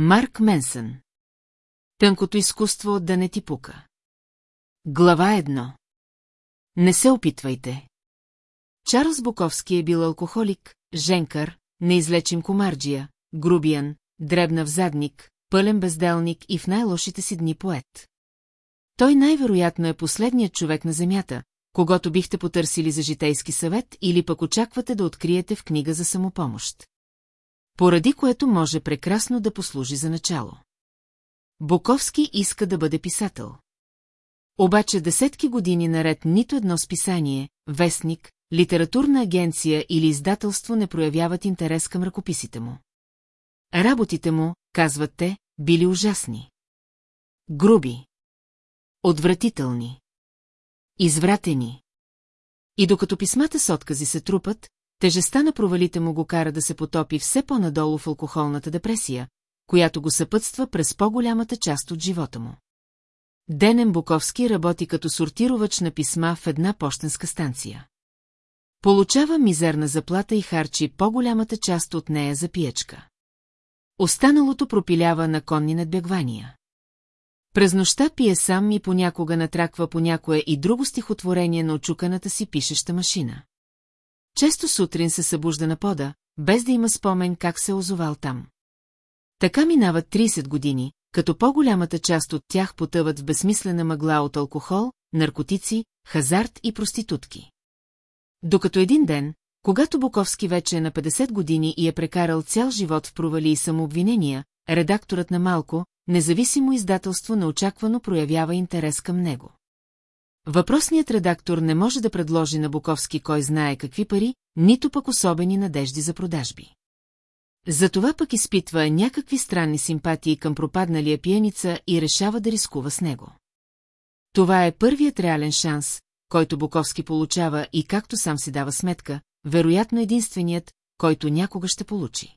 Марк Менсън Тънкото изкуство да не ти пука. Глава едно Не се опитвайте. Чарлз Буковски е бил алкохолик, женкар, неизлечим комарджия, грубиян, дребнав задник, пълен безделник и в най-лошите си дни поет. Той най-вероятно е последният човек на Земята, когато бихте потърсили за житейски съвет или пък очаквате да откриете в книга за самопомощ. Поради което може прекрасно да послужи за начало. Буковски иска да бъде писател. Обаче десетки години наред нито едно списание, вестник, литературна агенция или издателство не проявяват интерес към ръкописите му. Работите му, казват те, били ужасни. Груби. Отвратителни. Извратени. И докато писмата с откази се трупат, тежеста на провалите му го кара да се потопи все по-надолу в алкохолната депресия, която го съпътства през по-голямата част от живота му. Денен Буковски работи като сортировач на писма в една почтенска станция. Получава мизерна заплата и харчи по-голямата част от нея за пиечка. Останалото пропилява на конни надбягвания. През нощта пие сам и понякога натраква по някое и друго стихотворение на очуканата си пишеща машина. Често сутрин се събужда на пода, без да има спомен как се озовал там. Така минават 30 години, като по-голямата част от тях потъват в безсмислена мъгла от алкохол, наркотици, хазарт и проститутки. Докато един ден, когато Буковски вече е на 50 години и е прекарал цял живот в провали и самообвинения, редакторът на Малко, независимо издателство неочаквано проявява интерес към него. Въпросният редактор не може да предложи на Буковски кой знае какви пари, нито пък особени надежди за продажби. Затова пък изпитва някакви странни симпатии към пропадналия пиеница и решава да рискува с него. Това е първият реален шанс, който Буковски получава и както сам си дава сметка, вероятно единственият, който някога ще получи.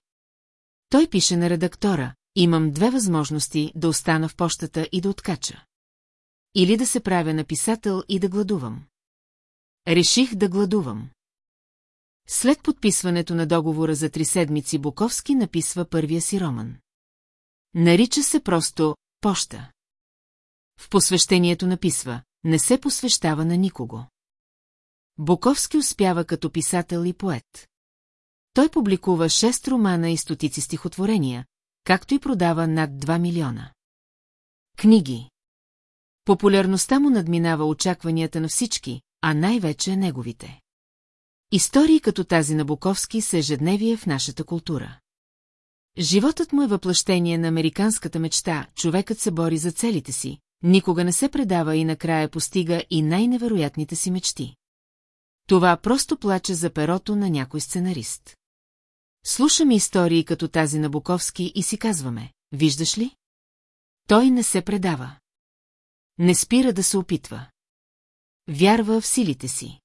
Той пише на редактора, имам две възможности да остана в пощата и да откача. Или да се правя написател и да гладувам. Реших да гладувам. След подписването на договора за три седмици Буковски написва първия си роман. Нарича се просто «Поща». В посвещението написва «Не се посвещава на никого». Буковски успява като писател и поет. Той публикува шест романа и стотици стихотворения, както и продава над 2 милиона. Книги Популярността му надминава очакванията на всички, а най-вече неговите. Истории като тази на Буковски са ежедневие в нашата култура. Животът му е въплъщение на американската мечта, човекът се бори за целите си, никога не се предава и накрая постига и най-невероятните си мечти. Това просто плаче за перото на някой сценарист. Слушаме истории като тази на Буковски и си казваме, виждаш ли? Той не се предава. Не спира да се опитва. Вярва в силите си.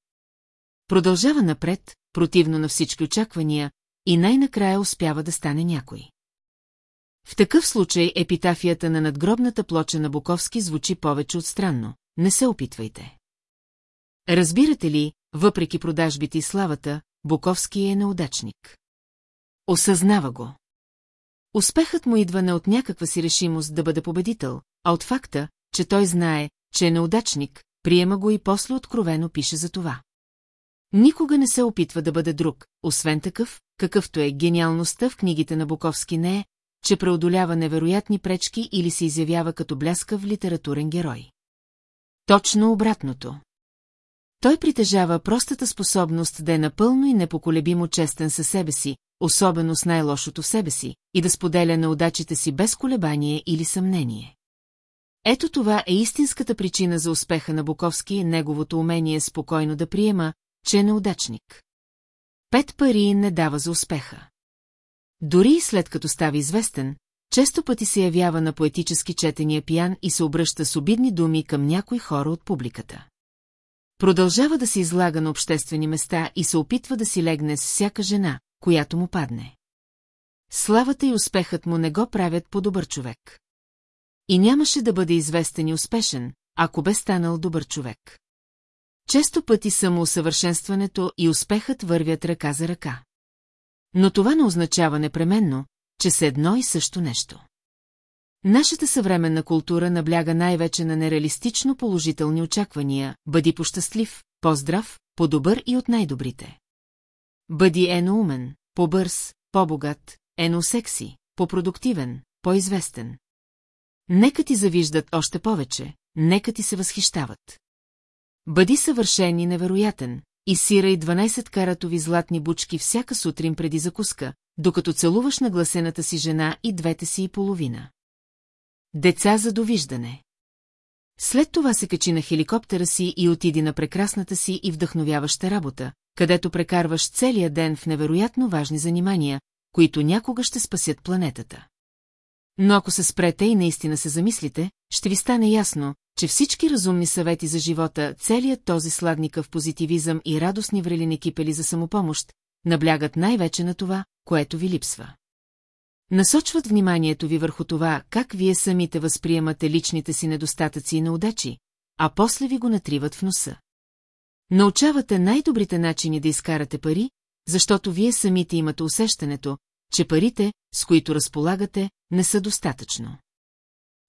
Продължава напред, противно на всички очаквания, и най-накрая успява да стане някой. В такъв случай епитафията на надгробната плоча на Буковски звучи повече от странно. Не се опитвайте. Разбирате ли, въпреки продажбите и славата, Буковски е неудачник. Осъзнава го. Успехът му идва не от някаква си решимост да бъде победител, а от факта, че той знае, че е неудачник, приема го и после откровено пише за това. Никога не се опитва да бъде друг, освен такъв, какъвто е гениалността в книгите на Буковски не е, че преодолява невероятни пречки или се изявява като бляскав литературен герой. Точно обратното. Той притежава простата способност да е напълно и непоколебимо честен със себе си, особено с най-лошото в себе си, и да споделя на удачите си без колебание или съмнение. Ето това е истинската причина за успеха на Буковски, неговото умение спокойно да приема, че е неудачник. Пет пари не дава за успеха. Дори след като става известен, често пъти се явява на поетически четения пиян и се обръща с обидни думи към някои хора от публиката. Продължава да се излага на обществени места и се опитва да си легне с всяка жена, която му падне. Славата и успехът му не го правят по-добър човек. И нямаше да бъде известен и успешен, ако бе станал добър човек. Често пъти самоусъвършенстването и успехът вървят ръка за ръка. Но това не означава непременно, че са едно и също нещо. Нашата съвременна култура набляга най-вече на нереалистично положителни очаквания, бъди пощастлив, по-здрав, по-добър и от най-добрите. Бъди енouмен, по-бърз, по-богат, ено-секси, по-продуктивен, по-известен. Нека ти завиждат още повече, нека ти се възхищават. Бъди съвършен и невероятен, и сирай 12 каратови златни бучки всяка сутрин преди закуска, докато целуваш на гласената си жена и двете си и половина. Деца за довиждане. След това се качи на хеликоптера си и отиди на прекрасната си и вдъхновяваща работа, където прекарваш целия ден в невероятно важни занимания, които някога ще спасят планетата. Но ако се спрете и наистина се замислите, ще ви стане ясно, че всички разумни съвети за живота, целият този сладникъв позитивизъм и радостни врелини кипели за самопомощ, наблягат най-вече на това, което ви липсва. Насочват вниманието ви върху това, как вие самите възприемате личните си недостатъци и неудачи, а после ви го натриват в носа. Научавате най-добрите начини да изкарате пари, защото вие самите имате усещането, че парите, с които разполагате, не са достатъчно.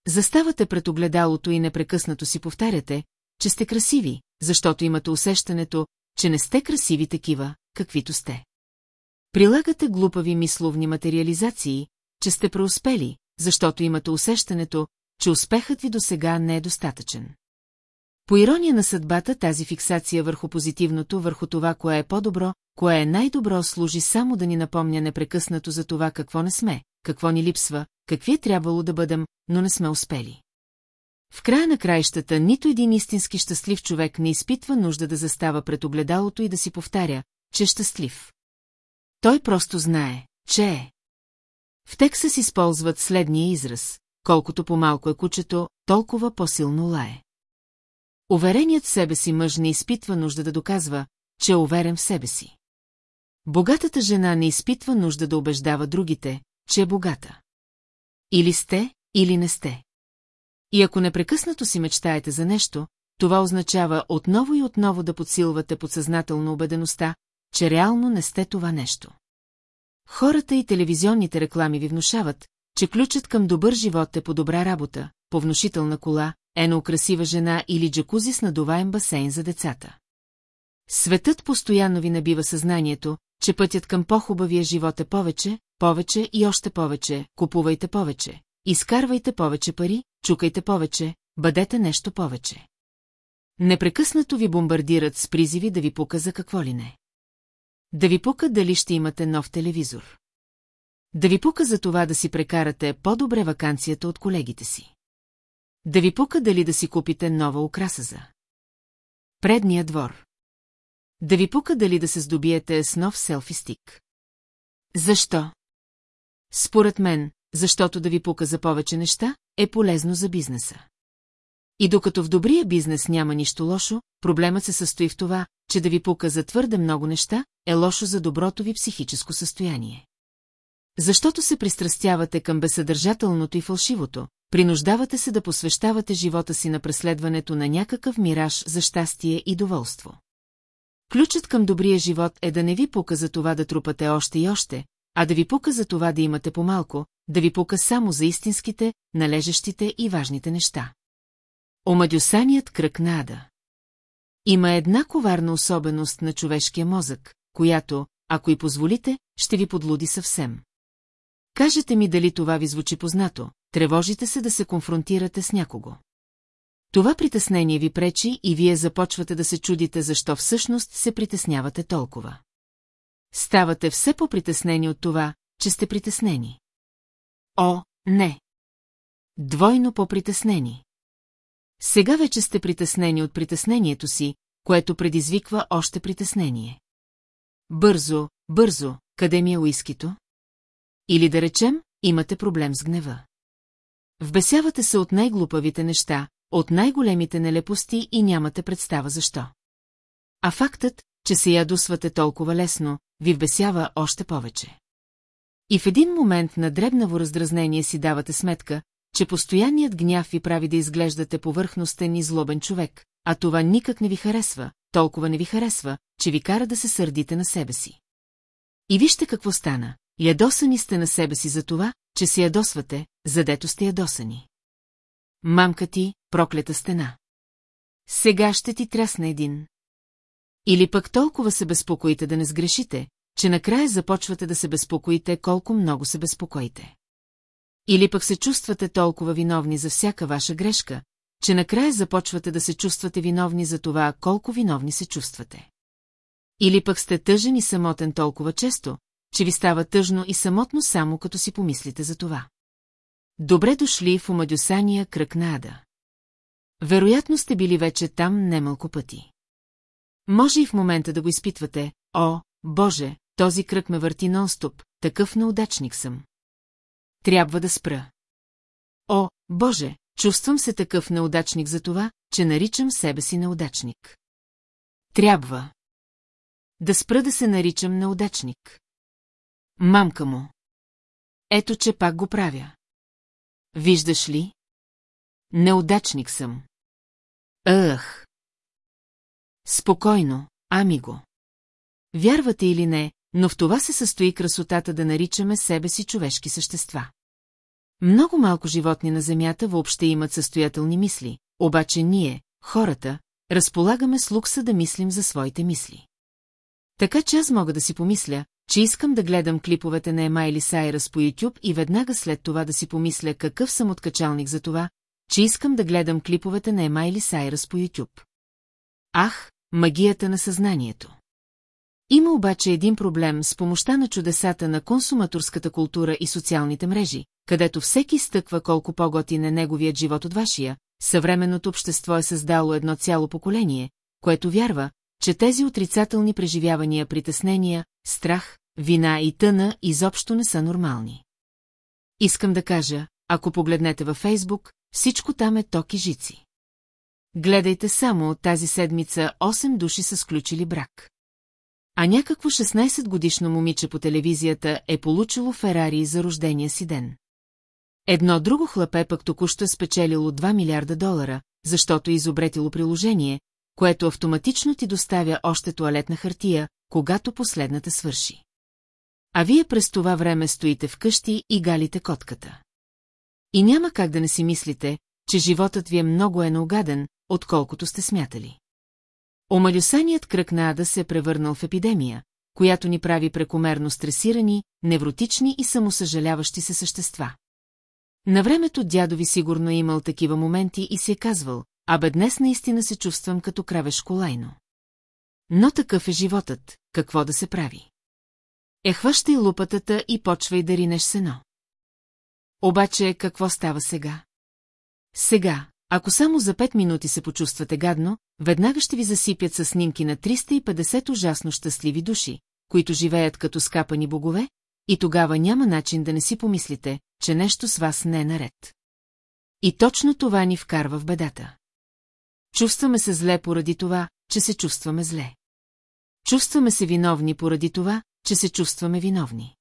Заставате пред огледалото и непрекъснато си повтаряте, че сте красиви, защото имате усещането, че не сте красиви такива, каквито сте. Прилагате глупави мисловни материализации, че сте преуспели, защото имате усещането, че успехът ви до сега не е достатъчен. По ирония на съдбата тази фиксация върху позитивното, върху това, кое е по-добро, кое е най-добро, служи само да ни напомня непрекъснато за това какво не сме, какво ни липсва, какви е трябвало да бъдем, но не сме успели. В края на краищата нито един истински щастлив човек не изпитва нужда да застава пред огледалото и да си повтаря, че е щастлив. Той просто знае, че е. В Тексас използват следния израз – колкото по-малко е кучето, толкова по-силно лае. Увереният в себе си мъж не изпитва нужда да доказва, че е уверен в себе си. Богатата жена не изпитва нужда да убеждава другите, че е богата. Или сте, или не сте. И ако непрекъснато си мечтаете за нещо, това означава отново и отново да подсилвате подсъзнателно убедеността, че реално не сте това нещо. Хората и телевизионните реклами ви внушават, че ключът към добър живот е по добра работа, по внушителна кола, ено красива жена или джакузи с надуваем басейн за децата. Светът постоянно ви набива съзнанието, че пътят към по-хубавия живот е повече, повече и още повече, купувайте повече, изкарвайте повече пари, чукайте повече, бъдете нещо повече. Непрекъснато ви бомбардират с призиви да ви пука за какво ли не. Да ви пука дали ще имате нов телевизор. Да ви пука за това да си прекарате по-добре вакансията от колегите си. Да ви пука дали да си купите нова украса за. Предния двор. Да ви пука дали да се здобиете с нов селфи стик. Защо? Според мен, защото да ви пука за повече неща, е полезно за бизнеса. И докато в добрия бизнес няма нищо лошо, проблемът се състои в това, че да ви пука за твърде много неща, е лошо за доброто ви психическо състояние. Защото се пристрастявате към безсъдържателното и фалшивото, принуждавате се да посвещавате живота си на преследването на някакъв мираж за щастие и доволство. Ключът към добрия живот е да не ви пука за това да трупате още и още, а да ви пука за това да имате по-малко, да ви пука само за истинските, належащите и важните неща. Омадюсаният кръг на ада. Има една коварна особеност на човешкия мозък, която, ако и позволите, ще ви подлуди съвсем. Кажете ми дали това ви звучи познато, тревожите се да се конфронтирате с някого. Това притеснение ви пречи и вие започвате да се чудите защо всъщност се притеснявате толкова. Ставате все по-притеснени от това, че сте притеснени. О, не! Двойно по-притеснени. Сега вече сте притеснени от притеснението си, което предизвиква още притеснение. Бързо, бързо, къде ми е уискито? Или да речем, имате проблем с гнева. Вбесявате се от най-глупавите неща, от най-големите нелепости и нямате представа защо. А фактът, че се ядосвате толкова лесно, ви вбесява още повече. И в един момент на дребнаво раздразнение си давате сметка, че постоянният гняв ви прави да изглеждате повърхностен и злобен човек, а това никак не ви харесва, толкова не ви харесва, че ви кара да се сърдите на себе си. И вижте какво стана. Ядосани сте на себе си за това, че се ядосвате, задето сте ядосани. Мамка ти, проклета стена. Сега ще ти трясне един. Или пък толкова се безпокоите да не сгрешите, че накрая започвате да се безпокоите колко много се безпокоите. Или пък се чувствате толкова виновни за всяка ваша грешка, че накрая започвате да се чувствате виновни за това, колко виновни се чувствате. Или пък сте тъжен и самотен толкова често, че ви става тъжно и самотно само като си помислите за това. Добре дошли в омадюсания кръг на ада. Вероятно сте били вече там немалко пъти. Може и в момента да го изпитвате, о, Боже, този кръг ме върти нон-стоп, такъв неудачник съм. Трябва да спра. О, Боже, чувствам се такъв неудачник за това, че наричам себе си неудачник. Трябва. Да спра да се наричам неудачник. Мамка му. Ето, че пак го правя. Виждаш ли? Неудачник съм. Ах! Спокойно, ами го. Вярвате или не, но в това се състои красотата да наричаме себе си човешки същества. Много малко животни на Земята въобще имат състоятелни мисли, обаче ние, хората, разполагаме с лукса да мислим за своите мисли. Така че аз мога да си помисля, че искам да гледам клиповете на Емайли Сайрас по YouTube и веднага след това да си помисля какъв съм откачалник за това, че искам да гледам клиповете на Емайли Сайрас по YouTube. Ах, магията на съзнанието! Има обаче един проблем с помощта на чудесата на консуматорската култура и социалните мрежи, където всеки стъква колко по-готин е неговият живот от вашия, съвременното общество е създало едно цяло поколение, което вярва, че тези отрицателни преживявания, притеснения, страх, вина и тъна изобщо не са нормални. Искам да кажа, ако погледнете във Фейсбук, всичко там е ток и жици. Гледайте само, тази седмица 8 души са сключили брак. А някакво 16-годишно момиче по телевизията е получило Ферари за рождения си ден. Едно друго хлапе пък току-що е спечелило 2 милиарда долара, защото е изобретило приложение, което автоматично ти доставя още туалетна хартия, когато последната свърши. А вие през това време стоите вкъщи и галите котката. И няма как да не си мислите, че животът ви е много е наугаден, отколкото сте смятали. Омалюсаният кръг на ада се е превърнал в епидемия, която ни прави прекомерно стресирани, невротични и самосъжаляващи се същества. На времето дядо ви сигурно е имал такива моменти и си е казвал, абе днес наистина се чувствам като кравешко лайно. Но такъв е животът, какво да се прави? Е хващай лупатата и почвай да ринеш сено. Обаче какво става сега? Сега, ако само за 5 минути се почувствате гадно, веднага ще ви засипят със снимки на 350 ужасно щастливи души, които живеят като скапани богове, и тогава няма начин да не си помислите, че нещо с вас не е наред. И точно това ни вкарва в бедата. Чувстваме се зле поради това, че се чувстваме зле. Чувстваме се виновни поради това, че се чувстваме виновни.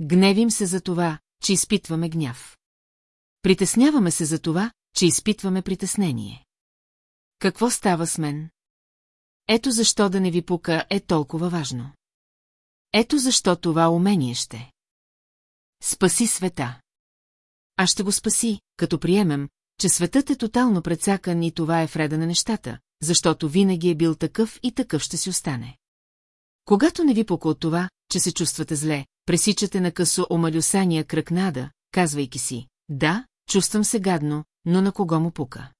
Гневим се за това, че изпитваме гняв. Притесняваме се за това, че изпитваме притеснение. Какво става с мен? Ето защо да не ви пука е толкова важно. Ето защо това умение ще. Спаси света. А ще го спаси, като приемем, че светът е тотално прецакан и това е вреда на нещата, защото винаги е бил такъв и такъв ще си остане. Когато не ви пука от това, че се чувствате зле, пресичате на късо омалюсания кръг нада, казвайки си, да, чувствам се гадно, но на кого му пука.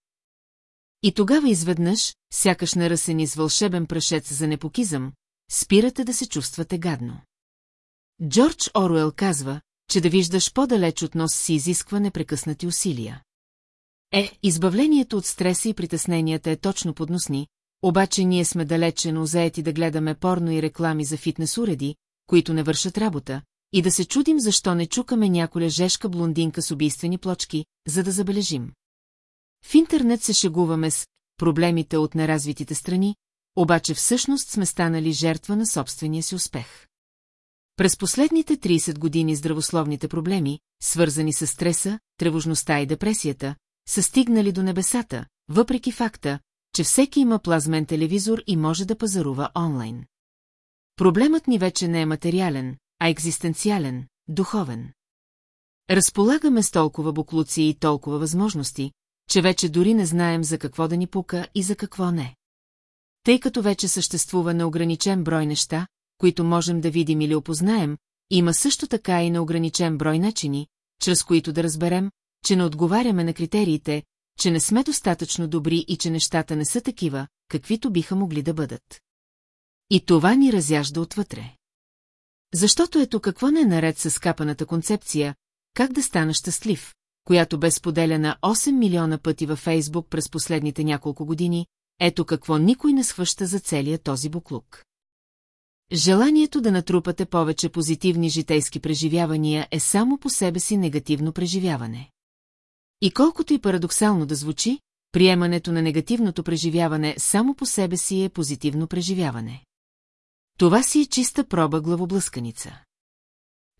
И тогава изведнъж, сякаш наръсени с вълшебен прашец за непокизъм, спирате да се чувствате гадно. Джордж Оруел казва, че да виждаш по-далеч от нос си изисква непрекъснати усилия. Е, избавлението от стреса и притесненията е точно подносни, обаче ние сме далече, но заети да гледаме порно и реклами за фитнес уреди, които не вършат работа, и да се чудим защо не чукаме няколя жешка блондинка с убийствени плочки, за да забележим. В интернет се шегуваме с проблемите от неразвитите страни, обаче всъщност сме станали жертва на собствения си успех. През последните 30 години здравословните проблеми, свързани с стреса, тревожността и депресията, са стигнали до небесата, въпреки факта, че всеки има плазмен телевизор и може да пазарува онлайн. Проблемът ни вече не е материален, а екзистенциален, духовен. Разполагаме с толкова буклуци и толкова възможности, че вече дори не знаем за какво да ни пука и за какво не. Тъй като вече съществува неограничен брой неща, които можем да видим или опознаем, има също така и неограничен брой начини, чрез които да разберем, че не отговаряме на критериите, че не сме достатъчно добри и че нещата не са такива, каквито биха могли да бъдат. И това ни разяжда отвътре. Защото ето какво не е наред с капаната концепция, как да стана щастлив, която бе споделяна 8 милиона пъти във Фейсбук през последните няколко години, ето какво никой не схваща за целия този буклук. Желанието да натрупате повече позитивни житейски преживявания е само по себе си негативно преживяване. И колкото и парадоксално да звучи, приемането на негативното преживяване само по себе си е позитивно преживяване. Това си е чиста проба главоблъсканица.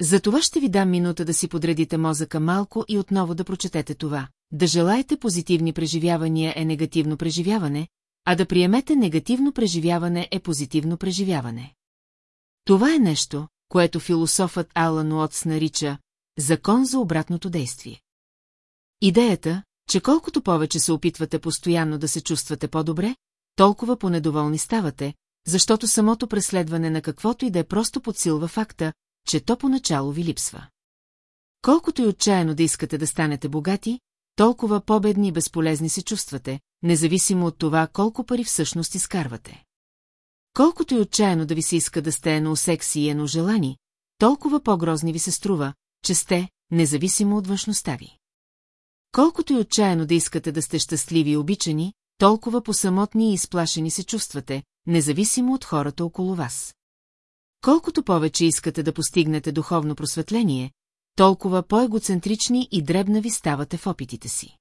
За това ще ви дам минута да си подредите мозъка малко и отново да прочетете това. Да желаете позитивни преживявания е негативно преживяване, а да приемете негативно преживяване е позитивно преживяване. Това е нещо, което философът Алан Уотс нарича закон за обратното действие. Идеята, че колкото повече се опитвате постоянно да се чувствате по-добре, толкова по-недоволни ставате, защото самото преследване на каквото и да е просто подсилва факта, че то поначало ви липсва. Колкото и отчаяно да искате да станете богати, толкова победни и безполезни се чувствате, независимо от това колко пари всъщност изкарвате. Колкото и отчаяно да ви се иска да сте едно и едно желани, толкова по-грозни ви се струва, че сте, независимо от външността ви. Колкото и отчаяно да искате да сте щастливи и обичани, толкова посамотни и изплашени се чувствате, независимо от хората около вас. Колкото повече искате да постигнете духовно просветление, толкова по-егоцентрични и дребнави ставате в опитите си.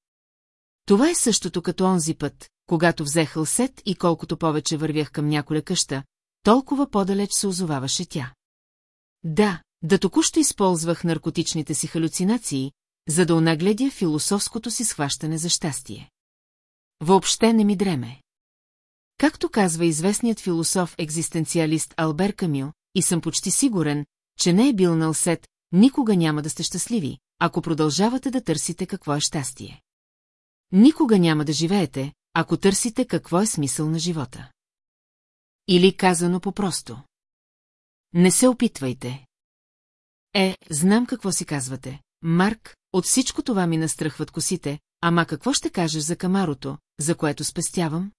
Това е същото като онзи път, когато взех лсет и колкото повече вървях към няколя къща, толкова по-далеч се озоваваше тя. Да, да току-що използвах наркотичните си халюцинации, за да онагледя философското си схващане за щастие. Въобще не ми дреме. Както казва известният философ-екзистенциалист Албер Камил, и съм почти сигурен, че не е бил на лсет, никога няма да сте щастливи, ако продължавате да търсите какво е щастие. Никога няма да живеете, ако търсите какво е смисъл на живота. Или казано по-просто. Не се опитвайте. Е, знам какво си казвате. Марк, от всичко това ми настръхват косите, ама какво ще кажеш за камарото, за което спестявам?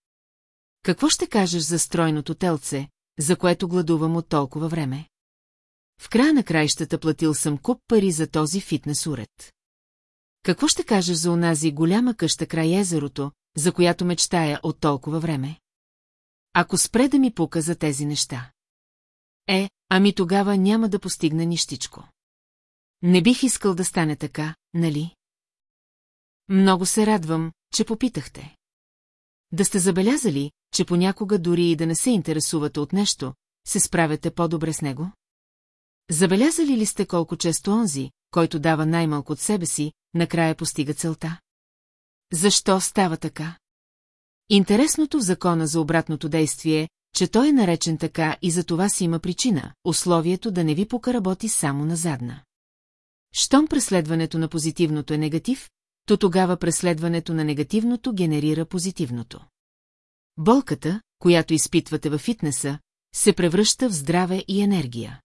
Какво ще кажеш за стройното телце, за което гладувам от толкова време? В края на краищата платил съм куп пари за този фитнес уред. Какво ще кажеш за онази голяма къща край езерото, за която мечтая от толкова време? Ако спре да ми пука за тези неща. Е, ами тогава няма да постигна нищичко. Не бих искал да стане така, нали? Много се радвам, че попитахте. Да сте забелязали, че понякога дори и да не се интересувате от нещо, се справяте по-добре с него? Забелязали ли сте колко често онзи, който дава най-малко от себе си, накрая постига целта? Защо става така? Интересното в закона за обратното действие е, че той е наречен така и за това си има причина, условието да не ви покаработи само на задна. Щом преследването на позитивното е негатив, то тогава преследването на негативното генерира позитивното. Болката, която изпитвате във фитнеса, се превръща в здраве и енергия.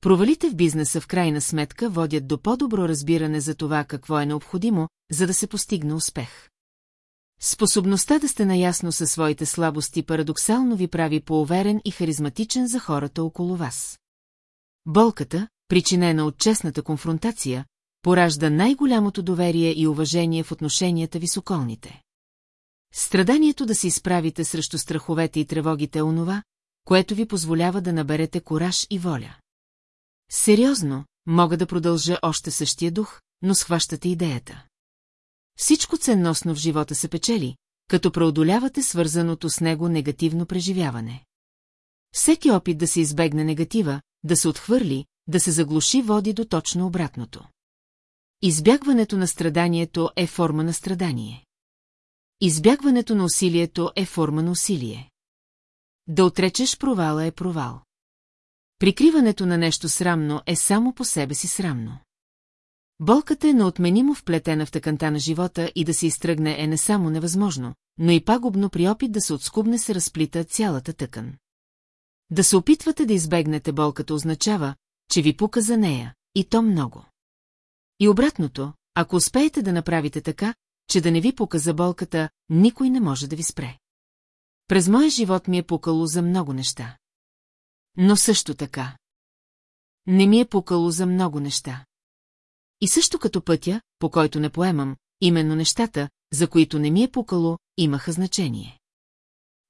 Провалите в бизнеса в крайна сметка водят до по-добро разбиране за това какво е необходимо, за да се постигне успех. Способността да сте наясно със своите слабости парадоксално ви прави по-уверен и харизматичен за хората около вас. Болката, причинена от честната конфронтация, поражда най-голямото доверие и уважение в отношенията ви с околните. Страданието да се изправите срещу страховете и тревогите е онова, което ви позволява да наберете кораж и воля. Сериозно, мога да продължа още същия дух, но схващате идеята. Всичко ценносно в живота се печели, като преодолявате свързаното с него негативно преживяване. Всеки опит да се избегне негатива, да се отхвърли, да се заглуши води до точно обратното. Избягването на страданието е форма на страдание. Избягването на усилието е форма на усилие. Да отречеш провала е провал. Прикриването на нещо срамно е само по себе си срамно. Болката е неотменимо вплетена в тъканта на живота и да се изтръгне е не само невъзможно, но и пагубно при опит да се отскубне се разплита цялата тъкан. Да се опитвате да избегнете болката означава, че ви пука за нея, и то много. И обратното, ако успеете да направите така, че да не ви пука за болката, никой не може да ви спре. През моя живот ми е пукало за много неща. Но също така. Не ми е пукало за много неща. И също като пътя, по който не поемам, именно нещата, за които не ми е пукало, имаха значение.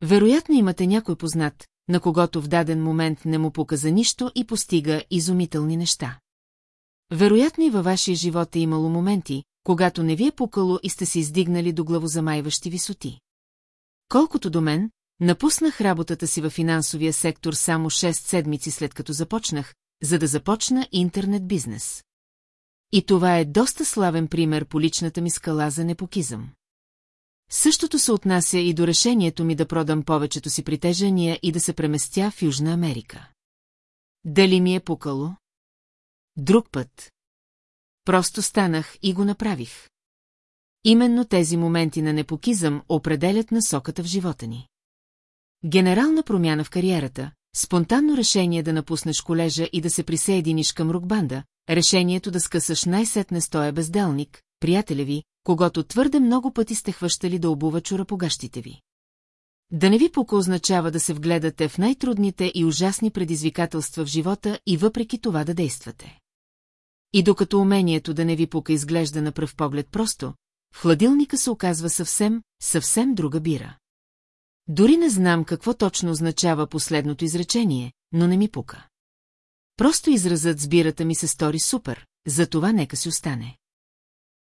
Вероятно имате някой познат, на когото в даден момент не му пука за нищо и постига изумителни неща. Вероятно и във вашия живот е имало моменти, когато не ви е пукало и сте се издигнали до главозамайващи висоти. Колкото до мен, напуснах работата си във финансовия сектор само 6 седмици след като започнах, за да започна интернет бизнес. И това е доста славен пример по личната ми скала за непокизъм. Същото се отнася и до решението ми да продам повечето си притежения и да се преместя в Южна Америка. Дали ми е пукало? Друг път. Просто станах и го направих. Именно тези моменти на непокизъм определят насоката в живота ни. Генерална промяна в кариерата, спонтанно решение да напуснеш колежа и да се присъединиш към рукбанда, решението да скъсаш най-сетне стоя безделник, приятеля ви, когато твърде много пъти сте хващали да обува чурапогащите ви. Да не ви пока означава да се вгледате в най-трудните и ужасни предизвикателства в живота и въпреки това да действате. И докато умението да не ви пука изглежда на пръв поглед просто, в хладилника се оказва съвсем, съвсем друга бира. Дори не знам какво точно означава последното изречение, но не ми пука. Просто изразът с бирата ми се стори супер, затова нека си остане.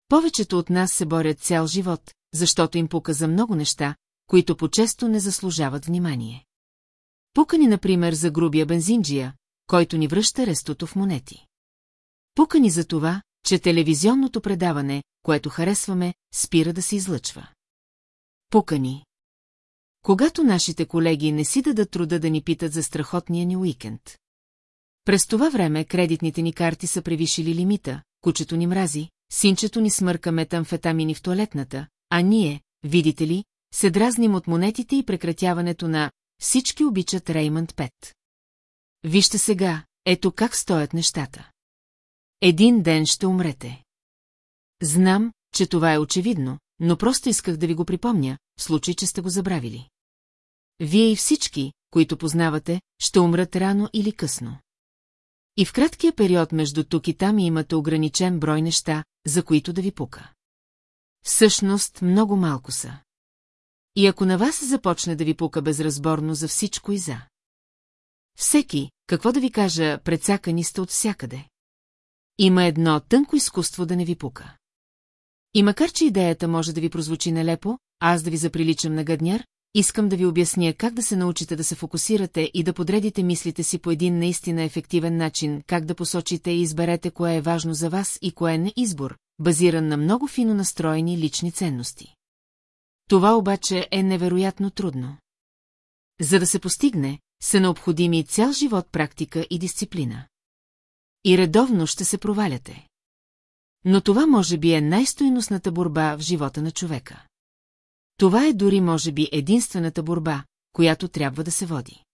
Повечето от нас се борят цял живот, защото им пука за много неща, които по-често не заслужават внимание. Пука ни, например, за грубия бензинджия, който ни връща рестото в монети. Пука ни за това, че телевизионното предаване, което харесваме, спира да се излъчва. Пука ни. Когато нашите колеги не си дадат труда да ни питат за страхотния ни уикенд. През това време кредитните ни карти са превишили лимита, кучето ни мрази, синчето ни смърка метамфетамини в туалетната, а ние, видите ли, се дразним от монетите и прекратяването на «Всички обичат Реймънд Пет». Вижте сега, ето как стоят нещата. Един ден ще умрете. Знам, че това е очевидно, но просто исках да ви го припомня, в случай, че сте го забравили. Вие и всички, които познавате, ще умрат рано или късно. И в краткия период между тук и там имате ограничен брой неща, за които да ви пука. Всъщност много малко са. И ако на вас започне да ви пука безразборно за всичко и за. Всеки, какво да ви кажа, предсакани сте от всякъде. Има едно тънко изкуство да не ви пука. И макар, че идеята може да ви прозвучи нелепо, аз да ви заприличам на гадняр, искам да ви обясня как да се научите да се фокусирате и да подредите мислите си по един наистина ефективен начин, как да посочите и изберете кое е важно за вас и кое не избор, базиран на много фино настроени лични ценности. Това обаче е невероятно трудно. За да се постигне, са необходими цял живот практика и дисциплина. И редовно ще се проваляте. Но това може би е най-стойностната борба в живота на човека. Това е дори може би единствената борба, която трябва да се води.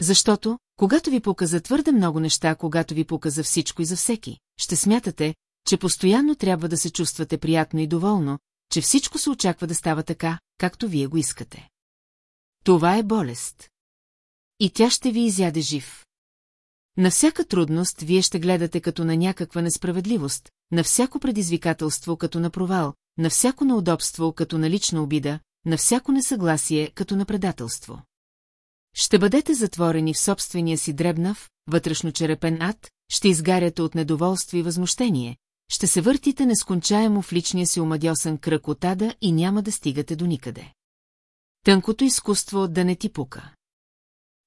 Защото, когато ви показа твърде много неща, когато ви показа всичко и за всеки, ще смятате, че постоянно трябва да се чувствате приятно и доволно, че всичко се очаква да става така, както вие го искате. Това е болест. И тя ще ви изяде жив. На всяка трудност вие ще гледате като на някаква несправедливост, на всяко предизвикателство като на провал, на всяко неудобство като на лична обида, на всяко несъгласие като на предателство. Ще бъдете затворени в собствения си дребнав, вътрешно черепен ад, ще изгаряте от недоволство и възмущение, ще се въртите нескончаемо в личния си омадьосан кръг от ада и няма да стигате до никъде. Тънкото изкуство да не ти пука.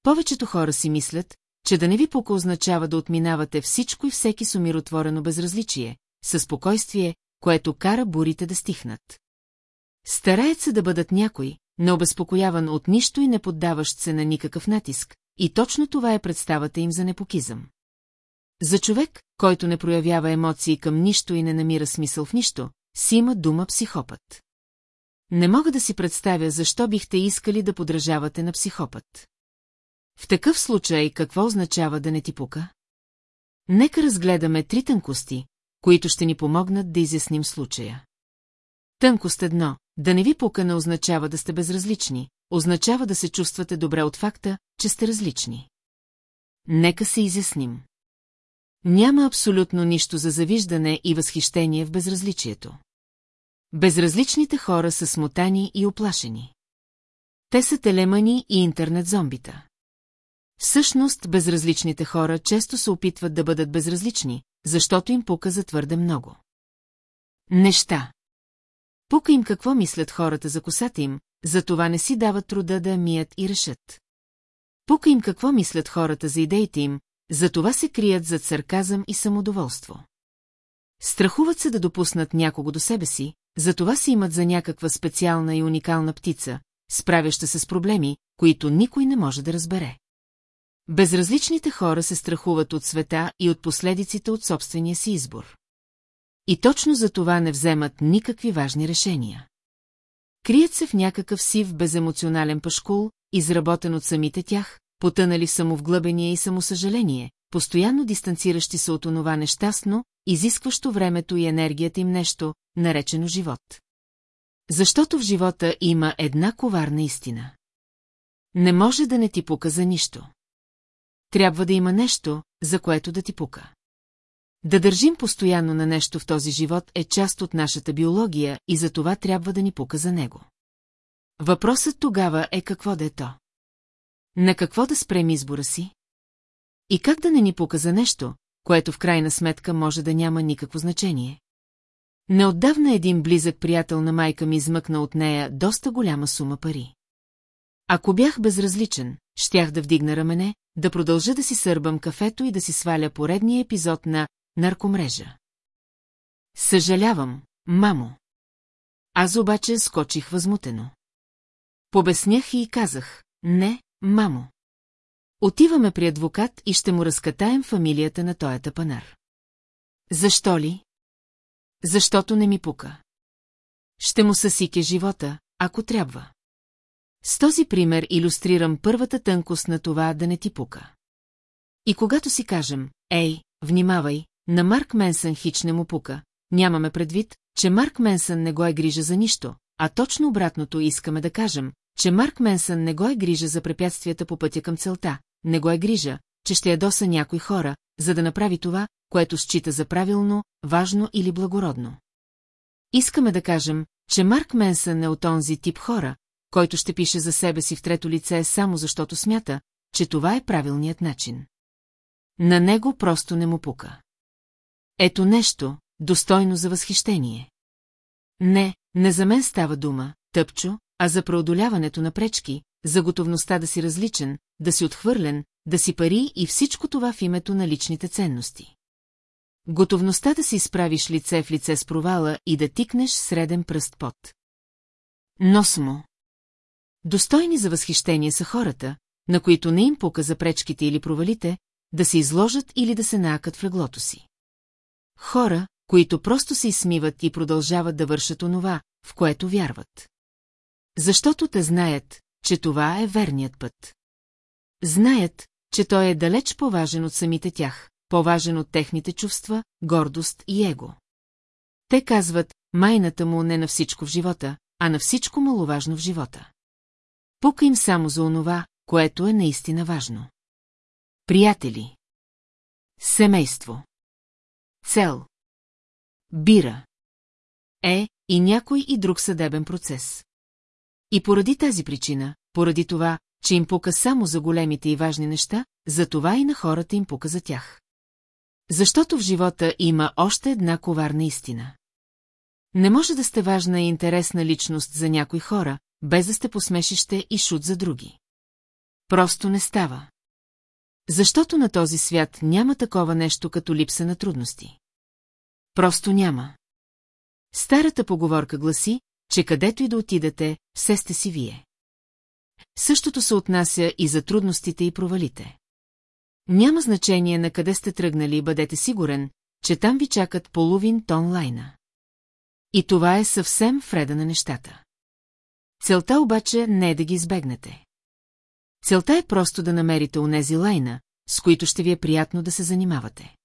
Повечето хора си мислят, че да не ви пука означава да отминавате всичко и всеки с умиротворено безразличие, със спокойствие, което кара бурите да стихнат. Стараят се да бъдат някой, необезпокояван от нищо и не поддаващ се на никакъв натиск, и точно това е представата им за непокизъм. За човек, който не проявява емоции към нищо и не намира смисъл в нищо, си има дума психопат. Не мога да си представя защо бихте искали да подражавате на психопат. В такъв случай какво означава да не ти пука? Нека разгледаме три тънкости, които ще ни помогнат да изясним случая. Тънкост едно, да не ви пука не означава да сте безразлични, означава да се чувствате добре от факта, че сте различни. Нека се изясним. Няма абсолютно нищо за завиждане и възхищение в безразличието. Безразличните хора са смотани и оплашени. Те са телемани и интернет-зомбита. Всъщност, безразличните хора често се опитват да бъдат безразлични, защото им пука за твърде много. Неща. Пука им какво мислят хората за косата им, за това не си дават труда да мият и решат. Пука им какво мислят хората за идеите им, за това се крият зад сарказъм и самодоволство. Страхуват се да допуснат някого до себе си, за това си имат за някаква специална и уникална птица, справяща се с проблеми, които никой не може да разбере. Безразличните хора се страхуват от света и от последиците от собствения си избор. И точно за това не вземат никакви важни решения. Крият се в някакъв сив беземоционален пашкул, изработен от самите тях, потънали самовглъбение и самосъжаление, постоянно дистанциращи се от онова нещастно, изискващо времето и енергията им нещо, наречено живот. Защото в живота има една коварна истина. Не може да не ти пука за нищо. Трябва да има нещо, за което да ти пука. Да държим постоянно на нещо в този живот е част от нашата биология и за това трябва да ни пука за него. Въпросът тогава е какво да е то. На какво да спрем избора си? И как да не ни пука за нещо, което в крайна сметка може да няма никакво значение? Неотдавна един близък приятел на майка ми измъкна от нея доста голяма сума пари. Ако бях безразличен, щях да вдигна рамене, да продължа да си сърбам кафето и да си сваля поредния епизод на наркомрежа. Съжалявам, мамо. Аз обаче скочих възмутено. Побеснях и казах, не, мамо. Отиваме при адвокат и ще му разкатаем фамилията на тоя тапанар. Защо ли? Защото не ми пука. Ще му съсике живота, ако трябва. С този пример иллюстрирам първата тънкост на това да не ти пука. И когато си кажем, ей, внимавай, на Марк Менсън хич не му пука, нямаме предвид, че Марк Менсън не го е грижа за нищо, а точно обратното искаме да кажем, че Марк Менсън не го е грижа за препятствията по пътя към целта, не го е грижа, че ще ядоса някои хора, за да направи това, което счита за правилно, важно или благородно. Искаме да кажем, че Марк Менсън е от онзи тип хора, който ще пише за себе си в трето лице само защото смята, че това е правилният начин. На него просто не му пука. Ето нещо, достойно за възхищение. Не, не за мен става дума, тъпчо, а за преодоляването на пречки, за готовността да си различен, да си отхвърлен, да си пари и всичко това в името на личните ценности. Готовността да си изправиш лице в лице с провала и да тикнеш среден пръст под. Нос му. Достойни за възхищение са хората, на които не им пука за пречките или провалите, да се изложат или да се наакат в леглото си. Хора, които просто се изсмиват и продължават да вършат онова, в което вярват. Защото те знаят, че това е верният път. Знаят, че той е далеч по-важен от самите тях, по-важен от техните чувства, гордост и его. Те казват, майната му не на всичко в живота, а на всичко маловажно в живота. Пука им само за онова, което е наистина важно. Приятели. Семейство. Цел. Бира. Е, и някой и друг съдебен процес. И поради тази причина, поради това, че им пука само за големите и важни неща, за това и на хората им пука за тях. Защото в живота има още една коварна истина. Не може да сте важна и интересна личност за някои хора, без да сте посмешище и шут за други. Просто не става. Защото на този свят няма такова нещо като липса на трудности. Просто няма. Старата поговорка гласи, че където и да отидете, все сте си вие. Същото се отнася и за трудностите и провалите. Няма значение на къде сте тръгнали, бъдете сигурен, че там ви чакат половин тон лайна. И това е съвсем вреда на нещата. Целта обаче не е да ги избегнете. Целта е просто да намерите унези лайна, с които ще ви е приятно да се занимавате.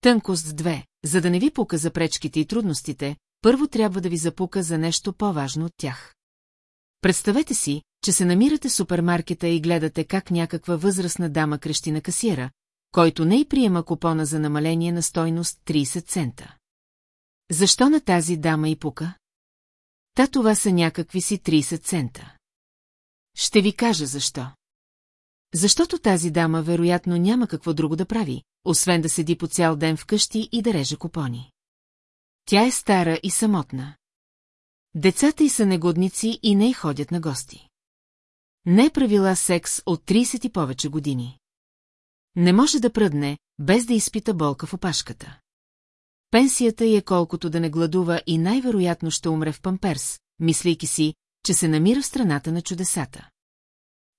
Тънкост 2. За да не ви пука за пречките и трудностите, първо трябва да ви запука за нещо по-важно от тях. Представете си, че се намирате в супермаркета и гледате как някаква възрастна дама крещи на касиера, който не и приема купона за намаление на стойност 30 цента. Защо на тази дама и пука? Та това са някакви си 30 цента. Ще ви кажа защо. Защото тази дама вероятно няма какво друго да прави, освен да седи по цял ден вкъщи и да реже купони. Тя е стара и самотна. Децата й са негодници и не й ходят на гости. Не е правила секс от 30 и повече години. Не може да пръдне, без да изпита болка в опашката. Пенсията й е колкото да не гладува и най-вероятно ще умре в памперс, мислейки си, че се намира в страната на чудесата.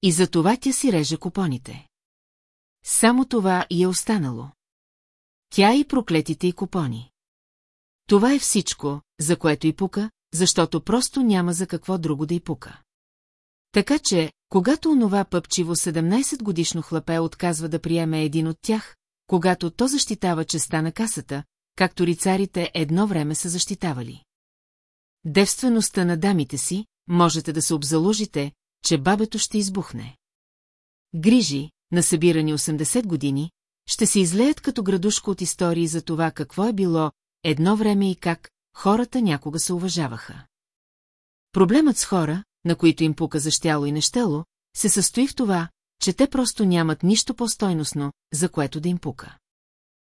И за това тя си реже купоните. Само това и е останало. Тя и проклетите и купони. Това е всичко, за което и пука, защото просто няма за какво друго да й пука. Така че, когато онова пъпчиво 17-годишно хлапе отказва да приеме един от тях, когато то защитава честа на касата, както рицарите едно време са защитавали. Девствеността на дамите си, можете да се обзаложите, че бабето ще избухне. Грижи, насъбирани 80 години, ще се излеят като градушко от истории за това какво е било едно време и как хората някога се уважаваха. Проблемът с хора, на които им пука за щяло и нещело, се състои в това, че те просто нямат нищо по-стойностно, за което да им пука.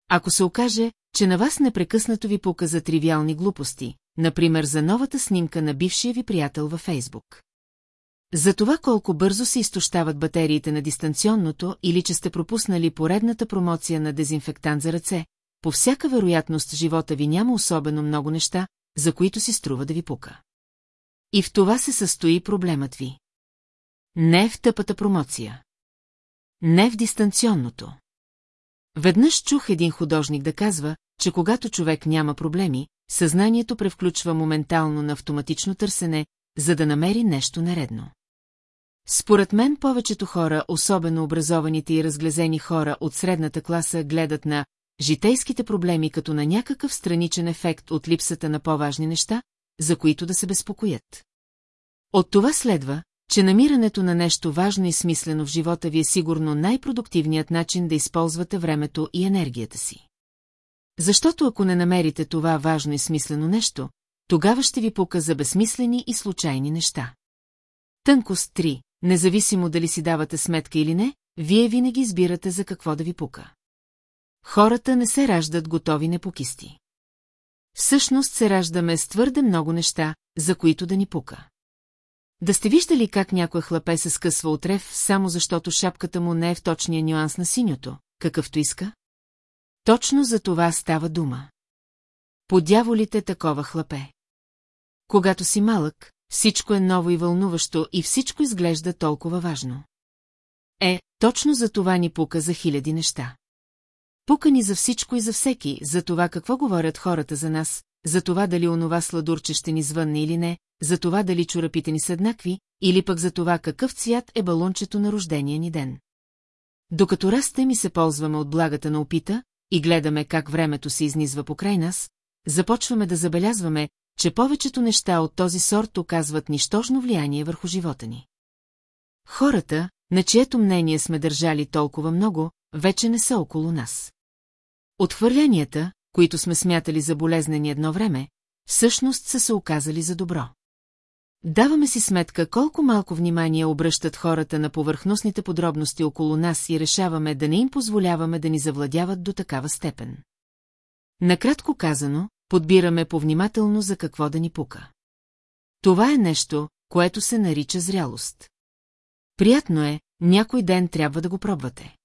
Ако се окаже, че на вас непрекъснато ви пука за тривиални глупости, например за новата снимка на бившия ви приятел във Фейсбук. За това колко бързо се изтощават батериите на дистанционното или че сте пропуснали поредната промоция на дезинфектант за ръце, по всяка вероятност живота ви няма особено много неща, за които си струва да ви пука. И в това се състои проблемът ви. Не в тъпата промоция. Не в дистанционното. Веднъж чух един художник да казва, че когато човек няма проблеми, съзнанието превключва моментално на автоматично търсене, за да намери нещо нередно. Според мен повечето хора, особено образованите и разглезени хора от средната класа, гледат на житейските проблеми като на някакъв страничен ефект от липсата на по-важни неща, за които да се безпокоят. От това следва, че намирането на нещо важно и смислено в живота ви е сигурно най-продуктивният начин да използвате времето и енергията си. Защото ако не намерите това важно и смислено нещо, тогава ще ви пука за безсмислени и случайни неща. Тънкост 3. Независимо дали си давате сметка или не, вие винаги избирате за какво да ви пука. Хората не се раждат готови непокисти. Всъщност се раждаме с твърде много неща, за които да ни пука. Да сте виждали как някой хлапе се скъсва от рев, само защото шапката му не е в точния нюанс на синьото, какъвто иска? Точно за това става дума. По дяволите такова хлапе. Когато си малък, всичко е ново и вълнуващо и всичко изглежда толкова важно. Е, точно за това ни пука за хиляди неща. Пука ни за всичко и за всеки, за това какво говорят хората за нас, за това дали онова сладурче ще ни звънне или не, за това дали чурапите ни са еднакви, или пък за това какъв цвят е балончето на рождения ни ден. Докато растем и се ползваме от благата на опита и гледаме как времето се изнизва покрай нас, започваме да забелязваме, че повечето неща от този сорт оказват нищожно влияние върху живота ни. Хората, на чието мнение сме държали толкова много, вече не са около нас. Отхвърлянията, които сме смятали за болезнени едно време, всъщност са се оказали за добро. Даваме си сметка колко малко внимание обръщат хората на повърхностните подробности около нас и решаваме да не им позволяваме да ни завладяват до такава степен. Накратко казано, подбираме повнимателно за какво да ни пука. Това е нещо, което се нарича зрялост. Приятно е, някой ден трябва да го пробвате.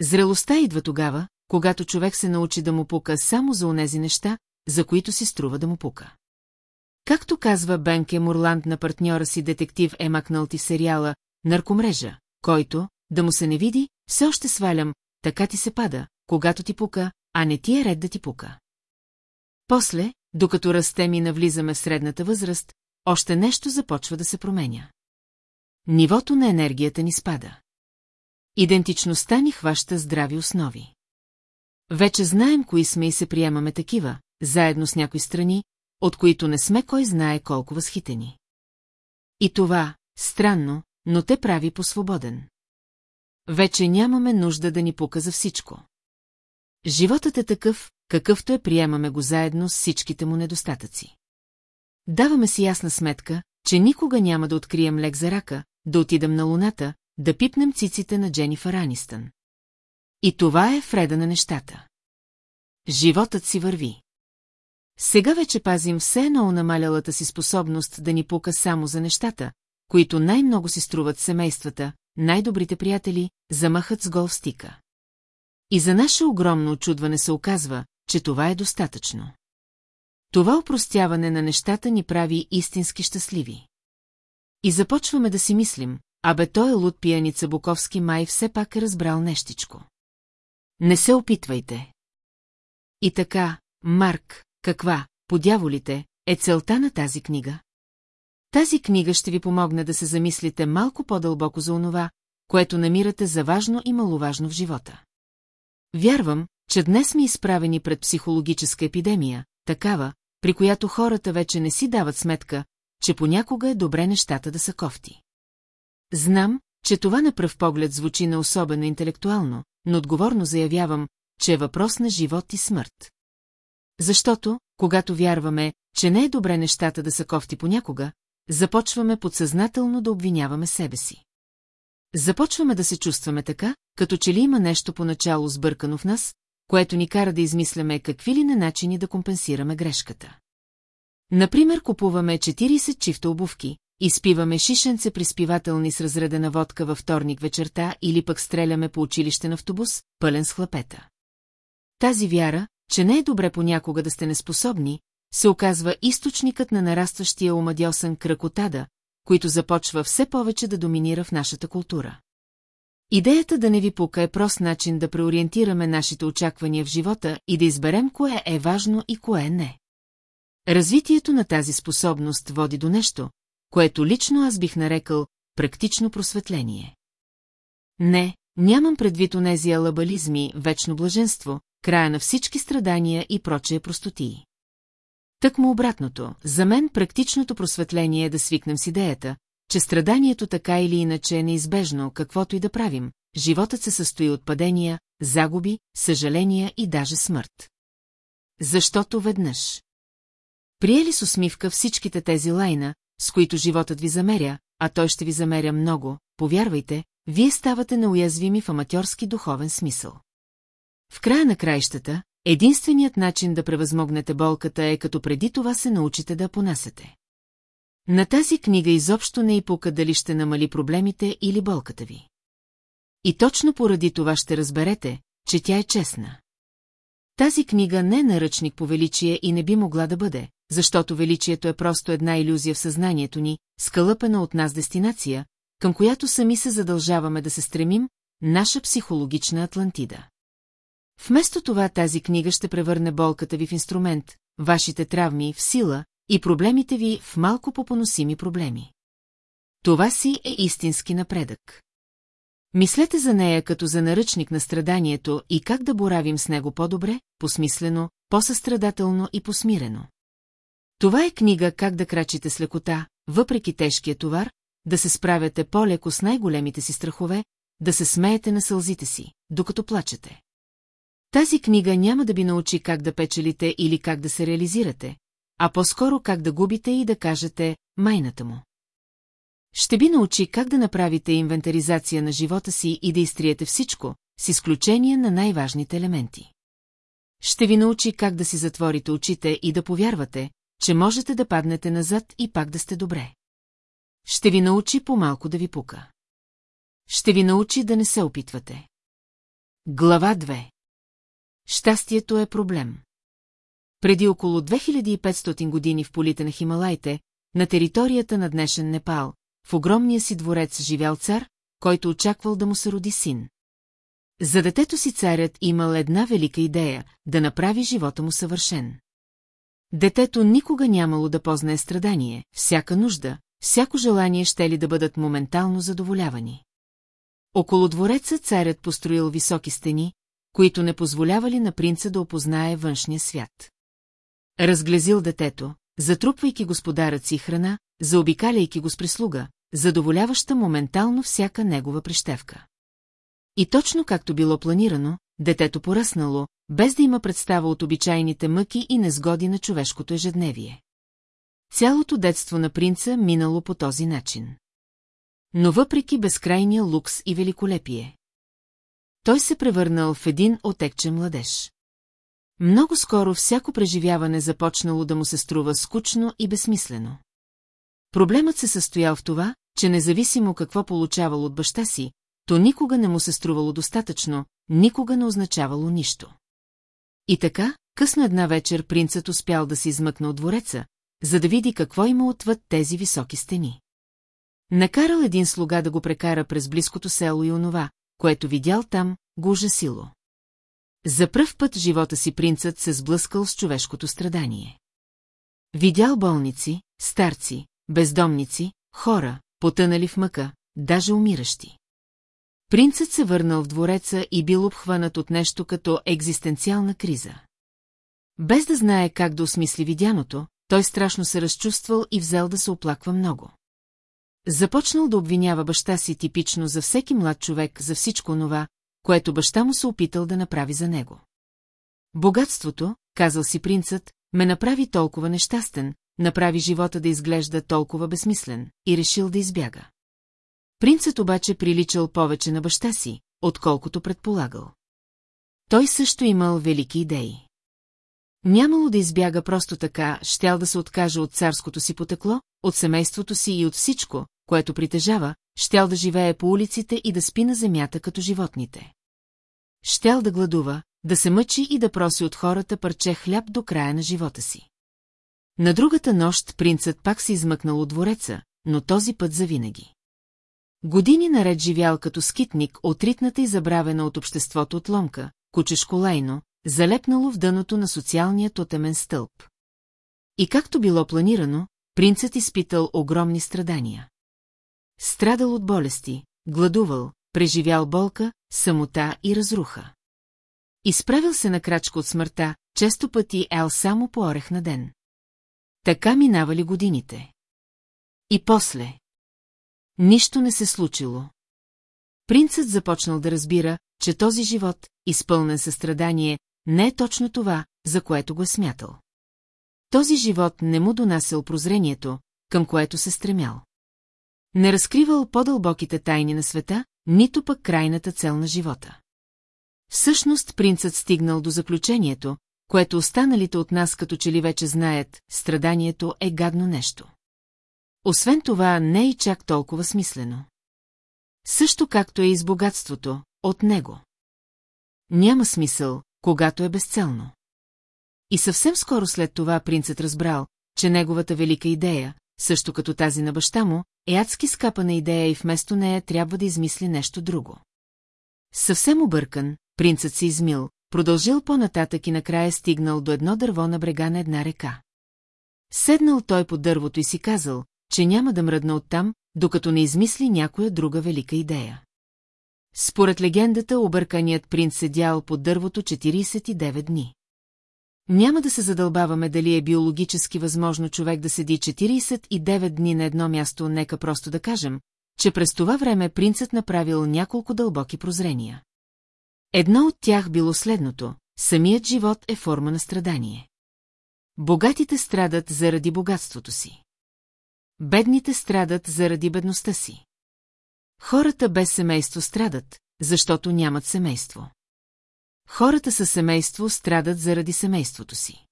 Зрелостта идва тогава, когато човек се научи да му пука само за онези неща, за които си струва да му пука. Както казва Бенке Мурланд на партньора си детектив Емакналти в сериала «Наркомрежа», който, да му се не види, все още свалям, така ти се пада, когато ти пука, а не ти е ред да ти пука. После, докато растем и навлизаме в средната възраст, още нещо започва да се променя. Нивото на енергията ни спада. Идентичността ни хваща здрави основи. Вече знаем кои сме и се приемаме такива, заедно с някои страни, от които не сме кой знае колко възхитени. И това, странно, но те прави по-свободен. Вече нямаме нужда да ни пука за всичко. Животът е такъв, какъвто е приемаме го заедно с всичките му недостатъци. Даваме си ясна сметка, че никога няма да открием лек за рака, да отидем на луната, да пипнем циците на Дженифър Анистън. И това е вреда на нещата. Животът си върви. Сега вече пазим все едно намалялата си способност да ни пука само за нещата, които най-много си струват семействата, най-добрите приятели, замахът с гол стика. И за наше огромно очудване се оказва, че това е достатъчно. Това упростяване на нещата ни прави истински щастливи. И започваме да си мислим, абе той е луд пияница Буковски май все пак е разбрал нещичко. Не се опитвайте. И така, Марк, каква, по дяволите, е целта на тази книга? Тази книга ще ви помогне да се замислите малко по-дълбоко за онова, което намирате за важно и маловажно в живота. Вярвам, че днес сме изправени пред психологическа епидемия, такава, при която хората вече не си дават сметка, че понякога е добре нещата да са кофти. Знам, че това на пръв поглед звучи не особено интелектуално, но отговорно заявявам, че е въпрос на живот и смърт. Защото, когато вярваме, че не е добре нещата да са кофти понякога, започваме подсъзнателно да обвиняваме себе си. Започваме да се чувстваме така, като че ли има нещо поначало сбъркано в нас, което ни кара да измисляме какви ли не начини да компенсираме грешката. Например, купуваме 40 чифта обувки, изпиваме шишенце приспивателни с разредена водка във вторник вечерта или пък стреляме по училище на автобус, пълен с хлапета. Тази вяра, че не е добре понякога да сте неспособни, се оказва източникът на нарастващия омадьосан кръкотада, който започва все повече да доминира в нашата култура. Идеята да не ви пука е прост начин да преориентираме нашите очаквания в живота и да изберем кое е важно и кое не. Развитието на тази способност води до нещо, което лично аз бих нарекал практично просветление. Не, нямам предвид онези алабализми, вечно блаженство, края на всички страдания и прочее простотии. Тък му обратното, за мен практичното просветление е да свикнем с идеята, че страданието така или иначе е неизбежно, каквото и да правим, животът се състои от падения, загуби, съжаления и даже смърт. Защото веднъж. Приели с усмивка всичките тези лайна, с които животът ви замеря, а той ще ви замеря много, повярвайте, вие ставате неуязвими в аматьорски духовен смисъл. В края на краищата, единственият начин да превъзмогнете болката е като преди това се научите да понасете. На тази книга изобщо не и пука дали ще намали проблемите или болката ви. И точно поради това ще разберете, че тя е честна. Тази книга не е наръчник по величие и не би могла да бъде, защото величието е просто една иллюзия в съзнанието ни, скълъпена от нас дестинация, към която сами се задължаваме да се стремим, наша психологична Атлантида. Вместо това тази книга ще превърне болката ви в инструмент, вашите травми в сила и проблемите ви в малко попоносими проблеми. Това си е истински напредък. Мислете за нея като за наръчник на страданието и как да боравим с него по-добре, посмислено, по-състрадателно и посмирено. Това е книга как да крачите с лекота, въпреки тежкия товар, да се справяте по-леко с най-големите си страхове, да се смеете на сълзите си, докато плачете. Тази книга няма да ви научи как да печелите или как да се реализирате, а по-скоро как да губите и да кажете майната му. Ще би научи как да направите инвентаризация на живота си и да изтриете всичко, с изключение на най-важните елементи. Ще ви научи как да си затворите очите и да повярвате, че можете да паднете назад и пак да сте добре. Ще ви научи по-малко да ви пука. Ще ви научи да не се опитвате. Глава 2 Щастието е проблем. Преди около 2500 години в полите на Хималайте, на територията на днешен Непал, в огромния си дворец живял цар, който очаквал да му се роди син. За детето си царят имал една велика идея – да направи живота му съвършен. Детето никога нямало да познае страдание, всяка нужда, всяко желание ще ли да бъдат моментално задоволявани. Около двореца царят построил високи стени, които не позволявали на принца да опознае външния свят. Разглезил детето, затрупвайки господарът си храна, заобикаляйки го с прислуга, задоволяваща моментално всяка негова прищевка. И точно както било планирано, детето поръснало, без да има представа от обичайните мъки и незгоди на човешкото ежедневие. Цялото детство на принца минало по този начин. Но въпреки безкрайния лукс и великолепие, той се превърнал в един отекчен младеж. Много скоро всяко преживяване започнало да му се струва скучно и безсмислено. Проблемът се състоял в това, че независимо какво получавал от баща си, то никога не му се струвало достатъчно, никога не означавало нищо. И така, късно една вечер принцът успял да се измъкне от двореца, за да види какво има отвъд тези високи стени. Накарал един слуга да го прекара през близкото село и онова, което видял там, го ужасило. За пръв път в живота си принцът се сблъскал с човешкото страдание. Видял болници, старци, бездомници, хора, потънали в мъка, даже умиращи. Принцът се върнал в двореца и бил обхванат от нещо като екзистенциална криза. Без да знае как да осмисли видяното, той страшно се разчувствал и взел да се оплаква много. Започнал да обвинява баща си типично за всеки млад човек за всичко онова, което баща му се опитал да направи за него. Богатството, казал си принцът, ме направи толкова нещастен, направи живота да изглежда толкова безсмислен и решил да избяга. Принцът обаче приличал повече на баща си, отколкото предполагал. Той също имал велики идеи. Нямало да избяга просто така, щял да се откаже от царското си потекло, от семейството си и от всичко, което притежава, щял да живее по улиците и да спи на земята като животните. Щял да гладува, да се мъчи и да проси от хората парче хляб до края на живота си. На другата нощ принцът пак се измъкнал от двореца, но този път завинаги. Години наред живял като скитник, отритната и забравена от обществото отломка, кучешко лайно, залепнало в дъното на социалния тотемен стълб. И както било планирано, принцът изпитал огромни страдания. Страдал от болести, гладувал, преживял болка, самота и разруха. Изправил се на крачка от смъртта, често пъти ел само по орех на ден. Така минавали годините. И после. Нищо не се случило. Принцът започнал да разбира, че този живот, изпълнен със страдание, не е точно това, за което го е смятал. Този живот не му донасял прозрението, към което се стремял. Не разкривал по-дълбоките тайни на света, нито пък крайната цел на живота. Всъщност принцът стигнал до заключението, което останалите от нас като че ли вече знаят, страданието е гадно нещо. Освен това, не е и чак толкова смислено. Също както е и с богатството, от него. Няма смисъл, когато е безцелно. И съвсем скоро след това принцът разбрал, че неговата велика идея, също като тази на баща му, е адски скапана идея и вместо нея трябва да измисли нещо друго. Съвсем объркан, принцът се измил, продължил по-нататък и накрая стигнал до едно дърво на брега на една река. Седнал той под дървото и си казал, че няма да мръдна оттам, докато не измисли някоя друга велика идея. Според легендата, обърканият принц седял под дървото 49 дни. Няма да се задълбаваме дали е биологически възможно човек да седи 49 дни на едно място, нека просто да кажем, че през това време принцът направил няколко дълбоки прозрения. Едно от тях било следното – самият живот е форма на страдание. Богатите страдат заради богатството си. Бедните страдат заради бедността си. Хората без семейство страдат, защото нямат семейство. Хората със семейство страдат заради семейството си.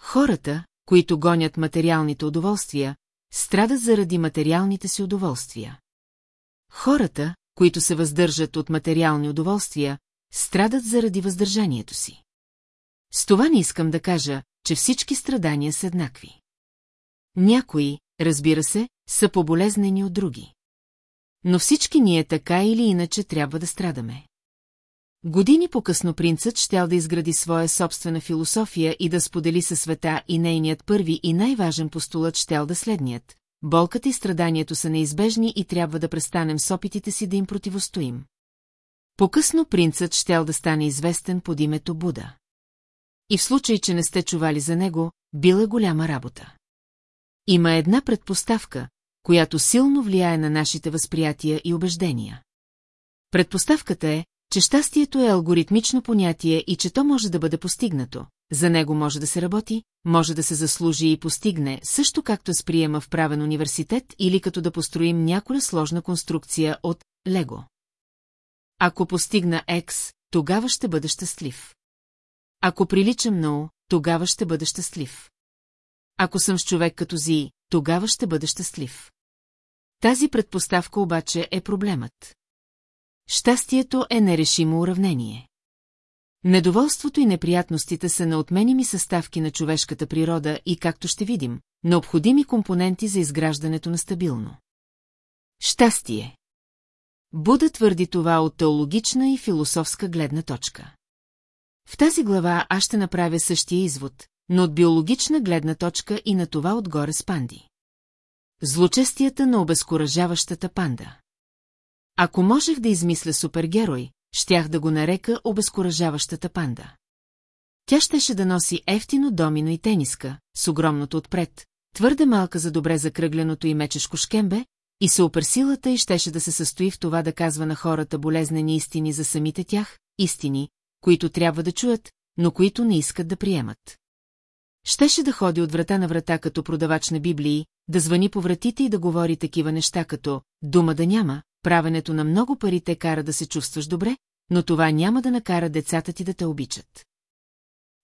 Хората, които гонят материалните удоволствия, страдат заради материалните си удоволствия. Хората, които се въздържат от материални удоволствия, страдат заради въздържанието си. С това не искам да кажа, че всички страдания са еднакви. Някои, разбира се, са поболезнени от други. но всички ние така или иначе трябва да страдаме. Години по-късно принцът щял да изгради своя собствена философия и да сподели със света и нейният първи и най-важен постулът щял да следният. Болката и страданието са неизбежни и трябва да престанем с опитите си да им противостоим. По-късно принцът щял да стане известен под името Буда. И в случай, че не сте чували за него, била голяма работа. Има една предпоставка, която силно влияе на нашите възприятия и убеждения. Предпоставката е, че щастието е алгоритмично понятие и че то може да бъде постигнато. За него може да се работи, може да се заслужи и постигне, също както с приема в правен университет или като да построим някоя сложна конструкция от лего. Ако постигна X, тогава ще бъда щастлив. Ако приличам на тогава ще бъда щастлив. Ако съм с човек като Зи, тогава ще бъда щастлив. Тази предпоставка обаче е проблемът. Щастието е нерешимо уравнение. Недоволството и неприятностите са неотменими съставки на човешката природа и, както ще видим, необходими компоненти за изграждането на стабилно. Щастие Буда твърди това от теологична и философска гледна точка. В тази глава аз ще направя същия извод, но от биологична гледна точка и на това отгоре с панди. Злочестията на обезкуражаващата панда. Ако можех да измисля супергерой, щях да го нарека обезкуражаващата панда. Тя щеше да носи ефтино домино и тениска, с огромното отпред, твърде малка за добре закръгленото и мечешко шкембе, и се оперсилата и щеше да се състои в това да казва на хората болезнени истини за самите тях, истини, които трябва да чуят, но които не искат да приемат. Щеше да ходи от врата на врата като продавач на Библии, да звъни по вратите и да говори такива неща като «дума да няма», правенето на много пари те кара да се чувстваш добре, но това няма да накара децата ти да те обичат.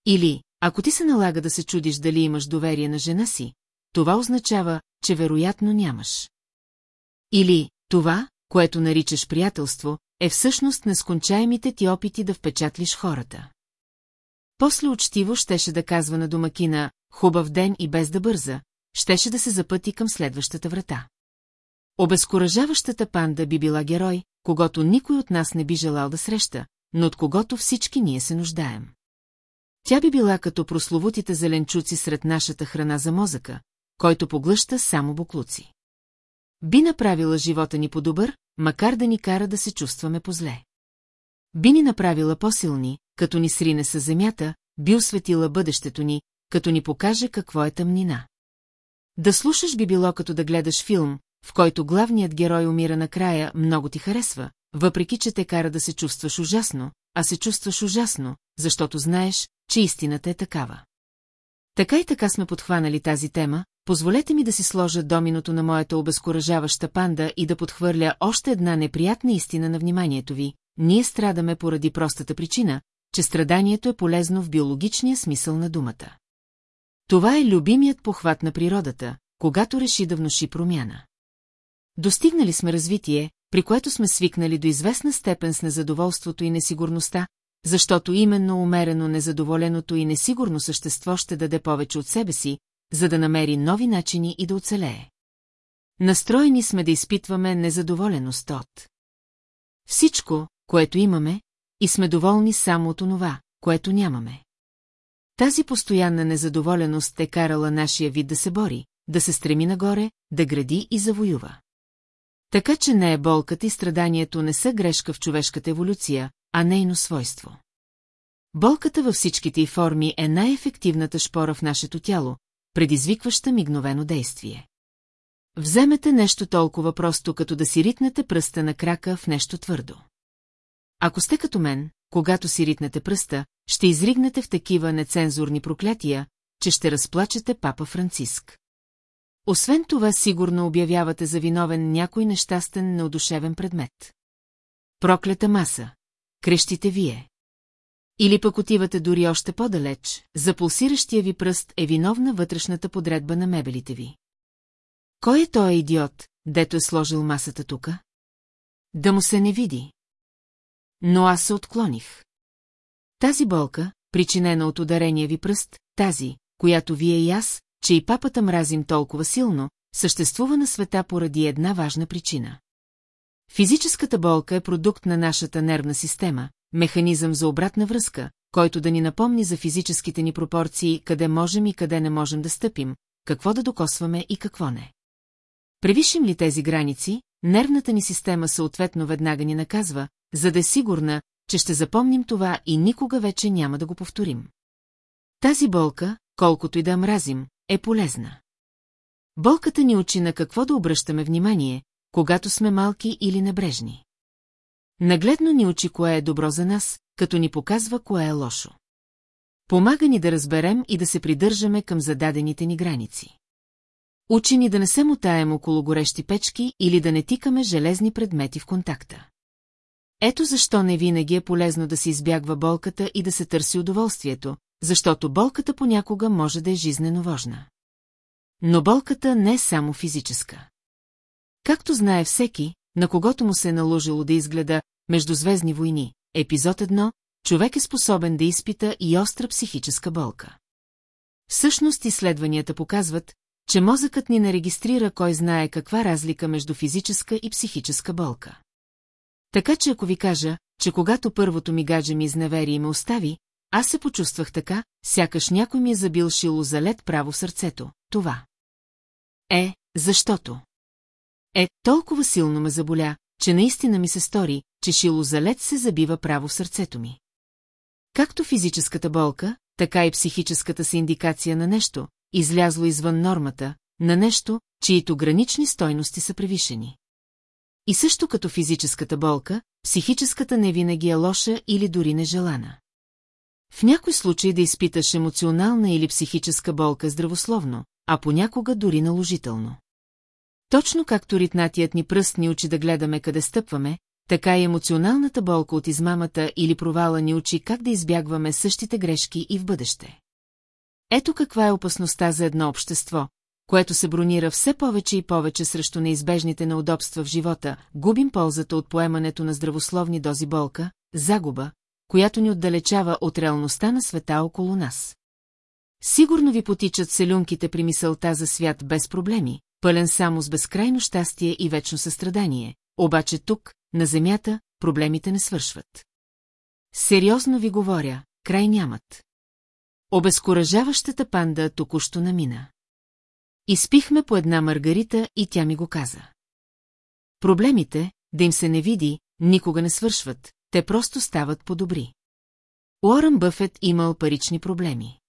Или, ако ти се налага да се чудиш дали имаш доверие на жена си, това означава, че вероятно нямаш. Или, това, което наричаш приятелство, е всъщност нескончаемите ти опити да впечатлиш хората. После учтиво щеше да казва на домакина «Хубав ден и без да бърза», щеше да се запъти към следващата врата. Обезкуражаващата панда би била герой, когато никой от нас не би желал да среща, но от когото всички ние се нуждаем. Тя би била като прословутите зеленчуци сред нашата храна за мозъка, който поглъща само буклуци. Би направила живота ни по-добър, макар да ни кара да се чувстваме по-зле. Би ни направила по-силни, като ни срине с земята, би осветила бъдещето ни, като ни покаже какво е тъмнина. Да слушаш би било като да гледаш филм, в който главният герой умира накрая, много ти харесва, въпреки че те кара да се чувстваш ужасно, а се чувстваш ужасно, защото знаеш, че истината е такава. Така и така сме подхванали тази тема, позволете ми да си сложа доминото на моята обезкуражаваща панда и да подхвърля още една неприятна истина на вниманието ви. Ние страдаме поради простата причина, че страданието е полезно в биологичния смисъл на думата. Това е любимият похват на природата, когато реши да внуши промяна. Достигнали сме развитие, при което сме свикнали до известна степен с незадоволството и несигурността, защото именно умерено незадоволеното и несигурно същество ще даде повече от себе си, за да намери нови начини и да оцелее. Настроени сме да изпитваме незадоволеност от всичко, което имаме, и сме доволни само от онова, което нямаме. Тази постоянна незадоволеност е карала нашия вид да се бори, да се стреми нагоре, да гради и завоюва. Така че не е болката и страданието не са грешка в човешката еволюция, а нейно свойство. Болката във всичките й форми е най-ефективната шпора в нашето тяло, предизвикваща мигновено действие. Вземете нещо толкова просто, като да си ритнете пръста на крака в нещо твърдо. Ако сте като мен, когато си ритнете пръста, ще изригнете в такива нецензурни проклятия, че ще разплачете папа Франциск. Освен това, сигурно обявявате за виновен някой нещастен неодушевен предмет. Проклята маса. Крещите вие. Или пък отивате дори още по-далеч, за пулсиращия ви пръст е виновна вътрешната подредба на мебелите ви. Кой е той идиот, дето е сложил масата тука? Да му се не види. Но аз се отклоних. Тази болка, причинена от ударения ви пръст, тази, която вие и аз, че и папата мразим толкова силно, съществува на света поради една важна причина. Физическата болка е продукт на нашата нервна система, механизъм за обратна връзка, който да ни напомни за физическите ни пропорции, къде можем и къде не можем да стъпим, какво да докосваме и какво не. Превишим ли тези граници, нервната ни система съответно веднага ни наказва, за да е сигурна, че ще запомним това и никога вече няма да го повторим. Тази болка, колкото и да мразим, е полезна. Болката ни учи на какво да обръщаме внимание, когато сме малки или небрежни. Нагледно ни учи кое е добро за нас, като ни показва кое е лошо. Помага ни да разберем и да се придържаме към зададените ни граници. Учи ни да не се мутаем около горещи печки или да не тикаме железни предмети в контакта. Ето защо не винаги е полезно да се избягва болката и да се търси удоволствието, защото болката понякога може да е жизнено важна. Но болката не е само физическа. Както знае всеки, на когото му се е наложило да изгледа «Междузвездни войни», епизод 1, човек е способен да изпита и остра психическа болка. Всъщност изследванията показват, че мозъкът ни не регистрира кой знае каква разлика между физическа и психическа болка. Така че ако ви кажа, че когато първото ми гадже ми изневери и ме остави, аз се почувствах така, сякаш някой ми е забил шило за лед право в сърцето. Това. Е, защото. Е, толкова силно ме заболя, че наистина ми се стори, че шило за лед се забива право в сърцето ми. Както физическата болка, така и психическата са индикация на нещо, излязло извън нормата, на нещо, чието гранични стойности са превишени. И също като физическата болка, психическата не винаги е лоша или дори нежелана. В някой случай да изпиташ емоционална или психическа болка здравословно, а понякога дори наложително. Точно както ритнатият ни пръст ни учи да гледаме къде стъпваме, така и емоционалната болка от измамата или провала ни учи как да избягваме същите грешки и в бъдеще. Ето каква е опасността за едно общество, което се бронира все повече и повече срещу неизбежните неудобства в живота, губим ползата от поемането на здравословни дози болка, загуба, която ни отдалечава от реалността на света около нас. Сигурно ви потичат селюнките при мисълта за свят без проблеми, пълен само с безкрайно щастие и вечно състрадание, обаче тук, на земята, проблемите не свършват. Сериозно ви говоря, край нямат. Обезкуражаващата панда току-що намина. Изпихме по една маргарита и тя ми го каза. Проблемите, да им се не види, никога не свършват, те просто стават по-добри. Уорън Бъфет имал парични проблеми.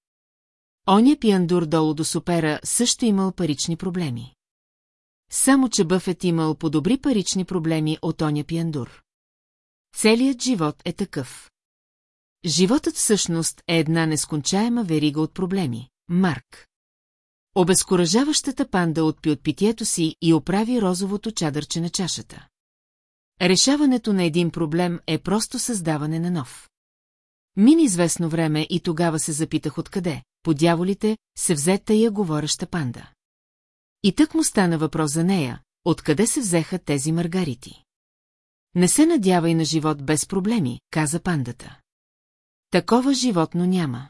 Оня пиандур долу до супера също имал парични проблеми. Само, че Бъфет имал по-добри парични проблеми от оня пиандур. Целият живот е такъв. Животът всъщност е една нескончаема верига от проблеми. Марк. Обезкуражаващата панда отпи от питието си и оправи розовото чадърче на чашата. Решаването на един проблем е просто създаване на нов. Мини известно време и тогава се запитах откъде, по дяволите, се взе тая говореща панда. И тък му стана въпрос за нея, откъде се взеха тези маргарити. Не се надява и на живот без проблеми, каза пандата. Такова животно няма.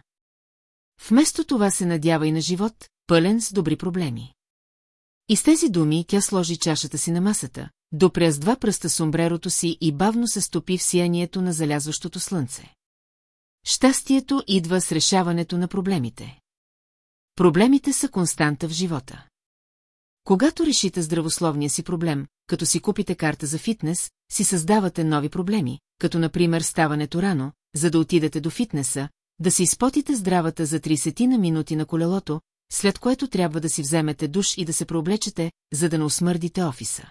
Вместо това се надява и на живот, пълен с добри проблеми. И с тези думи тя сложи чашата си на масата, допря с два пръста сумбрерото си и бавно се стопи в сиянието на залязващото слънце. Щастието идва с решаването на проблемите. Проблемите са константа в живота. Когато решите здравословния си проблем, като си купите карта за фитнес, си създавате нови проблеми, като например ставането рано, за да отидете до фитнеса, да си изпотите здравата за 30 на минути на колелото, след което трябва да си вземете душ и да се прооблечете, за да не усмърдите офиса.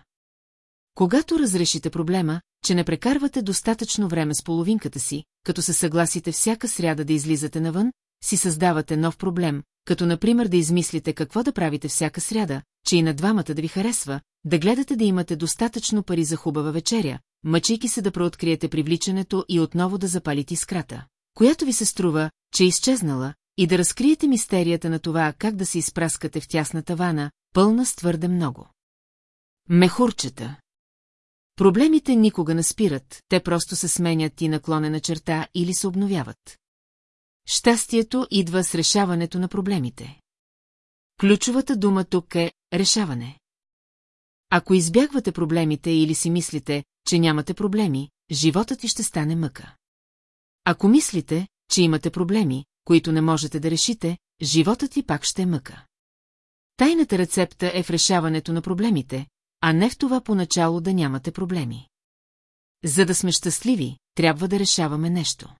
Когато разрешите проблема, че не прекарвате достатъчно време с половинката си, като се съгласите всяка сряда да излизате навън, си създавате нов проблем, като например да измислите какво да правите всяка сряда, че и на двамата да ви харесва, да гледате да имате достатъчно пари за хубава вечеря, мъчейки се да прооткриете привличането и отново да запалите искрата, която ви се струва, че е изчезнала, и да разкриете мистерията на това как да се изпраскате в тясната вана, пълна с твърде много. Мехурчета Проблемите никога не спират, те просто се сменят и наклонена черта или се обновяват. Щастието идва с решаването на проблемите. Ключовата дума тук е решаване. Ако избягвате проблемите или си мислите, че нямате проблеми, животът ви ще стане мъка. Ако мислите, че имате проблеми, които не можете да решите, животът ви пак ще е мъка. Тайната рецепта е в решаването на проблемите, а не в това поначало да нямате проблеми. За да сме щастливи, трябва да решаваме нещо.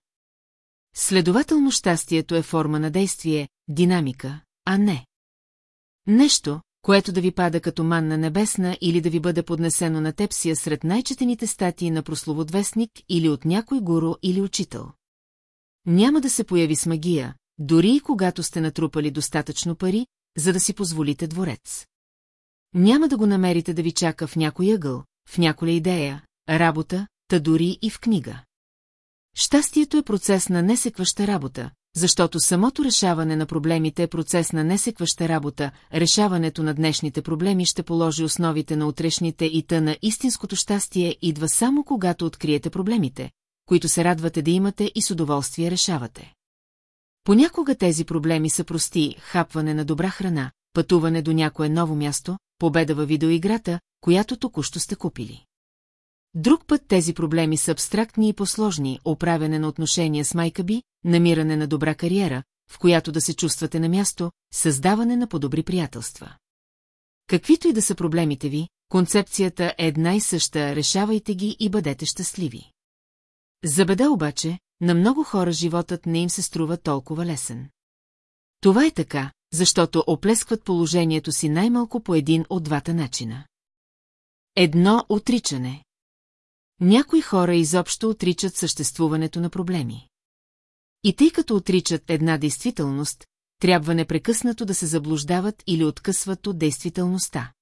Следователно щастието е форма на действие, динамика, а не. Нещо, което да ви пада като манна небесна или да ви бъде поднесено на тепсия сред най-четените статии на прословодвестник или от някой гуру или учител. Няма да се появи с магия, дори и когато сте натрупали достатъчно пари, за да си позволите дворец. Няма да го намерите да ви чака в някой ъгъл, в няколя идея, работа, та дори и в книга. Щастието е процес на несекваща работа, защото самото решаване на проблемите е процес на несекваща работа, решаването на днешните проблеми ще положи основите на утрешните и тъна истинското щастие идва само когато откриете проблемите, които се радвате да имате и с удоволствие решавате. Понякога тези проблеми са прости, хапване на добра храна, пътуване до някое ново място, победа във видеоиграта, която току-що сте купили. Друг път тези проблеми са абстрактни и посложни, оправяне на отношения с майка би, намиране на добра кариера, в която да се чувствате на място, създаване на подобри приятелства. Каквито и да са проблемите ви, концепцията е една и съща, решавайте ги и бъдете щастливи. За беда обаче, на много хора животът не им се струва толкова лесен. Това е така, защото оплескват положението си най-малко по един от двата начина. Едно отричане. Някои хора изобщо отричат съществуването на проблеми. И тъй като отричат една действителност, трябва непрекъснато да се заблуждават или откъсват от действителността.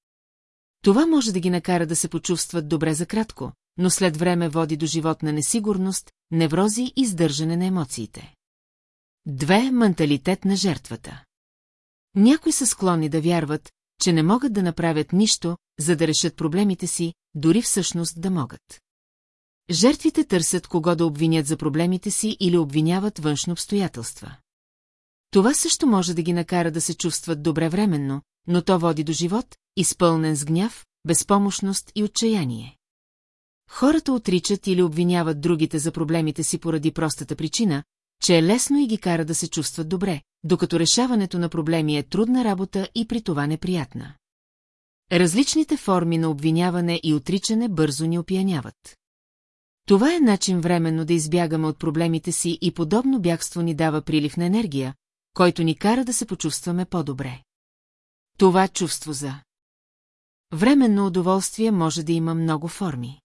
Това може да ги накара да се почувстват добре за кратко, но след време води до живот на несигурност, неврози и сдържане на емоциите. Две – менталитет на жертвата. Някои са склонни да вярват, че не могат да направят нищо, за да решат проблемите си, дори всъщност да могат. Жертвите търсят кого да обвинят за проблемите си или обвиняват външно обстоятелства. Това също може да ги накара да се чувстват добре временно, но то води до живот, изпълнен с гняв, безпомощност и отчаяние. Хората отричат или обвиняват другите за проблемите си поради простата причина, че е лесно и ги кара да се чувстват добре, докато решаването на проблеми е трудна работа и при това неприятна. Различните форми на обвиняване и отричане бързо ни опияняват. Това е начин временно да избягаме от проблемите си и подобно бягство ни дава прилив на енергия, който ни кара да се почувстваме по-добре. Това чувство за временно удоволствие може да има много форми.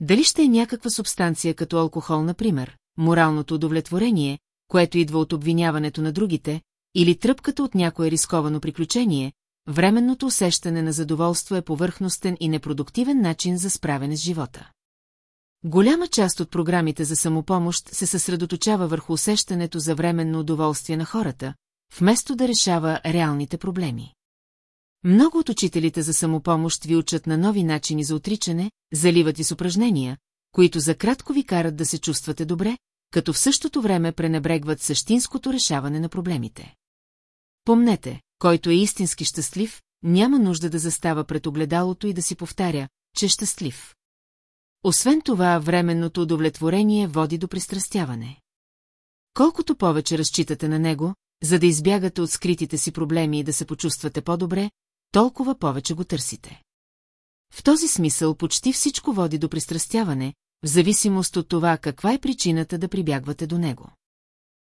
Дали ще е някаква субстанция като алкохол, например, моралното удовлетворение, което идва от обвиняването на другите, или тръпката от някое рисковано приключение, временното усещане на задоволство е повърхностен и непродуктивен начин за справяне с живота. Голяма част от програмите за самопомощ се съсредоточава върху усещането за временно удоволствие на хората, вместо да решава реалните проблеми. Много от учителите за самопомощ ви учат на нови начини за отричане, заливат и с упражнения, които за кратко ви карат да се чувствате добре, като в същото време пренебрегват същинското решаване на проблемите. Помнете, който е истински щастлив, няма нужда да застава пред огледалото и да си повтаря, че е щастлив. Освен това, временното удовлетворение води до пристрастяване. Колкото повече разчитате на него, за да избягате от скритите си проблеми и да се почувствате по-добре, толкова повече го търсите. В този смисъл почти всичко води до пристрастяване, в зависимост от това каква е причината да прибягвате до него.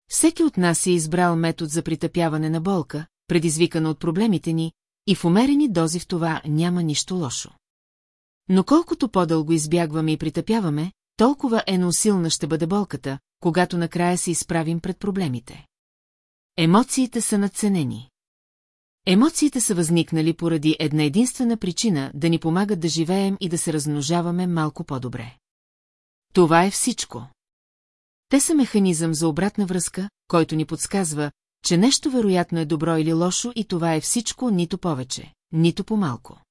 Всеки от нас е избрал метод за притъпяване на болка, предизвикана от проблемите ни, и в умерени дози в това няма нищо лошо. Но колкото по-дълго избягваме и притъпяваме, толкова е наусилна ще бъде болката, когато накрая се изправим пред проблемите. Емоциите са надценени. Емоциите са възникнали поради една единствена причина да ни помагат да живеем и да се размножаваме малко по-добре. Това е всичко. Те са механизъм за обратна връзка, който ни подсказва, че нещо вероятно е добро или лошо и това е всичко нито повече, нито по-малко.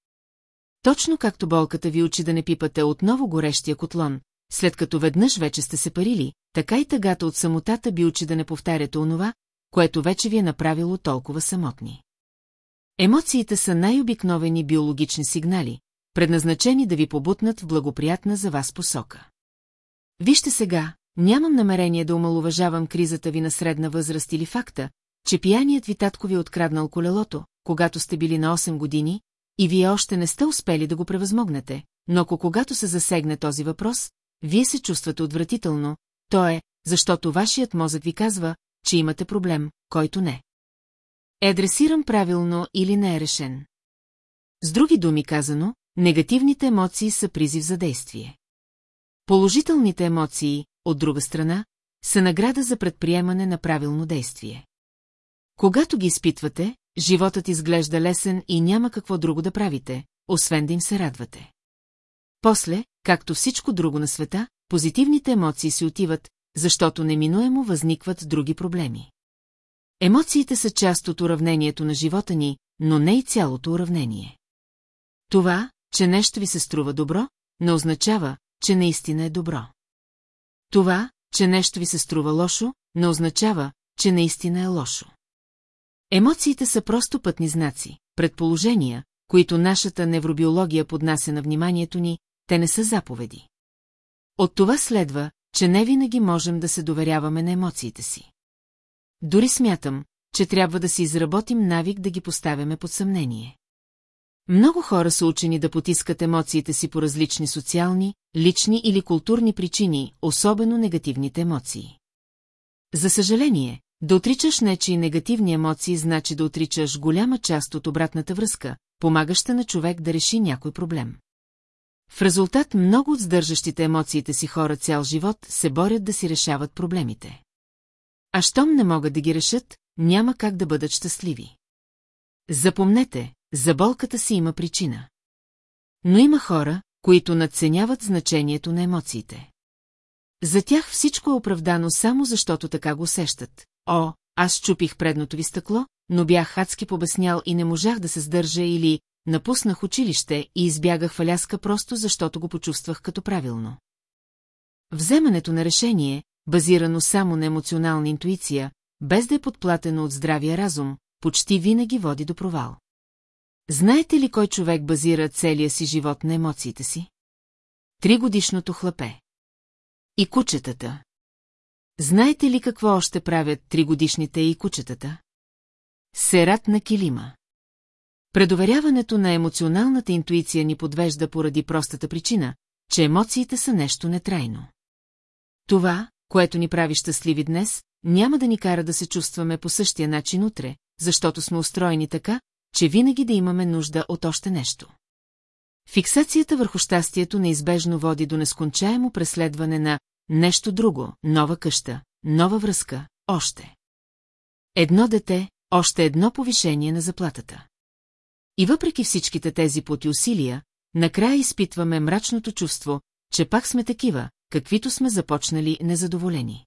Точно както болката ви учи да не пипате отново горещия котлон, след като веднъж вече сте се парили, така и тъгата от самотата би учи да не повтаряте онова, което вече ви е направило толкова самотни. Емоциите са най-обикновени биологични сигнали, предназначени да ви побутнат в благоприятна за вас посока. Вижте сега, нямам намерение да омалуважавам кризата ви на средна възраст или факта, че пияният ви татко ви е откраднал колелото, когато сте били на 8 години, и вие още не сте успели да го превъзмогнете, но ако когато се засегне този въпрос, вие се чувствате отвратително, то е, защото вашият мозък ви казва, че имате проблем, който не. Е адресиран правилно или не е решен. С други думи казано, негативните емоции са призив за действие. Положителните емоции, от друга страна, са награда за предприемане на правилно действие. Когато ги изпитвате, животът изглежда лесен и няма какво друго да правите, освен да им се радвате. После, както всичко друго на света, позитивните емоции си отиват, защото неминуемо възникват други проблеми. Емоциите са част от уравнението на живота ни, но не и цялото уравнение. Това, че нещо ви се струва добро, не означава, че наистина е добро. Това, че нещо ви се струва лошо, не означава, че наистина е лошо. Емоциите са просто пътни знаци, предположения, които нашата невробиология поднася на вниманието ни, те не са заповеди. От това следва, че не винаги можем да се доверяваме на емоциите си. Дори смятам, че трябва да си изработим навик да ги поставяме под съмнение. Много хора са учени да потискат емоциите си по различни социални, лични или културни причини, особено негативните емоции. За съжаление, да отричаш нечи негативни емоции значи да отричаш голяма част от обратната връзка, помагаща на човек да реши някой проблем. В резултат много от сдържащите емоциите си хора цял живот се борят да си решават проблемите. А щом не могат да ги решат, няма как да бъдат щастливи. Запомнете, за болката си има причина. Но има хора, които надценяват значението на емоциите. За тях всичко е оправдано само защото така го усещат. О, аз чупих предното ви стъкло, но бях адски побеснял и не можах да се сдържа или напуснах училище и избягах в Аляска просто защото го почувствах като правилно. Вземането на решение, базирано само на емоционална интуиция, без да е подплатено от здравия разум, почти винаги води до провал. Знаете ли кой човек базира целия си живот на емоциите си? Тригодишното хлапе. И кучетата. Знаете ли какво още правят тригодишните и кучетата? Серат на килима. Предоверяването на емоционалната интуиция ни подвежда поради простата причина, че емоциите са нещо нетрайно. Това, което ни прави щастливи днес, няма да ни кара да се чувстваме по същия начин утре, защото сме устроени така, че винаги да имаме нужда от още нещо. Фиксацията върху щастието неизбежно води до нескончаемо преследване на нещо друго, нова къща, нова връзка, още. Едно дете, още едно повишение на заплатата. И въпреки всичките тези поти усилия, накрая изпитваме мрачното чувство, че пак сме такива, каквито сме започнали незадоволени.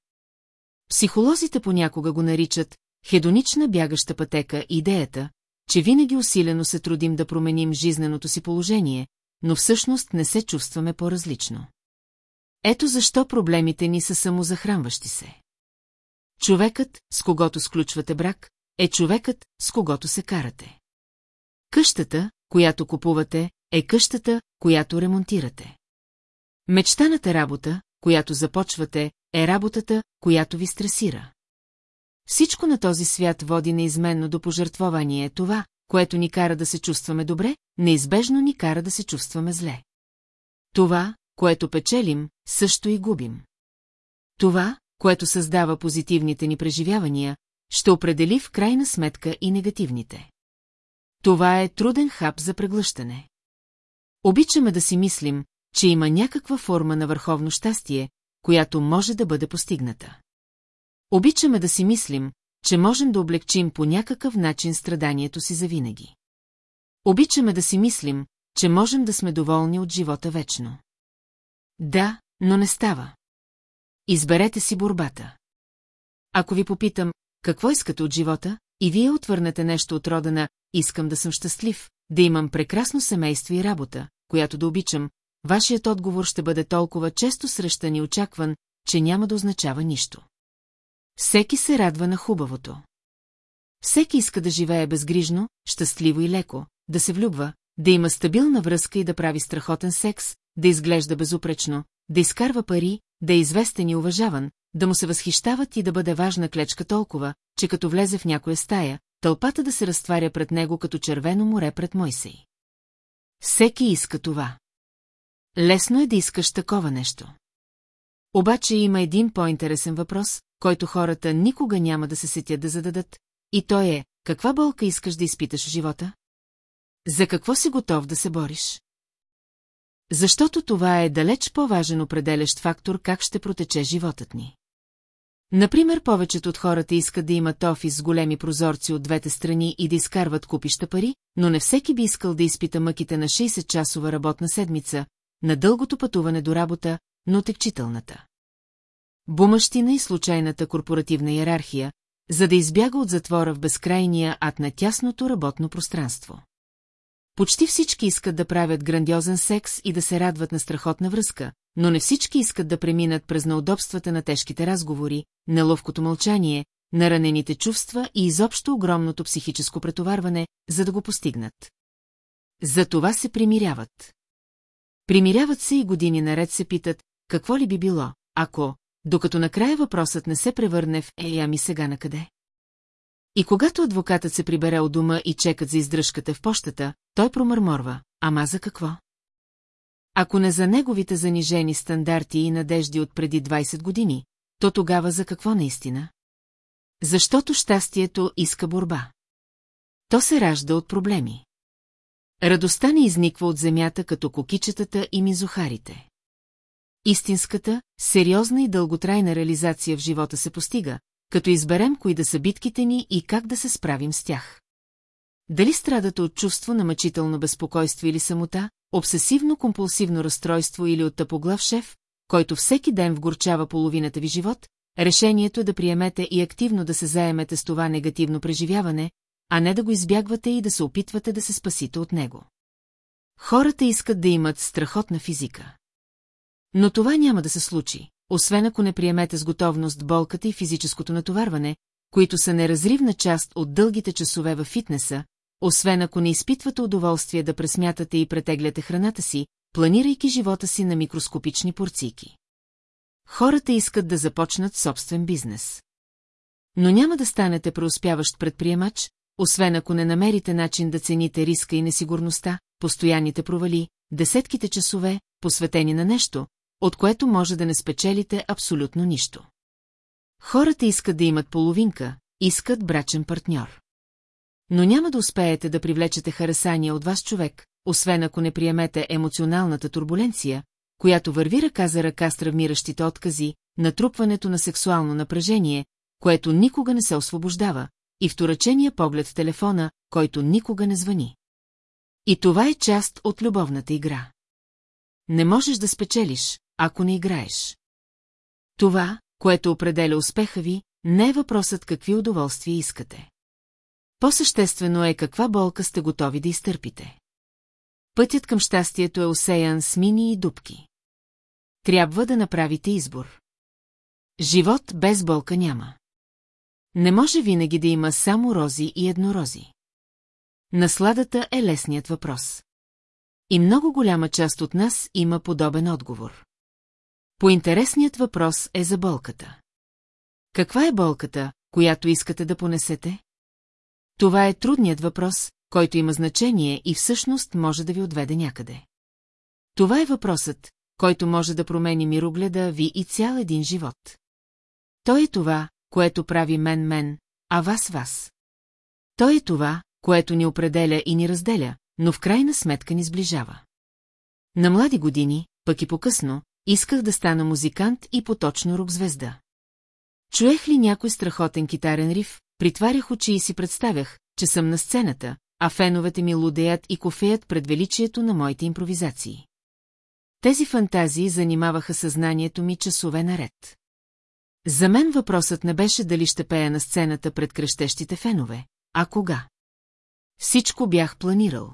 Психолозите понякога го наричат хедонична бягаща пътека идеята, че винаги усилено се трудим да променим жизненото си положение, но всъщност не се чувстваме по-различно. Ето защо проблемите ни са самозахранващи се. Човекът, с когото сключвате брак, е човекът, с когото се карате. Къщата, която купувате, е къщата, която ремонтирате. Мечтаната работа, която започвате, е работата, която ви стресира. Всичко на този свят води неизменно до пожертвование това, което ни кара да се чувстваме добре, неизбежно ни кара да се чувстваме зле. Това, което печелим, също и губим. Това, което създава позитивните ни преживявания, ще определи в крайна сметка и негативните. Това е труден хап за преглъщане. Обичаме да си мислим, че има някаква форма на върховно щастие, която може да бъде постигната. Обичаме да си мислим, че можем да облегчим по някакъв начин страданието си завинаги. Обичаме да си мислим, че можем да сме доволни от живота вечно. Да, но не става. Изберете си борбата. Ако ви попитам, какво искате от живота, и вие отвърнете нещо от рода на «Искам да съм щастлив, да имам прекрасно семейство и работа, която да обичам», вашият отговор ще бъде толкова често срещан и очакван, че няма да означава нищо. Всеки се радва на хубавото. Всеки иска да живее безгрижно, щастливо и леко, да се влюбва, да има стабилна връзка и да прави страхотен секс, да изглежда безупречно, да изкарва пари, да е известен и уважаван, да му се възхищават и да бъде важна клечка толкова, че като влезе в някоя стая, тълпата да се разтваря пред него като червено море пред Мойсей. Всеки иска това. Лесно е да искаш такова нещо. Обаче има един по-интересен въпрос, който хората никога няма да се сетят да зададат, и той е, каква болка искаш да изпиташ в живота? За какво си готов да се бориш? Защото това е далеч по-важен определящ фактор как ще протече животът ни. Например, повечето от хората искат да имат офис с големи прозорци от двете страни и да изкарват купища пари, но не всеки би искал да изпита мъките на 60-часова работна седмица, на дългото пътуване до работа, но текчителната. Бумащина и случайната корпоративна иерархия, за да избяга от затвора в безкрайния ад на тясното работно пространство. Почти всички искат да правят грандиозен секс и да се радват на страхотна връзка, но не всички искат да преминат през неудобствата на тежките разговори, неловкото мълчание, наранените чувства и изобщо огромното психическо претоварване, за да го постигнат. За това се примиряват. Примиряват се и години наред се питат, какво ли би било, ако, докато накрая въпросът не се превърне в «Ей, ами сега на къде?» И когато адвокатът се прибере от дома и чекат за издръжката в пощата, той промърморва, ама за какво? Ако не за неговите занижени стандарти и надежди от преди 20 години, то тогава за какво наистина? Защото щастието иска борба. То се ражда от проблеми. Радостта не изниква от земята като кокичетата и мизохарите. Истинската, сериозна и дълготрайна реализация в живота се постига, като изберем кои да са битките ни и как да се справим с тях. Дали страдате от чувство на мъчително безпокойство или самота, обсесивно-компулсивно разстройство или от тъпоглав шеф, който всеки ден вгорчава половината ви живот, решението е да приемете и активно да се заемете с това негативно преживяване, а не да го избягвате и да се опитвате да се спасите от него. Хората искат да имат страхотна физика. Но това няма да се случи, освен ако не приемете с готовност болката и физическото натоварване, които са неразривна част от дългите часове във фитнеса, освен ако не изпитвате удоволствие да пресмятате и претегляте храната си, планирайки живота си на микроскопични порцийки. Хората искат да започнат собствен бизнес. Но няма да станете преуспяващ предприемач, освен ако не намерите начин да цените риска и несигурността, постоянните провали, десетките часове, посветени на нещо, от което може да не спечелите абсолютно нищо. Хората искат да имат половинка, искат брачен партньор. Но няма да успеете да привлечете харесание от вас човек, освен ако не приемете емоционалната турбуленция, която върви ръка за ръка с травмиращите откази, натрупването на сексуално напрежение, което никога не се освобождава, и вторачения поглед в телефона, който никога не звъни. И това е част от любовната игра. Не можеш да спечелиш, ако не играеш. Това, което определя успеха ви, не е въпросът какви удоволствия искате. По-съществено е каква болка сте готови да изтърпите. Пътят към щастието е осеян с мини и дубки. Трябва да направите избор. Живот без болка няма. Не може винаги да има само рози и еднорози. Насладата е лесният въпрос. И много голяма част от нас има подобен отговор. Поинтересният въпрос е за болката. Каква е болката, която искате да понесете? Това е трудният въпрос, който има значение и всъщност може да ви отведе някъде. Това е въпросът, който може да промени мирогледа ви и цял един живот. Той е това, което прави мен-мен, а вас-вас. Той е това, което ни определя и ни разделя, но в крайна сметка ни сближава. На млади години, пък и по-късно, исках да стана музикант и поточно рок-звезда. Чуех ли някой страхотен китарен риф, притварях очи и си представях, че съм на сцената, а феновете ми лудеят и кофеят пред величието на моите импровизации. Тези фантазии занимаваха съзнанието ми часове наред. За мен въпросът не беше дали ще пея на сцената пред крещещите фенове, а кога. Всичко бях планирал.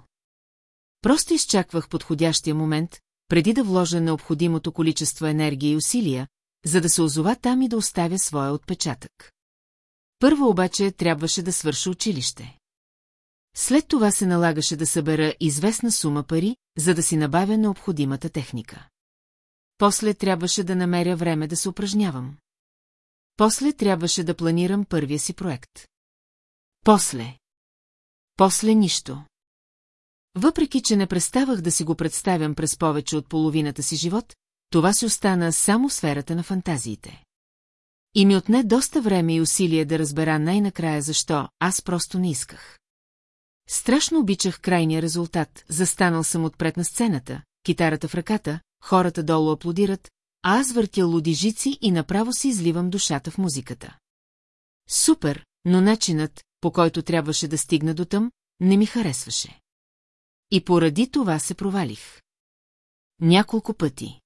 Просто изчаквах подходящия момент, преди да вложа необходимото количество енергия и усилия, за да се озова там и да оставя своя отпечатък. Първо обаче трябваше да свърша училище. След това се налагаше да събера известна сума пари, за да си набавя необходимата техника. После трябваше да намеря време да се упражнявам. После трябваше да планирам първия си проект. После. После нищо. Въпреки, че не преставах да си го представям през повече от половината си живот, това си остана само в сферата на фантазиите. И ми отне доста време и усилие да разбера най-накрая защо, аз просто не исках. Страшно обичах крайния резултат, застанал съм отпред на сцената, китарата в ръката, хората долу аплодират, а аз въртя лудижици и направо си изливам душата в музиката. Супер, но начинът, по който трябваше да стигна до тъм, не ми харесваше. И поради това се провалих. Няколко пъти.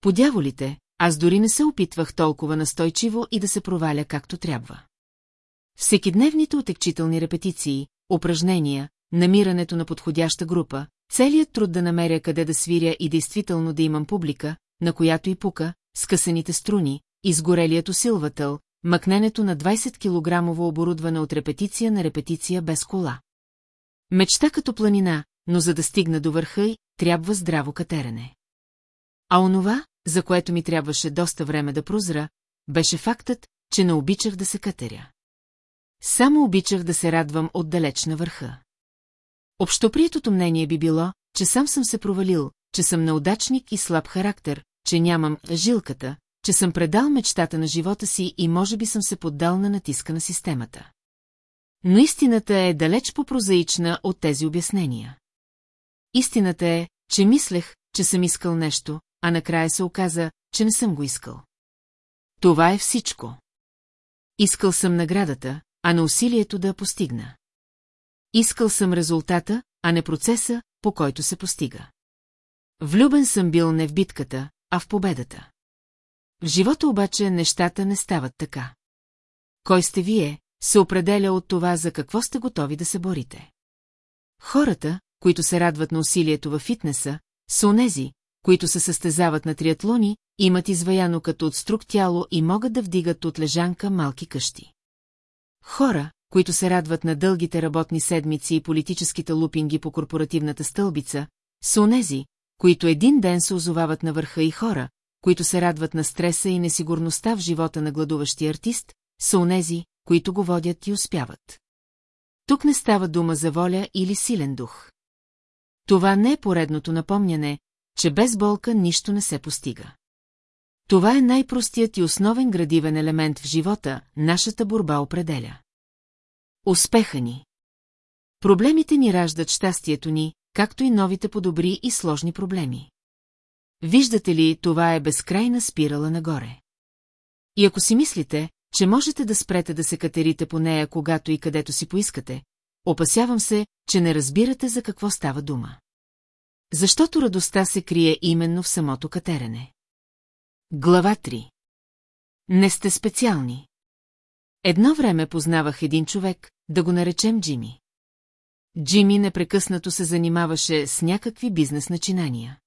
По дяволите, аз дори не се опитвах толкова настойчиво и да се проваля както трябва. Всекидневните отекчителни репетиции, упражнения, намирането на подходяща група, целият труд да намеря къде да свиря и действително да имам публика, на която и пука, скъсаните струни, изгорелият усилвател, мъкненето на 20-килограмово оборудване от репетиция на репетиция без кола. Мечта като планина, но за да стигна до върха й, трябва здраво катерене. А онова, за което ми трябваше доста време да прозра, беше фактът, че не обичах да се катеря. Само обичах да се радвам отдалеч на върха. Общоприетото мнение би било, че сам съм се провалил, че съм неудачник и слаб характер, че нямам жилката, че съм предал мечтата на живота си и може би съм се поддал на натиска на системата. Но истината е далеч по-прозаична от тези обяснения. Истината е, че мислех, че съм искал нещо, а накрая се оказа, че не съм го искал. Това е всичко. Искал съм наградата, а на усилието да я постигна. Искал съм резултата, а не процеса, по който се постига. Влюбен съм бил не в битката, а в победата. В живота обаче нещата не стават така. Кой сте вие, се определя от това за какво сте готови да се борите. Хората, които се радват на усилието във фитнеса, са онези, които се състезават на триатлони, имат изваяно като от струк тяло и могат да вдигат от лежанка малки къщи. Хора, които се радват на дългите работни седмици и политическите лупинги по корпоративната стълбица, са онези, които един ден се озовават на върха и хора, които се радват на стреса и несигурността в живота на гладуващия артист, са онези, които го водят и успяват. Тук не става дума за воля или силен дух. Това не е поредното напомняне, че без болка нищо не се постига. Това е най-простият и основен градивен елемент в живота, нашата борба определя. Успеха ни. Проблемите ни раждат щастието ни, както и новите подобри и сложни проблеми. Виждате ли, това е безкрайна спирала нагоре. И ако си мислите, че можете да спрете да се катерите по нея, когато и където си поискате, опасявам се, че не разбирате за какво става дума. Защото радостта се крие именно в самото катерене. Глава 3 Не сте специални. Едно време познавах един човек, да го наречем Джими. Джими непрекъснато се занимаваше с някакви бизнес начинания.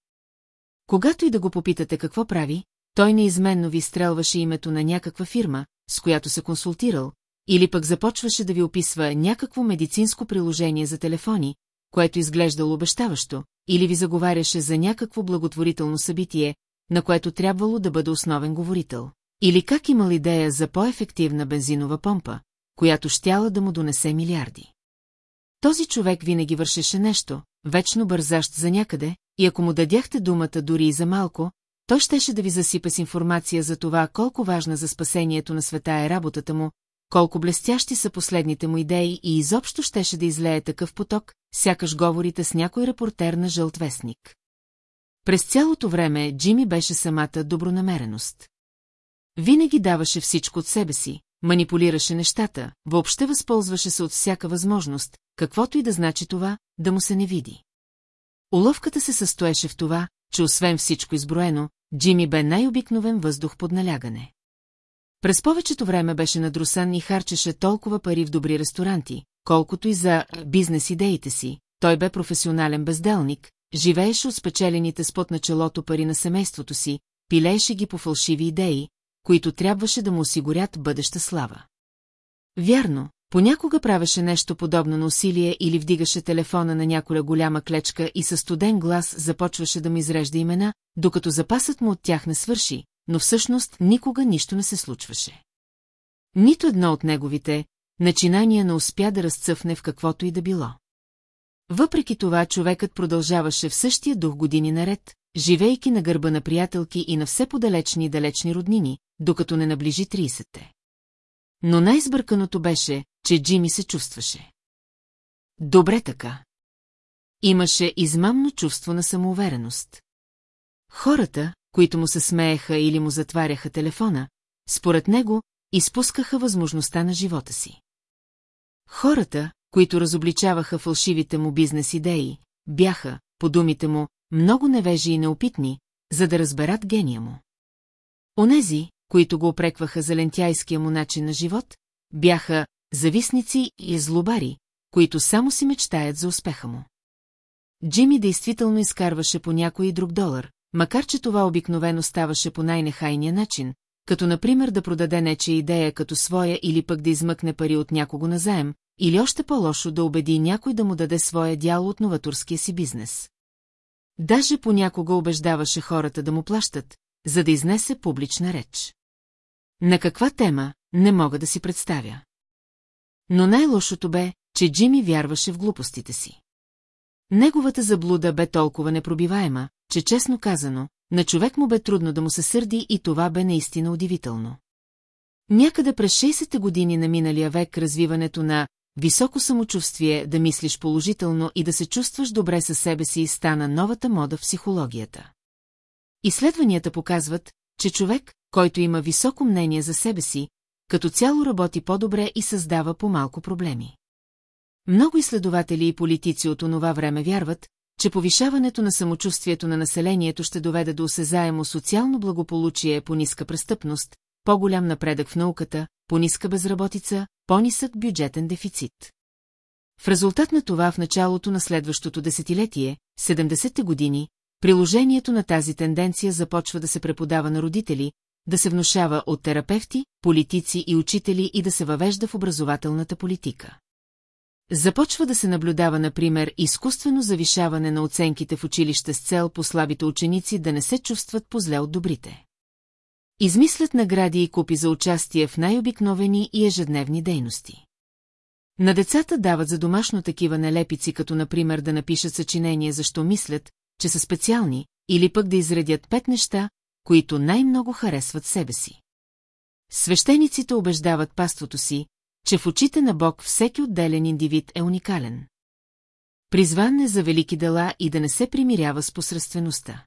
Когато и да го попитате какво прави, той неизменно ви стрелваше името на някаква фирма, с която се консултирал, или пък започваше да ви описва някакво медицинско приложение за телефони, което изглеждало обещаващо, или ви заговаряше за някакво благотворително събитие, на което трябвало да бъде основен говорител. Или как имал идея за по-ефективна бензинова помпа, която щяла да му донесе милиарди. Този човек винаги вършеше нещо, вечно бързащ за някъде, и ако му дадяхте думата дори и за малко, той щеше да ви засипе с информация за това колко важна за спасението на света е работата му, колко блестящи са последните му идеи и изобщо щеше да излее такъв поток, сякаш говорите с някой репортер на жълт вестник. През цялото време Джими беше самата добронамереност. Винаги даваше всичко от себе си, манипулираше нещата, въобще възползваше се от всяка възможност, каквото и да значи това, да му се не види. Уловката се състоеше в това, че освен всичко изброено, Джими бе най-обикновен въздух под налягане. През повечето време беше надрусан и харчеше толкова пари в добри ресторанти, колкото и за бизнес идеите си. Той бе професионален безделник, живееше от спечелените спот на челото пари на семейството си, пилееше ги по фалшиви идеи, които трябваше да му осигурят бъдеща слава. Вярно, понякога правеше нещо подобно на усилие или вдигаше телефона на няколя голяма клечка и със студен глас започваше да му изрежда имена, докато запасът му от тях не свърши, но всъщност никога нищо не се случваше. Нито едно от неговите начинания не успя да разцъфне в каквото и да било. Въпреки това човекът продължаваше в същия дух години наред, живейки на гърба на приятелки и на все подалечни и далечни роднини, докато не наближи 30-те. Но най-збърканото беше, че Джими се чувстваше. Добре така. Имаше измамно чувство на самоувереност. Хората, които му се смееха или му затваряха телефона, според него, изпускаха възможността на живота си. Хората, които разобличаваха фалшивите му бизнес идеи, бяха, по думите му, много невежи и неопитни, за да разберат гения му. Онези, които го опрекваха за лентяйския му начин на живот, бяха зависници и злобари, които само си мечтаят за успеха му. Джими действително изкарваше по някой друг долар, макар че това обикновено ставаше по най-нехайния начин, като например да продаде нечия идея като своя или пък да измъкне пари от някого назаем, или още по-лошо да убеди някой да му даде своя дял от новаторския си бизнес. Даже понякога убеждаваше хората да му плащат, за да изнесе публична реч. На каква тема, не мога да си представя. Но най-лошото бе, че Джими вярваше в глупостите си. Неговата заблуда бе толкова непробиваема, че честно казано, на човек му бе трудно да му се сърди и това бе наистина удивително. Някъде през 60-те години на миналия век развиването на високо самочувствие, да мислиш положително и да се чувстваш добре със себе си стана новата мода в психологията. Изследванията показват, че човек, който има високо мнение за себе си, като цяло работи по-добре и създава по-малко проблеми. Много изследователи и политици от онова време вярват, че повишаването на самочувствието на населението ще доведе до осезаемо социално благополучие по ниска престъпност, по-голям напредък в науката, по-ниска безработица, по-нисък бюджетен дефицит. В резултат на това в началото на следващото десетилетие, 70-те години, приложението на тази тенденция започва да се преподава на родители, да се внушава от терапевти, политици и учители и да се въвежда в образователната политика. Започва да се наблюдава, например, изкуствено завишаване на оценките в училище с цел по слабите ученици да не се чувстват позле от добрите. Измислят награди и купи за участие в най-обикновени и ежедневни дейности. На децата дават за домашно такива нелепици, като например да напишат съчинение защо мислят, че са специални, или пък да изредят пет неща, които най-много харесват себе си. Свещениците убеждават паството си, че в очите на Бог всеки отделен индивид е уникален. Призван е за велики дела и да не се примирява с посредствеността.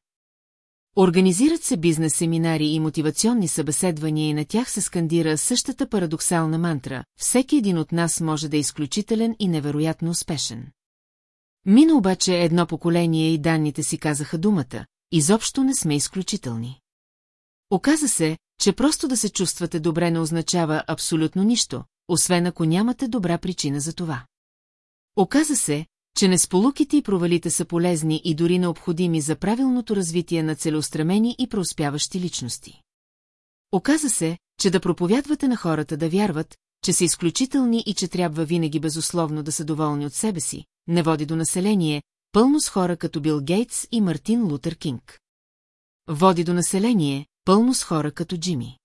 Организират се бизнес семинари и мотивационни събеседвания и на тях се скандира същата парадоксална мантра – всеки един от нас може да е изключителен и невероятно успешен. Мина обаче едно поколение и данните си казаха думата – изобщо не сме изключителни. Оказа се, че просто да се чувствате добре не означава абсолютно нищо, освен ако нямате добра причина за това. Оказа се, че несполуките и провалите са полезни и дори необходими за правилното развитие на целеустремени и преуспяващи личности. Оказа се, че да проповядвате на хората да вярват, че са изключителни и че трябва винаги безусловно да са доволни от себе си, не води до население, пълно с хора като Бил Гейтс и Мартин Лутер Кинг. Води до население, пълно с хора като Джими.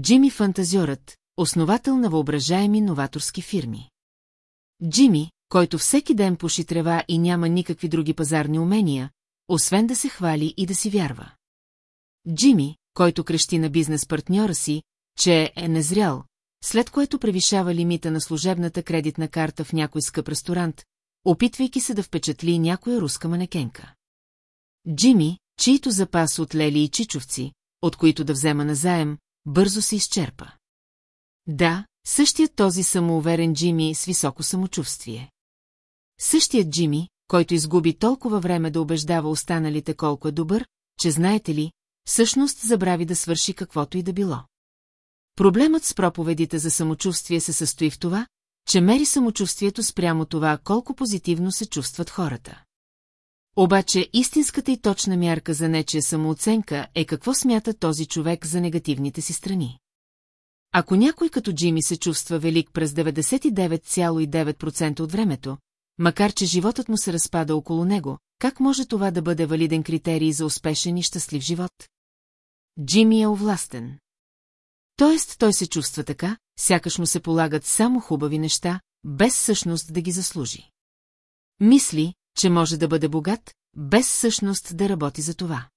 Джими Фантазиорът, основател на въображаеми новаторски фирми. Джими, който всеки ден пуши трева и няма никакви други пазарни умения, освен да се хвали и да си вярва. Джими, който крещи на бизнес партньора си, че е незрял, след което превишава лимита на служебната кредитна карта в някой скъп ресторант, опитвайки се да впечатли някоя руска манекенка. Джими, чието запас от лели и чичовци, от които да взема назаем, бързо се изчерпа. Да, същият този самоуверен Джими с високо самочувствие. Същият Джими, който изгуби толкова време да убеждава останалите колко е добър, че знаете ли, всъщност забрави да свърши каквото и да било. Проблемът с проповедите за самочувствие се състои в това, че мери самочувствието спрямо това колко позитивно се чувстват хората. Обаче истинската и точна мярка за нечия самооценка е какво смята този човек за негативните си страни. Ако някой като Джими се чувства велик през 99,9% от времето, макар че животът му се разпада около него, как може това да бъде валиден критерий за успешен и щастлив живот? Джими е овластен. Тоест той се чувства така, сякаш му се полагат само хубави неща, без същност да ги заслужи. Мисли, че може да бъде богат, без същност да работи за това.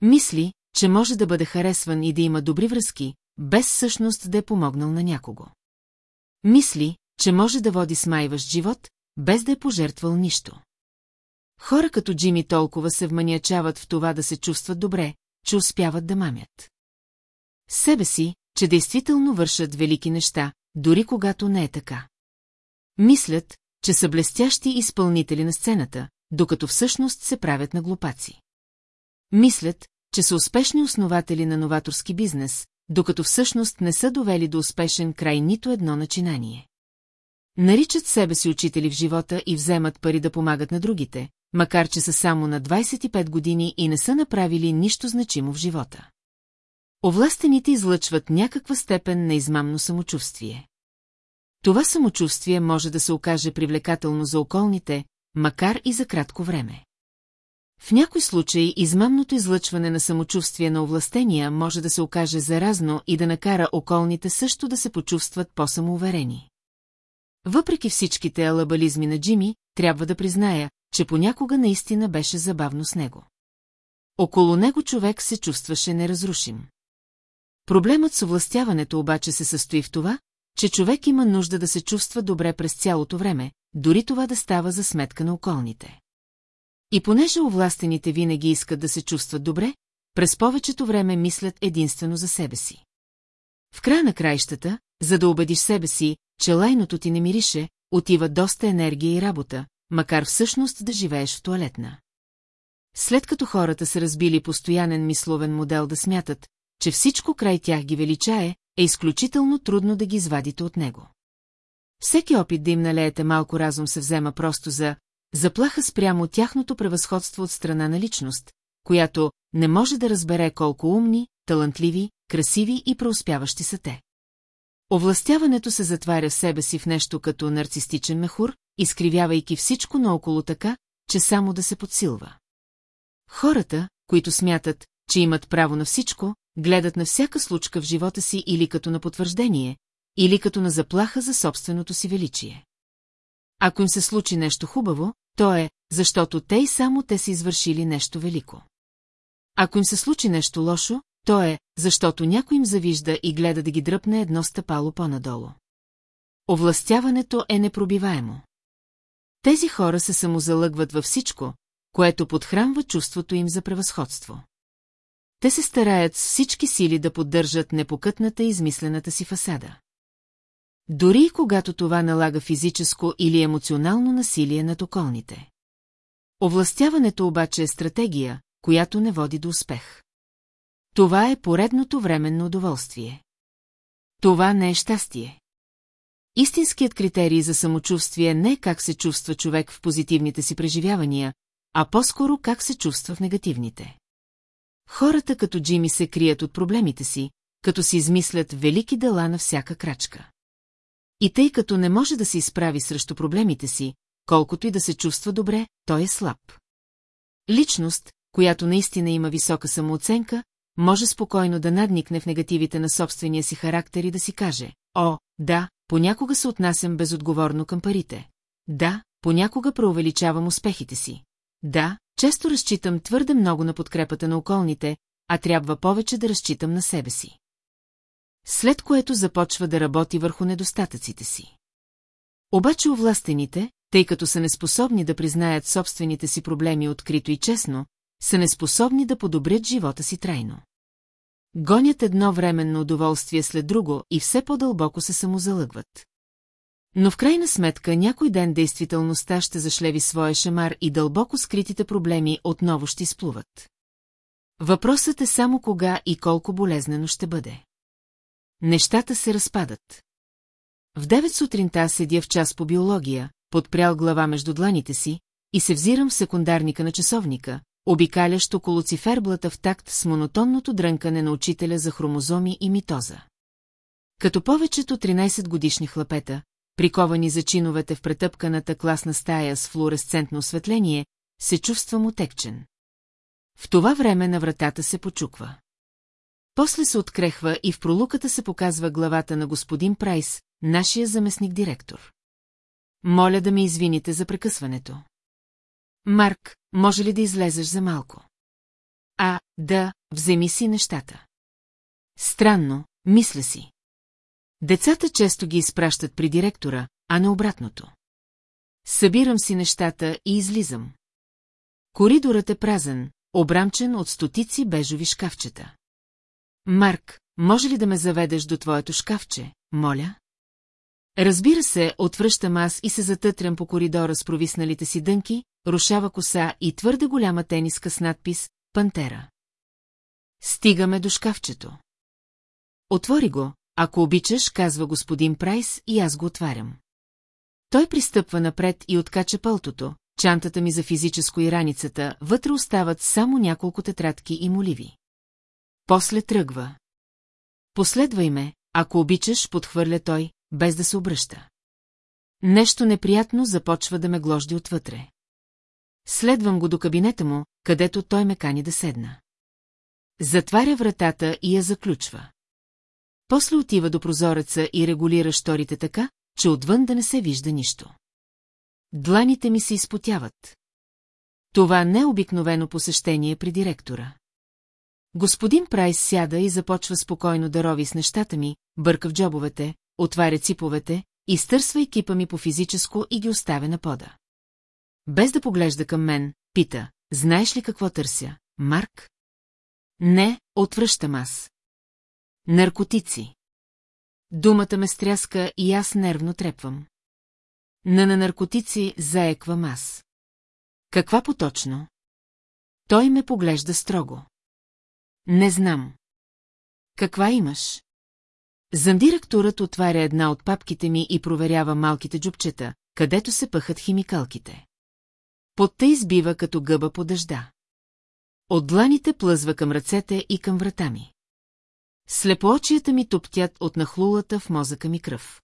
Мисли, че може да бъде харесван и да има добри връзки, без същност да е помогнал на някого. Мисли, че може да води смайващ живот, без да е пожертвал нищо. Хора като Джими толкова се вманиячават в това да се чувстват добре, че успяват да мамят. Себе си, че действително вършат велики неща, дори когато не е така. Мислят, че са блестящи изпълнители на сцената, докато всъщност се правят на глупаци. Мислят, че са успешни основатели на новаторски бизнес, докато всъщност не са довели до успешен край нито едно начинание. Наричат себе си учители в живота и вземат пари да помагат на другите, макар че са само на 25 години и не са направили нищо значимо в живота. Овластените излъчват някаква степен на измамно самочувствие. Това самочувствие може да се окаже привлекателно за околните, макар и за кратко време. В някой случай измамното излъчване на самочувствие на овластения може да се окаже заразно и да накара околните също да се почувстват по-самоуверени. Въпреки всичките алабализми на Джими, трябва да призная, че понякога наистина беше забавно с него. Около него човек се чувстваше неразрушим. Проблемът с овластяването обаче се състои в това, че човек има нужда да се чувства добре през цялото време, дори това да става за сметка на околните. И понеже овластените винаги искат да се чувстват добре, през повечето време мислят единствено за себе си. В края на краищата, за да убедиш себе си, че лайното ти не мирише, отива доста енергия и работа, макар всъщност да живееш в туалетна. След като хората са разбили постоянен мисловен модел да смятат, че всичко край тях ги величае, е изключително трудно да ги извадите от него. Всеки опит да им налеете малко разум се взема просто за заплаха спрямо тяхното превъзходство от страна на личност, която не може да разбере колко умни, талантливи, красиви и преуспяващи са те. Овластяването се затваря в себе си в нещо като нарцистичен мехур, изкривявайки всичко наоколо така, че само да се подсилва. Хората, които смятат, че имат право на всичко, гледат на всяка случка в живота си или като на потвърждение, или като на заплаха за собственото си величие. Ако им се случи нещо хубаво, то е, защото те и само те са извършили нещо велико. Ако им се случи нещо лошо, то е, защото някой им завижда и гледа да ги дръпне едно стъпало по-надолу. Овластяването е непробиваемо. Тези хора се самозалъгват във всичко, което подхранва чувството им за превъзходство. Те се стараят с всички сили да поддържат непокътната измислената си фасада. Дори и когато това налага физическо или емоционално насилие над околните. Овластяването обаче е стратегия, която не води до успех. Това е поредното временно удоволствие. Това не е щастие. Истинският критерий за самочувствие не е как се чувства човек в позитивните си преживявания, а по-скоро как се чувства в негативните. Хората като Джими се крият от проблемите си, като си измислят велики дела на всяка крачка. И тъй като не може да се изправи срещу проблемите си, колкото и да се чувства добре, той е слаб. Личност, която наистина има висока самооценка, може спокойно да надникне в негативите на собствения си характер и да си каже, о, да, понякога се отнасям безотговорно към парите. Да, понякога преувеличавам успехите си. Да, често разчитам твърде много на подкрепата на околните, а трябва повече да разчитам на себе си. След което започва да работи върху недостатъците си. Обаче овластените, тъй като са неспособни да признаят собствените си проблеми открито и честно, са неспособни да подобрят живота си трайно. Гонят едно временно удоволствие след друго и все по-дълбоко се самозалъгват. Но в крайна сметка някой ден действителността ще зашлеви своя шамар и дълбоко скритите проблеми отново ще изплуват. Въпросът е само кога и колко болезнено ще бъде. Нещата се разпадат. В 9 сутринта седя в час по биология, подпрял глава между дланите си и се взирам в секундарника на часовника, обикалящ около циферблата в такт с монотонното дрънкане на учителя за хромозоми и митоза. Като повечето 13-годишни хлапета, приковани за чиновете в претъпканата класна стая с флуоресцентно осветление, се чувствам отекчен. В това време на вратата се почуква. После се открехва и в пролуката се показва главата на господин Прайс, нашия заместник-директор. Моля да ме извините за прекъсването. Марк, може ли да излезеш за малко? А, да, вземи си нещата. Странно, мисля си. Децата често ги изпращат при директора, а не обратното. Събирам си нещата и излизам. Коридорът е празен, обрамчен от стотици бежови шкафчета. Марк, може ли да ме заведеш до твоето шкафче, моля? Разбира се, отвръщам аз и се затътрям по коридора с провисналите си дънки, рушава коса и твърде голяма тениска с надпис «Пантера». Стигаме до шкафчето. Отвори го, ако обичаш, казва господин Прайс и аз го отварям. Той пристъпва напред и откача пълтото, чантата ми за физическо и раницата, вътре остават само няколко тетрадки и моливи. После тръгва. Последвай ме, ако обичаш, подхвърля той, без да се обръща. Нещо неприятно започва да ме гложди отвътре. Следвам го до кабинета му, където той ме кани да седна. Затваря вратата и я заключва. После отива до прозореца и регулира шторите така, че отвън да не се вижда нищо. Дланите ми се изпотяват. Това не е обикновено посещение при директора. Господин Прайс сяда и започва спокойно да рови с нещата ми, бърка в джобовете, отваря циповете, изтърсва екипа ми по физическо и ги оставя на пода. Без да поглежда към мен, пита, знаеш ли какво търся, Марк? Не, отвръщам аз. Наркотици. Думата ме стряска и аз нервно трепвам. На на наркотици заеквам аз. Каква поточно? Той ме поглежда строго. Не знам. Каква имаш? Замдиректорът отваря една от папките ми и проверява малките джупчета, където се пъхат химикалките. Потта избива като гъба по дъжда. От дланите плъзва към ръцете и към врата ми. Слепоочията ми топтят от нахлулата в мозъка ми кръв.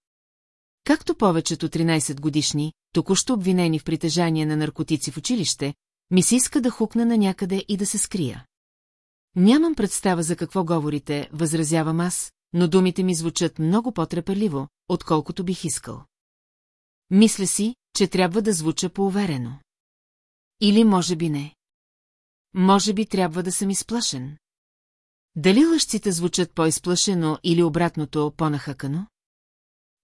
Както повечето 13 годишни, току-що обвинени в притежание на наркотици в училище, ми се иска да хукна на някъде и да се скрия. Нямам представа за какво говорите, възразявам аз, но думите ми звучат много по-трепеливо, отколкото бих искал. Мисля си, че трябва да звуча поуверено. Или може би не. Може би трябва да съм изплашен. Дали лъжците звучат по-изплашено или обратното по-нахъкано?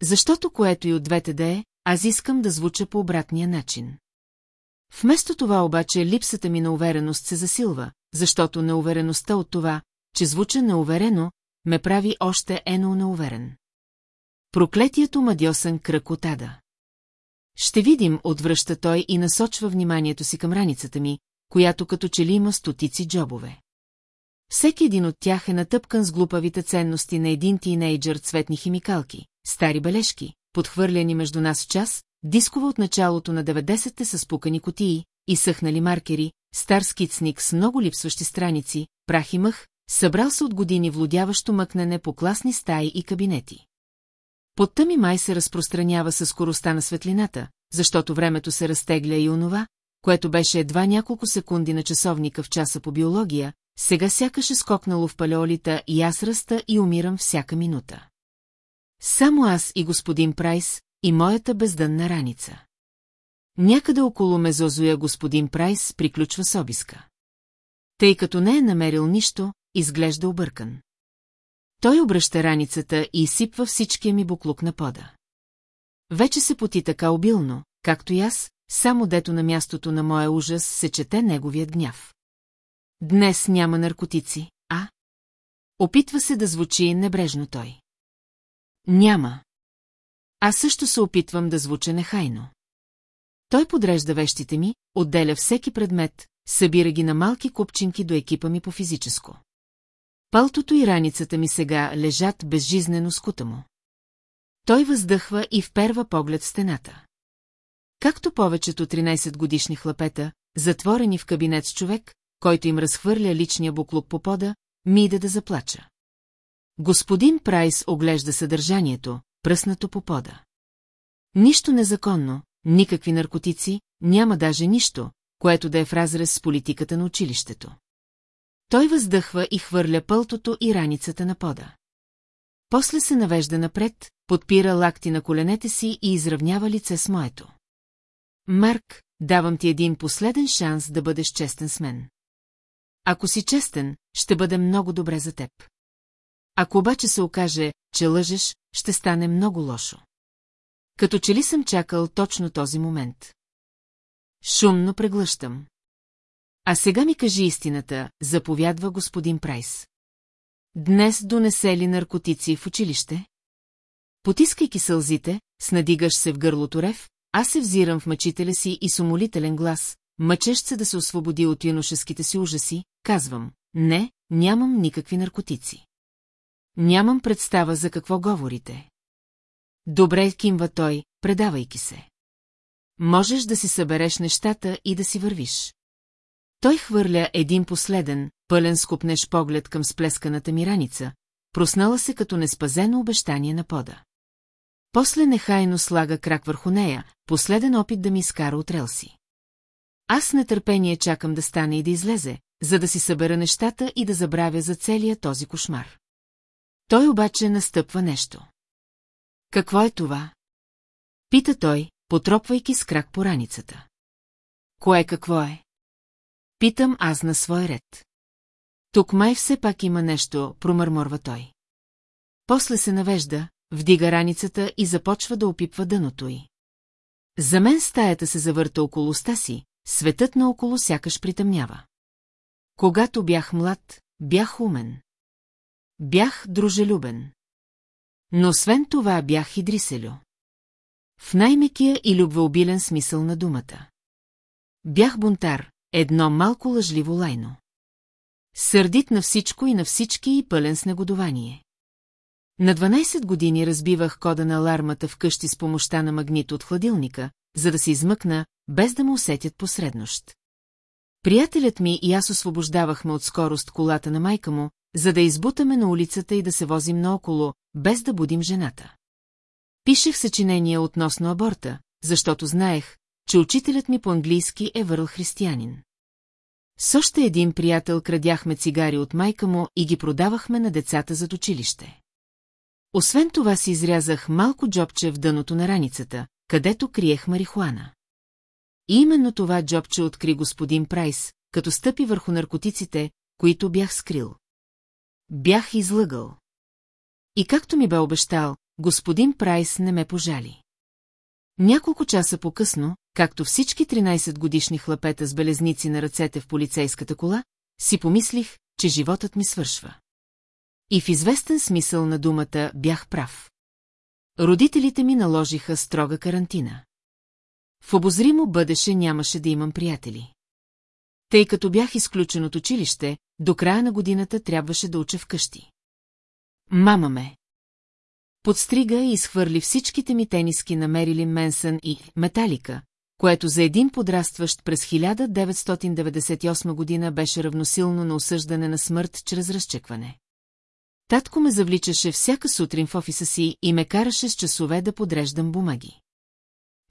Защото което и от двете да е, аз искам да звуча по обратния начин. Вместо това обаче липсата ми на увереност се засилва, защото неувереността от това, че звуча неуверено, ме прави още ено неуверен. Проклетието мадьосен кръг от ада. Ще видим, отвръща той и насочва вниманието си към раницата ми, която като че ли има стотици джобове. Всеки един от тях е натъпкан с глупавите ценности на един тинейджър цветни химикалки, стари бележки, подхвърляни между нас час, дискова от началото на 90-те с спукани котии, изсъхнали маркери, стар скицник с много липсващи страници, прах и мъх, събрал се от години влудяващо мъкнене по класни стаи и кабинети. Подта ми май се разпространява със скоростта на светлината, защото времето се разтегля и онова, което беше едва няколко секунди на часовника в часа по биология, сега сякаше скокнало в палеолита и аз раста и умирам всяка минута. Само аз и господин Прайс, и моята бездънна раница. Някъде около мезозоя господин Прайс приключва с обиска. Тъй като не е намерил нищо, изглежда объркан. Той обръща раницата и изсипва всичкия ми буклук на пода. Вече се поти така обилно, както и аз, само дето на мястото на моя ужас се чете неговият гняв. Днес няма наркотици, а? Опитва се да звучи небрежно той. Няма. Аз също се опитвам да звуча нехайно. Той подрежда вещите ми, отделя всеки предмет, събира ги на малки купчинки до екипа ми по физическо. Палтото и раницата ми сега лежат безжизнено с кута му. Той въздъхва и вперва поглед в стената. Както повечето 13-годишни хлапета, затворени в кабинет с човек, който им разхвърля личния буклук по пода, ми иде да заплача. Господин Прайс оглежда съдържанието, пръснато по пода. Нищо незаконно, никакви наркотици, няма даже нищо, което да е в разрез с политиката на училището. Той въздъхва и хвърля пълтото и раницата на пода. После се навежда напред, подпира лакти на коленете си и изравнява лице с моето. Марк, давам ти един последен шанс да бъдеш честен с мен. Ако си честен, ще бъде много добре за теб. Ако обаче се окаже, че лъжеш, ще стане много лошо. Като че ли съм чакал точно този момент. Шумно преглъщам. А сега ми кажи истината, заповядва господин Прайс. Днес донесе ли наркотици в училище? Потискайки сълзите, снадигаш се в гърлото рев, аз се взирам в мъчителя си и с глас, мъчещ се да се освободи от юношеските си ужаси, казвам, не, нямам никакви наркотици. Нямам представа за какво говорите. Добре, кимва той, предавайки се. Можеш да си събереш нещата и да си вървиш. Той хвърля един последен, пълен скупнеш поглед към сплесканата ми раница, проснала се като неспазено обещание на пода. После нехайно слага крак върху нея, последен опит да ми изкара от релси. Аз нетърпение чакам да стане и да излезе, за да си събера нещата и да забравя за целия този кошмар. Той обаче настъпва нещо. Какво е това? Пита той, потропвайки с крак по раницата. Кое какво е? Питам аз на свой ред. Тук май все пак има нещо, промърморва той. После се навежда, вдига раницата и започва да опипва дъното й. За мен стаята се завърта около уста си, светът наоколо сякаш притъмнява. Когато бях млад, бях умен. Бях дружелюбен. Но освен това бях и дриселю. В най-мекия и любвеобилен смисъл на думата. Бях бунтар, едно малко лъжливо лайно. Сърдит на всичко и на всички и пълен с негодование. На 12 години разбивах кода на алармата вкъщи с помощта на магнит от хладилника, за да се измъкна, без да му усетят посреднощ. Приятелят ми и аз освобождавахме от скорост колата на майка му, за да избутаме на улицата и да се возим наоколо, без да будим жената. Пишех съчинение относно аборта, защото знаех, че учителят ми по-английски е върл християнин. С още един приятел крадяхме цигари от майка му и ги продавахме на децата зад училище. Освен това си изрязах малко джобче в дъното на раницата, където криех марихуана. И именно това джобче откри господин Прайс, като стъпи върху наркотиците, които бях скрил. Бях излъгал. И както ми бе обещал, господин Прайс не ме пожали. Няколко часа по-късно, както всички 13 годишни хлапета с белезници на ръцете в полицейската кола, си помислих, че животът ми свършва. И в известен смисъл на думата бях прав. Родителите ми наложиха строга карантина. В обозримо бъдеше нямаше да имам приятели. Тъй като бях изключен от училище, до края на годината трябваше да уча вкъщи. Мама ме. Подстрига и изхвърли всичките ми тениски на Мерилин Менсън и Металика, което за един подрастващ през 1998 година беше равносилно на осъждане на смърт чрез разчекване. Татко ме завличаше всяка сутрин в офиса си и ме караше с часове да подреждам бумаги.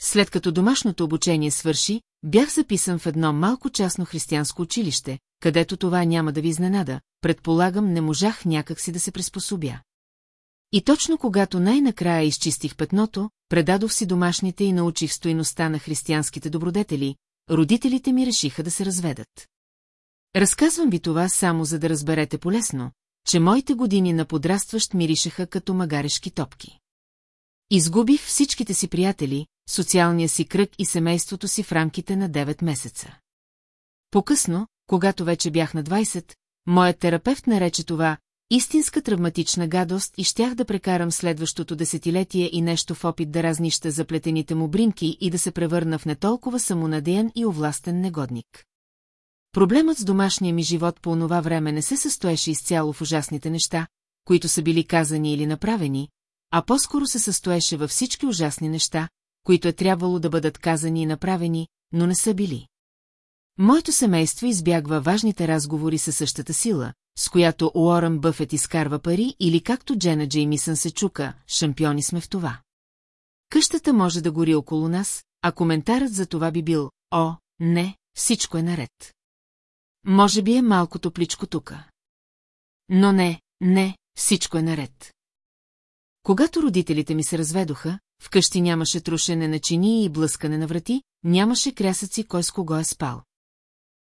След като домашното обучение свърши, бях записан в едно малко частно християнско училище, където това няма да ви изненада, предполагам не можах някак си да се приспособя. И точно когато най-накрая изчистих петното, предадох си домашните и научих стоиността на християнските добродетели, родителите ми решиха да се разведат. Разказвам ви това само за да разберете полесно, че моите години на подрастващ миришеха като магарешки топки. Изгубих всичките си приятели, социалния си кръг и семейството си в рамките на 9 месеца. По-късно, когато вече бях на 20, моят терапевт нарече това истинска травматична гадост и щях да прекарам следващото десетилетие и нещо в опит да разнища заплетените му бринки и да се превърна в не толкова самонадеян и овластен негодник. Проблемът с домашния ми живот по онова време не се състоеше изцяло в ужасните неща, които са били казани или направени, а по-скоро се състоеше във всички ужасни неща, които е трябвало да бъдат казани и направени, но не са били. Моето семейство избягва важните разговори със същата сила, с която Уорън Бъфет изкарва пари или както Джена Джеймисън се чука, шампиони сме в това. Къщата може да гори около нас, а коментарът за това би бил «О, не, всичко е наред». Може би е малко топличко тука. Но не, не, всичко е наред. Когато родителите ми се разведоха, вкъщи нямаше трушене на чини и блъскане на врати, нямаше крясъци кой с кого е спал.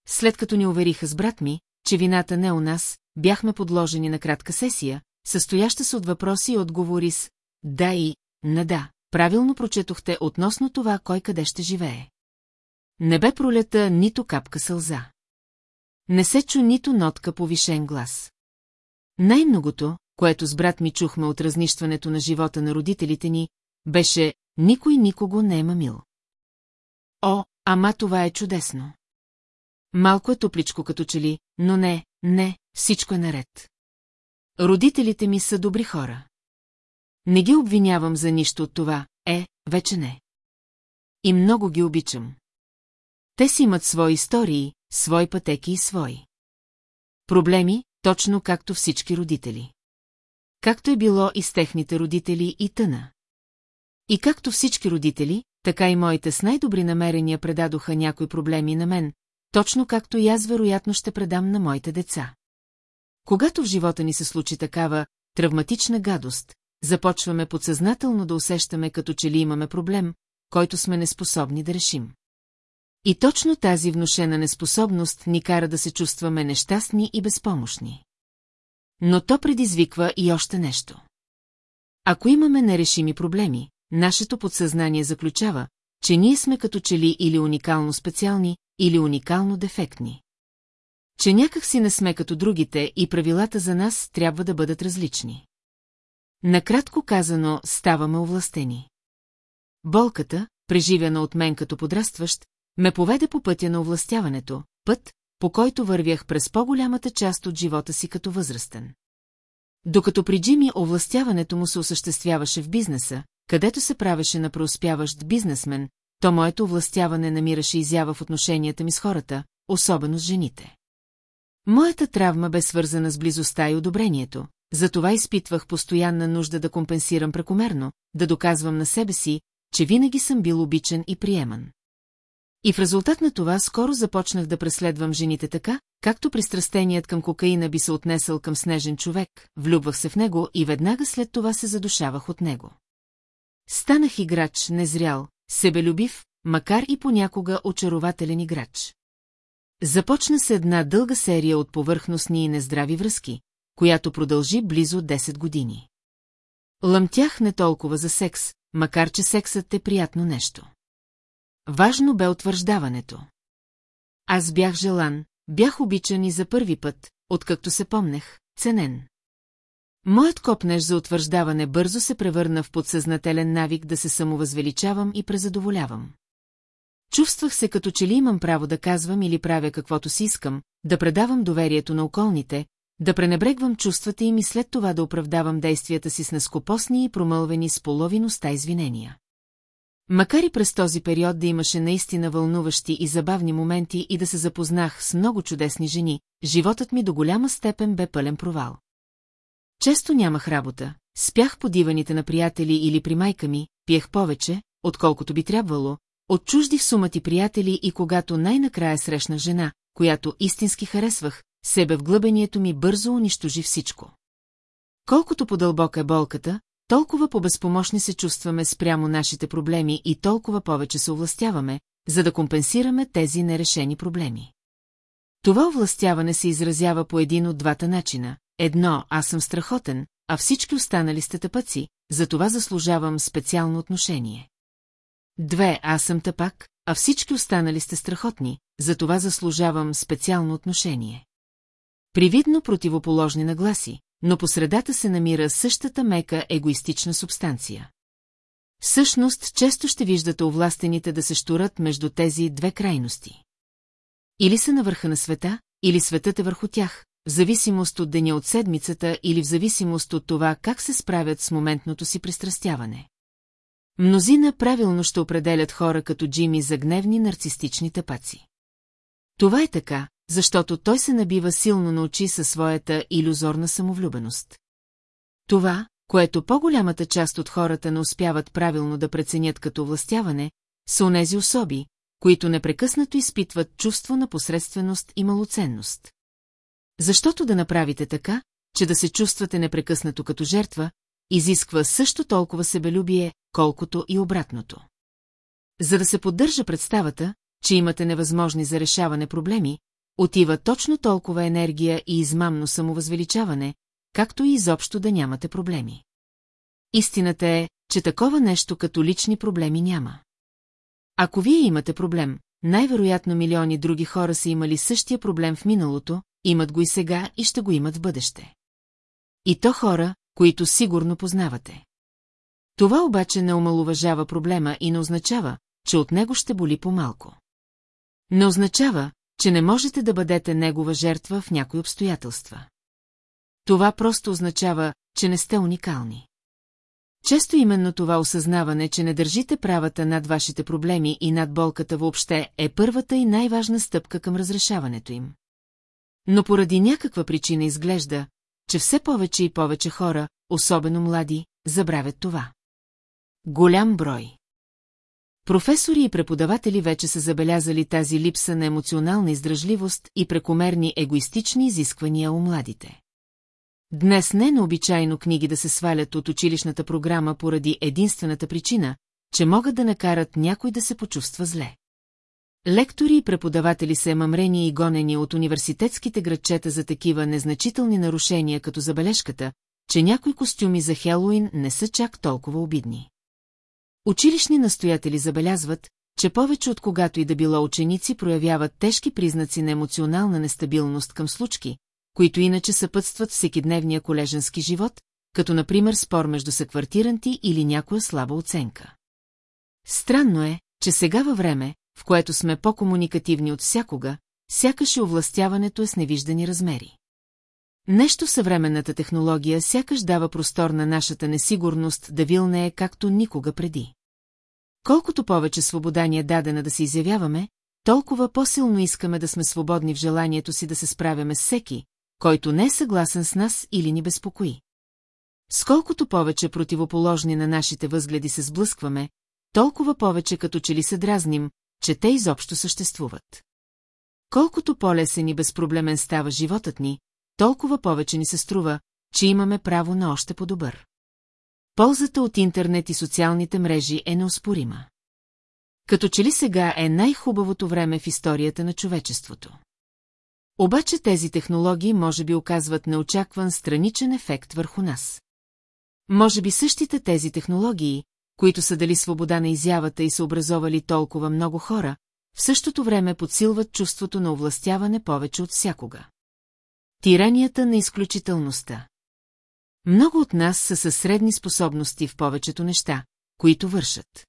След като ни увериха с брат ми, че вината не е у нас, бяхме подложени на кратка сесия, състояща се от въпроси и отговори с «да» и «на да». Правилно прочетохте относно това, кой къде ще живее. Не бе пролета нито капка сълза. Не се чу нито нотка повишен глас. Най-многото, което с брат ми чухме от разнищването на живота на родителите ни, беше «Никой никого не е мамил». О, ама това е чудесно. Малко е топличко като че ли, но не, не, всичко е наред. Родителите ми са добри хора. Не ги обвинявам за нищо от това, е, вече не. И много ги обичам. Те си имат свои истории, свои пътеки и свои. Проблеми, точно както всички родители. Както е било и с техните родители и тъна. И както всички родители, така и моите с най-добри намерения предадоха някои проблеми на мен, точно както и аз вероятно ще предам на моите деца. Когато в живота ни се случи такава травматична гадост, започваме подсъзнателно да усещаме като че ли имаме проблем, който сме неспособни да решим. И точно тази внушена неспособност ни кара да се чувстваме нещастни и безпомощни. Но то предизвиква и още нещо. Ако имаме нерешими проблеми, нашето подсъзнание заключава, че ние сме като че ли или уникално специални, или уникално дефектни. Че някак си не сме като другите и правилата за нас трябва да бъдат различни. Накратко казано, ставаме овластени. Болката, преживяна от мен като подрастващ, ме поведе по пътя на овластяването, път, по който вървях през по-голямата част от живота си като възрастен. Докато при Джими овластяването му се осъществяваше в бизнеса, където се правеше на преуспяващ бизнесмен, то моето овластяване намираше изява в отношенията ми с хората, особено с жените. Моята травма бе свързана с близостта и одобрението, затова изпитвах постоянна нужда да компенсирам прекомерно, да доказвам на себе си, че винаги съм бил обичан и приеман. И в резултат на това скоро започнах да преследвам жените така, както пристрастеният към кокаина би се отнесъл към снежен човек, влюбвах се в него и веднага след това се задушавах от него. Станах играч, незрял, себелюбив, макар и понякога очарователен играч. Започна се една дълга серия от повърхностни и нездрави връзки, която продължи близо 10 години. Лъмтях не толкова за секс, макар че сексът е приятно нещо. Важно бе утвърждаването. Аз бях желан, бях обичан и за първи път, откакто се помнех, ценен. Моят копнеж за утвърждаване бързо се превърна в подсъзнателен навик да се самовъзвеличавам и презадоволявам. Чувствах се като че ли имам право да казвам или правя каквото си искам, да предавам доверието на околните, да пренебрегвам чувствата им и след това да оправдавам действията си с наскопосни и промълвени с половиността извинения. Макар и през този период да имаше наистина вълнуващи и забавни моменти и да се запознах с много чудесни жени, животът ми до голяма степен бе пълен провал. Често нямах работа, спях по диваните на приятели или при майка ми, пиех повече, отколкото би трябвало, отчуждих сумати приятели и когато най-накрая срещнах жена, която истински харесвах, себе в глъбението ми бързо унищожи всичко. Колкото по-дълбока е болката, толкова по-безпомощни се чувстваме спрямо нашите проблеми и толкова повече се овластяваме, за да компенсираме тези нерешени проблеми. Това овластяване се изразява по един от двата начина. Едно, аз съм страхотен, а всички останали сте тъпъци, за това заслужавам специално отношение. Две, аз съм тъпак, а всички останали сте страхотни, за това заслужавам специално отношение. Привидно противоположни нагласи, но по средата се намира същата мека егоистична субстанция. Всъщност, често ще виждате овластените да се штурат между тези две крайности. Или са на върха на света, или светът е върху тях, в зависимост от деня от седмицата или в зависимост от това как се справят с моментното си пристрастяване. Мнозина правилно ще определят хора като Джими за гневни нарцистични тъпаци. Това е така, защото той се набива силно на очи със своята иллюзорна самовлюбеност. Това, което по-голямата част от хората не успяват правилно да преценят като властяване, са онези особи, които непрекъснато изпитват чувство на посредственост и малоценност. Защото да направите така, че да се чувствате непрекъснато като жертва, изисква също толкова себелюбие, колкото и обратното. За да се поддържа представата, че имате невъзможни за решаване проблеми, отива точно толкова енергия и измамно самовъзвеличаване, както и изобщо да нямате проблеми. Истината е, че такова нещо като лични проблеми няма. Ако вие имате проблем, най-вероятно милиони други хора са имали същия проблем в миналото, имат го и сега и ще го имат в бъдеще. И то хора, които сигурно познавате. Това обаче не омалуважава проблема и не означава, че от него ще боли по-малко. Не означава, че не можете да бъдете негова жертва в някои обстоятелства. Това просто означава, че не сте уникални. Често именно това осъзнаване, че не държите правата над вашите проблеми и над болката въобще, е първата и най-важна стъпка към разрешаването им. Но поради някаква причина изглежда, че все повече и повече хора, особено млади, забравят това. Голям брой. Професори и преподаватели вече са забелязали тази липса на емоционална издръжливост и прекомерни егоистични изисквания у младите. Днес не е необичайно книги да се свалят от училищната програма поради единствената причина, че могат да накарат някой да се почувства зле. Лектори и преподаватели са емамрени и гонени от университетските градчета за такива незначителни нарушения като забележката, че някои костюми за Хелоуин не са чак толкова обидни. Училищни настоятели забелязват, че повече от когато и да било ученици проявяват тежки признаци на емоционална нестабилност към случки, които иначе съпътстват всекидневния колеженски живот, като например спор между съквартиранти или някоя слаба оценка. Странно е, че сега във време, в което сме по-комуникативни от всякога, сякаш и овластяването е с невиждани размери. Нещо в съвременната технология сякаш дава простор на нашата несигурност да вилнее както никога преди. Колкото повече свобода ни е дадена да се изявяваме, толкова по-силно искаме да сме свободни в желанието си да се справяме с всеки, който не е съгласен с нас или ни безпокои. Сколкото повече противоположни на нашите възгледи се сблъскваме, толкова повече като че ли се дразним, че те изобщо съществуват. Колкото по-лесен и безпроблемен става животът ни, толкова повече ни се струва, че имаме право на още по-добър. Ползата от интернет и социалните мрежи е неоспорима. Като че ли сега е най-хубавото време в историята на човечеството. Обаче тези технологии може би оказват неочакван страничен ефект върху нас. Може би същите тези технологии, които са дали свобода на изявата и са образовали толкова много хора, в същото време подсилват чувството на овластяване повече от всякога. Тиранията на изключителността Много от нас са със средни способности в повечето неща, които вършат.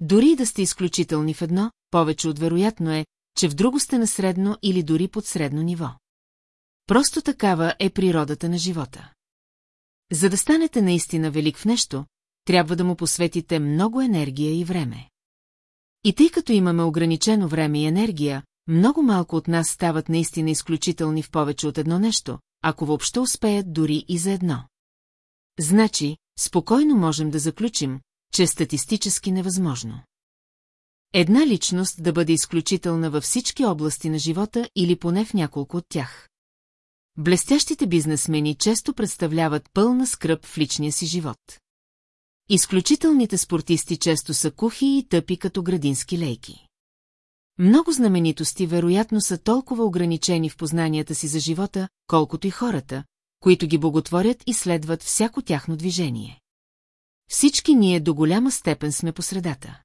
Дори да сте изключителни в едно, повече от вероятно е, че в друго сте на средно или дори под средно ниво. Просто такава е природата на живота. За да станете наистина велик в нещо, трябва да му посветите много енергия и време. И тъй като имаме ограничено време и енергия, много малко от нас стават наистина изключителни в повече от едно нещо, ако въобще успеят дори и за едно. Значи, спокойно можем да заключим, че е статистически невъзможно. Една личност да бъде изключителна във всички области на живота или поне в няколко от тях. Блестящите бизнесмени често представляват пълна скръп в личния си живот. Изключителните спортисти често са кухи и тъпи като градински лейки. Много знаменитости вероятно са толкова ограничени в познанията си за живота, колкото и хората, които ги боготворят и следват всяко тяхно движение. Всички ние до голяма степен сме по средата.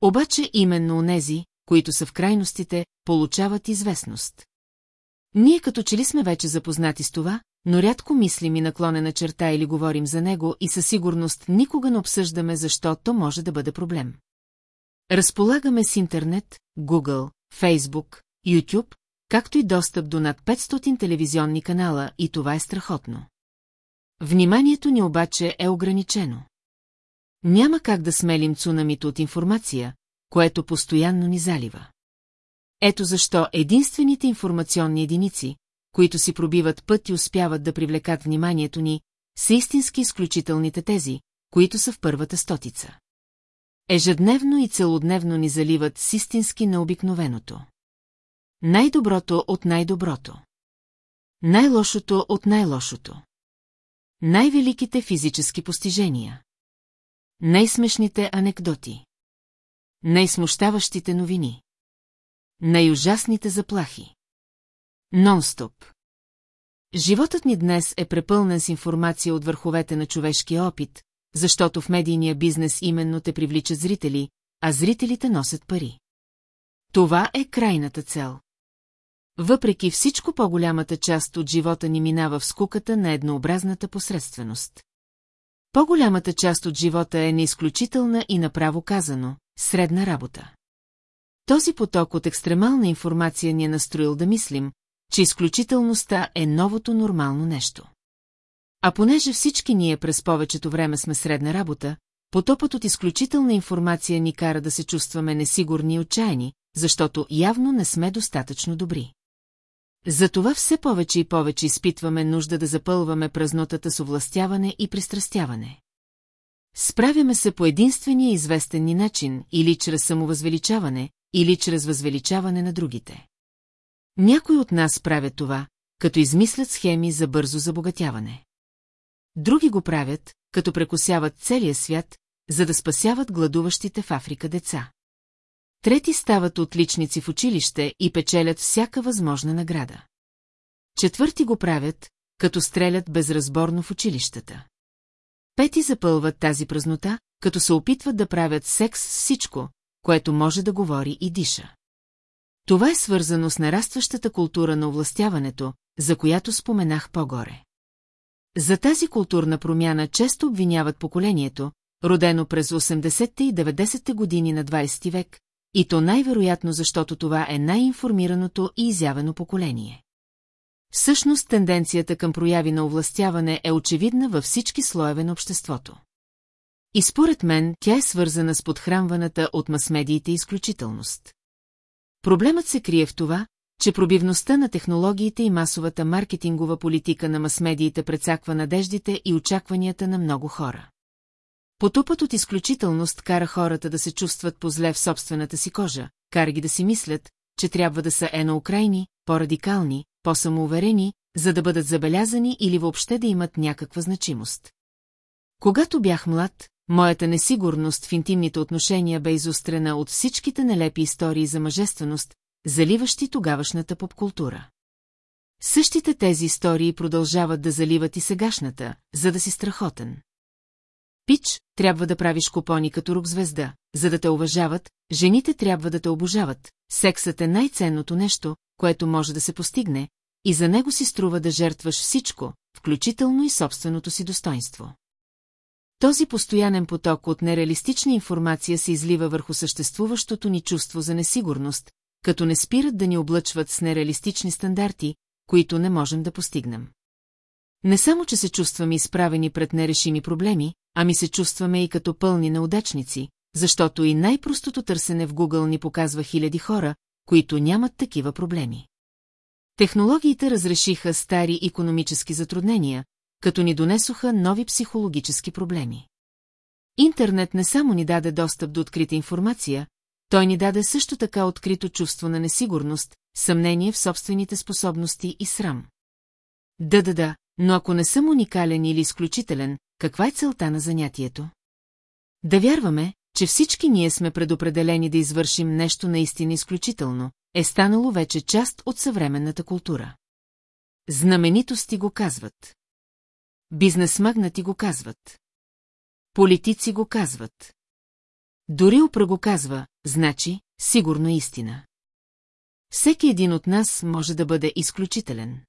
Обаче именно онези, които са в крайностите, получават известност. Ние като че ли сме вече запознати с това, но рядко мислим и наклонена черта или говорим за него и със сигурност никога не обсъждаме защо то може да бъде проблем. Разполагаме с интернет, Google, Facebook, YouTube, както и достъп до над 500 телевизионни канала и това е страхотно. Вниманието ни обаче е ограничено. Няма как да смелим цунамито от информация, което постоянно ни залива. Ето защо единствените информационни единици, които си пробиват път и успяват да привлекат вниманието ни, са истински изключителните тези, които са в първата стотица. Ежедневно и целодневно ни заливат с истински необикновеното. Най-доброто от най-доброто. Най-лошото от най-лошото. Най-великите физически постижения. Най-смешните анекдоти. Най-смущаващите новини. Най-ужасните заплахи. Нон-стоп. Животът ни днес е препълнен с информация от върховете на човешкия опит, защото в медийния бизнес именно те привличат зрители, а зрителите носят пари. Това е крайната цел. Въпреки всичко по-голямата част от живота ни минава в скуката на еднообразната посредственост. По-голямата част от живота е неизключителна и направо казано – средна работа. Този поток от екстремална информация ни е настроил да мислим, че изключителността е новото нормално нещо. А понеже всички ние през повечето време сме средна работа, потопът от изключителна информация ни кара да се чувстваме несигурни и отчаяни, защото явно не сме достатъчно добри. Затова все повече и повече изпитваме нужда да запълваме празнотата с овластяване и пристрастяване. Справяме се по единствения известен ни начин, или чрез самовъзвеличаване, или чрез възвеличаване на другите. Някои от нас правят това, като измислят схеми за бързо забогатяване. Други го правят, като прекосяват целия свят, за да спасяват гладуващите в Африка деца. Трети стават отличници в училище и печелят всяка възможна награда. Четвърти го правят, като стрелят безразборно в училищата. Пети запълват тази празнота, като се опитват да правят секс с всичко, което може да говори и диша. Това е свързано с нарастващата култура на овластяването, за която споменах по-горе. За тази културна промяна често обвиняват поколението, родено през 80-те и 90-те години на 20 век, и то най-вероятно защото това е най-информираното и изявено поколение. Всъщност тенденцията към прояви на овластяване е очевидна във всички слоеве на обществото. И според мен тя е свързана с подхранваната от масмедиите изключителност. Проблемът се крие в това, че пробивността на технологиите и масовата маркетингова политика на масмедиите прецаква надеждите и очакванията на много хора. Потупът от изключителност кара хората да се чувстват позле в собствената си кожа, кара ги да си мислят, че трябва да са еноукрайни, по-радикални, по-самоуверени, за да бъдат забелязани или въобще да имат някаква значимост. Когато бях млад, моята несигурност в интимните отношения бе изострена от всичките нелепи истории за мъжественост, заливащи тогавашната попкултура. Същите тези истории продължават да заливат и сегашната, за да си страхотен. Пич, трябва да правиш купони като рок-звезда, за да те уважават, жените трябва да те обожават, сексът е най-ценното нещо, което може да се постигне, и за него си струва да жертваш всичко, включително и собственото си достоинство. Този постоянен поток от нереалистична информация се излива върху съществуващото ни чувство за несигурност, като не спират да ни облъчват с нереалистични стандарти, които не можем да постигнем. Не само, че се чувстваме изправени пред нерешими проблеми, ами се чувстваме и като пълни неудачници, защото и най-простото търсене в Google ни показва хиляди хора, които нямат такива проблеми. Технологиите разрешиха стари економически затруднения, като ни донесоха нови психологически проблеми. Интернет не само ни даде достъп до открита информация, той ни даде също така открито чувство на несигурност, съмнение в собствените способности и срам. Да-да-да, но ако не съм уникален или изключителен, каква е целта на занятието? Да вярваме, че всички ние сме предопределени да извършим нещо наистина изключително, е станало вече част от съвременната култура. Знаменитости го казват. Бизнесмагнати го казват. Политици го казват. Дори Упра го казва, значи, сигурно истина. Всеки един от нас може да бъде изключителен.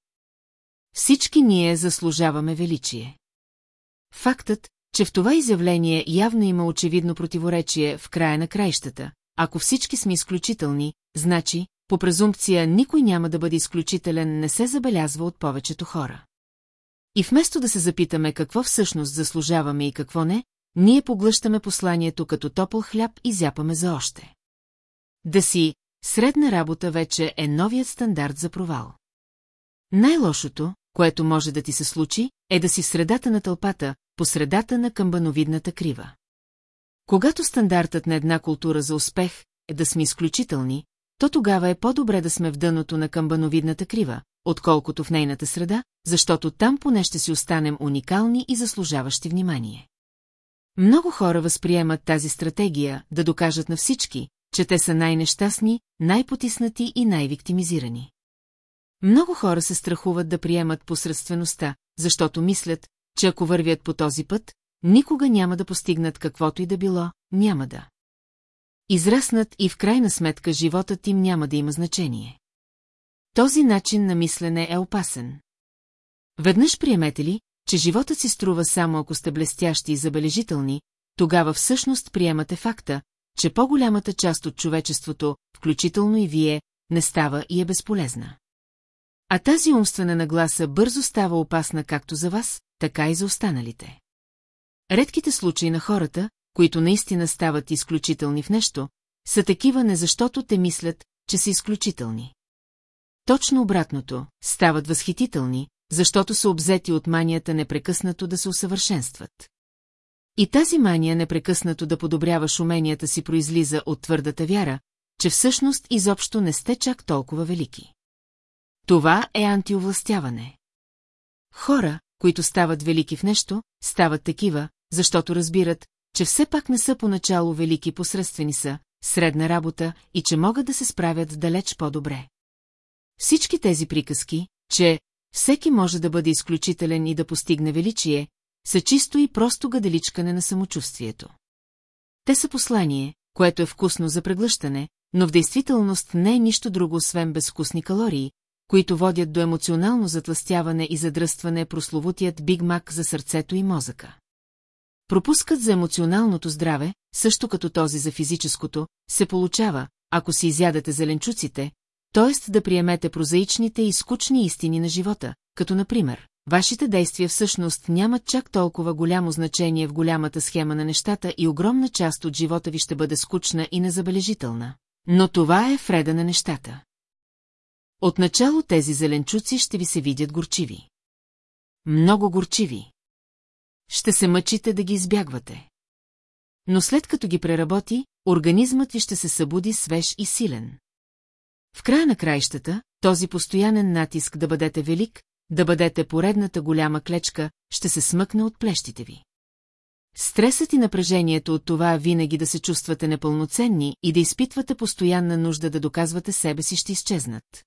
Всички ние заслужаваме величие. Фактът, че в това изявление явно има очевидно противоречие в края на краищата, ако всички сме изключителни, значи, по презумпция никой няма да бъде изключителен, не се забелязва от повечето хора. И вместо да се запитаме какво всъщност заслужаваме и какво не, ние поглъщаме посланието като топъл хляб и зяпаме за още. Да си средна работа вече е новият стандарт за провал. Най-лошото, което може да ти се случи, е да си в средата на тълпата, по средата на камбановидната крива. Когато стандартът на една култура за успех е да сме изключителни, то тогава е по-добре да сме в дъното на камбановидната крива, отколкото в нейната среда, защото там поне ще си останем уникални и заслужаващи внимание. Много хора възприемат тази стратегия да докажат на всички, че те са най-нещастни, най-потиснати и най-виктимизирани. Много хора се страхуват да приемат посредствеността, защото мислят, че ако вървят по този път, никога няма да постигнат каквото и да било, няма да. Израснат и в крайна сметка животът им няма да има значение. Този начин на мислене е опасен. Веднъж приемете ли, че животът си струва само ако сте блестящи и забележителни, тогава всъщност приемате факта, че по-голямата част от човечеството, включително и вие, не става и е безполезна. А тази умствена нагласа бързо става опасна както за вас, така и за останалите. Редките случаи на хората, които наистина стават изключителни в нещо, са такива не защото те мислят, че са изключителни. Точно обратното, стават възхитителни, защото са обзети от манията непрекъснато да се усъвършенстват. И тази мания непрекъснато да подобряваш уменията си произлиза от твърдата вяра, че всъщност изобщо не сте чак толкова велики. Това е антиовластяване. Хора, които стават велики в нещо, стават такива, защото разбират, че все пак не са поначало велики посредствени са, средна работа и че могат да се справят далеч по-добре. Всички тези приказки, че всеки може да бъде изключителен и да постигне величие, са чисто и просто гаделичкане на самочувствието. Те са послание, което е вкусно за преглъщане, но в действителност не е нищо друго освен безвкусни калории, които водят до емоционално затластяване и задръстване прословутият Биг Мак за сърцето и мозъка. Пропускът за емоционалното здраве, също като този за физическото, се получава, ако си изядете зеленчуците, т.е. да приемете прозаичните и скучни истини на живота, като например, вашите действия всъщност нямат чак толкова голямо значение в голямата схема на нещата и огромна част от живота ви ще бъде скучна и незабележителна. Но това е вреда на нещата. Отначало тези зеленчуци ще ви се видят горчиви. Много горчиви. Ще се мъчите да ги избягвате. Но след като ги преработи, организмът ви ще се събуди свеж и силен. В края на краищата, този постоянен натиск да бъдете велик, да бъдете поредната голяма клечка, ще се смъкне от плещите ви. Стресът и напрежението от това винаги да се чувствате непълноценни и да изпитвате постоянна нужда да доказвате себе си ще изчезнат.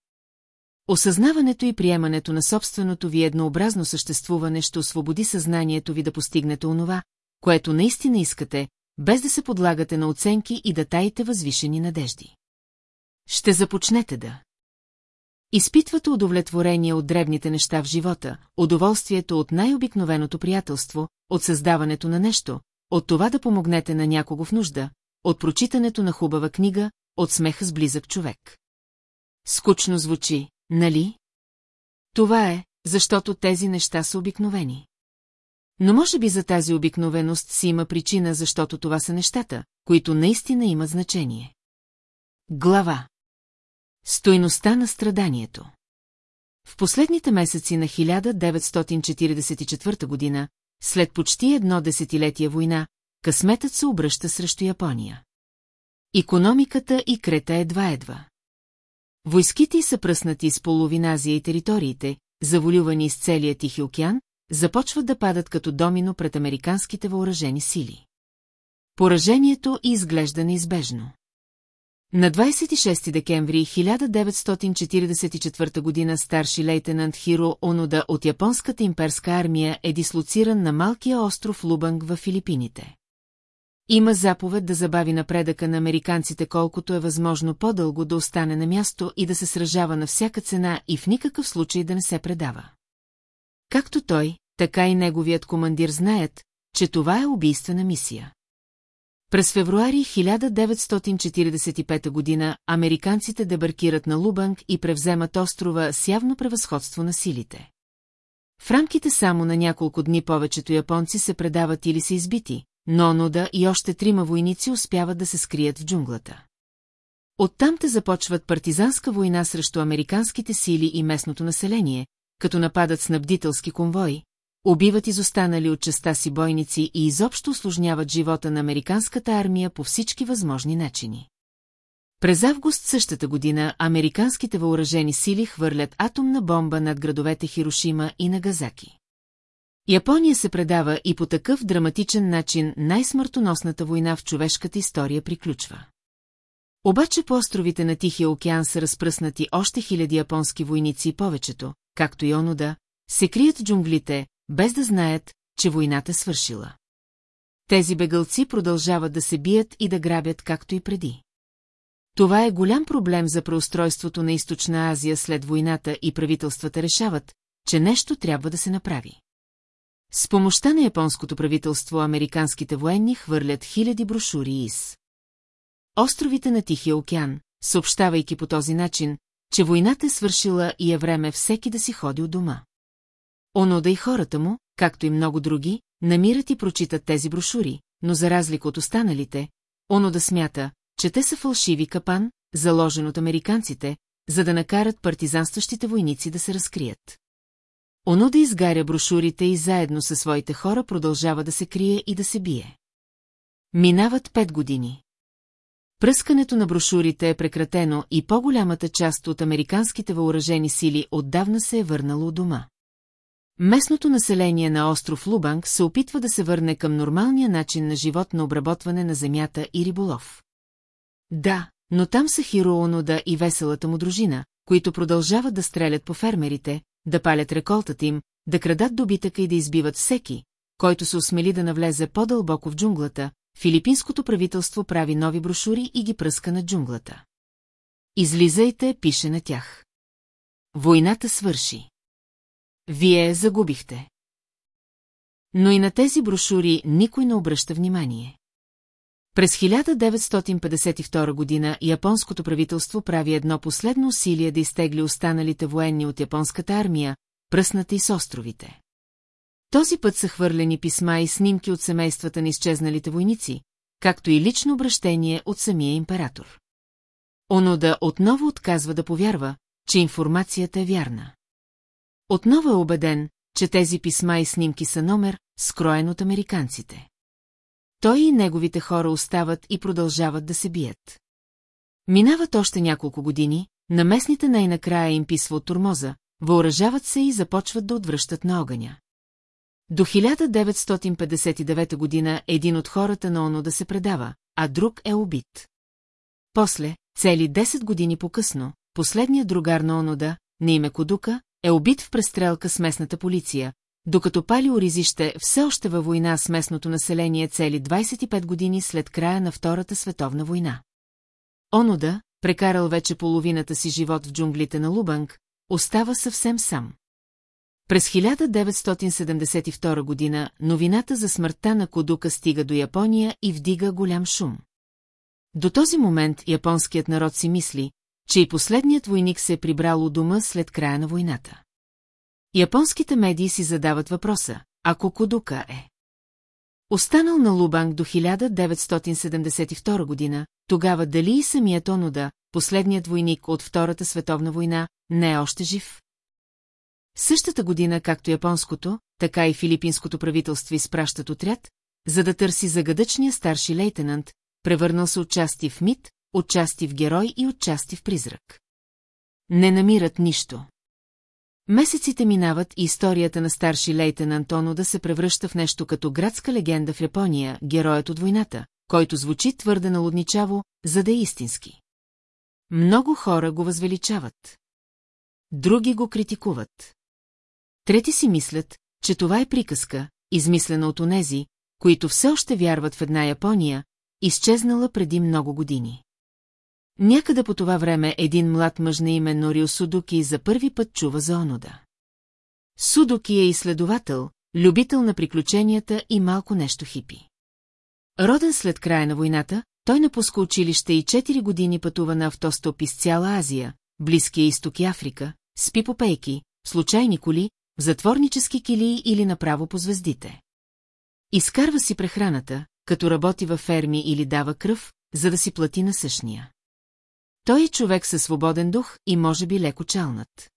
Осъзнаването и приемането на собственото ви еднообразно съществуване ще освободи съзнанието ви да постигнете онова, което наистина искате, без да се подлагате на оценки и да таите възвишени надежди. Ще започнете да. Изпитвате удовлетворение от дребните неща в живота, удоволствието от най-обикновеното приятелство, от създаването на нещо, от това да помогнете на някого в нужда, от прочитането на хубава книга, от смеха с близък човек. Скучно звучи, нали? Това е, защото тези неща са обикновени. Но може би за тази обикновеност си има причина, защото това са нещата, които наистина имат значение. Глава Стойността на страданието В последните месеци на 1944 година, след почти едно десетилетие война, късметът се обръща срещу Япония. Икономиката и Крета едва-едва. Войските са пръснати с половина Азия и териториите, заволювани с целия Тихи океан, започват да падат като домино пред американските въоръжени сили. Поражението изглежда неизбежно. На 26 декември 1944 година старши лейтенант Хиро Онода от японската имперска армия е дислоциран на малкия остров Лубанг в Филипините. Има заповед да забави напредъка на американците колкото е възможно по-дълго да остане на място и да се сражава на всяка цена и в никакъв случай да не се предава. Както той, така и неговият командир знаят, че това е убийствена мисия. През февруари 1945 година американците дебаркират на Лубанг и превземат острова с явно превъзходство на силите. В рамките само на няколко дни повечето японци се предават или са избити, но Нода и още трима войници успяват да се скрият в джунглата. Оттам те започват партизанска война срещу американските сили и местното население, като нападат снабдителски конвои, убиват изостанали от частта си бойници и изобщо осложняват живота на американската армия по всички възможни начини. През август същата година американските въоръжени сили хвърлят атомна бомба над градовете Хирошима и Нагазаки. Япония се предава и по такъв драматичен начин най-смъртоносната война в човешката история приключва. Обаче по островите на Тихия океан са разпръснати още хиляди японски войници и повечето, както и Онода, се крият джунглите, без да знаят, че войната свършила. Тези бегалци продължават да се бият и да грабят както и преди. Това е голям проблем за преустройството на Източна Азия след войната и правителствата решават, че нещо трябва да се направи. С помощта на японското правителство американските военни хвърлят хиляди брошури из. Островите на Тихия океан, съобщавайки по този начин, че войната е свършила и е време всеки да си ходи от дома. Онода и хората му, както и много други, намират и прочитат тези брошури, но за разлика от останалите, Онода смята, че те са фалшиви капан, заложен от американците, за да накарат партизанстващите войници да се разкрият. Оно да изгаря брошурите и заедно със своите хора продължава да се крие и да се бие. Минават пет години. Пръскането на брошурите е прекратено и по-голямата част от американските въоръжени сили отдавна се е върнало у дома. Местното население на остров Лубанг се опитва да се върне към нормалния начин на живот на обработване на земята и риболов. Да, но там са Хиро Онода и веселата му дружина, които продължават да стрелят по фермерите, да палят реколтата им, да крадат добитъка и да избиват всеки, който се осмели да навлезе по-дълбоко в джунглата, филипинското правителство прави нови брошури и ги пръска на джунглата. Излизайте, пише на тях. Войната свърши. Вие загубихте. Но и на тези брошури никой не обръща внимание. През 1952 година японското правителство прави едно последно усилие да изтегли останалите военни от японската армия, пръсната и с островите. Този път са хвърлени писма и снимки от семействата на изчезналите войници, както и лично обращение от самия император. Онода отново отказва да повярва, че информацията е вярна. Отново е убеден, че тези писма и снимки са номер, скроен от американците. Той и неговите хора остават и продължават да се бият. Минават още няколко години, на местните най-накрая им писва от турмоза, въоръжават се и започват да отвръщат на огъня. До 1959 година един от хората на ОНО да се предава, а друг е убит. После, цели 10 години по-късно, последният другар на Онода, на име Кодука, е убит в престрелка с местната полиция, докато пали оризище все още във война с местното население цели 25 години след края на Втората световна война. Онода, прекарал вече половината си живот в джунглите на Лубанг, остава съвсем сам. През 1972 година новината за смъртта на Кодука стига до Япония и вдига голям шум. До този момент японският народ си мисли, че и последният войник се е прибрал у дома след края на войната. Японските медии си задават въпроса, ако Кодука е. Останал на Лубанг до 1972 година, тогава дали и самият Онода, последният войник от Втората световна война, не е още жив? Същата година, както японското, така и филипинското правителство изпращат отряд, за да търси загадъчния старши лейтенант, превърнал се отчасти в мит, отчасти в герой и отчасти в призрак. Не намират нищо. Месеците минават и историята на старши лейтен Антоно да се превръща в нещо като градска легенда в Япония, героят от войната, който звучи твърде налудничаво, за да е истински. Много хора го възвеличават. Други го критикуват. Трети си мислят, че това е приказка, измислена от онези, които все още вярват в една Япония, изчезнала преди много години. Някъде по това време един млад мъж на име Норио Судуки за първи път чува за Онода. Судуки е изследовател, любител на приключенията и малко нещо хипи. Роден след края на войната, той напуска училище и 4 години пътува на автостоп из цяла Азия, Близкия изток и Африка, с пипопейки, случайни коли, в затворнически килии или направо по звездите. Изкарва си прехраната, като работи във ферми или дава кръв, за да си плати на същия. Той е човек със свободен дух и може би леко чалнат.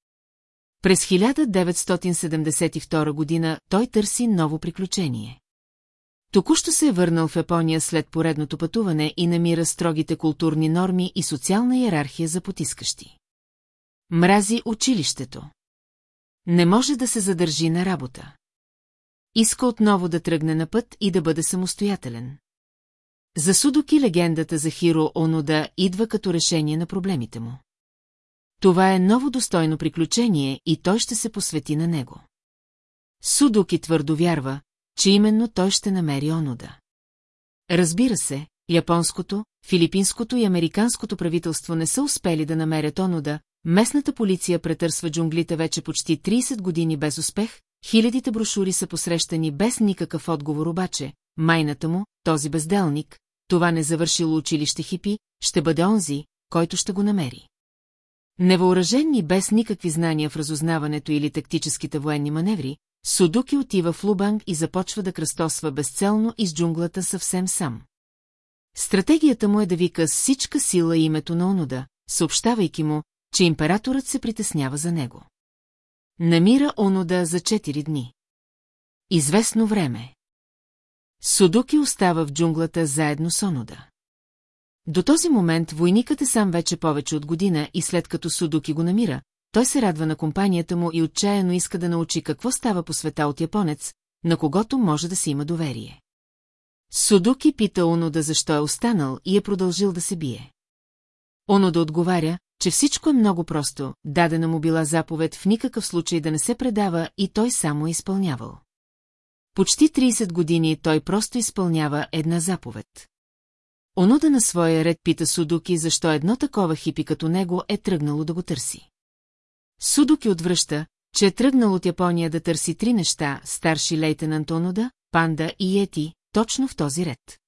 През 1972 година той търси ново приключение. Току-що се е върнал в Япония след поредното пътуване и намира строгите културни норми и социална иерархия за потискащи. Мрази училището. Не може да се задържи на работа. Иска отново да тръгне на път и да бъде самостоятелен. За Судоки легендата за Хиро Онода идва като решение на проблемите му. Това е ново достойно приключение и той ще се посвети на него. Судоки твърдо вярва, че именно той ще намери Онода. Разбира се, японското, филипинското и американското правителство не са успели да намерят Онода, местната полиция претърсва джунглите вече почти 30 години без успех, хилядите брошури са посрещани без никакъв отговор обаче, майната му, този безделник, това не завършило училище хипи, ще бъде онзи, който ще го намери. Невъоръжен и без никакви знания в разузнаването или тактическите военни маневри, Судуки отива в Лубанг и започва да кръстосва безцелно из джунглата съвсем сам. Стратегията му е да вика с всичка сила името на Онуда, съобщавайки му, че императорът се притеснява за него. Намира Онуда за 4 дни. Известно време. Судуки остава в джунглата заедно с Онуда. До този момент войникът е сам вече повече от година и след като Судуки го намира, той се радва на компанията му и отчаяно иска да научи какво става по света от японец, на когото може да си има доверие. Судуки пита Онода защо е останал и е продължил да се бие. Онода отговаря, че всичко е много просто, дадена му била заповед в никакъв случай да не се предава и той само е изпълнявал. Почти 30 години той просто изпълнява една заповед. Онуда на своя ред пита Судуки, защо едно такова хипи като него е тръгнало да го търси. Судуки отвръща, че е тръгнал от Япония да търси три неща, старши лейтенант Онода, панда и ети, точно в този ред.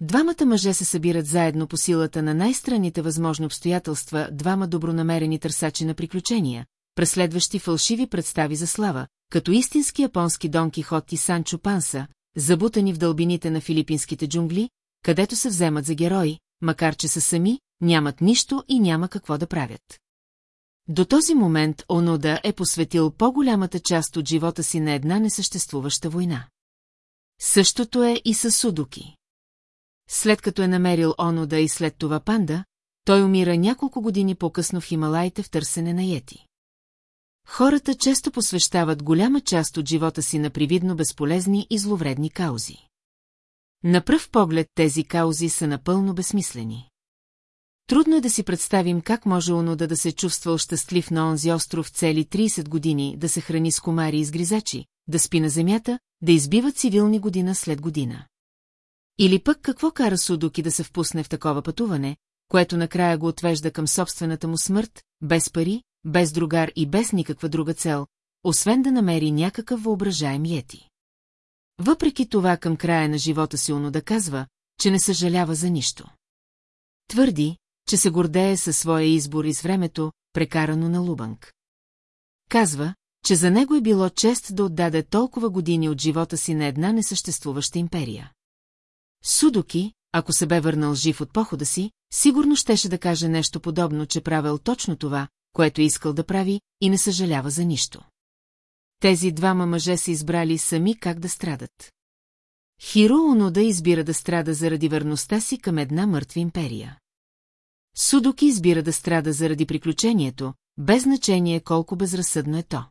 Двамата мъже се събират заедно по силата на най-странните възможни обстоятелства, двама добронамерени търсачи на приключения, преследващи фалшиви представи за слава, като истински японски Дон Кихот и Санчо Панса, забутани в дълбините на филипинските джунгли, където се вземат за герои, макар че са сами, нямат нищо и няма какво да правят. До този момент Онода е посветил по-голямата част от живота си на една несъществуваща война. Същото е и с Судуки. След като е намерил Онода и след това панда, той умира няколко години по-късно в Хималайте в търсене на Йети. Хората често посвещават голяма част от живота си на привидно безполезни и зловредни каузи. На пръв поглед тези каузи са напълно безсмислени. Трудно е да си представим как може Онода да се чувствал щастлив на онзи остров цели 30 години, да се храни с комари и сгризачи, да спи на земята, да избива цивилни година след година. Или пък какво кара Судоки да се впусне в такова пътуване, което накрая го отвежда към собствената му смърт, без пари, без другар и без никаква друга цел, освен да намери някакъв въображаем йети. Въпреки това към края на живота си Оно да казва, че не съжалява за нищо. Твърди, че се гордее със своя избор из времето, прекарано на Лубанг. Казва, че за него е било чест да отдаде толкова години от живота си на една несъществуваща империя. Судоки, ако се бе върнал жив от похода си, сигурно щеше да каже нещо подобно, че правил точно това, което е искал да прави, и не съжалява за нищо. Тези двама мъже са избрали сами как да страдат. Хиро Онода избира да страда заради верността си към една мъртва империя. Судоки избира да страда заради приключението, без значение колко безразсъдно е то.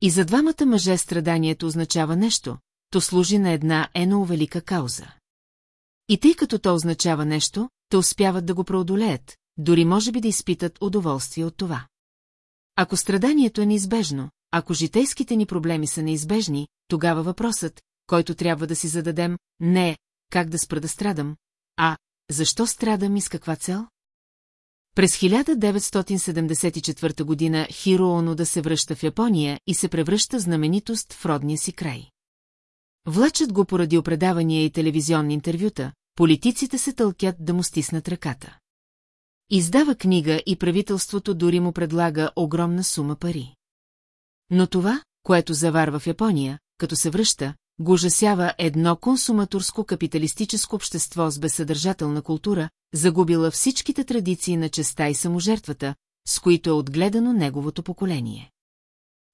И за двамата мъже страданието означава нещо, то служи на една ено велика кауза. И тъй като то означава нещо, те успяват да го преодолеят, дори може би да изпитат удоволствие от това. Ако страданието е неизбежно, ако житейските ни проблеми са неизбежни, тогава въпросът, който трябва да си зададем, не е как да спра да страдам, а защо страдам и с каква цел? През 1974 година Хиро Онода се връща в Япония и се превръща знаменитост в родния си край. Влачат го поради опредавания и телевизионни интервюта, политиците се тълкят да му стиснат ръката. Издава книга и правителството дори му предлага огромна сума пари. Но това, което заварва в Япония, като се връща, го ужасява едно консуматорско капиталистическо общество с безсъдържателна култура, загубила всичките традиции на честа и саможертвата, с които е отгледано неговото поколение.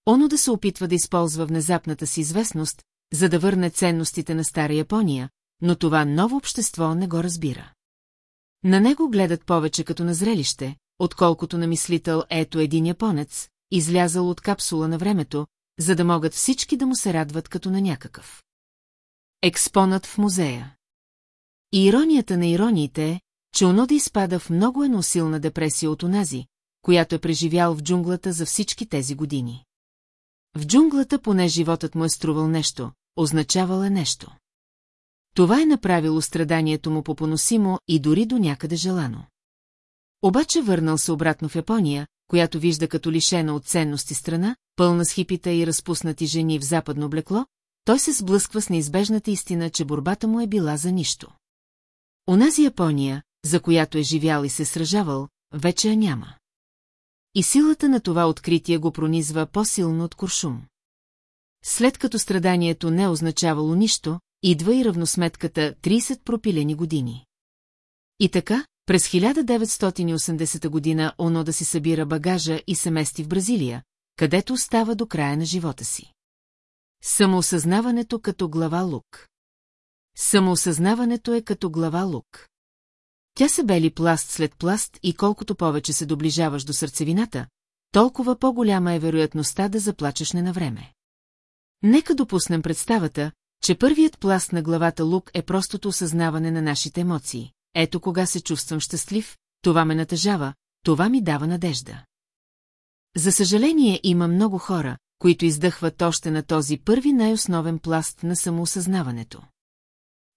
Оно да се опитва да използва внезапната си известност, за да върне ценностите на Стара Япония, но това ново общество не го разбира. На него гледат повече като на зрелище, отколкото на мислител ето един японец, излязал от капсула на времето, за да могат всички да му се радват като на някакъв. Експонат в музея. И иронията на ирониите е, че оно да изпада в много едно силна депресия от онази, която е преживял в джунглата за всички тези години. В джунглата поне животът му е струвал нещо, означавал е нещо. Това е направило страданието му попоносимо и дори до някъде желано. Обаче върнал се обратно в Япония, която вижда като лишена от ценности страна, пълна с хипита и разпуснати жени в западно облекло, той се сблъсква с неизбежната истина, че борбата му е била за нищо. Онази Япония, за която е живял и се сражавал, вече я няма. И силата на това откритие го пронизва по-силно от куршум. След като страданието не означавало нищо, идва и равносметката 30 пропилени години. И така, през 1980 година оно да си събира багажа и се мести в Бразилия, където остава до края на живота си. Самоосъзнаването като глава лук. Самоосъзнаването е като глава лук. Тя се бели пласт след пласт и колкото повече се доближаваш до сърцевината, толкова по-голяма е вероятността да заплачеш не на време. Нека допуснем представата, че първият пласт на главата лук е простото осъзнаване на нашите емоции. Ето кога се чувствам щастлив, това ме натъжава, това ми дава надежда. За съжаление има много хора, които издъхват още на този първи най-основен пласт на самоосъзнаването.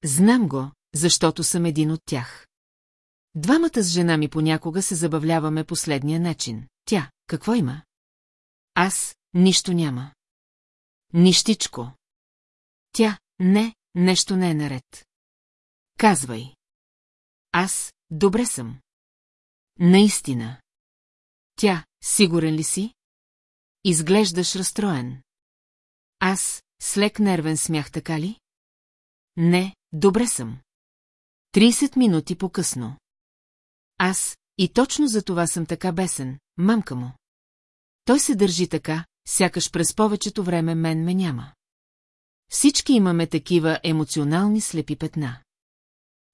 Знам го, защото съм един от тях. Двамата с жена ми понякога се забавляваме последния начин. Тя, какво има? Аз, нищо няма. Нищичко. Тя, не, нещо не е наред. Казвай. Аз, добре съм. Наистина. Тя, сигурен ли си? Изглеждаш разстроен. Аз, с нервен смях така ли? Не, добре съм. 30 минути по-късно. Аз, и точно за това съм така бесен, мамка му. Той се държи така, сякаш през повечето време мен ме няма. Всички имаме такива емоционални слепи петна.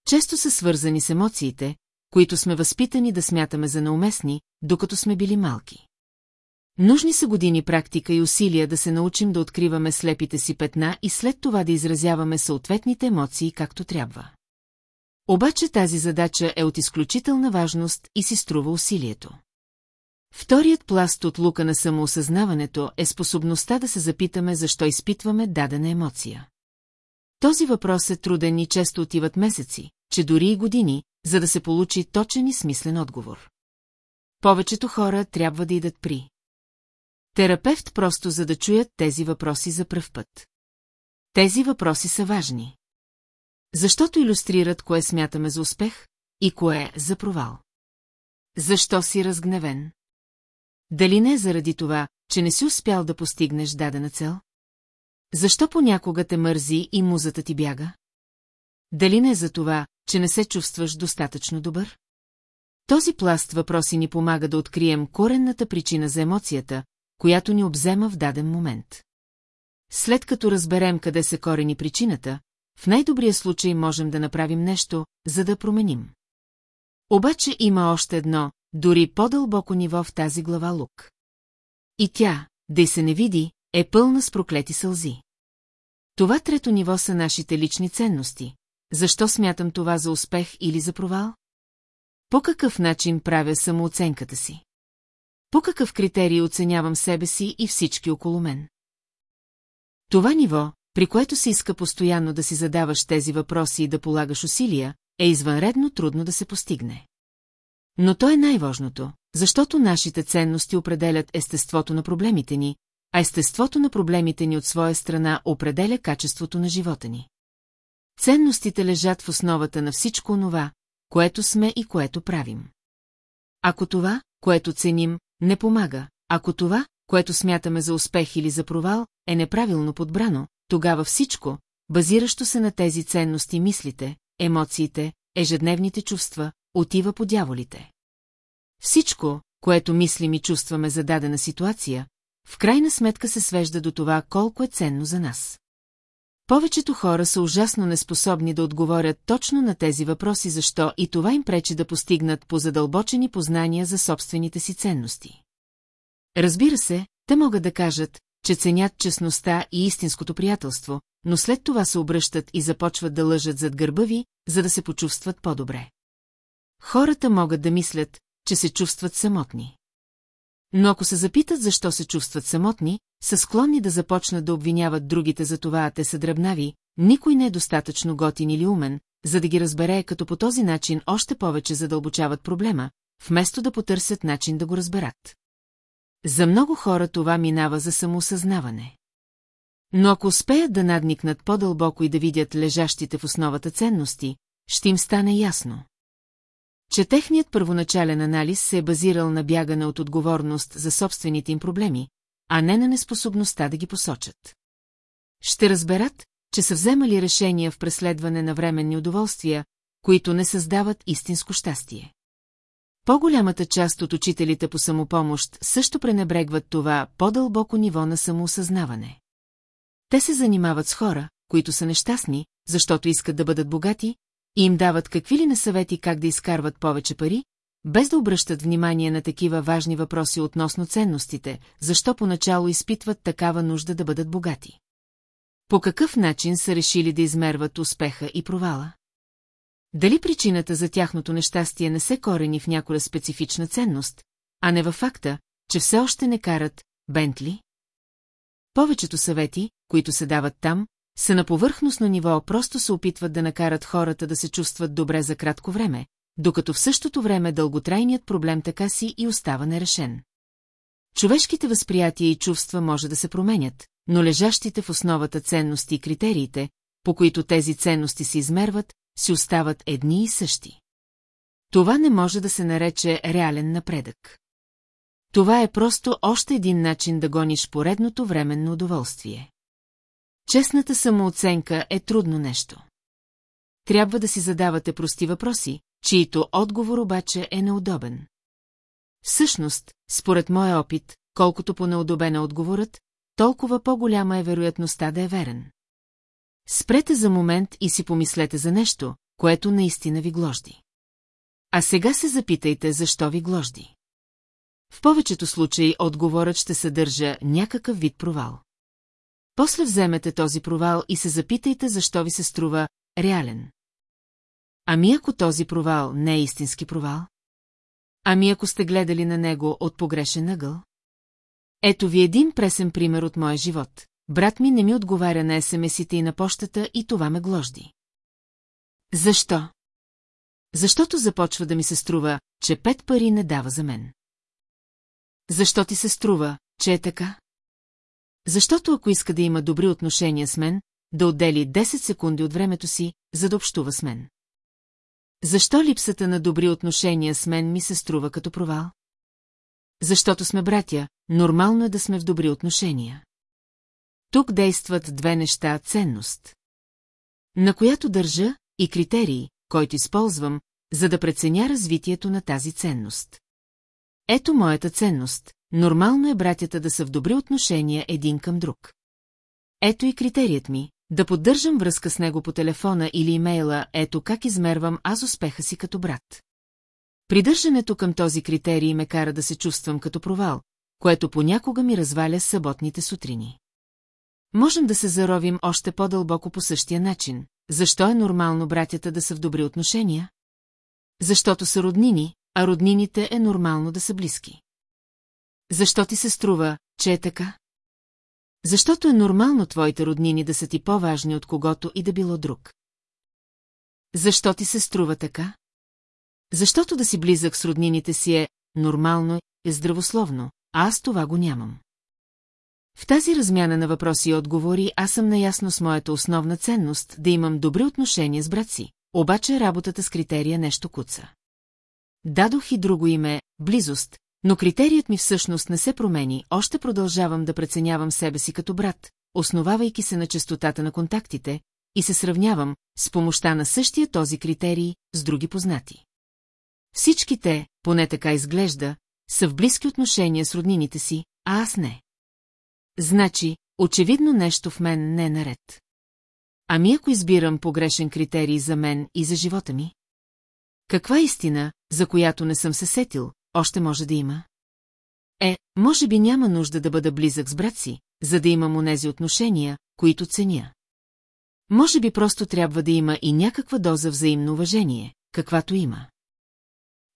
Често са свързани с емоциите, които сме възпитани да смятаме за неуместни, докато сме били малки. Нужни са години практика и усилия да се научим да откриваме слепите си петна и след това да изразяваме съответните емоции както трябва. Обаче тази задача е от изключителна важност и си струва усилието. Вторият пласт от лука на самоосъзнаването е способността да се запитаме защо изпитваме дадена емоция. Този въпрос е труден и често отиват месеци, че дори и години, за да се получи точен и смислен отговор. Повечето хора трябва да идат при. Терапевт просто за да чуят тези въпроси за пръв път. Тези въпроси са важни. Защото иллюстрират кое смятаме за успех и кое за провал. Защо си разгневен? Дали не е заради това, че не си успял да постигнеш дадена цел? Защо понякога те мързи и музата ти бяга? Дали не е за това, че не се чувстваш достатъчно добър? Този пласт въпроси ни помага да открием коренната причина за емоцията, която ни обзема в даден момент. След като разберем къде се корени причината, в най-добрия случай можем да направим нещо, за да променим. Обаче има още едно, дори по-дълбоко ниво в тази глава лук. И тя, да се не види, е пълна с проклети сълзи. Това трето ниво са нашите лични ценности. Защо смятам това за успех или за провал? По какъв начин правя самооценката си? По какъв критерий оценявам себе си и всички около мен? Това ниво, при което се иска постоянно да си задаваш тези въпроси и да полагаш усилия, е извънредно трудно да се постигне. Но то е най-важното, защото нашите ценности определят естеството на проблемите ни, а естеството на проблемите ни от своя страна определя качеството на живота ни. Ценностите лежат в основата на всичко онова, което сме и което правим. Ако това, което ценим, не помага, ако това, което смятаме за успех или за провал, е неправилно подбрано, тогава всичко, базиращо се на тези ценности мислите, емоциите, ежедневните чувства, отива по дяволите. Всичко, което мислим и чувстваме за дадена ситуация, в крайна сметка се свежда до това колко е ценно за нас. Повечето хора са ужасно неспособни да отговорят точно на тези въпроси, защо и това им пречи да постигнат по задълбочени познания за собствените си ценности. Разбира се, те могат да кажат, че ценят честността и истинското приятелство, но след това се обръщат и започват да лъжат зад гърба ви, за да се почувстват по-добре. Хората могат да мислят, че се чувстват самотни. Но ако се запитат защо се чувстват самотни, са склонни да започнат да обвиняват другите за това, а те са дръбнави, никой не е достатъчно готин или умен, за да ги разбере, като по този начин още повече задълбочават проблема, вместо да потърсят начин да го разберат. За много хора това минава за самоосъзнаване. Но ако успеят да надникнат по-дълбоко и да видят лежащите в основата ценности, ще им стане ясно. Че техният първоначален анализ се е базирал на бягане от отговорност за собствените им проблеми, а не на неспособността да ги посочат. Ще разберат, че са вземали решения в преследване на временни удоволствия, които не създават истинско щастие. По-голямата част от учителите по самопомощ също пренебрегват това по-дълбоко ниво на самоосъзнаване. Те се занимават с хора, които са нещастни, защото искат да бъдат богати, и им дават какви ли насъвети как да изкарват повече пари, без да обръщат внимание на такива важни въпроси относно ценностите, защо поначало изпитват такава нужда да бъдат богати. По какъв начин са решили да измерват успеха и провала? Дали причината за тяхното нещастие не се корени в някоя специфична ценност, а не във факта, че все още не карат Бентли? Повечето съвети, които се дават там, са на повърхностно ниво, просто се опитват да накарат хората да се чувстват добре за кратко време, докато в същото време дълготрайният проблем така си и остава нерешен. Човешките възприятия и чувства може да се променят, но лежащите в основата ценности и критериите, по които тези ценности се измерват, си остават едни и същи. Това не може да се нарече реален напредък. Това е просто още един начин да гониш поредното временно удоволствие. Честната самооценка е трудно нещо. Трябва да си задавате прости въпроси, чието отговор обаче е неудобен. Всъщност, според моя опит, колкото по-неудобен е отговорът, толкова по-голяма е вероятността да е верен. Спрете за момент и си помислете за нещо, което наистина ви гложди. А сега се запитайте, защо ви гложди. В повечето случаи отговорът ще съдържа някакъв вид провал. После вземете този провал и се запитайте, защо ви се струва реален. Ами ако този провал не е истински провал? Ами ако сте гледали на него от погрешен ъгъл? Ето ви един пресен пример от моя живот. Брат ми не ми отговаря на смс-ите и на почтата и това ме гложди. Защо? Защото започва да ми се струва, че пет пари не дава за мен. Защо ти се струва, че е така? Защото ако иска да има добри отношения с мен, да отдели 10 секунди от времето си, за да общува с мен. Защо липсата на добри отношения с мен ми се струва като провал? Защото сме братя, нормално е да сме в добри отношения. Тук действат две неща – ценност. На която държа и критерии, който използвам, за да преценя развитието на тази ценност. Ето моята ценност. Нормално е братята да са в добри отношения един към друг. Ето и критерият ми – да поддържам връзка с него по телефона или имейла, ето как измервам аз успеха си като брат. Придържането към този критерий ме кара да се чувствам като провал, което понякога ми разваля съботните сутрини. Можем да се заровим още по-дълбоко по същия начин. Защо е нормално братята да са в добри отношения? Защото са роднини, а роднините е нормално да са близки. Защо ти се струва, че е така? Защото е нормално твоите роднини да са ти по-важни от когото и да било друг. Защо ти се струва така? Защото да си близък с роднините си е нормално, е здравословно, а аз това го нямам. В тази размяна на въпроси и отговори аз съм наясно с моята основна ценност да имам добри отношения с брат си, обаче работата с критерия нещо куца. Дадох и друго име – близост, но критерият ми всъщност не се промени, още продължавам да преценявам себе си като брат, основавайки се на частотата на контактите, и се сравнявам, с помощта на същия този критерий, с други познати. Всички те, поне така изглежда, са в близки отношения с роднините си, а аз не. Значи, очевидно нещо в мен не е наред. Ами ако избирам погрешен критерий за мен и за живота ми? Каква истина, за която не съм се сетил, още може да има? Е, може би няма нужда да бъда близък с брат си, за да имам онези отношения, които ценя. Може би просто трябва да има и някаква доза взаимно уважение, каквато има.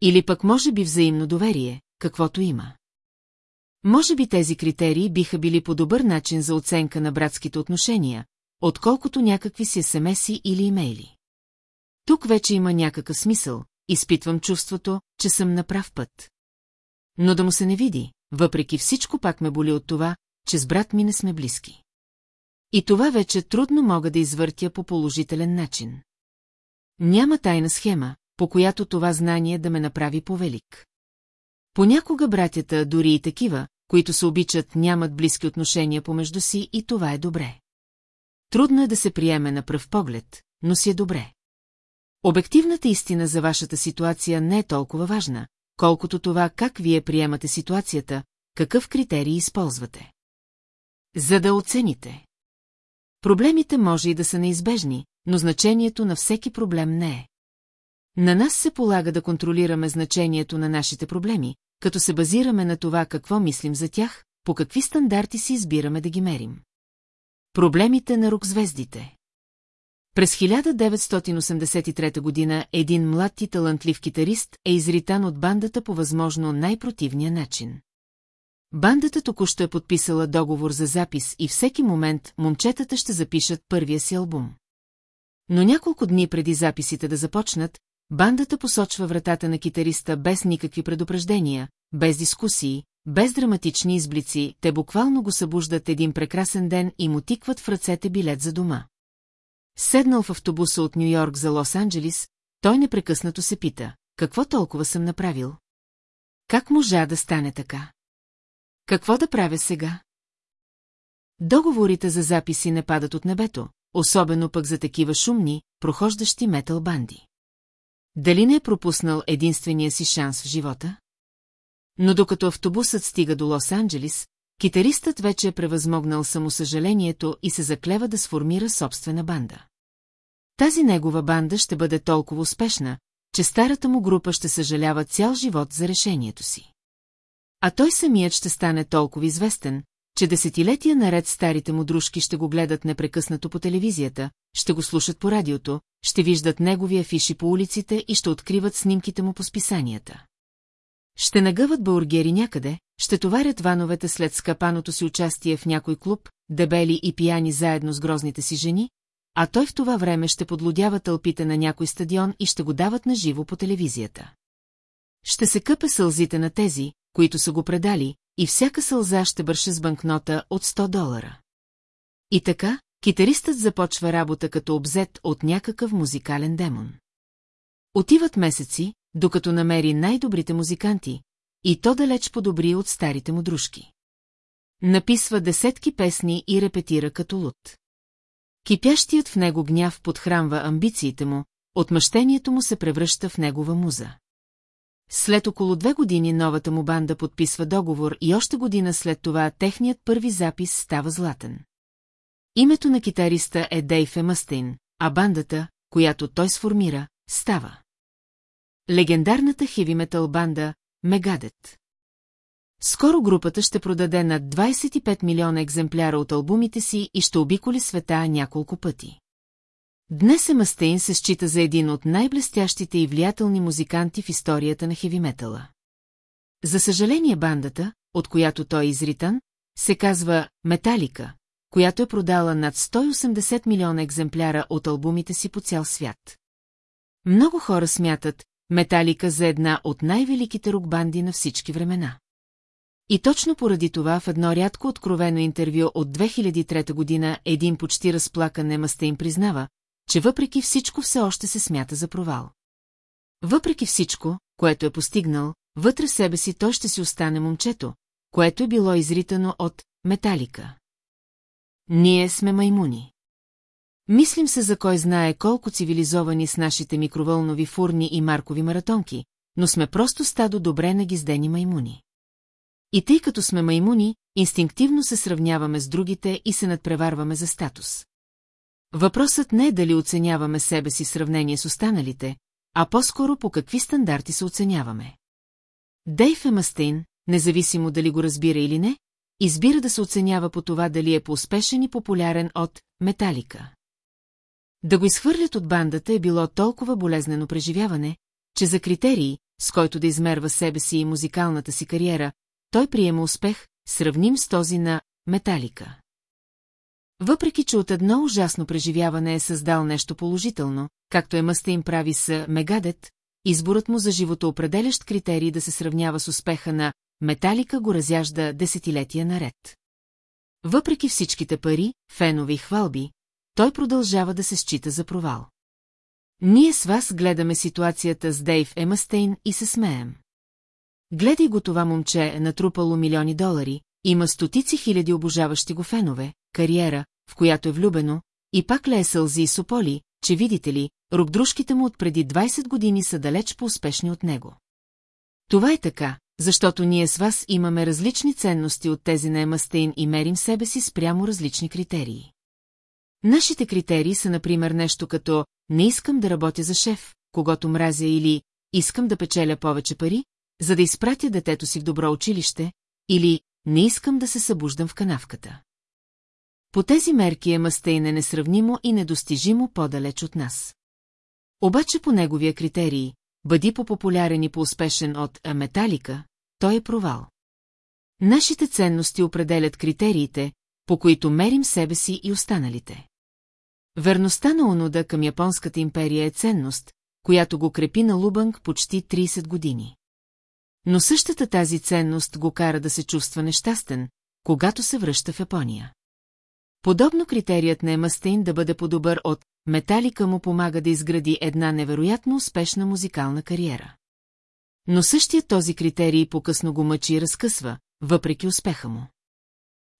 Или пък може би взаимно доверие, каквото има. Може би тези критерии биха били по добър начин за оценка на братските отношения, отколкото някакви си смс или имейли. Тук вече има някакъв смисъл, изпитвам чувството, че съм на прав път. Но да му се не види, въпреки всичко пак ме боли от това, че с брат ми не сме близки. И това вече трудно мога да извъртя по положителен начин. Няма тайна схема, по която това знание да ме направи повелик. Понякога братята, дори и такива, които се обичат, нямат близки отношения помежду си и това е добре. Трудно е да се приеме на пръв поглед, но си е добре. Обективната истина за вашата ситуация не е толкова важна, колкото това как вие приемате ситуацията, какъв критерий използвате. За да оцените. Проблемите може и да са неизбежни, но значението на всеки проблем не е. На нас се полага да контролираме значението на нашите проблеми, като се базираме на това какво мислим за тях, по какви стандарти си избираме да ги мерим. Проблемите на рок-звездите През 1983 година един млад и талантлив китарист е изритан от бандата по възможно най-противния начин. Бандата току-що е подписала договор за запис и всеки момент момчетата ще запишат първия си албум. Но няколко дни преди записите да започнат, бандата посочва вратата на китариста без никакви предупреждения, без дискусии, без драматични изблици, те буквално го събуждат един прекрасен ден и му тикват в ръцете билет за дома. Седнал в автобуса от Нью-Йорк за Лос-Анджелис, той непрекъснато се пита, какво толкова съм направил? Как можа да стане така? Какво да правя сега? Договорите за записи не падат от небето, особено пък за такива шумни, прохождащи метал банди. Дали не е пропуснал единствения си шанс в живота? Но докато автобусът стига до Лос-Анджелис, китаристът вече е превъзмогнал самосъжалението и се заклева да сформира собствена банда. Тази негова банда ще бъде толкова успешна, че старата му група ще съжалява цял живот за решението си. А той самият ще стане толкова известен, че десетилетия наред старите му дружки ще го гледат непрекъснато по телевизията, ще го слушат по радиото, ще виждат негови афиши по улиците и ще откриват снимките му по списанията. Ще нагъват бургери някъде, ще товарят вановете след скапаното си участие в някой клуб, дебели и пияни заедно с грозните си жени, а той в това време ще подлодява тълпите на някой стадион и ще го дават на живо по телевизията. Ще се къпе сълзите на тези, които са го предали, и всяка сълза ще бърше с банкнота от 100 долара. И така, китаристът започва работа като обзет от някакъв музикален демон. Отиват месеци, докато намери най-добрите музиканти, и то далеч подобри от старите му дружки. Написва десетки песни и репетира като луд. Кипящият в него гняв подхранва амбициите му, отмъщението му се превръща в негова муза. След около две години новата му банда подписва договор и още година след това техният първи запис става златен. Името на китариста е Дейв Емъстейн, а бандата, която той сформира, става. Легендарната хеви метал банда Мегадет. Скоро групата ще продаде над 25 милиона екземпляра от албумите си и ще обиколи света няколко пъти. Днес Емастейн се счита за един от най-блестящите и влиятелни музиканти в историята на хевиметала. За съжаление бандата, от която той е изритан, се казва Металика, която е продала над 180 милиона екземпляра от албумите си по цял свят. Много хора смятат Металика за една от най-великите рок-банди на всички времена. И точно поради това в едно рядко откровено интервю от 2003 година един почти разплакан Емаста им признава, че въпреки всичко все още се смята за провал. Въпреки всичко, което е постигнал, вътре в себе си той ще си остане момчето, което е било изритано от металика. Ние сме маймуни. Мислим се за кой знае колко цивилизовани с нашите микровълнови фурни и маркови маратонки, но сме просто стадо добре нагиздени маймуни. И тъй като сме маймуни, инстинктивно се сравняваме с другите и се надпреварваме за статус. Въпросът не е дали оценяваме себе си в сравнение с останалите, а по-скоро по какви стандарти се оценяваме. Дейв Емастейн, независимо дали го разбира или не, избира да се оценява по това дали е по-успешен и популярен от Металика. Да го изхвърлят от бандата е било толкова болезнено преживяване, че за критерии, с който да измерва себе си и музикалната си кариера, той приема успех, сравним с този на Металика. Въпреки, че от едно ужасно преживяване е създал нещо положително, както е мъста им прави с Мегадет, изборът му за животоопределящ критерий да се сравнява с успеха на Металика го разяжда десетилетия наред. Въпреки всичките пари, фенове и хвалби, той продължава да се счита за провал. Ние с вас гледаме ситуацията с Дейв Емастейн и се смеем. Гледай го това момче е натрупало милиони долари, има стотици хиляди обожаващи го фенове, кариера, в която е влюбено, и пак лее сълзи и сополи, че видите ли, рокдружките му от преди 20 години са далеч по-успешни от него. Това е така, защото ние с вас имаме различни ценности от тези на Емастейн и мерим себе си спрямо различни критерии. Нашите критерии са, например, нещо като «не искам да работя за шеф», когато мразя или «искам да печеля повече пари», за да изпратя детето си в добро училище, или «не искам да се събуждам в канавката». По тези мерки е несравнимо и недостижимо по-далеч от нас. Обаче по неговия критерии, бъди по-популярен и по-успешен от Металика, той е провал. Нашите ценности определят критериите, по които мерим себе си и останалите. Верността на Онуда към Японската империя е ценност, която го крепи на Лубанг почти 30 години. Но същата тази ценност го кара да се чувства нещастен, когато се връща в Япония. Подобно критерият на Емастейн да бъде по-добър от Металика му помага да изгради една невероятно успешна музикална кариера. Но същия този критерий по-късно го мъчи и разкъсва, въпреки успеха му.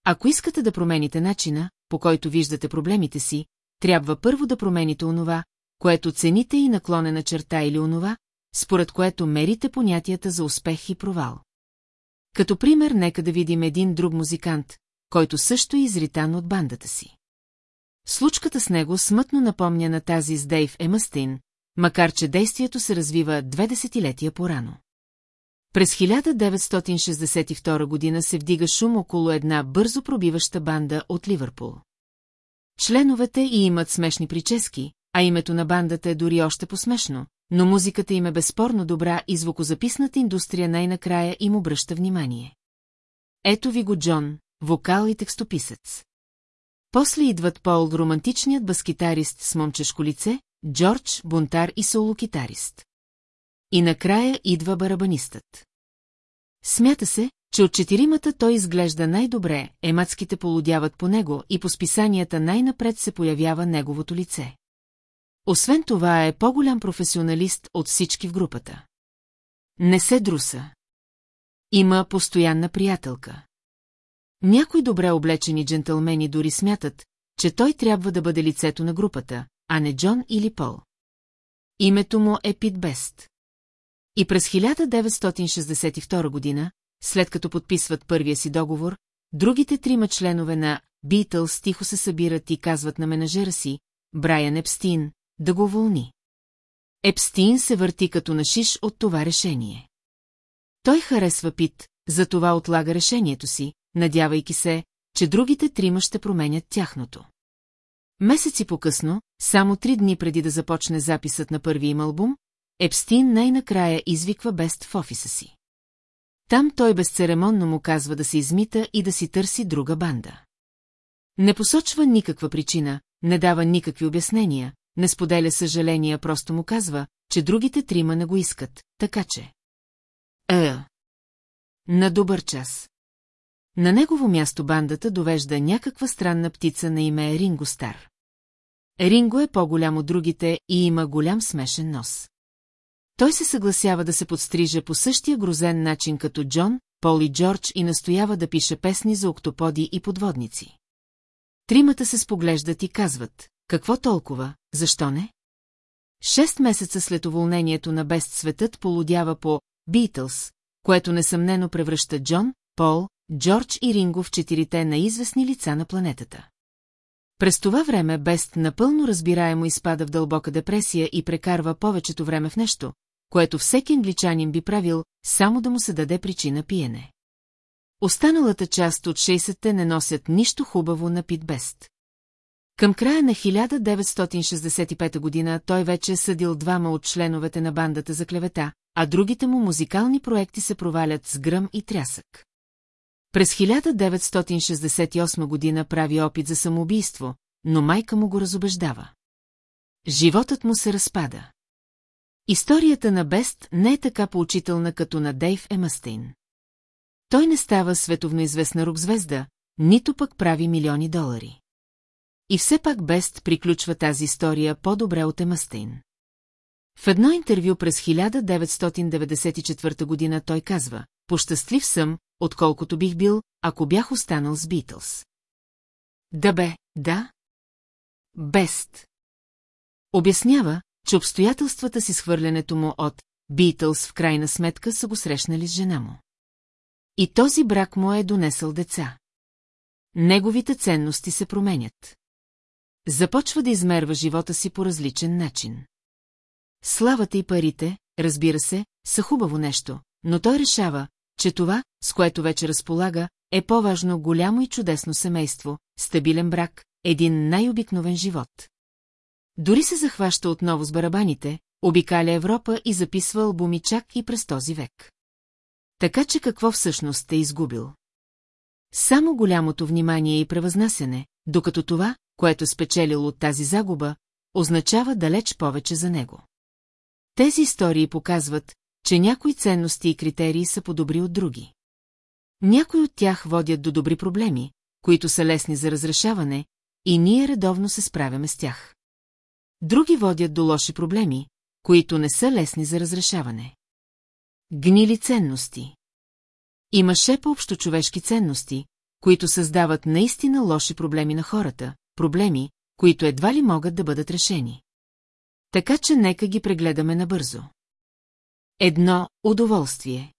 Ако искате да промените начина, по който виждате проблемите си, трябва първо да промените онова, което цените и наклонена черта или онова, според което мерите понятията за успех и провал. Като пример, нека да видим един друг музикант, който също е изритан от бандата си. Случката с него смътно напомня на тази с Дейв Емастин, макар че действието се развива две десетилетия по-рано. През 1962 година се вдига шум около една бързо пробиваща банда от Ливърпул. Членовете и имат смешни прически, а името на бандата е дори още посмешно, но музиката им е безспорно добра и звукозаписната индустрия най-накрая им обръща внимание. Ето ви го Джон, вокал и текстописец. После идват Пол, романтичният баскитарист с момчешко лице, Джордж, бунтар и соло-китарист. И накрая идва барабанистът. Смята се, че от четиримата той изглежда най-добре, емацките полудяват по него и по списанията най-напред се появява неговото лице. Освен това е по-голям професионалист от всички в групата. Не се друса. Има постоянна приятелка. Някои добре облечени джентълмени дори смятат, че той трябва да бъде лицето на групата, а не Джон или Пол. Името му е Пит Бест. И през 1962 година, след като подписват първия си договор, другите трима членове на Битълс тихо се събират и казват на менажера си, Брайан Епстин, да го вълни. Епстин се върти като на шиш от това решение. Той харесва Пит, затова отлага решението си, надявайки се, че другите трима ще променят тяхното. Месеци по-късно, само три дни преди да започне записът на първи им албум, Епстин най-накрая извиква Бест в офиса си. Там той безцеремонно му казва да се измита и да си търси друга банда. Не посочва никаква причина, не дава никакви обяснения, не споделя съжаления, просто му казва, че другите трима не го искат, така че... Е. На добър час. На негово място бандата довежда някаква странна птица на име Ринго Стар. Ринго е по-голям от другите и има голям смешен нос. Той се съгласява да се подстриже по същия грозен начин като Джон, Пол и Джордж и настоява да пише песни за октоподи и подводници. Тримата се споглеждат и казват, какво толкова, защо не? Шест месеца след уволнението на Бест светът полудява по «Битълс», което несъмнено превръща Джон, Пол, Джордж и Ринго в четирите наизвестни лица на планетата. През това време Бест напълно разбираемо изпада в дълбока депресия и прекарва повечето време в нещо, което всеки англичанин би правил, само да му се даде причина пиене. Останалата част от 60-те не носят нищо хубаво на Пит Бест. Към края на 1965 година той вече е съдил двама от членовете на бандата за клевета, а другите му музикални проекти се провалят с гръм и трясък. През 1968 година прави опит за самоубийство, но майка му го разобеждава. Животът му се разпада. Историята на Бест не е така поучителна като на Дейв Емастейн. Той не става световно известна рок-звезда, нито пък прави милиони долари. И все пак Бест приключва тази история по-добре от Емастейн. В едно интервю през 1994 година той казва, пощастлив съм, отколкото бих бил, ако бях останал с Битълс. Да бе, да. Бест. Обяснява, че обстоятелствата си схвърлянето му от Битълс в крайна сметка са го срещнали с жена му. И този брак му е донесъл деца. Неговите ценности се променят. Започва да измерва живота си по различен начин. Славата и парите, разбира се, са хубаво нещо, но той решава, че това, с което вече разполага, е по-важно голямо и чудесно семейство, стабилен брак, един най-обикновен живот. Дори се захваща отново с барабаните, обикаля Европа и записва албуми чак и през този век. Така че какво всъщност е изгубил? Само голямото внимание и превъзнасяне, докато това, което спечелил от тази загуба, означава далеч повече за него. Тези истории показват, че някои ценности и критерии са по-добри от други. Някои от тях водят до добри проблеми, които са лесни за разрешаване, и ние редовно се справяме с тях. Други водят до лоши проблеми, които не са лесни за разрешаване. Гнили ценности Има шепа общочовешки ценности, които създават наистина лоши проблеми на хората, проблеми, които едва ли могат да бъдат решени. Така че нека ги прегледаме набързо. Едно – удоволствие.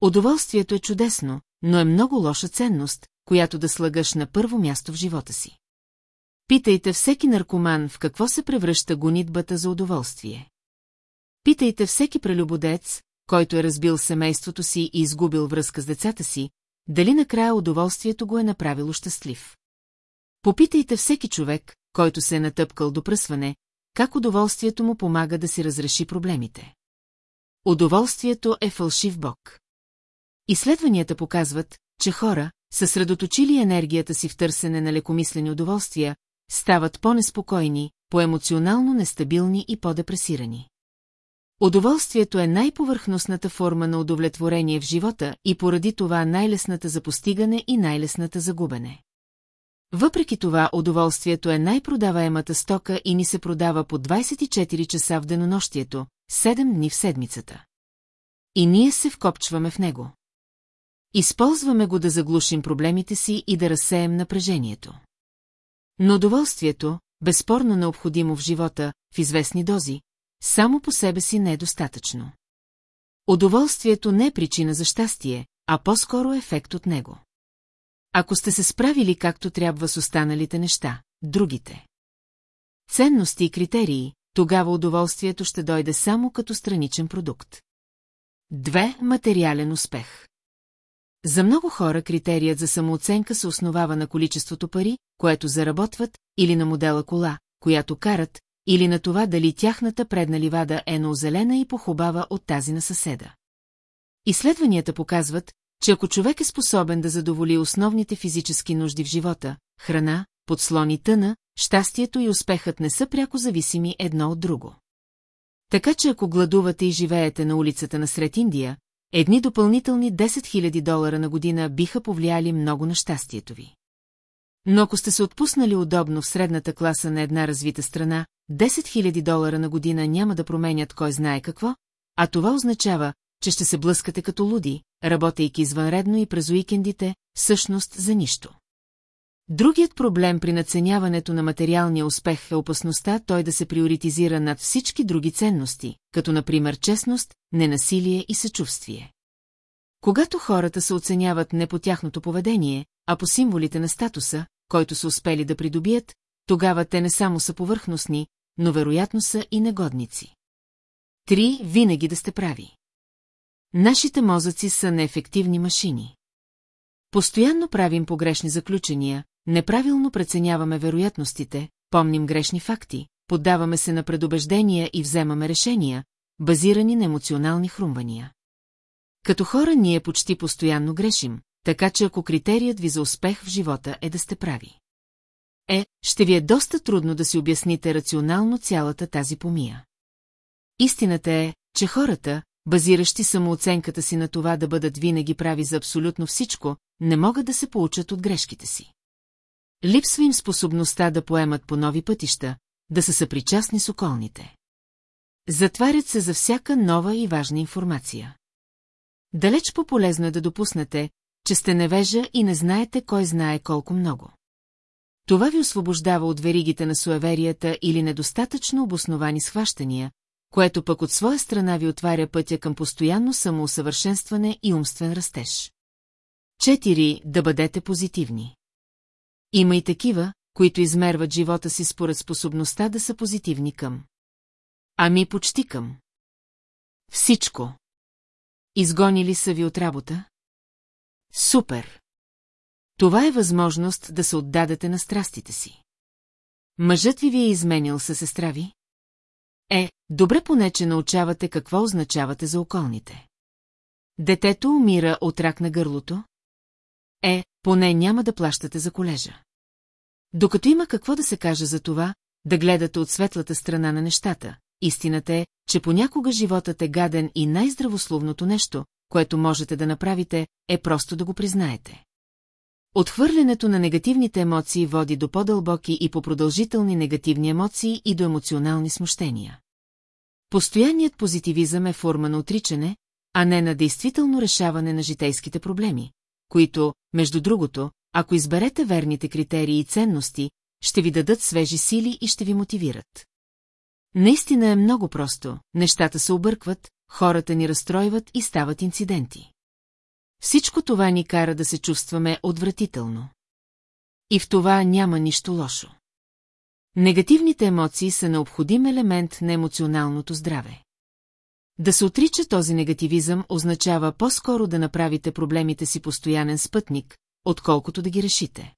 Удоволствието е чудесно, но е много лоша ценност, която да слагаш на първо място в живота си. Питайте всеки наркоман в какво се превръща гонитбата за удоволствие. Питайте всеки прелюбодец, който е разбил семейството си и изгубил връзка с децата си, дали накрая удоволствието го е направило щастлив. Попитайте всеки човек, който се е натъпкал до пръсване, как удоволствието му помага да си разреши проблемите. Удоволствието е фалшив бог. Изследванията показват, че хора, съсредоточили енергията си в търсене на лекомислени удоволствия, стават по-неспокойни, по-емоционално нестабилни и по-депресирани. Удоволствието е най-повърхностната форма на удовлетворение в живота и поради това най-лесната за постигане и най-лесната за губене. Въпреки това, удоволствието е най-продаваемата стока и ни се продава по 24 часа в денонощието, 7 дни в седмицата. И ние се вкопчваме в него. Използваме го да заглушим проблемите си и да разсеем напрежението. Но удоволствието, безспорно необходимо в живота, в известни дози, само по себе си не е достатъчно. Удоволствието не е причина за щастие, а по-скоро ефект от него. Ако сте се справили както трябва с останалите неща, другите. Ценности и критерии, тогава удоволствието ще дойде само като страничен продукт. Две Материален успех За много хора критерият за самооценка се основава на количеството пари, което заработват, или на модела кола, която карат, или на това дали тяхната предна ливада е наозелена и похубава от тази на съседа. Изследванията показват, че ако човек е способен да задоволи основните физически нужди в живота, храна, подслон и тъна, щастието и успехът не са пряко зависими едно от друго. Така че ако гладувате и живеете на улицата на Сред Индия, едни допълнителни 10 000 долара на година биха повлияли много на щастието ви. Но ако сте се отпуснали удобно в средната класа на една развита страна, 10 000 долара на година няма да променят кой знае какво, а това означава, че ще се блъскате като луди, работейки извънредно и през уикендите, всъщност за нищо. Другият проблем при наценяването на материалния успех е опасността той да се приоритизира над всички други ценности, като например честност, ненасилие и съчувствие. Когато хората се оценяват не по тяхното поведение, а по символите на статуса, който са успели да придобият, тогава те не само са повърхностни, но вероятно са и негодници. Три, винаги да сте прави. Нашите мозъци са неефективни машини. Постоянно правим погрешни заключения, неправилно преценяваме вероятностите, помним грешни факти, поддаваме се на предубеждения и вземаме решения, базирани на емоционални хрумвания. Като хора ние почти постоянно грешим, така че ако критерият ви за успех в живота е да сте прави. Е, ще ви е доста трудно да си обясните рационално цялата тази помия. Истината е, че хората, базиращи самооценката си на това да бъдат винаги прави за абсолютно всичко, не могат да се получат от грешките си. Липсва им способността да поемат по нови пътища, да са съпричастни с околните. Затварят се за всяка нова и важна информация. Далеч по-полезно е да допуснете, че сте невежа и не знаете кой знае колко много. Това ви освобождава от веригите на суеверията или недостатъчно обосновани схващания, което пък от своя страна ви отваря пътя към постоянно самоусъвършенстване и умствен растеж. Четири, да бъдете позитивни. Има и такива, които измерват живота си според способността да са позитивни към. Ами почти към. Всичко. Изгонили са ви от работа? Супер! Това е възможност да се отдадете на страстите си. Мъжът ви ви е изменил със сестра ви? Е, добре поне, че научавате какво означавате за околните. Детето умира от рак на гърлото? Е, поне няма да плащате за колежа. Докато има какво да се каже за това, да гледате от светлата страна на нещата, истината е, че понякога животът е гаден и най-здравословното нещо, което можете да направите, е просто да го признаете. Отхвърлянето на негативните емоции води до по-дълбоки и по-продължителни негативни емоции и до емоционални смущения. Постоянният позитивизъм е форма на отричане, а не на действително решаване на житейските проблеми, които, между другото, ако изберете верните критерии и ценности, ще ви дадат свежи сили и ще ви мотивират. Наистина е много просто, нещата се объркват, хората ни разстройват и стават инциденти. Всичко това ни кара да се чувстваме отвратително. И в това няма нищо лошо. Негативните емоции са необходим елемент на емоционалното здраве. Да се отрича този негативизъм означава по-скоро да направите проблемите си постоянен спътник, отколкото да ги решите.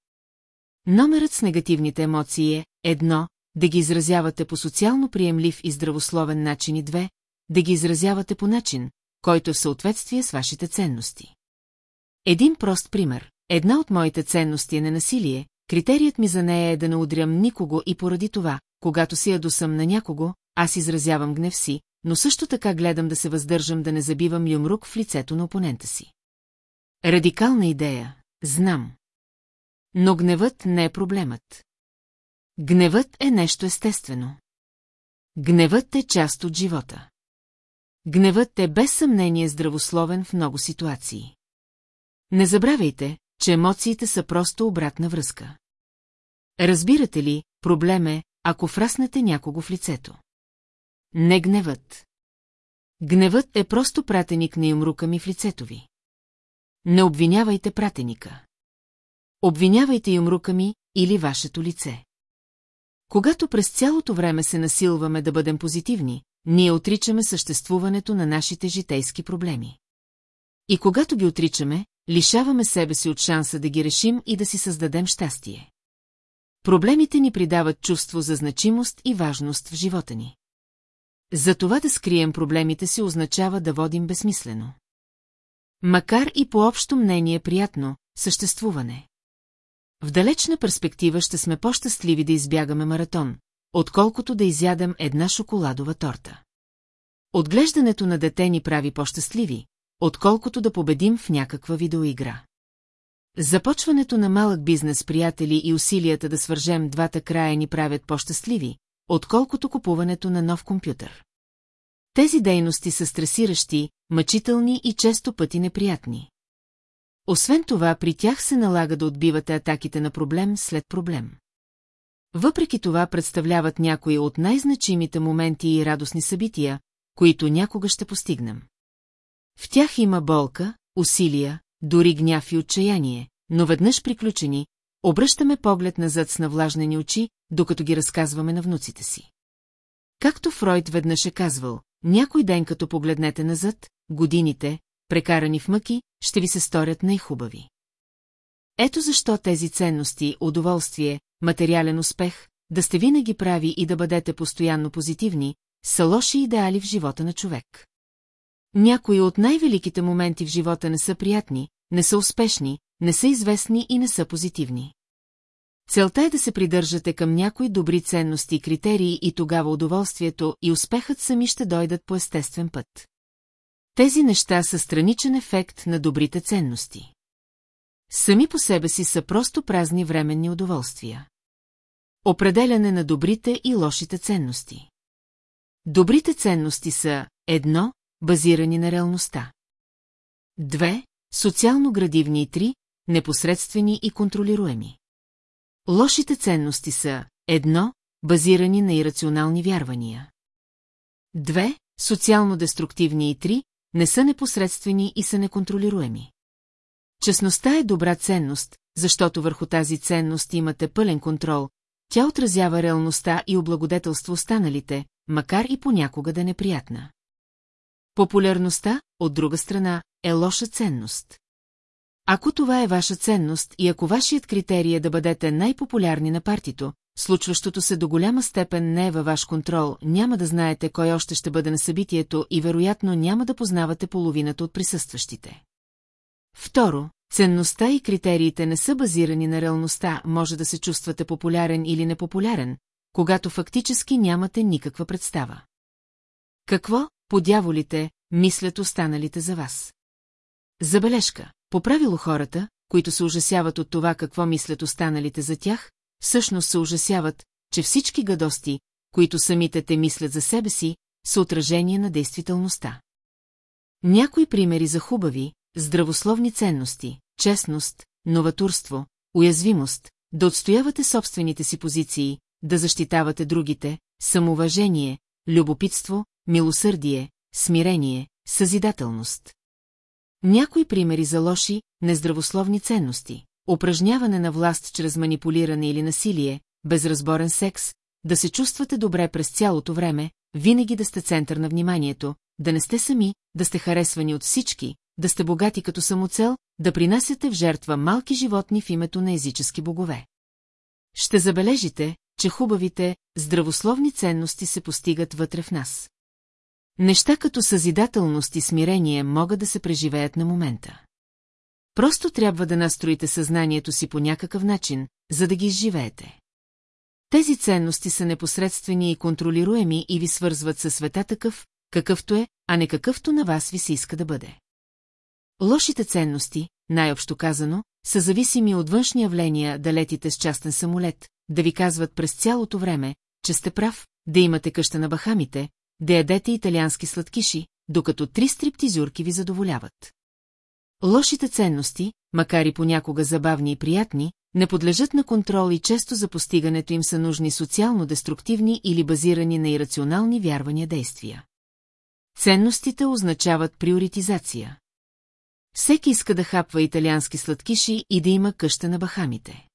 Номерът с негативните емоции е едно, да ги изразявате по социално приемлив и здравословен начин и две, да ги изразявате по начин, който е в съответствие с вашите ценности. Един прост пример. Една от моите ценности е ненасилие, критерият ми за нея е да не удрям никого и поради това, когато си ядосам на някого, аз изразявам гнев си, но също така гледам да се въздържам да не забивам юмрук в лицето на опонента си. Радикална идея, знам. Но гневът не е проблемът. Гневът е нещо естествено. Гневът е част от живота. Гневът е без съмнение здравословен в много ситуации. Не забравяйте, че емоциите са просто обратна връзка. Разбирате ли, проблем е, ако фраснете някого в лицето. Не гневът. Гневът е просто пратеник на юмрука ми в лицето ви. Не обвинявайте пратеника. Обвинявайте юмрука ми или вашето лице. Когато през цялото време се насилваме да бъдем позитивни, ние отричаме съществуването на нашите житейски проблеми. И когато ги отричаме, лишаваме себе си от шанса да ги решим и да си създадем щастие. Проблемите ни придават чувство за значимост и важност в живота ни. За това да скрием проблемите си означава да водим безсмислено. Макар и по общо мнение приятно, съществуване. В далечна перспектива ще сме по-щастливи да избягаме маратон, отколкото да изядем една шоколадова торта. Отглеждането на дете ни прави по-щастливи, отколкото да победим в някаква видеоигра. Започването на малък бизнес, приятели и усилията да свържем двата края ни правят по-щастливи, отколкото купуването на нов компютър. Тези дейности са стресиращи, мъчителни и често пъти неприятни. Освен това, при тях се налага да отбивате атаките на проблем след проблем. Въпреки това представляват някои от най-значимите моменти и радостни събития, които някога ще постигнем. В тях има болка, усилия, дори гняв и отчаяние, но веднъж приключени, обръщаме поглед назад с навлажнени очи, докато ги разказваме на внуците си. Както Фройд веднъж е казвал, някой ден като погледнете назад, годините, прекарани в мъки, ще ви се сторят най-хубави. Ето защо тези ценности, удоволствие, материален успех, да сте винаги прави и да бъдете постоянно позитивни, са лоши идеали в живота на човек. Някои от най-великите моменти в живота не са приятни, не са успешни, не са известни и не са позитивни. Целта е да се придържате към някои добри ценности и критерии и тогава удоволствието и успехът сами ще дойдат по естествен път. Тези неща са страничен ефект на добрите ценности. Сами по себе си са просто празни временни удоволствия. Определяне на добрите и лошите ценности. Добрите ценности са едно, базирани на реалността. Две, социално градивни и три, непосредствени и контролируеми. Лошите ценности са едно, базирани на ирационални вярвания. Две, социално деструктивни и три, не са непосредствени и са неконтролируеми. Честността е добра ценност, защото върху тази ценност имате пълен контрол, тя отразява реалността и облагодетелство останалите, макар и понякога да неприятна. Популярността, от друга страна, е лоша ценност. Ако това е ваша ценност и ако вашият критерий е да бъдете най-популярни на партито, случващото се до голяма степен не е във ваш контрол, няма да знаете кой още ще бъде на събитието и вероятно няма да познавате половината от присъстващите. Второ, ценността и критериите не са базирани на реалността, може да се чувствате популярен или непопулярен, когато фактически нямате никаква представа. Какво, подяволите, мислят останалите за вас? Забележка. По правило хората, които се ужасяват от това какво мислят останалите за тях, всъщност се ужасяват, че всички гадости, които самите те мислят за себе си, са отражение на действителността. Някои примери за хубави, здравословни ценности, честност, новатурство, уязвимост, да отстоявате собствените си позиции, да защитавате другите, самоуважение, любопитство, милосърдие, смирение, съзидателност. Някои примери за лоши, нездравословни ценности. Упражняване на власт чрез манипулиране или насилие, безразборен секс, да се чувствате добре през цялото време, винаги да сте център на вниманието, да не сте сами, да сте харесвани от всички, да сте богати като самоцел, да принасяте в жертва малки животни в името на езически богове. Ще забележите, че хубавите, здравословни ценности се постигат вътре в нас. Неща като съзидателност и смирение могат да се преживеят на момента. Просто трябва да настроите съзнанието си по някакъв начин, за да ги изживеете. Тези ценности са непосредствени и контролируеми и ви свързват със света такъв, какъвто е, а не какъвто на вас ви се иска да бъде. Лошите ценности, най-общо казано, са зависими от външни явления да летите с частен самолет, да ви казват през цялото време, че сте прав, да имате къща на Бахамите, да ядете италиански сладкиши, докато три стриптизюрки ви задоволяват. Лошите ценности, макар и понякога забавни и приятни, не подлежат на контрол и често за постигането им са нужни социално-деструктивни или базирани на ирационални вярвания действия. Ценностите означават приоритизация. Всеки иска да хапва италиански сладкиши и да има къща на Бахамите.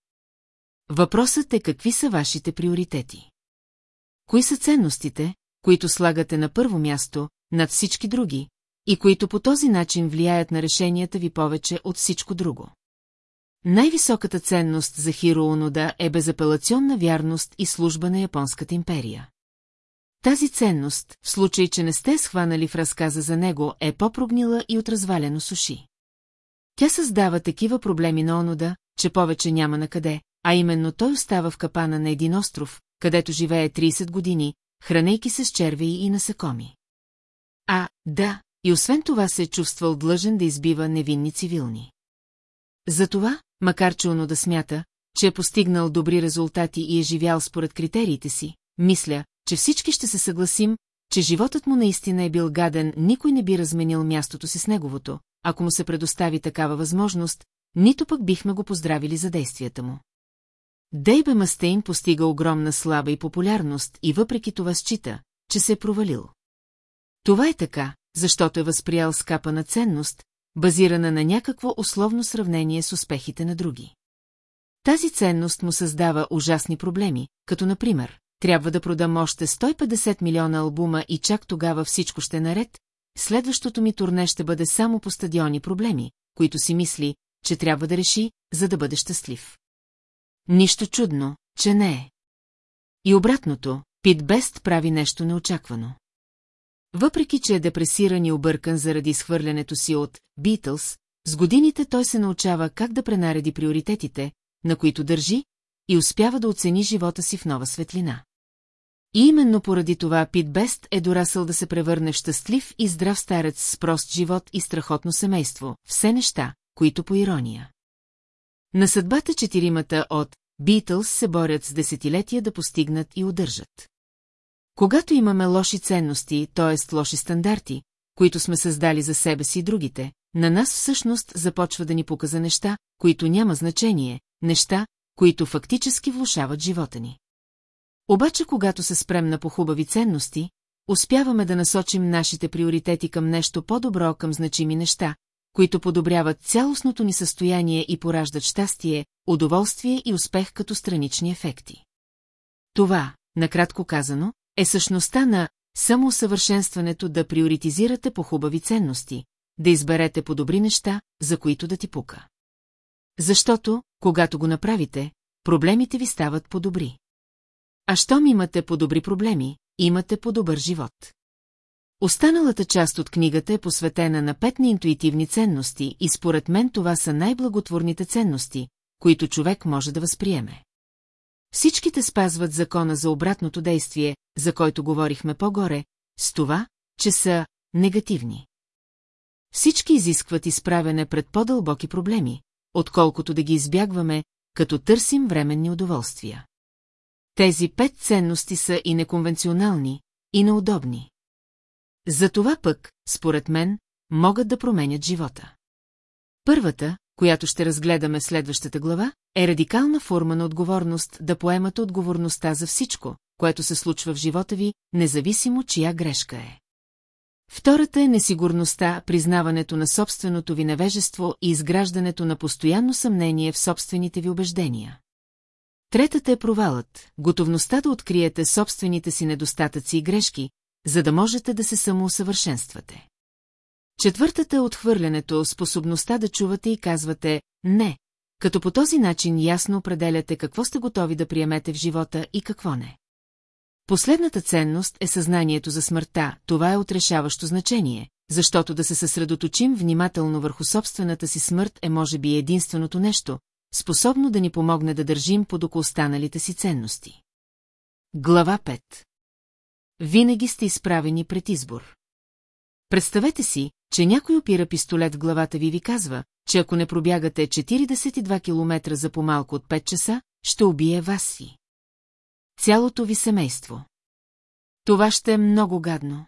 Въпросът е какви са вашите приоритети. Кои са ценностите, които слагате на първо място, над всички други, и които по този начин влияят на решенията ви повече от всичко друго. Най-високата ценност за Хиро Онода е безапелационна вярност и служба на Японската империя. Тази ценност, в случай, че не сте схванали в разказа за него, е по-прогнила и от развалено суши. Тя създава такива проблеми на Онода, че повече няма на къде, а именно той остава в капана на един остров, където живее 30 години, хранейки се с червеи и насекоми. А, да, и освен това се е чувствал длъжен да избива невинни цивилни. Затова, макар че оно да смята, че е постигнал добри резултати и е живял според критериите си, мисля, че всички ще се съгласим, че животът му наистина е бил гаден, никой не би разменил мястото си с неговото, ако му се предостави такава възможност, нито пък бихме го поздравили за действията му. Дейбе Мастейн постига огромна слава и популярност и въпреки това счита, че се е провалил. Това е така, защото е възприял скапана ценност, базирана на някакво условно сравнение с успехите на други. Тази ценност му създава ужасни проблеми, като например, трябва да продам още 150 милиона албума и чак тогава всичко ще е наред, следващото ми турне ще бъде само по стадиони проблеми, които си мисли, че трябва да реши, за да бъде щастлив. Нищо чудно, че не е. И обратното, Пит Бест прави нещо неочаквано. Въпреки, че е депресиран и объркан заради изхвърлянето си от «Битълс», с годините той се научава как да пренареди приоритетите, на които държи, и успява да оцени живота си в нова светлина. И именно поради това Пит Бест е дорасъл да се превърне в щастлив и здрав старец с прост живот и страхотно семейство, все неща, които по ирония. На съдбата четиримата от Битълс се борят с десетилетия да постигнат и удържат. Когато имаме лоши ценности, т.е. лоши стандарти, които сме създали за себе си и другите, на нас всъщност започва да ни показа неща, които няма значение, неща, които фактически влушават живота ни. Обаче, когато се спрем на похубави ценности, успяваме да насочим нашите приоритети към нещо по-добро, към значими неща, които подобряват цялостното ни състояние и пораждат щастие, удоволствие и успех като странични ефекти. Това, накратко казано, е същността на самоусъвършенстването да приоритизирате по хубави ценности, да изберете по добри неща, за които да ти пука. Защото, когато го направите, проблемите ви стават по-добри. А щом имате по-добри проблеми, имате по-добър живот. Останалата част от книгата е посветена на пет интуитивни ценности и според мен това са най-благотворните ценности, които човек може да възприеме. Всичките спазват закона за обратното действие, за който говорихме по-горе, с това, че са негативни. Всички изискват изправене пред по-дълбоки проблеми, отколкото да ги избягваме, като търсим временни удоволствия. Тези пет ценности са и неконвенционални, и неудобни. Затова пък, според мен, могат да променят живота. Първата, която ще разгледаме в следващата глава, е радикална форма на отговорност да поемате отговорността за всичко, което се случва в живота ви, независимо чия грешка е. Втората е несигурността, признаването на собственото ви невежество и изграждането на постоянно съмнение в собствените ви убеждения. Третата е провалът, готовността да откриете собствените си недостатъци и грешки, за да можете да се самоусъвършенствате. Четвъртата е отхвърлянето, способността да чувате и казвате «не», като по този начин ясно определяте какво сте готови да приемете в живота и какво не. Последната ценност е съзнанието за смъртта, това е отрешаващо значение, защото да се съсредоточим внимателно върху собствената си смърт е може би единственото нещо, способно да ни помогне да държим под око останалите си ценности. Глава 5 Винаги сте изправени пред избор. Представете си, че някой опира пистолет в главата ви и ви казва, че ако не пробягате 42 км за по-малко от 5 часа, ще убие вас си. Цялото ви семейство. Това ще е много гадно.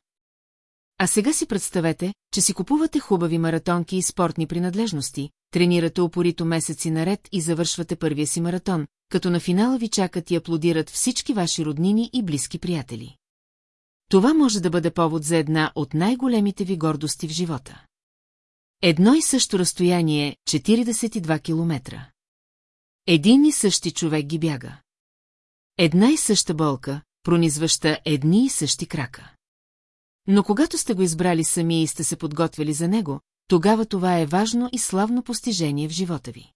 А сега си представете, че си купувате хубави маратонки и спортни принадлежности, тренирате упорито месеци наред и завършвате първия си маратон, като на финала ви чакат и аплодират всички ваши роднини и близки приятели. Това може да бъде повод за една от най-големите ви гордости в живота. Едно и също разстояние – 42 километра. Един и същи човек ги бяга. Една и съща болка, пронизваща едни и същи крака. Но когато сте го избрали сами и сте се подготвили за него, тогава това е важно и славно постижение в живота ви.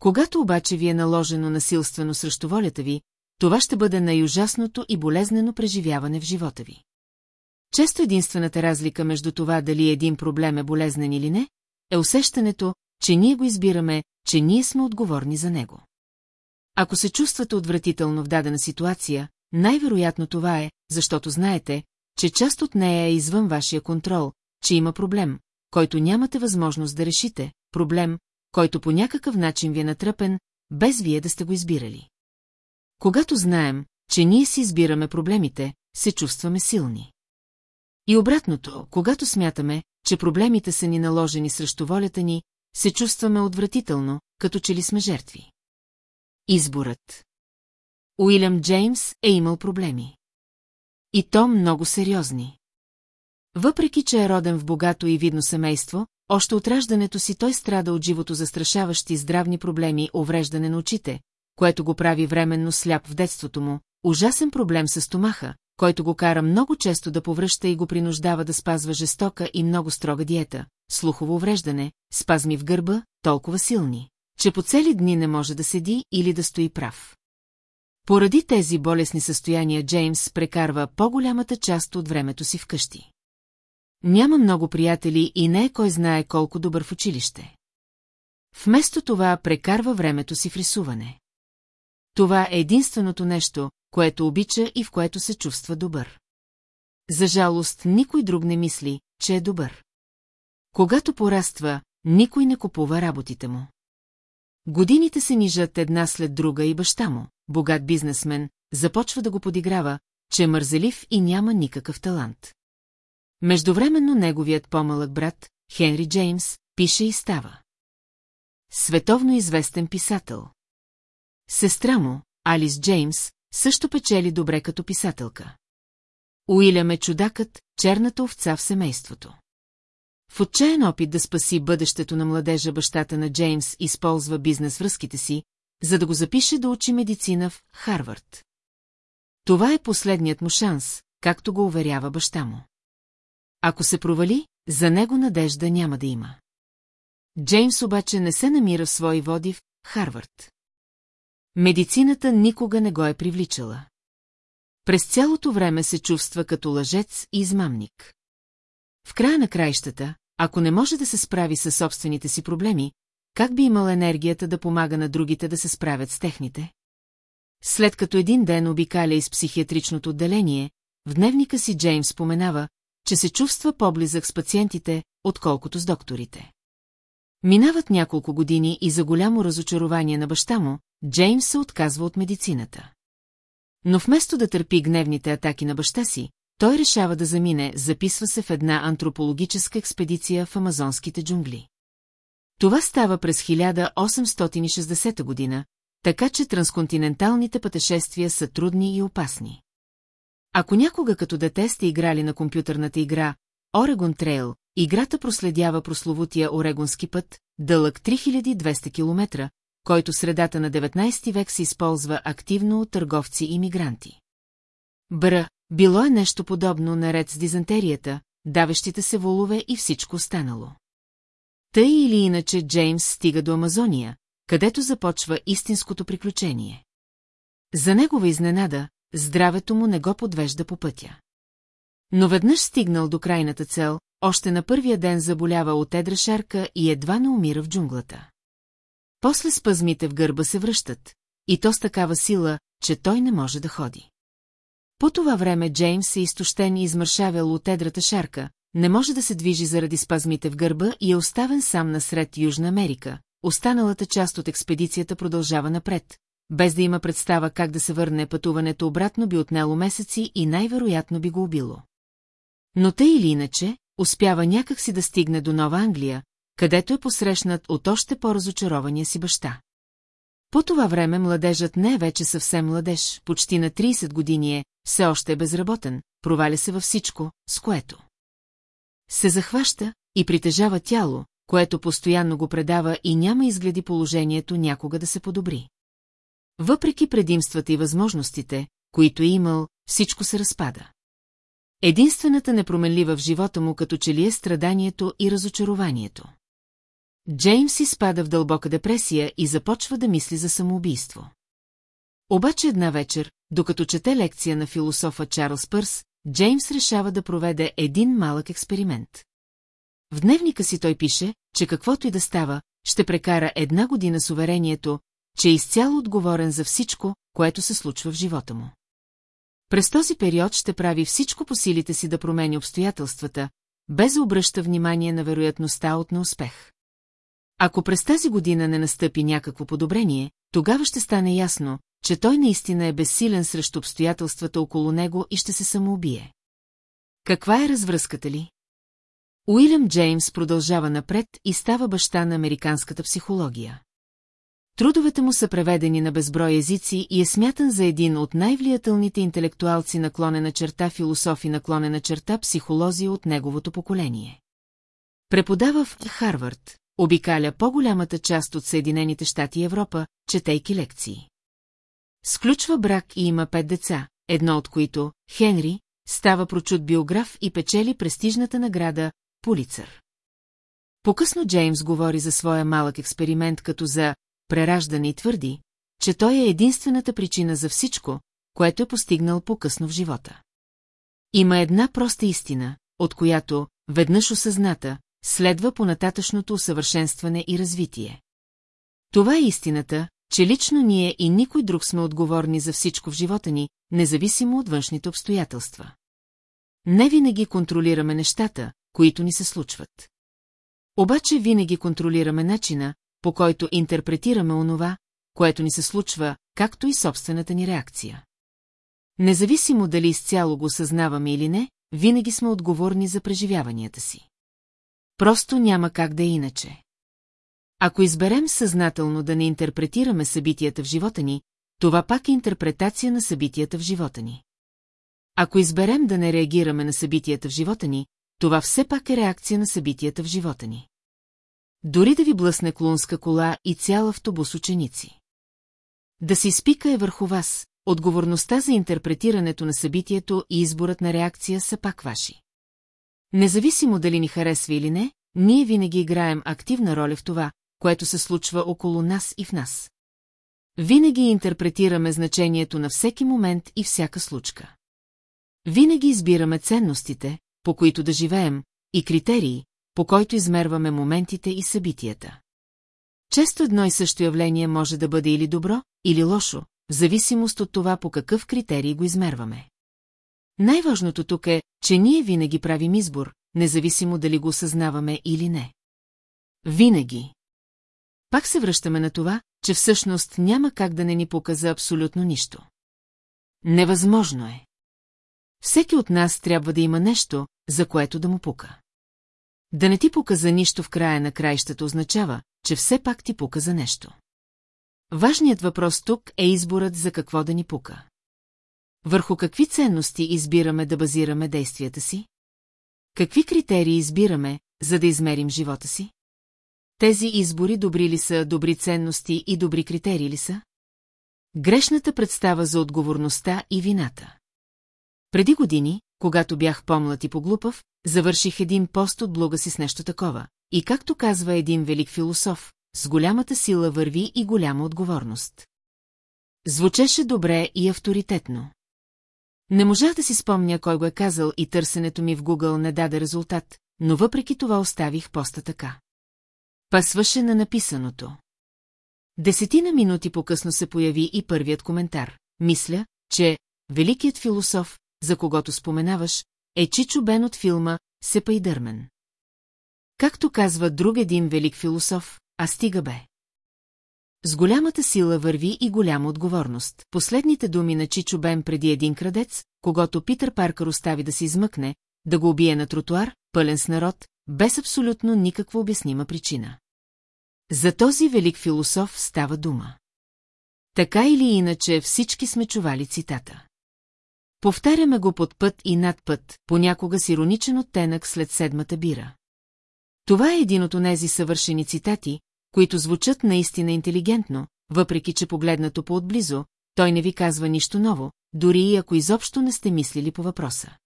Когато обаче ви е наложено насилствено срещу волята ви, това ще бъде най-ужасното и болезнено преживяване в живота ви. Често единствената разлика между това дали един проблем е болезнен или не, е усещането, че ние го избираме, че ние сме отговорни за него. Ако се чувствате отвратително в дадена ситуация, най-вероятно това е, защото знаете, че част от нея е извън вашия контрол, че има проблем, който нямате възможност да решите, проблем, който по някакъв начин ви е натръпен, без вие да сте го избирали. Когато знаем, че ние си избираме проблемите, се чувстваме силни. И обратното, когато смятаме, че проблемите са ни наложени срещу волята ни, се чувстваме отвратително, като че ли сме жертви. Изборът Уилям Джеймс е имал проблеми. И то много сериозни. Въпреки, че е роден в богато и видно семейство, още от раждането си той страда от живото застрашаващи здравни проблеми, увреждане на очите, което го прави временно сляп в детството му, ужасен проблем с стомаха, който го кара много често да повръща и го принуждава да спазва жестока и много строга диета, слухово увреждане, спазми в гърба, толкова силни, че по цели дни не може да седи или да стои прав. Поради тези болесни състояния Джеймс прекарва по-голямата част от времето си вкъщи. Няма много приятели и не е кой знае колко добър в училище. Вместо това прекарва времето си в рисуване. Това е единственото нещо, което обича и в което се чувства добър. За жалост, никой друг не мисли, че е добър. Когато пораства, никой не купува работите му. Годините се нижат една след друга и баща му, богат бизнесмен, започва да го подиграва, че е мързелив и няма никакъв талант. Междувременно неговият по-малък брат, Хенри Джеймс, пише и става. Световно известен писател. Сестра му, Алис Джеймс, също печели добре като писателка. Уилям е чудакът, черната овца в семейството. В отчаян опит да спаси бъдещето на младежа бащата на Джеймс използва бизнес връзките си, за да го запише да учи медицина в Харвард. Това е последният му шанс, както го уверява баща му. Ако се провали, за него надежда няма да има. Джеймс обаче не се намира в свои води в Харвард. Медицината никога не го е привличала. През цялото време се чувства като лъжец и измамник. В края на краищата, ако не може да се справи с собствените си проблеми, как би имал енергията да помага на другите да се справят с техните? След като един ден обикаля из психиатричното отделение, в дневника си Джеймс споменава, че се чувства по-близък с пациентите, отколкото с докторите. Минават няколко години и за голямо разочарование на баща му, Джеймс се отказва от медицината. Но вместо да търпи гневните атаки на баща си, той решава да замине, записва се в една антропологическа експедиция в амазонските джунгли. Това става през 1860 година, така че трансконтиненталните пътешествия са трудни и опасни. Ако някога като дете сте играли на компютърната игра Орегон Трейл, играта проследява прословутия Орегонски път, дълъг 3200 км, който средата на 19 век се използва активно от търговци и мигранти. Бра, било е нещо подобно наред с дизантерията, давещите се волове и всичко останало. Тъй или иначе Джеймс стига до Амазония, където започва истинското приключение. За негова изненада, здравето му не го подвежда по пътя. Но веднъж стигнал до крайната цел, още на първия ден заболява от едра шарка и едва не умира в джунглата. После спазмите в гърба се връщат, и то с такава сила, че той не може да ходи. По това време Джеймс е изтощен и измършавял от едрата шарка, не може да се движи заради спазмите в гърба и е оставен сам насред Южна Америка. Останалата част от експедицията продължава напред, без да има представа как да се върне пътуването обратно би отнело месеци и най-вероятно би го убило. Но тъй или иначе, успява някак си да стигне до Нова Англия, където е посрещнат от още по-разочарования си баща. По това време младежът не е вече съвсем младеж, почти на 30 години е, все още е безработен, проваля се във всичко, с което. Се захваща и притежава тяло, което постоянно го предава и няма изгледи положението някога да се подобри. Въпреки предимствата и възможностите, които е имал, всичко се разпада. Единствената непроменлива в живота му като че ли е страданието и разочарованието. Джеймс изпада в дълбока депресия и започва да мисли за самоубийство. Обаче една вечер, докато чете лекция на философа Чарлз Пърс, Джеймс решава да проведе един малък експеримент. В дневника си той пише, че каквото и да става, ще прекара една година с уверението, че е изцяло отговорен за всичко, което се случва в живота му. През този период ще прави всичко по силите си да промени обстоятелствата, без да обръща внимание на вероятността от неуспех. Ако през тази година не настъпи някакво подобрение, тогава ще стане ясно, че той наистина е безсилен срещу обстоятелствата около него и ще се самоубие. Каква е развръзката ли? Уилям Джеймс продължава напред и става баща на американската психология. Трудовете му са преведени на безброй езици и е смятан за един от най-влиятелните интелектуалци наклонена черта философи наклонена черта психолози от неговото поколение. Преподава в Харвард, обикаля по-голямата част от Съединените щати и Европа, четейки лекции. Сключва брак и има пет деца, едно от които, Хенри, става прочут биограф и печели престижната награда Пулицър. По-късно Джеймс говори за своя малък експеримент като за прераждане и твърди, че той е единствената причина за всичко, което е постигнал по-късно в живота. Има една проста истина, от която, веднъж осъзната, следва по нататъчното усъвършенстване и развитие. Това е истината, че лично ние и никой друг сме отговорни за всичко в живота ни, независимо от външните обстоятелства. Не винаги контролираме нещата, които ни се случват. Обаче винаги контролираме начина, по който интерпретираме онова, което ни се случва, както и собствената ни реакция. Независимо дали изцяло го съзнаваме или не, винаги сме отговорни за преживяванията си. Просто няма как да е иначе. Ако изберем съзнателно да не интерпретираме събитията в живота ни, това пак е интерпретация на събитията в живота ни. Ако изберем да не реагираме на събитията в живота ни, това все пак е реакция на събитията в живота ни. Дори да ви блъсне клунска кола и цял автобус ученици. Да си спика е върху вас, отговорността за интерпретирането на събитието и изборът на реакция са пак ваши. Независимо дали ни харесва или не, ние винаги играем активна роля в това, което се случва около нас и в нас. Винаги интерпретираме значението на всеки момент и всяка случка. Винаги избираме ценностите, по които да живеем, и критерии, по който измерваме моментите и събитията. Често едно и също явление може да бъде или добро, или лошо, в зависимост от това по какъв критерий го измерваме. Най-важното тук е, че ние винаги правим избор, независимо дали го осъзнаваме или не. Винаги. Пак се връщаме на това, че всъщност няма как да не ни показа абсолютно нищо. Невъзможно е. Всеки от нас трябва да има нещо, за което да му пука. Да не ти показа нищо в края на краищата означава, че все пак ти пука за нещо. Важният въпрос тук е изборът за какво да ни пука. Върху какви ценности избираме да базираме действията си? Какви критерии избираме, за да измерим живота си? Тези избори добри ли са добри ценности и добри критерии ли са? Грешната представа за отговорността и вината. Преди години, когато бях по-млад и поглупав, завърших един пост от блога си с нещо такова. И както казва един велик философ, с голямата сила върви и голяма отговорност. Звучеше добре и авторитетно. Не можах да си спомня кой го е казал и търсенето ми в Google не даде резултат, но въпреки това оставих поста така. Пасваше на написаното. Десетина минути по-късно се появи и първият коментар. Мисля, че великият философ, за когото споменаваш, е Чичо Бен от филма Сепа и Дърмен. Както казва друг един велик философ, а стига бе. С голямата сила върви и голяма отговорност. Последните думи на Чичо Бен преди един крадец, когато Питър Паркър остави да се измъкне, да го убие на тротуар, пълен с народ, без абсолютно никаква обяснима причина. За този велик философ става дума. Така или иначе всички сме чували цитата. Повтаряме го под път и над път, понякога с ироничен оттенък след седмата бира. Това е един от онези съвършени цитати, които звучат наистина интелигентно, въпреки че погледнато по-отблизо, той не ви казва нищо ново, дори и ако изобщо не сте мислили по въпроса.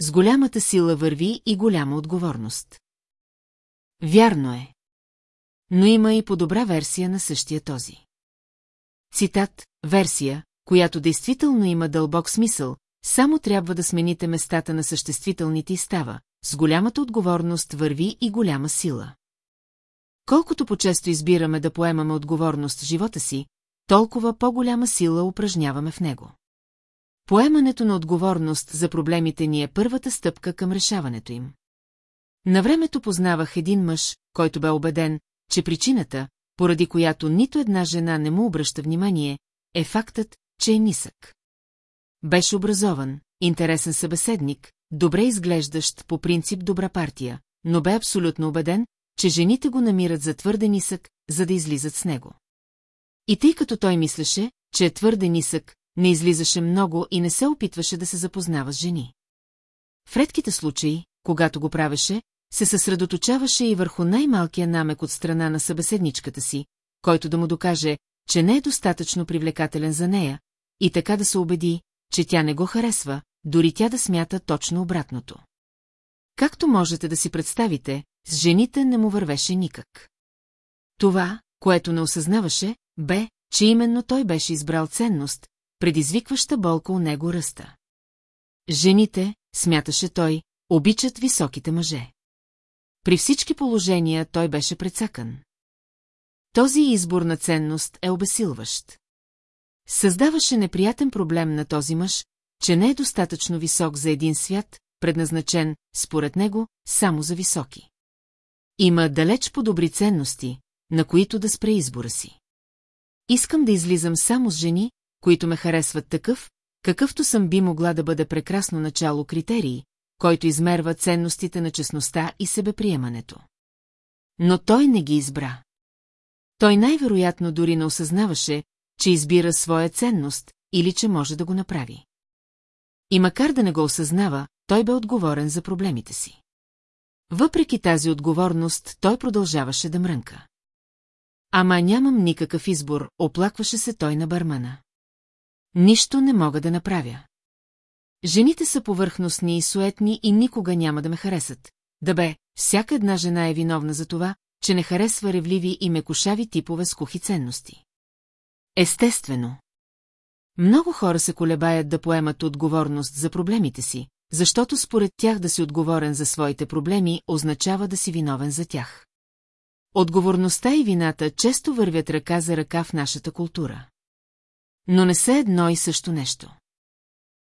С голямата сила върви и голяма отговорност. Вярно е. Но има и по-добра версия на същия този. Цитат, версия, която действително има дълбок смисъл, само трябва да смените местата на съществителните и става, с голямата отговорност върви и голяма сила. Колкото по-често избираме да поемаме отговорност в живота си, толкова по-голяма сила упражняваме в него. Поемането на отговорност за проблемите ни е първата стъпка към решаването им. На времето познавах един мъж, който бе убеден, че причината, поради която нито една жена не му обръща внимание, е фактът, че е нисък. Беше образован, интересен събеседник, добре изглеждащ, по принцип добра партия, но бе абсолютно убеден, че жените го намират за твърде нисък, за да излизат с него. И тъй като той мислеше, че е твърде нисък, не излизаше много и не се опитваше да се запознава с жени. В редките случаи, когато го правеше, се съсредоточаваше и върху най-малкия намек от страна на събеседничката си, който да му докаже, че не е достатъчно привлекателен за нея, и така да се убеди, че тя не го харесва, дори тя да смята точно обратното. Както можете да си представите, с жените не му вървеше никак. Това, което не осъзнаваше, бе, че именно той беше избрал ценност, предизвикваща болка у него ръста. Жените, смяташе той, обичат високите мъже. При всички положения той беше прецакан. Този избор на ценност е обесилващ. Създаваше неприятен проблем на този мъж, че не е достатъчно висок за един свят, предназначен, според него, само за високи. Има далеч по-добри ценности, на които да спре избора си. Искам да излизам само с жени, които ме харесват такъв, какъвто съм би могла да бъде прекрасно начало критерии, който измерва ценностите на честността и себеприемането. Но той не ги избра. Той най-вероятно дори не осъзнаваше, че избира своя ценност или че може да го направи. И макар да не го осъзнава, той бе отговорен за проблемите си. Въпреки тази отговорност, той продължаваше да мрънка. Ама нямам никакъв избор, оплакваше се той на бармана. Нищо не мога да направя. Жените са повърхностни и суетни и никога няма да ме харесат. Да бе, всяка една жена е виновна за това, че не харесва ревливи и мекошави типове с кухи ценности. Естествено. Много хора се колебаят да поемат отговорност за проблемите си, защото според тях да си отговорен за своите проблеми означава да си виновен за тях. Отговорността и вината често вървят ръка за ръка в нашата култура. Но не са едно и също нещо.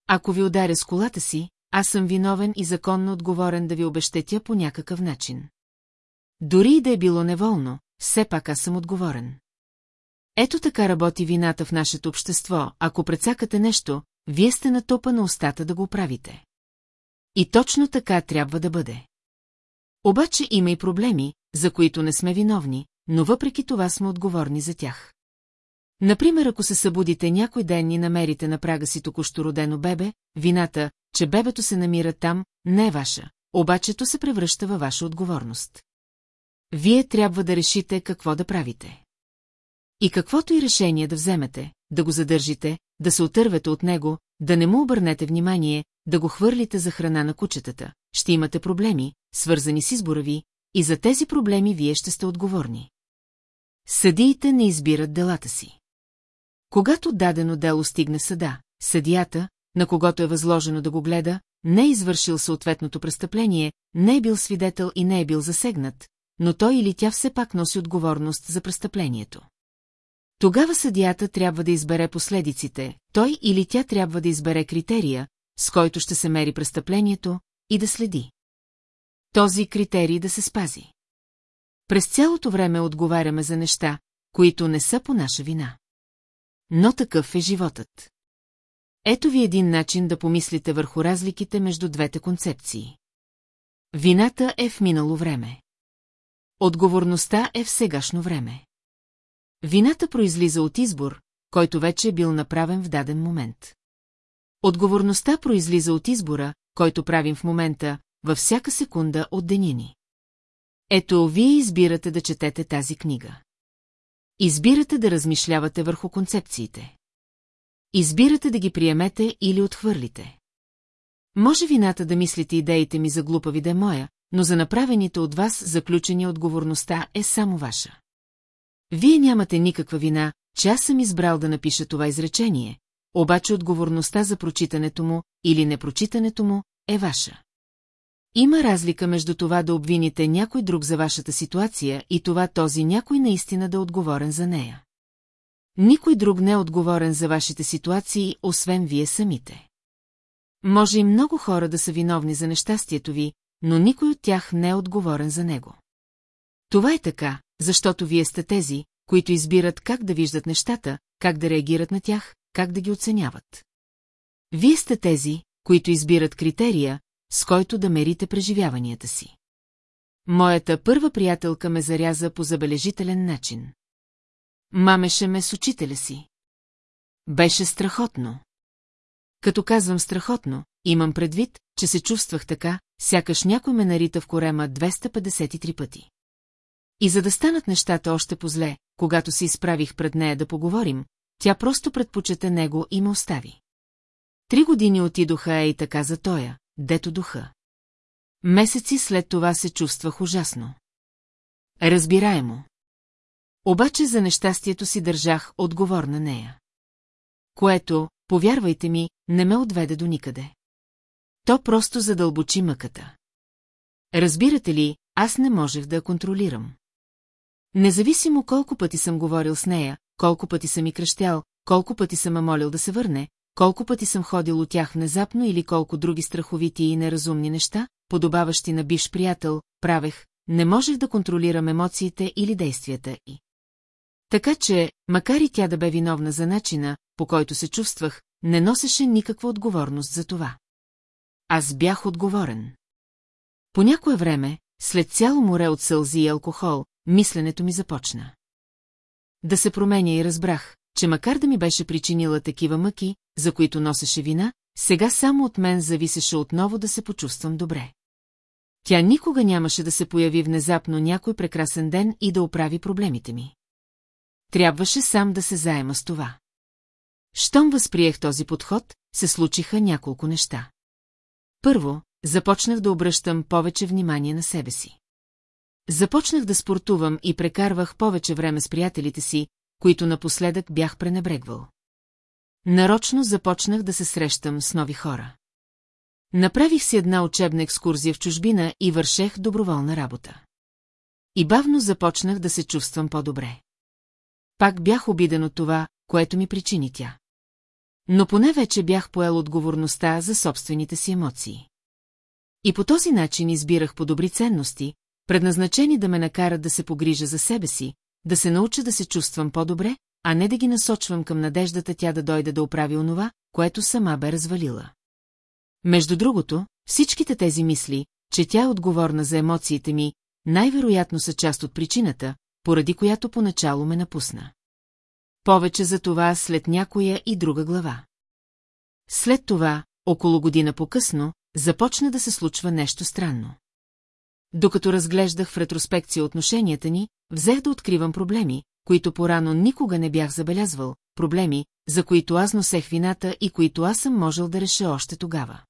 Ако ви ударя с колата си, аз съм виновен и законно отговорен да ви обещетя по някакъв начин. Дори и да е било неволно, все пак аз съм отговорен. Ето така работи вината в нашето общество, ако прецакате нещо, вие сте на топа на устата да го правите. И точно така трябва да бъде. Обаче има и проблеми, за които не сме виновни, но въпреки това сме отговорни за тях. Например, ако се събудите някой ден и намерите на прага си току-що родено бебе, вината, че бебето се намира там, не е ваша, обаче то се превръща във ваша отговорност. Вие трябва да решите какво да правите. И каквото и решение да вземете, да го задържите, да се отървете от него, да не му обърнете внимание, да го хвърлите за храна на кучетата, ще имате проблеми, свързани с избора ви, и за тези проблеми вие ще сте отговорни. Съдиите не избират делата си. Когато дадено дело стигне съда, съдията, на когото е възложено да го гледа, не е извършил съответното престъпление, не е бил свидетел и не е бил засегнат, но той или тя все пак носи отговорност за престъплението. Тогава съдията трябва да избере последиците, той или тя трябва да избере критерия, с който ще се мери престъплението, и да следи. Този критерий да се спази. През цялото време отговаряме за неща, които не са по наша вина. Но такъв е животът. Ето ви един начин да помислите върху разликите между двете концепции. Вината е в минало време. Отговорността е в сегашно време. Вината произлиза от избор, който вече е бил направен в даден момент. Отговорността произлиза от избора, който правим в момента, във всяка секунда от денини. Ето, вие избирате да четете тази книга. Избирате да размишлявате върху концепциите. Избирате да ги приемете или отхвърлите. Може вината да мислите идеите ми за глупави да е моя, но за направените от вас заключени отговорността е само ваша. Вие нямате никаква вина, че аз съм избрал да напиша това изречение, обаче отговорността за прочитането му или непрочитането му е ваша. Има разлика между това да обвините някой друг за вашата ситуация и това този някой наистина да е отговорен за нея. Никой друг не е отговорен за вашите ситуации, освен вие самите. Може и много хора да са виновни за нещастието ви, но никой от тях не е отговорен за него. Това е така, защото вие сте тези, които избират как да виждат нещата, как да реагират на тях, как да ги оценяват. Вие сте тези, които избират критерия, с който да мерите преживяванията си. Моята първа приятелка ме заряза по забележителен начин. Мамеше ме с учителя си. Беше страхотно. Като казвам страхотно, имам предвид, че се чувствах така, сякаш някой ме нарита в корема 253 пъти. И за да станат нещата още по-зле, когато се изправих пред нея да поговорим, тя просто предпочете него и ме остави. Три години отидоха ей така за тоя, дето духа. Месеци след това се чувствах ужасно. Разбираемо. Обаче за нещастието си държах отговор на нея. Което, повярвайте ми, не ме отведе до никъде. То просто задълбочи мъката. Разбирате ли, аз не можех да я контролирам. Независимо колко пъти съм говорил с нея, колко пъти съм и кръщял, колко пъти съм молил да се върне, колко пъти съм ходил от тях внезапно или колко други страховити и неразумни неща, подобаващи на биш приятел, правех, не можех да контролирам емоциите или действията й. Така че, макар и тя да бе виновна за начина, по който се чувствах, не носеше никаква отговорност за това. Аз бях отговорен. По някое време, след цяло море от сълзи и алкохол, мисленето ми започна. Да се променя и разбрах, че макар да ми беше причинила такива мъки, за които носеше вина, сега само от мен зависеше отново да се почувствам добре. Тя никога нямаше да се появи внезапно някой прекрасен ден и да оправи проблемите ми. Трябваше сам да се заема с това. Щом възприех този подход, се случиха няколко неща. Първо, започнах да обръщам повече внимание на себе си. Започнах да спортувам и прекарвах повече време с приятелите си, които напоследък бях пренебрегвал. Нарочно започнах да се срещам с нови хора. Направих си една учебна екскурзия в чужбина и вършех доброволна работа. И бавно започнах да се чувствам по-добре. Пак бях обиден от това, което ми причини тя. Но поне вече бях поел отговорността за собствените си емоции. И по този начин избирах по добри ценности, предназначени да ме накарат да се погрижа за себе си, да се науча да се чувствам по-добре, а не да ги насочвам към надеждата тя да дойде да оправи онова, което сама бе развалила. Между другото, всичките тези мисли, че тя е отговорна за емоциите ми, най-вероятно са част от причината, поради която поначало ме напусна. Повече за това след някоя и друга глава. След това, около година по-късно, започна да се случва нещо странно. Докато разглеждах в ретроспекция отношенията ни, взех да откривам проблеми, които порано никога не бях забелязвал, проблеми, за които аз носех вината и които аз съм можел да реша още тогава.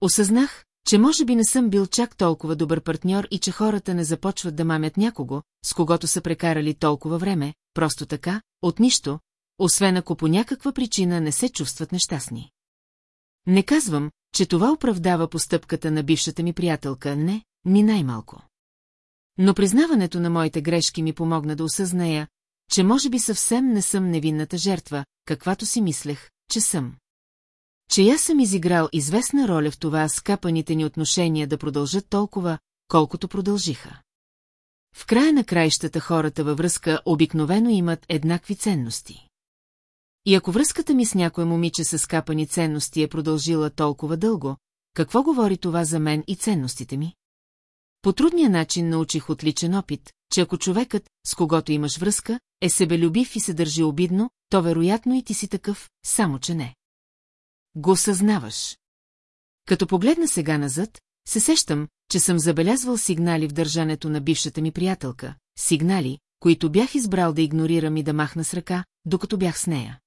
Осъзнах, че може би не съм бил чак толкова добър партньор и че хората не започват да мамят някого, с когото са прекарали толкова време, просто така, от нищо, освен ако по някаква причина не се чувстват нещастни. Не казвам, че това оправдава постъпката на бившата ми приятелка, не, ни най-малко. Но признаването на моите грешки ми помогна да осъзная, че може би съвсем не съм невинната жертва, каквато си мислех, че съм. Че аз съм изиграл известна роля в това скапаните ни отношения да продължат толкова, колкото продължиха. В края на краищата хората във връзка обикновено имат еднакви ценности. И ако връзката ми с някое момиче с скапани ценности е продължила толкова дълго, какво говори това за мен и ценностите ми? По трудния начин научих отличен опит, че ако човекът, с когото имаш връзка, е себелюбив и се държи обидно, то вероятно и ти си такъв, само че не. Го съзнаваш. Като погледна сега назад, се сещам, че съм забелязвал сигнали в държането на бившата ми приятелка, сигнали, които бях избрал да игнорирам и да махна с ръка, докато бях с нея.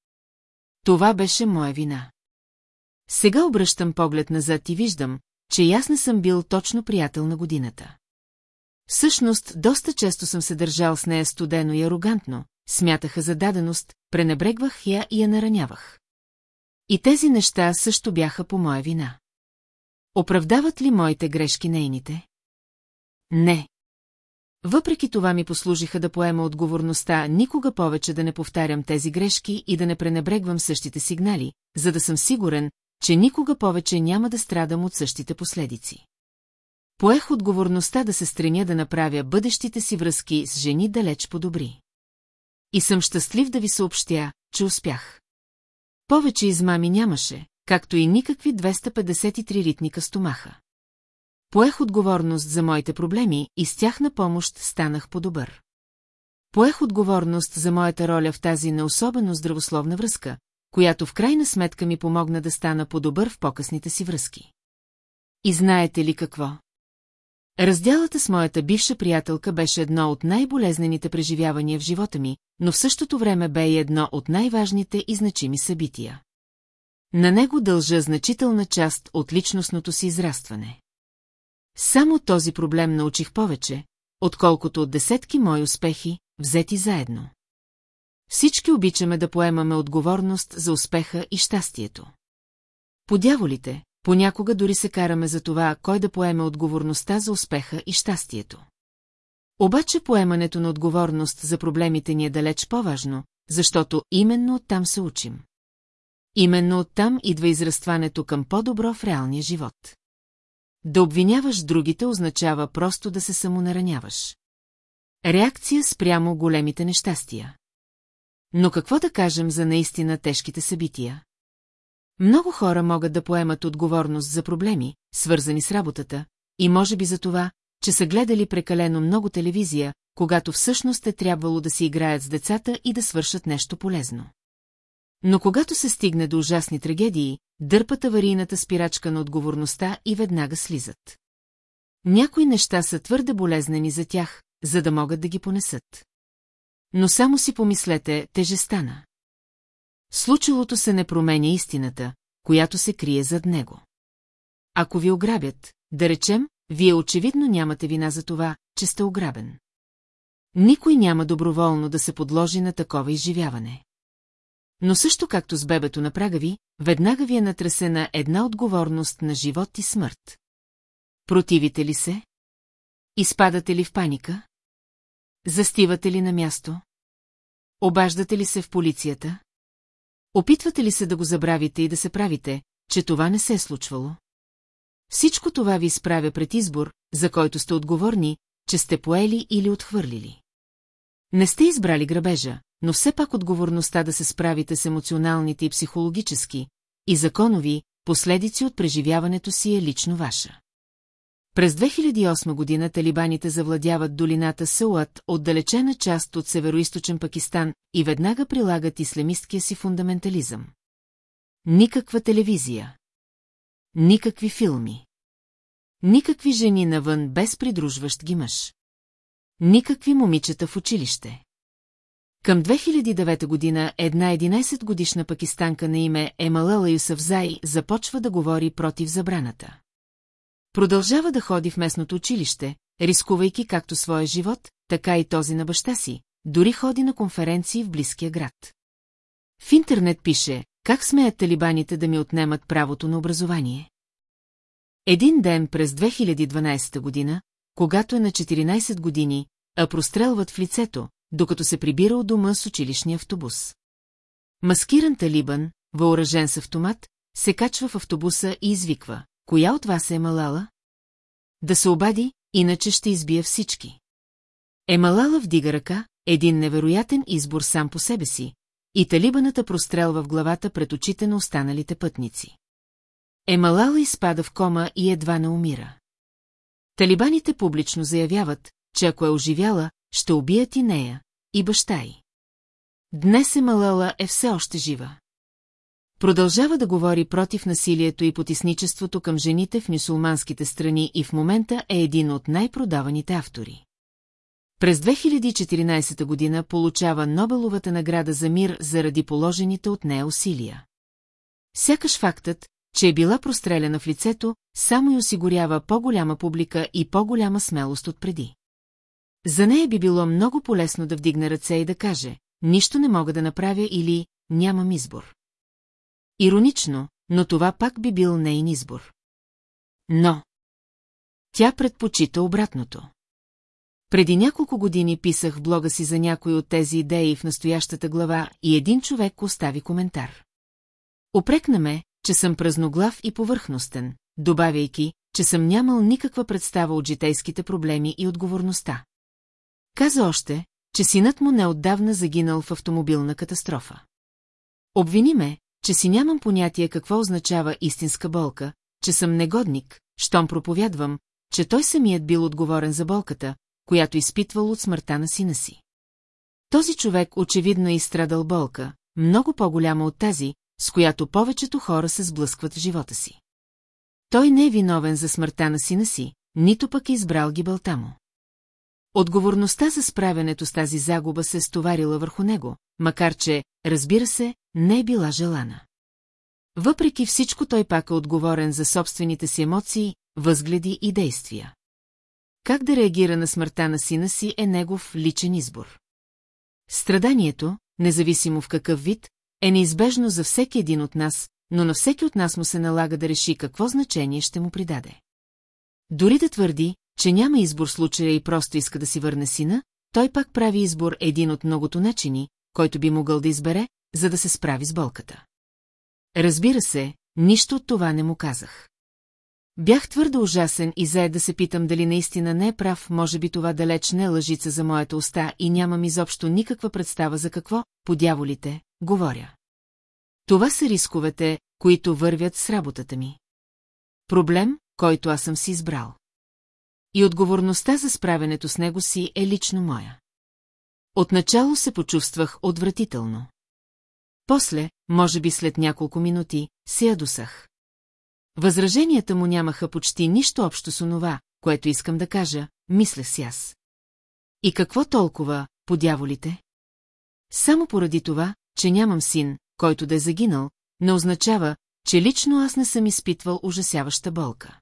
Това беше моя вина. Сега обръщам поглед назад и виждам, че и аз не съм бил точно приятел на годината. Всъщност, доста често съм се държал с нея студено и арогантно, смятаха за даденост, пренебрегвах я и я наранявах. И тези неща също бяха по моя вина. Оправдават ли моите грешки нейните? Не. Въпреки това ми послужиха да поема отговорността никога повече да не повтарям тези грешки и да не пренебрегвам същите сигнали, за да съм сигурен, че никога повече няма да страдам от същите последици. Поех отговорността да се стремя да направя бъдещите си връзки с жени далеч по-добри. И съм щастлив да ви съобщя, че успях. Повече измами нямаше, както и никакви 253 ритника стомаха. Поех отговорност за моите проблеми и с тях на помощ станах по-добър. Поех отговорност за моята роля в тази неособено здравословна връзка, която в крайна сметка ми помогна да стана по-добър в по-късните си връзки. И знаете ли какво? Разделата с моята бивша приятелка беше едно от най-болезнените преживявания в живота ми, но в същото време бе и едно от най-важните и значими събития. На него дължа значителна част от личностното си израстване. Само този проблем научих повече, отколкото от десетки мои успехи, взети заедно. Всички обичаме да поемаме отговорност за успеха и щастието. Подяволите, понякога дори се караме за това, кой да поеме отговорността за успеха и щастието. Обаче поемането на отговорност за проблемите ни е далеч по-важно, защото именно оттам се учим. Именно оттам идва израстването към по-добро в реалния живот. Да обвиняваш другите означава просто да се самонараняваш. Реакция спрямо големите нещастия. Но какво да кажем за наистина тежките събития? Много хора могат да поемат отговорност за проблеми, свързани с работата, и може би за това, че са гледали прекалено много телевизия, когато всъщност е трябвало да си играят с децата и да свършат нещо полезно. Но когато се стигне до ужасни трагедии, дърпат аварийната спирачка на отговорността и веднага слизат. Някои неща са твърде болезнени за тях, за да могат да ги понесат. Но само си помислете, теже стана. Случилото се не променя истината, която се крие зад него. Ако ви ограбят, да речем, вие очевидно нямате вина за това, че сте ограбен. Никой няма доброволно да се подложи на такова изживяване. Но също както с бебето на прага ви, веднага ви е натресена една отговорност на живот и смърт. Противите ли се? Изпадате ли в паника? Застивате ли на място? Обаждате ли се в полицията? Опитвате ли се да го забравите и да се правите, че това не се е случвало? Всичко това ви изправя пред избор, за който сте отговорни, че сте поели или отхвърлили. Не сте избрали грабежа, но все пак отговорността да се справите с емоционалните и психологически, и законови, последици от преживяването си е лично ваша. През 2008 година талибаните завладяват долината Сауат, отдалечена част от североисточен Пакистан, и веднага прилагат ислямисткия си фундаментализъм. Никаква телевизия. Никакви филми. Никакви жени навън без придружващ ги мъж. Никакви момичета в училище. Към 2009 година една 11-годишна пакистанка на име Емалела Юсъфзай започва да говори против забраната. Продължава да ходи в местното училище, рискувайки както своя живот, така и този на баща си, дори ходи на конференции в близкия град. В интернет пише, как смеят талибаните да ми отнемат правото на образование. Един ден през 2012 година, когато е на 14 години, а прострелват в лицето, докато се прибира от дома с училищния автобус. Маскиран талибан, въоръжен с автомат, се качва в автобуса и извиква. Коя от вас е Малала? Да се обади, иначе ще избия всички. Емалала вдига ръка, един невероятен избор сам по себе си, и талибаната прострелва в главата пред очите на останалите пътници. Емалала изпада в кома и едва не умира. Талибаните публично заявяват, че ако е оживяла, ще убият и нея, и баща й. Днес Емалала е все още жива. Продължава да говори против насилието и потисничеството към жените в мюсулманските страни и в момента е един от най-продаваните автори. През 2014 година получава Нобеловата награда за мир заради положените от нея усилия. Сякаш фактът, че е била простреляна в лицето, само и осигурява по-голяма публика и по-голяма смелост от преди. За нея би било много полезно да вдигне ръце и да каже, нищо не мога да направя или нямам избор. Иронично, но това пак би бил нейн избор. Но... Тя предпочита обратното. Преди няколко години писах в блога си за някои от тези идеи в настоящата глава и един човек остави коментар. Опрекна ме, че съм празноглав и повърхностен, добавяйки, че съм нямал никаква представа от житейските проблеми и отговорността. Каза още, че синът му неотдавна загинал в автомобилна катастрофа. Обвини ме, че си нямам понятие какво означава истинска болка, че съм негодник, щом проповядвам, че той самият бил отговорен за болката, която изпитвал от смъртта на сина си. Този човек очевидно е изстрадал болка, много по-голяма от тази, с която повечето хора се сблъскват в живота си. Той не е виновен за смъртта на сина си, нито пък е избрал гибелта му. Отговорността за справянето с тази загуба се стоварила върху него, макар че, разбира се, не е била желана. Въпреки всичко той пак е отговорен за собствените си емоции, възгледи и действия. Как да реагира на смъртта на сина си е негов личен избор. Страданието, независимо в какъв вид, е неизбежно за всеки един от нас, но на всеки от нас му се налага да реши какво значение ще му придаде. Дори да твърди, че няма избор случая и просто иска да си върне сина, той пак прави избор един от многото начини, който би могъл да избере, за да се справи с болката. Разбира се, нищо от това не му казах. Бях твърдо ужасен и зае да се питам дали наистина не е прав, може би това далеч не е лъжица за моята уста и нямам изобщо никаква представа за какво, по дяволите, говоря. Това са рисковете, които вървят с работата ми. Проблем, който аз съм си избрал. И отговорността за справянето с него си е лично моя. Отначало се почувствах отвратително. После, може би след няколко минути, се ядосах. Възраженията му нямаха почти нищо общо с онова, което искам да кажа, мислех си аз. И какво толкова, по дяволите? Само поради това, че нямам син, който да е загинал, не означава, че лично аз не съм изпитвал ужасяваща болка.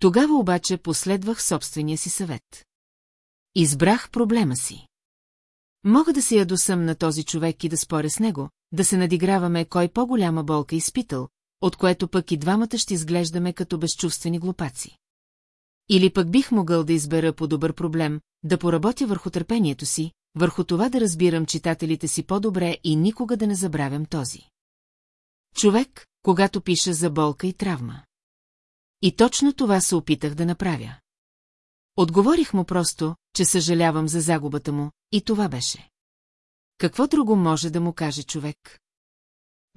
Тогава обаче последвах собствения си съвет. Избрах проблема си. Мога да се ядосам на този човек и да споря с него, да се надиграваме кой по-голяма болка изпитал, от което пък и двамата ще изглеждаме като безчувствени глупаци. Или пък бих могъл да избера по-добър проблем, да поработя върху търпението си, върху това да разбирам читателите си по-добре и никога да не забравям този. Човек, когато пиша за болка и травма. И точно това се опитах да направя. Отговорих му просто, че съжалявам за загубата му, и това беше. Какво друго може да му каже човек?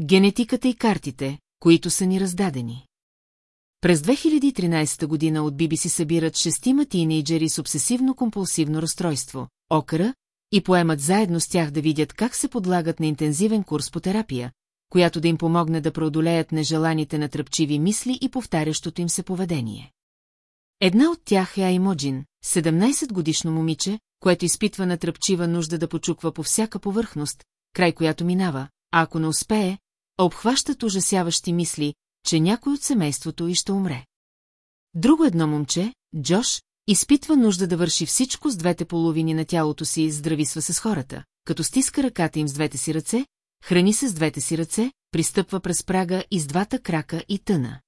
Генетиката и картите, които са ни раздадени. През 2013 година от BBC събират шестима тинейджери с обсесивно-компулсивно разстройство, окъра, и поемат заедно с тях да видят как се подлагат на интензивен курс по терапия, която да им помогне да преодолеят нежеланите натръпчиви мисли и повтарящото им се поведение. Една от тях е Аймоджин, 17-годишно момиче, което изпитва натръпчива нужда да почуква по всяка повърхност, край която минава, а ако не успее, обхващат ужасяващи мисли, че някой от семейството и ще умре. Друго едно момче, Джош, изпитва нужда да върши всичко с двете половини на тялото си и здрависва с хората, като стиска ръката им с двете си ръце, храни се с двете си ръце, пристъпва през прага и с двата крака и тъна.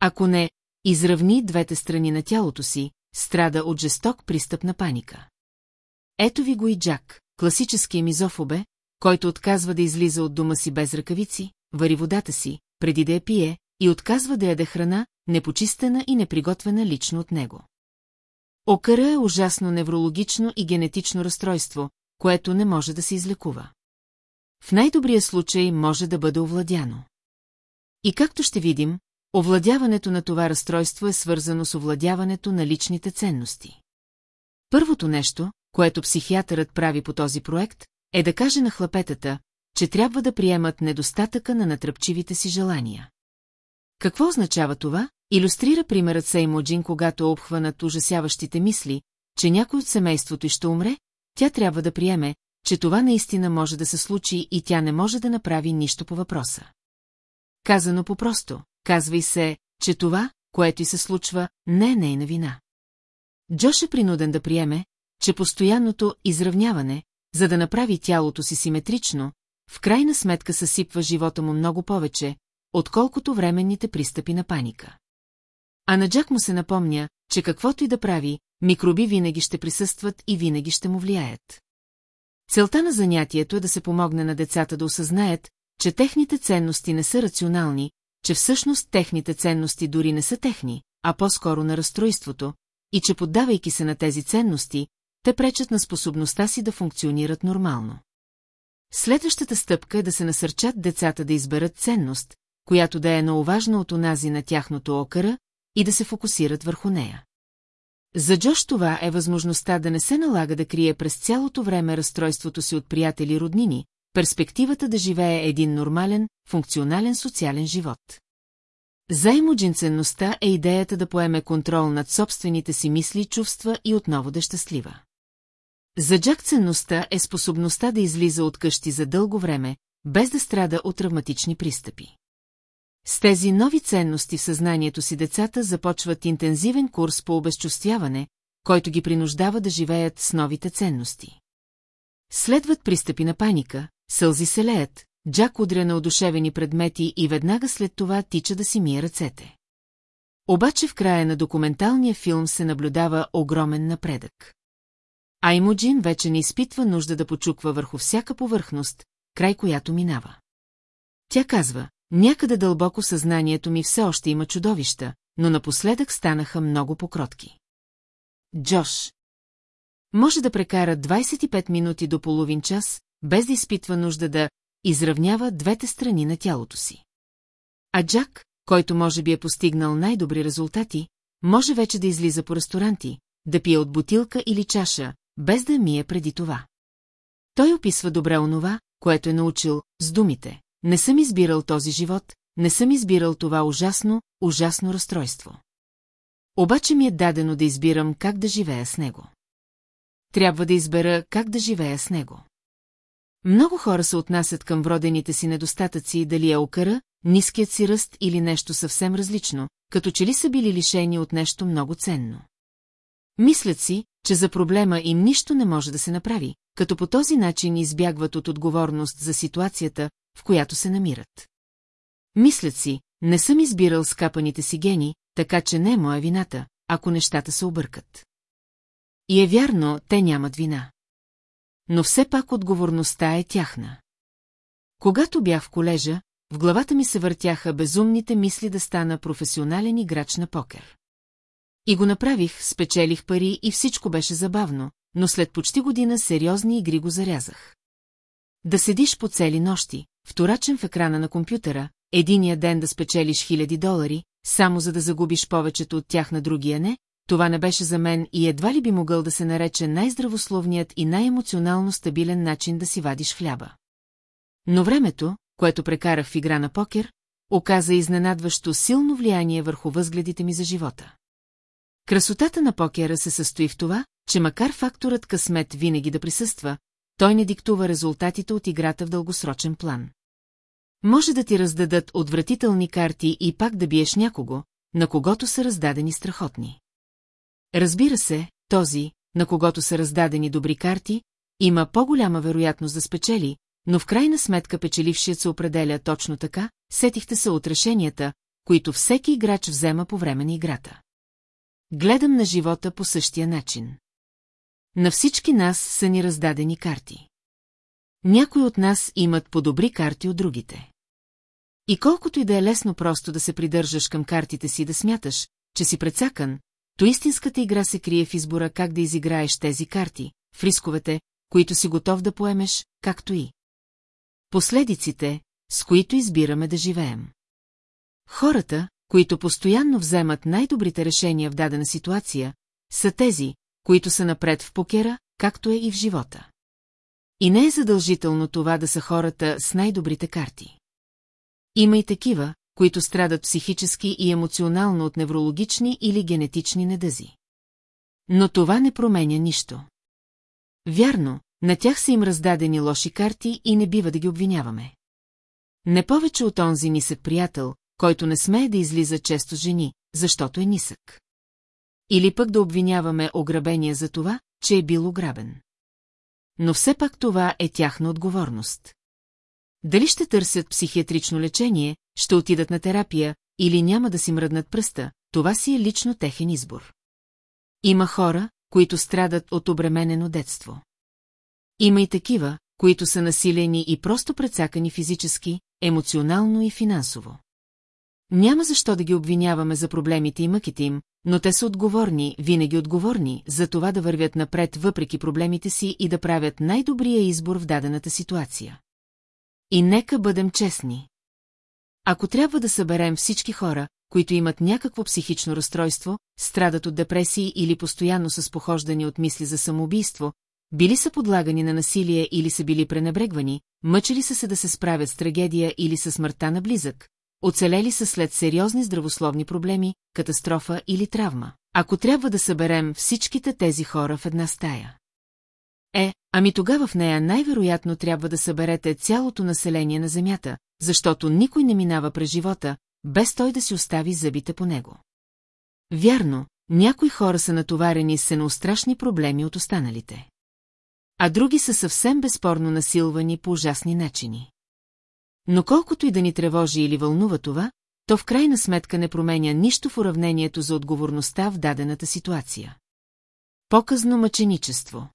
Ако не изравни двете страни на тялото си, страда от жесток пристъп на паника. Ето ви го и Джак, класическия мизофобе, който отказва да излиза от дома си без ръкавици, вари водата си, преди да я пие, и отказва да яде храна, непочистена и неприготвена лично от него. Окъра е ужасно неврологично и генетично разстройство, което не може да се излекува. В най-добрия случай може да бъде овладяно. И както ще видим, овладяването на това разстройство е свързано с овладяването на личните ценности. Първото нещо, което психиатърът прави по този проект, е да каже на хлапетата, че трябва да приемат недостатъка на натръпчивите си желания. Какво означава това? Иллюстрира примерът Сеймоджин, когато обхванат ужасяващите мисли, че някой от семейството й ще умре, тя трябва да приеме, че това наистина може да се случи и тя не може да направи нищо по въпроса. Казано по-просто, казва се, че това, което й се случва, не е нейна вина. Джош е принуден да приеме, че постоянното изравняване, за да направи тялото си симетрично, в крайна сметка съсипва живота му много повече, отколкото временните пристъпи на паника. А на Джак му се напомня, че каквото и да прави, микроби винаги ще присъстват и винаги ще му влияят. Целта на занятието е да се помогне на децата да осъзнаят, че техните ценности не са рационални, че всъщност техните ценности дори не са техни, а по-скоро на разстройството, и че поддавайки се на тези ценности, те пречат на способността си да функционират нормално. Следващата стъпка е да се насърчат децата да изберат ценност, която да е наоважна от онази на тяхното окъра, и да се фокусират върху нея. За Джош това е възможността да не се налага да крие през цялото време разстройството си от приятели и роднини, перспективата да живее един нормален, функционален социален живот. Займоджинценността е идеята да поеме контрол над собствените си мисли и чувства и отново да щастлива. За Джак ценността е способността да излиза от къщи за дълго време, без да страда от травматични пристъпи. С тези нови ценности в съзнанието си децата започват интензивен курс по обезчувствяване, който ги принуждава да живеят с новите ценности. Следват пристъпи на паника, сълзи се леят, Джак удря на одушевени предмети и веднага след това тича да си мие ръцете. Обаче в края на документалния филм се наблюдава огромен напредък. А Имоджин вече не изпитва нужда да почуква върху всяка повърхност, край която минава. Тя казва, някъде дълбоко съзнанието ми все още има чудовища, но напоследък станаха много покротки. Джош. Може да прекара 25 минути до половин час, без да изпитва нужда да изравнява двете страни на тялото си. А Джак, който може би е постигнал най-добри резултати, може вече да излиза по ресторанти, да пие от бутилка или чаша, без да мие преди това. Той описва добре онова, което е научил, с думите. Не съм избирал този живот, не съм избирал това ужасно, ужасно разстройство. Обаче ми е дадено да избирам как да живея с него. Трябва да избера как да живея с него. Много хора се отнасят към вродените си недостатъци, дали е окъра, ниският си ръст или нещо съвсем различно, като че ли са били лишени от нещо много ценно. Мислят си, че за проблема им нищо не може да се направи, като по този начин избягват от отговорност за ситуацията, в която се намират. Мислят си, не съм избирал скапаните си гени, така че не е моя вината, ако нещата се объркат. И е вярно, те нямат вина. Но все пак отговорността е тяхна. Когато бях в колежа, в главата ми се въртяха безумните мисли да стана професионален играч на покер. И го направих, спечелих пари и всичко беше забавно, но след почти година сериозни игри го зарязах. Да седиш по цели нощи, вторачен в екрана на компютъра, единия ден да спечелиш хиляди долари, само за да загубиш повечето от тях на другия не, това не беше за мен и едва ли би могъл да се нарече най-здравословният и най-емоционално стабилен начин да си вадиш хляба. Но времето, което прекарах в игра на покер, оказа изненадващо силно влияние върху възгледите ми за живота. Красотата на покера се състои в това, че макар факторът късмет винаги да присъства, той не диктува резултатите от играта в дългосрочен план. Може да ти раздадат отвратителни карти и пак да биеш някого, на когото са раздадени страхотни. Разбира се, този, на когото са раздадени добри карти, има по-голяма вероятност да спечели, но в крайна сметка печелившият се определя точно така, сетихте се от решенията, които всеки играч взема по време на играта. Гледам на живота по същия начин. На всички нас са ни раздадени карти. Някои от нас имат по-добри карти от другите. И колкото и да е лесно просто да се придържаш към картите си да смяташ, че си прецакан, то истинската игра се крие в избора как да изиграеш тези карти, в рисковете, които си готов да поемеш, както и последиците, с които избираме да живеем. Хората, които постоянно вземат най-добрите решения в дадена ситуация, са тези, които са напред в покера, както е и в живота. И не е задължително това да са хората с най-добрите карти. Има и такива, които страдат психически и емоционално от неврологични или генетични недъзи. Но това не променя нищо. Вярно, на тях са им раздадени лоши карти и не бива да ги обвиняваме. Не повече от онзи нисък приятел, който не смее да излиза често жени, защото е нисък. Или пък да обвиняваме ограбения за това, че е бил ограбен. Но все пак това е тяхна отговорност. Дали ще търсят психиатрично лечение, ще отидат на терапия или няма да си мръднат пръста, това си е лично техен избор. Има хора, които страдат от обременено детство. Има и такива, които са насилени и просто прецакани физически, емоционално и финансово. Няма защо да ги обвиняваме за проблемите и мъките им, но те са отговорни, винаги отговорни, за това да вървят напред въпреки проблемите си и да правят най-добрия избор в дадената ситуация. И нека бъдем честни. Ако трябва да съберем всички хора, които имат някакво психично разстройство, страдат от депресии или постоянно са спохождани от мисли за самоубийство, били са подлагани на насилие или са били пренебрегвани, мъчили са се да се справят с трагедия или със смъртта на близък, оцелели са след сериозни здравословни проблеми, катастрофа или травма. Ако трябва да съберем всичките тези хора в една стая. Е, ами тогава в нея най-вероятно трябва да съберете цялото население на Земята, защото никой не минава през живота, без той да си остави зъбите по него. Вярно, някои хора са натоварени с неустрашни проблеми от останалите. А други са съвсем безспорно насилвани по ужасни начини. Но колкото и да ни тревожи или вълнува това, то в крайна сметка не променя нищо в уравнението за отговорността в дадената ситуация. Показно мъченичество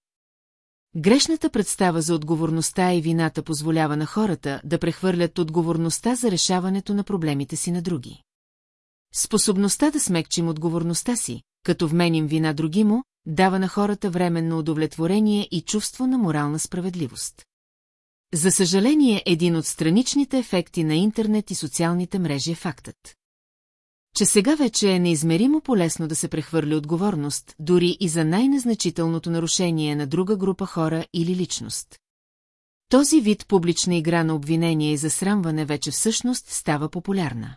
Грешната представа за отговорността и вината позволява на хората да прехвърлят отговорността за решаването на проблемите си на други. Способността да смекчим отговорността си, като вменим вина други му, дава на хората временно удовлетворение и чувство на морална справедливост. За съжаление, един от страничните ефекти на интернет и социалните мрежи е фактът. Че сега вече е неизмеримо полезно да се прехвърли отговорност, дори и за най-незначителното нарушение на друга група хора или личност. Този вид публична игра на обвинение и засрамване вече всъщност става популярна.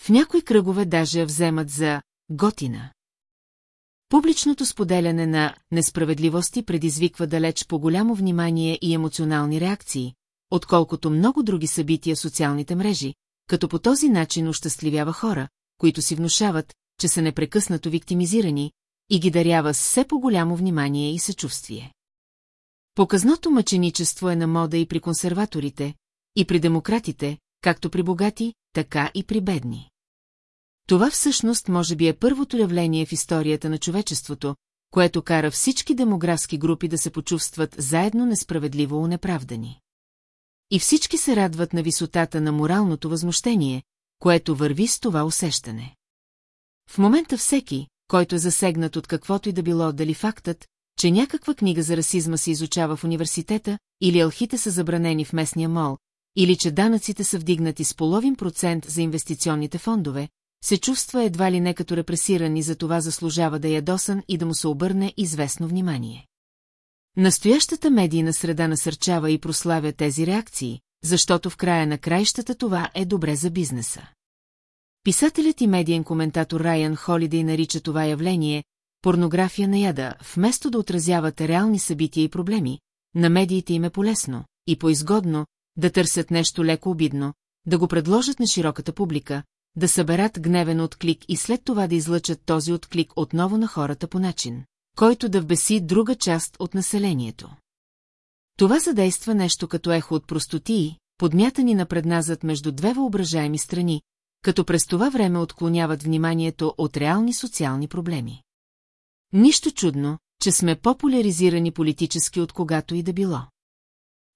В някои кръгове даже я вземат за готина. Публичното споделяне на несправедливости предизвиква далеч по-голямо внимание и емоционални реакции, отколкото много други събития в социалните мрежи, като по този начин ощастливява хора, които си внушават, че са непрекъснато виктимизирани, и ги дарява с все по-голямо внимание и съчувствие. Показното мъченичество е на мода и при консерваторите, и при демократите, както при богати, така и при бедни. Това всъщност може би е първото явление в историята на човечеството, което кара всички демографски групи да се почувстват заедно несправедливо унеправдани. И всички се радват на висотата на моралното възмущение, което върви с това усещане. В момента всеки, който е засегнат от каквото и да било дали фактът, че някаква книга за расизма се изучава в университета, или алхите са забранени в местния мол, или че данъците са вдигнати с половин процент за инвестиционните фондове, се чувства едва ли не като репресиран и за това заслужава да е ядосан и да му се обърне известно внимание. Настоящата медийна среда насърчава и прославя тези реакции, защото в края на краищата това е добре за бизнеса. Писателят и медиен коментатор Райан Холидей нарича това явление порнография на яда, вместо да отразяват реални събития и проблеми, на медиите им е полезно и поизгодно да търсят нещо леко обидно, да го предложат на широката публика, да съберат гневен отклик и след това да излъчат този отклик отново на хората по начин, който да вбеси друга част от населението. Това задейства нещо като ехо от простотии, подмятани на предназът между две въображаеми страни, като през това време отклоняват вниманието от реални социални проблеми. Нищо чудно, че сме популяризирани политически от когато и да било.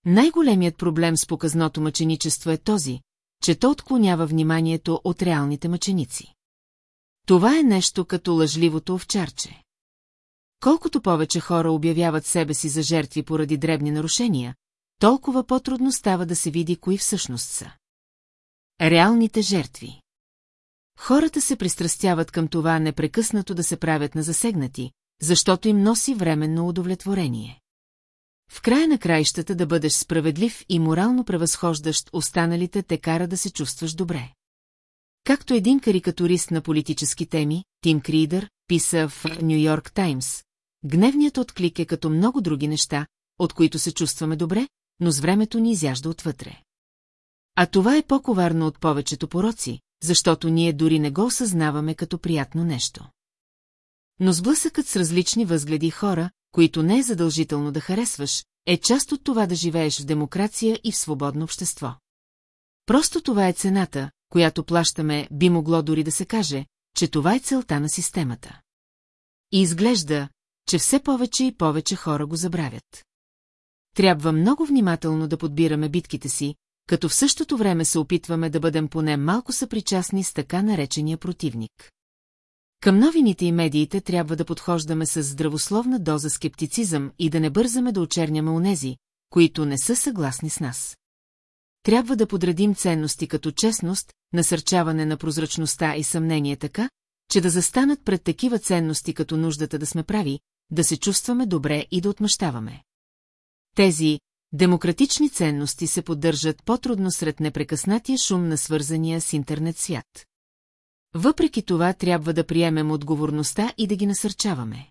Най-големият проблем с показното мъченичество е този, че то отклонява вниманието от реалните мъченици. Това е нещо като лъжливото овчарче. Колкото повече хора обявяват себе си за жертви поради дребни нарушения, толкова по-трудно става да се види кои всъщност са. Реалните жертви Хората се пристрастяват към това непрекъснато да се правят на засегнати, защото им носи временно удовлетворение. В края на краищата да бъдеш справедлив и морално превъзхождащ останалите те кара да се чувстваш добре. Както един карикатурист на политически теми, Тим Кридър, писа в Нью Йорк Таймс, гневният отклик е като много други неща, от които се чувстваме добре, но с времето ни изяжда отвътре. А това е по-коварно от повечето пороци, защото ние дори не го осъзнаваме като приятно нещо. Но сблъсъкът с различни възгледи хора, които не е задължително да харесваш, е част от това да живееш в демокрация и в свободно общество. Просто това е цената, която плащаме, би могло дори да се каже, че това е целта на системата. И изглежда, че все повече и повече хора го забравят. Трябва много внимателно да подбираме битките си, като в същото време се опитваме да бъдем поне малко съпричастни с така наречения противник. Към новините и медиите трябва да подхождаме с здравословна доза скептицизъм и да не бързаме да очерняме онези, които не са съгласни с нас. трябва да подредим ценности като честност, насърчаване на прозрачността и съмнение така, че да застанат пред такива ценности като нуждата да сме прави, да се чувстваме добре и да отмъщаваме. Тези демократични ценности се поддържат по-трудно сред непрекъснатия шум на свързания с интернет свят. Въпреки това трябва да приемем отговорността и да ги насърчаваме.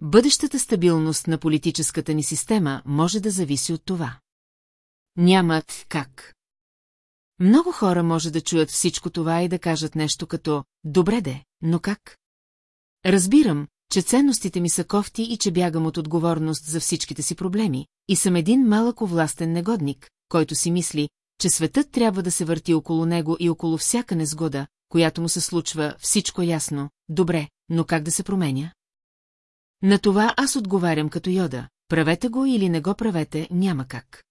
Бъдещата стабилност на политическата ни система може да зависи от това. Нямат как. Много хора може да чуят всичко това и да кажат нещо като «Добре де, но как?» Разбирам, че ценностите ми са кофти и че бягам от отговорност за всичките си проблеми, и съм един малък овластен негодник, който си мисли, че светът трябва да се върти около него и около всяка незгода, която му се случва, всичко ясно, добре, но как да се променя? На това аз отговарям като йода, правете го или не го правете, няма как.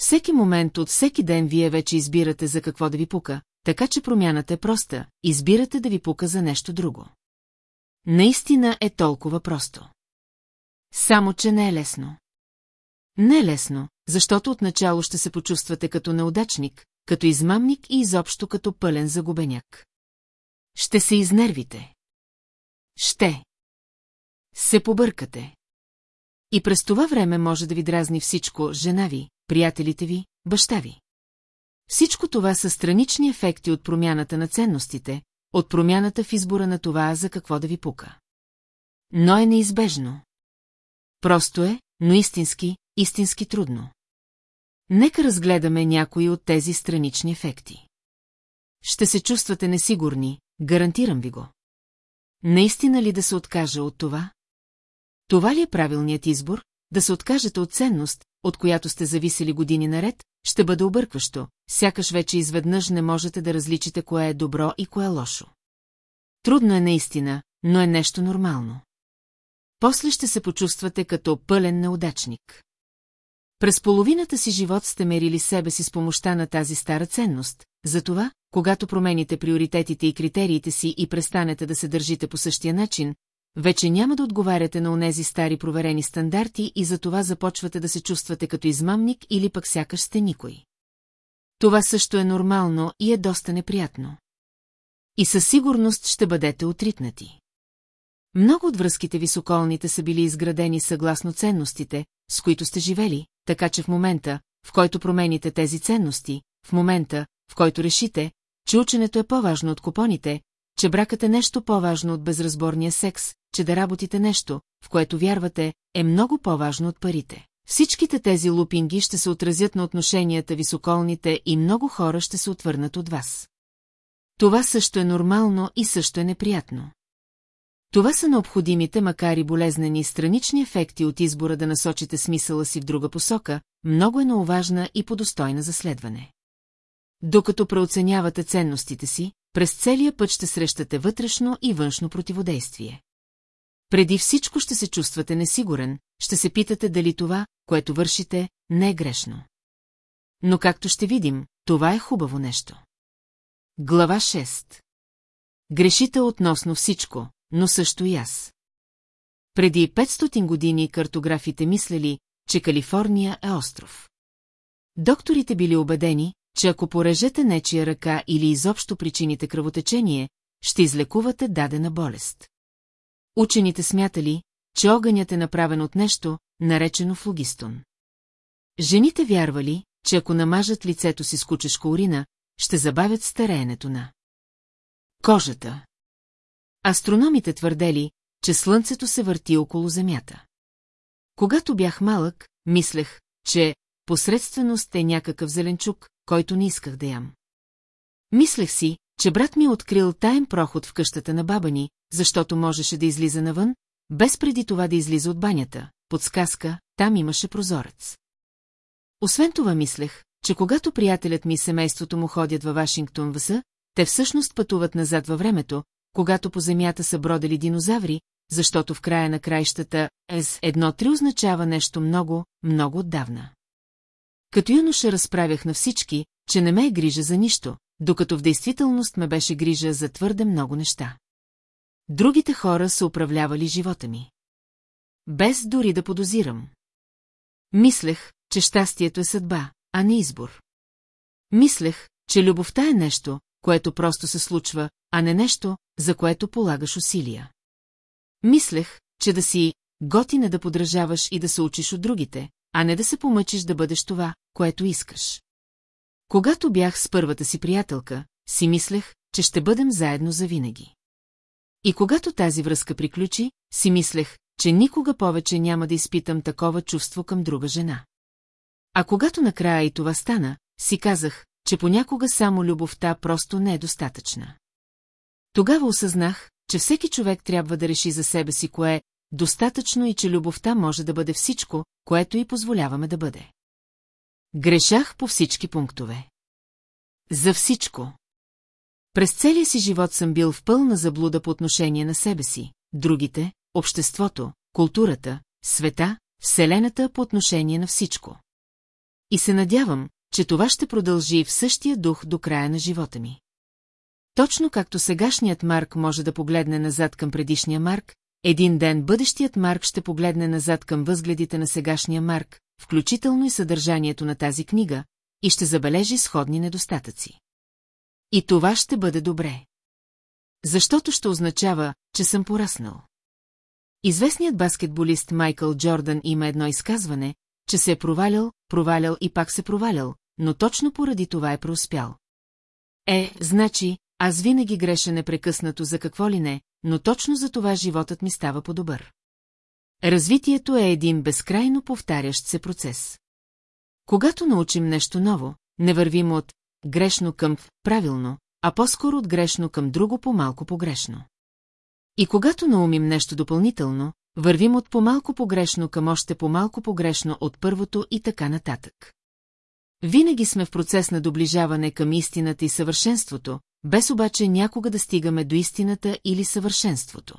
Всеки момент от всеки ден вие вече избирате за какво да ви пука, така че промяната е проста, избирате да ви пука за нещо друго. Наистина е толкова просто. Само, че не е лесно. Не е лесно, защото отначало ще се почувствате като неудачник, като измамник и изобщо като пълен загубеняк. Ще се изнервите. Ще. Се побъркате. И през това време може да ви дразни всичко, жена ви, приятелите ви, баща ви. Всичко това са странични ефекти от промяната на ценностите, от промяната в избора на това за какво да ви пука. Но е неизбежно. Просто е, но истински, истински трудно. Нека разгледаме някои от тези странични ефекти. Ще се чувствате несигурни, гарантирам ви го. Наистина ли да се откажа от това? Това ли е правилният избор? Да се откажете от ценност, от която сте зависели години наред, ще бъде объркващо, сякаш вече изведнъж не можете да различите кое е добро и кое е лошо. Трудно е наистина, но е нещо нормално. После ще се почувствате като пълен неудачник. През половината си живот сте мерили себе си с помощта на тази стара ценност, затова, когато промените приоритетите и критериите си и престанете да се държите по същия начин, вече няма да отговаряте на онези стари проверени стандарти и за това започвате да се чувствате като измамник или пък сякаш сте никой. Това също е нормално и е доста неприятно. И със сигурност ще бъдете отритнати. Много от връзките ви с околните са били изградени съгласно ценностите, с които сте живели, така че в момента, в който промените тези ценности, в момента, в който решите, че ученето е по-важно от купоните, че бракът е нещо по-важно от безразборния секс, че да работите нещо, в което вярвате, е много по-важно от парите. Всичките тези лупинги ще се отразят на отношенията ви с околните и много хора ще се отвърнат от вас. Това също е нормално и също е неприятно. Това са необходимите, макар и болезнени странични ефекти от избора да насочите смисъла си в друга посока, много е науважна и подостойна за следване. Докато преоценявате ценностите си, през целия път ще срещате вътрешно и външно противодействие. Преди всичко ще се чувствате несигурен, ще се питате дали това, което вършите, не е грешно. Но както ще видим, това е хубаво нещо. Глава 6 Грешите относно всичко, но също и аз. Преди 500 години картографите мислели, че Калифорния е остров. Докторите били убедени, че ако порежете нечия ръка или изобщо причините кръвотечение, ще излекувате дадена болест. Учените смятали, че огънят е направен от нещо, наречено флогистон. Жените вярвали, че ако намажат лицето си с кучешка урина, ще забавят стареенето на кожата. Астрономите твърдели, че Слънцето се върти около Земята. Когато бях малък, мислех, че посредственост е някакъв зеленчук, който не исках да ям. Мислех си, че брат ми е открил таен проход в къщата на баба ни, защото можеше да излиза навън, без преди това да излиза от банята. Подсказка, там имаше прозорец. Освен това мислех, че когато приятелят ми и семейството му ходят във Вашингтон въса, те всъщност пътуват назад във времето, когато по земята са бродели динозаври, защото в края на краищата с едно три означава нещо много, много отдавна. Като юноша разправях на всички, че не ме е грижа за нищо, докато в действителност ме беше грижа за твърде много неща. Другите хора са управлявали живота ми. Без дори да подозирам. Мислех, че щастието е съдба, а не избор. Мислех, че любовта е нещо, което просто се случва, а не нещо, за което полагаш усилия. Мислех, че да си готина да подражаваш и да се учиш от другите, а не да се помъчиш да бъдеш това, което искаш. Когато бях с първата си приятелка, си мислех, че ще бъдем заедно завинаги. И когато тази връзка приключи, си мислех, че никога повече няма да изпитам такова чувство към друга жена. А когато накрая и това стана, си казах, че понякога само любовта просто не е достатъчна. Тогава осъзнах, че всеки човек трябва да реши за себе си кое е достатъчно и че любовта може да бъде всичко, което и позволяваме да бъде. Грешах по всички пунктове. За всичко. През целия си живот съм бил в пълна заблуда по отношение на себе си, другите, обществото, културата, света, вселената по отношение на всичко. И се надявам, че това ще продължи в същия дух до края на живота ми. Точно както сегашният Марк може да погледне назад към предишния Марк, един ден бъдещият Марк ще погледне назад към възгледите на сегашния Марк, включително и съдържанието на тази книга, и ще забележи сходни недостатъци. И това ще бъде добре. Защото ще означава, че съм пораснал. Известният баскетболист Майкъл Джордан има едно изказване, че се е провалял, провалял и пак се провалял, но точно поради това е преуспял. Е, значи, аз винаги греша непрекъснато за какво ли не, но точно за това животът ми става по-добър. Развитието е един безкрайно повтарящ се процес. Когато научим нещо ново, не вървим от грешно към правилно, а по-скоро от грешно към друго по-малко погрешно. И когато наумим нещо допълнително, вървим от по-малко погрешно към още по-малко погрешно от първото и така нататък. Винаги сме в процес на доближаване към истината и съвършенството, без обаче някога да стигаме до истината или съвършенството.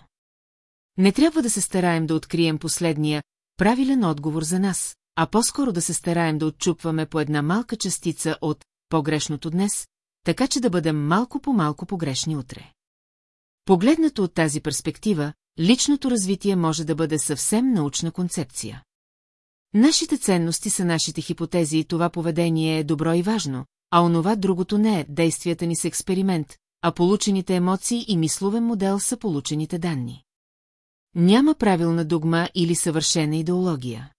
Не трябва да се стараем да открием последния, правилен отговор за нас, а по-скоро да се стараем да отчупваме по една малка частица от погрешното днес, така че да бъдем малко по малко погрешни утре. Погледнато от тази перспектива, личното развитие може да бъде съвсем научна концепция. Нашите ценности са нашите хипотези и това поведение е добро и важно, а онова другото не е, действията ни с експеримент, а получените емоции и мисловен модел са получените данни. Няма правилна догма или съвършена идеология.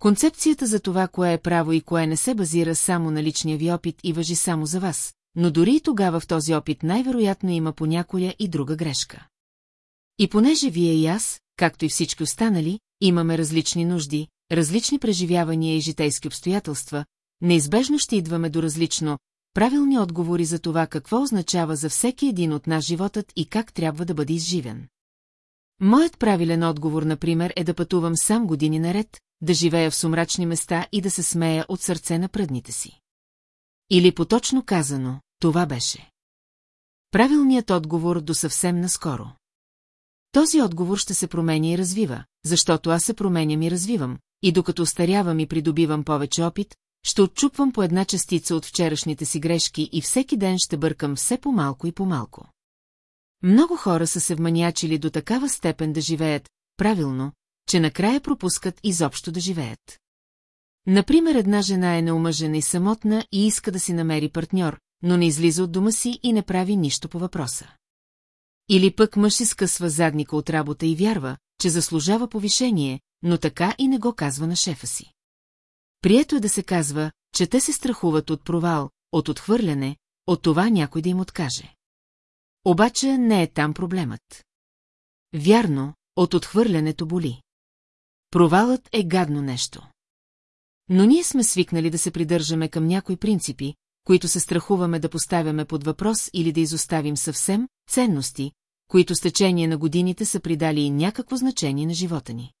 Концепцията за това, кое е право и кое не се базира само на личния ви опит и въжи само за вас, но дори и тогава в този опит най-вероятно има понякоя и друга грешка. И понеже вие и аз, както и всички останали, имаме различни нужди, различни преживявания и житейски обстоятелства, неизбежно ще идваме до различно правилни отговори за това какво означава за всеки един от нас животът и как трябва да бъде изживен. Моят правилен отговор, например, е да пътувам сам години наред, да живея в сумрачни места и да се смея от сърце на пръдните си. Или поточно казано, това беше. Правилният отговор до съвсем наскоро. Този отговор ще се променя и развива, защото аз се променям и развивам, и докато старявам и придобивам повече опит, ще отчупвам по една частица от вчерашните си грешки и всеки ден ще бъркам все по-малко и по-малко. Много хора са се вманячили до такава степен да живеят правилно, че накрая пропускат изобщо да живеят. Например, една жена е неумъжена и самотна и иска да си намери партньор, но не излиза от дома си и не прави нищо по въпроса. Или пък мъж изкъсва задника от работа и вярва, че заслужава повишение, но така и не го казва на шефа си. Прието е да се казва, че те се страхуват от провал, от отхвърляне, от това някой да им откаже. Обаче не е там проблемът. Вярно, от отхвърлянето боли. Провалът е гадно нещо. Но ние сме свикнали да се придържаме към някои принципи, които се страхуваме да поставяме под въпрос или да изоставим съвсем, ценности, които с течение на годините са придали и някакво значение на живота ни.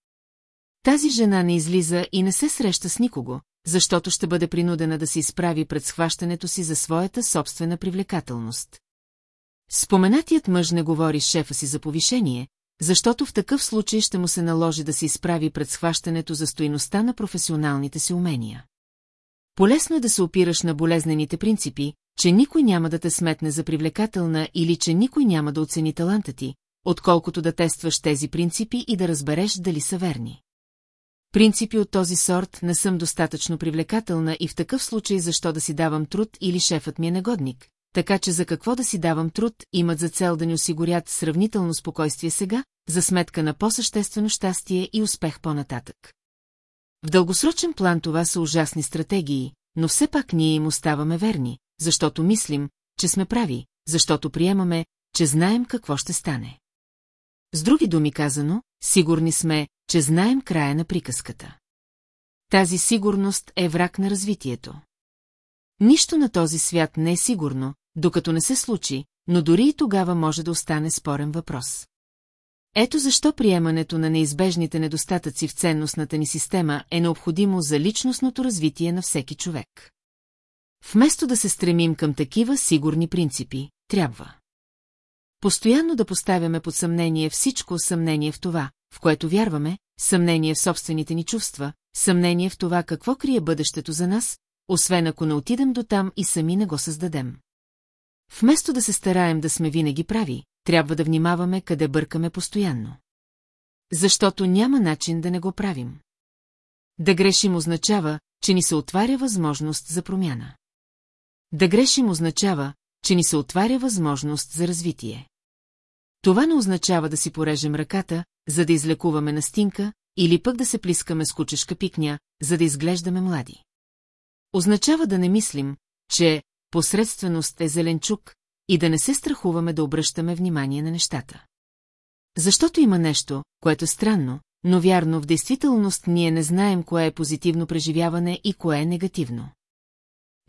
Тази жена не излиза и не се среща с никого, защото ще бъде принудена да се изправи пред схващането си за своята собствена привлекателност. Споменатият мъж не говори шефа си за повишение, защото в такъв случай ще му се наложи да се изправи пред схващането за стоиността на професионалните си умения. Полесно е да се опираш на болезнените принципи, че никой няма да те сметне за привлекателна или че никой няма да оцени таланта ти, отколкото да тестваш тези принципи и да разбереш дали са верни. Принципи от този сорт не съм достатъчно привлекателна и в такъв случай защо да си давам труд или шефът ми е негодник, така че за какво да си давам труд имат за цел да ни осигурят сравнително спокойствие сега, за сметка на по-съществено щастие и успех по-нататък. В дългосрочен план това са ужасни стратегии, но все пак ние им оставаме верни, защото мислим, че сме прави, защото приемаме, че знаем какво ще стане. С други думи казано, сигурни сме, че знаем края на приказката. Тази сигурност е враг на развитието. Нищо на този свят не е сигурно, докато не се случи, но дори и тогава може да остане спорен въпрос. Ето защо приемането на неизбежните недостатъци в ценностната ни система е необходимо за личностното развитие на всеки човек. Вместо да се стремим към такива сигурни принципи, трябва. Постоянно да поставяме под съмнение всичко съмнение в това, в което вярваме, съмнение в собствените ни чувства, съмнение в това какво крие бъдещето за нас, освен ако не отидем до там и сами не го създадем. Вместо да се стараем да сме винаги прави, трябва да внимаваме къде бъркаме постоянно. Защото няма начин да не го правим. Да грешим означава, че ни се отваря възможност за промяна. Да грешим означава, че ни се отваря възможност за развитие. Това не означава да си порежем ръката, за да излекуваме настинка, или пък да се плискаме с кучешка пикня, за да изглеждаме млади. Означава да не мислим, че посредственост е зеленчук и да не се страхуваме да обръщаме внимание на нещата. Защото има нещо, което е странно, но вярно в действителност ние не знаем кое е позитивно преживяване и кое е негативно.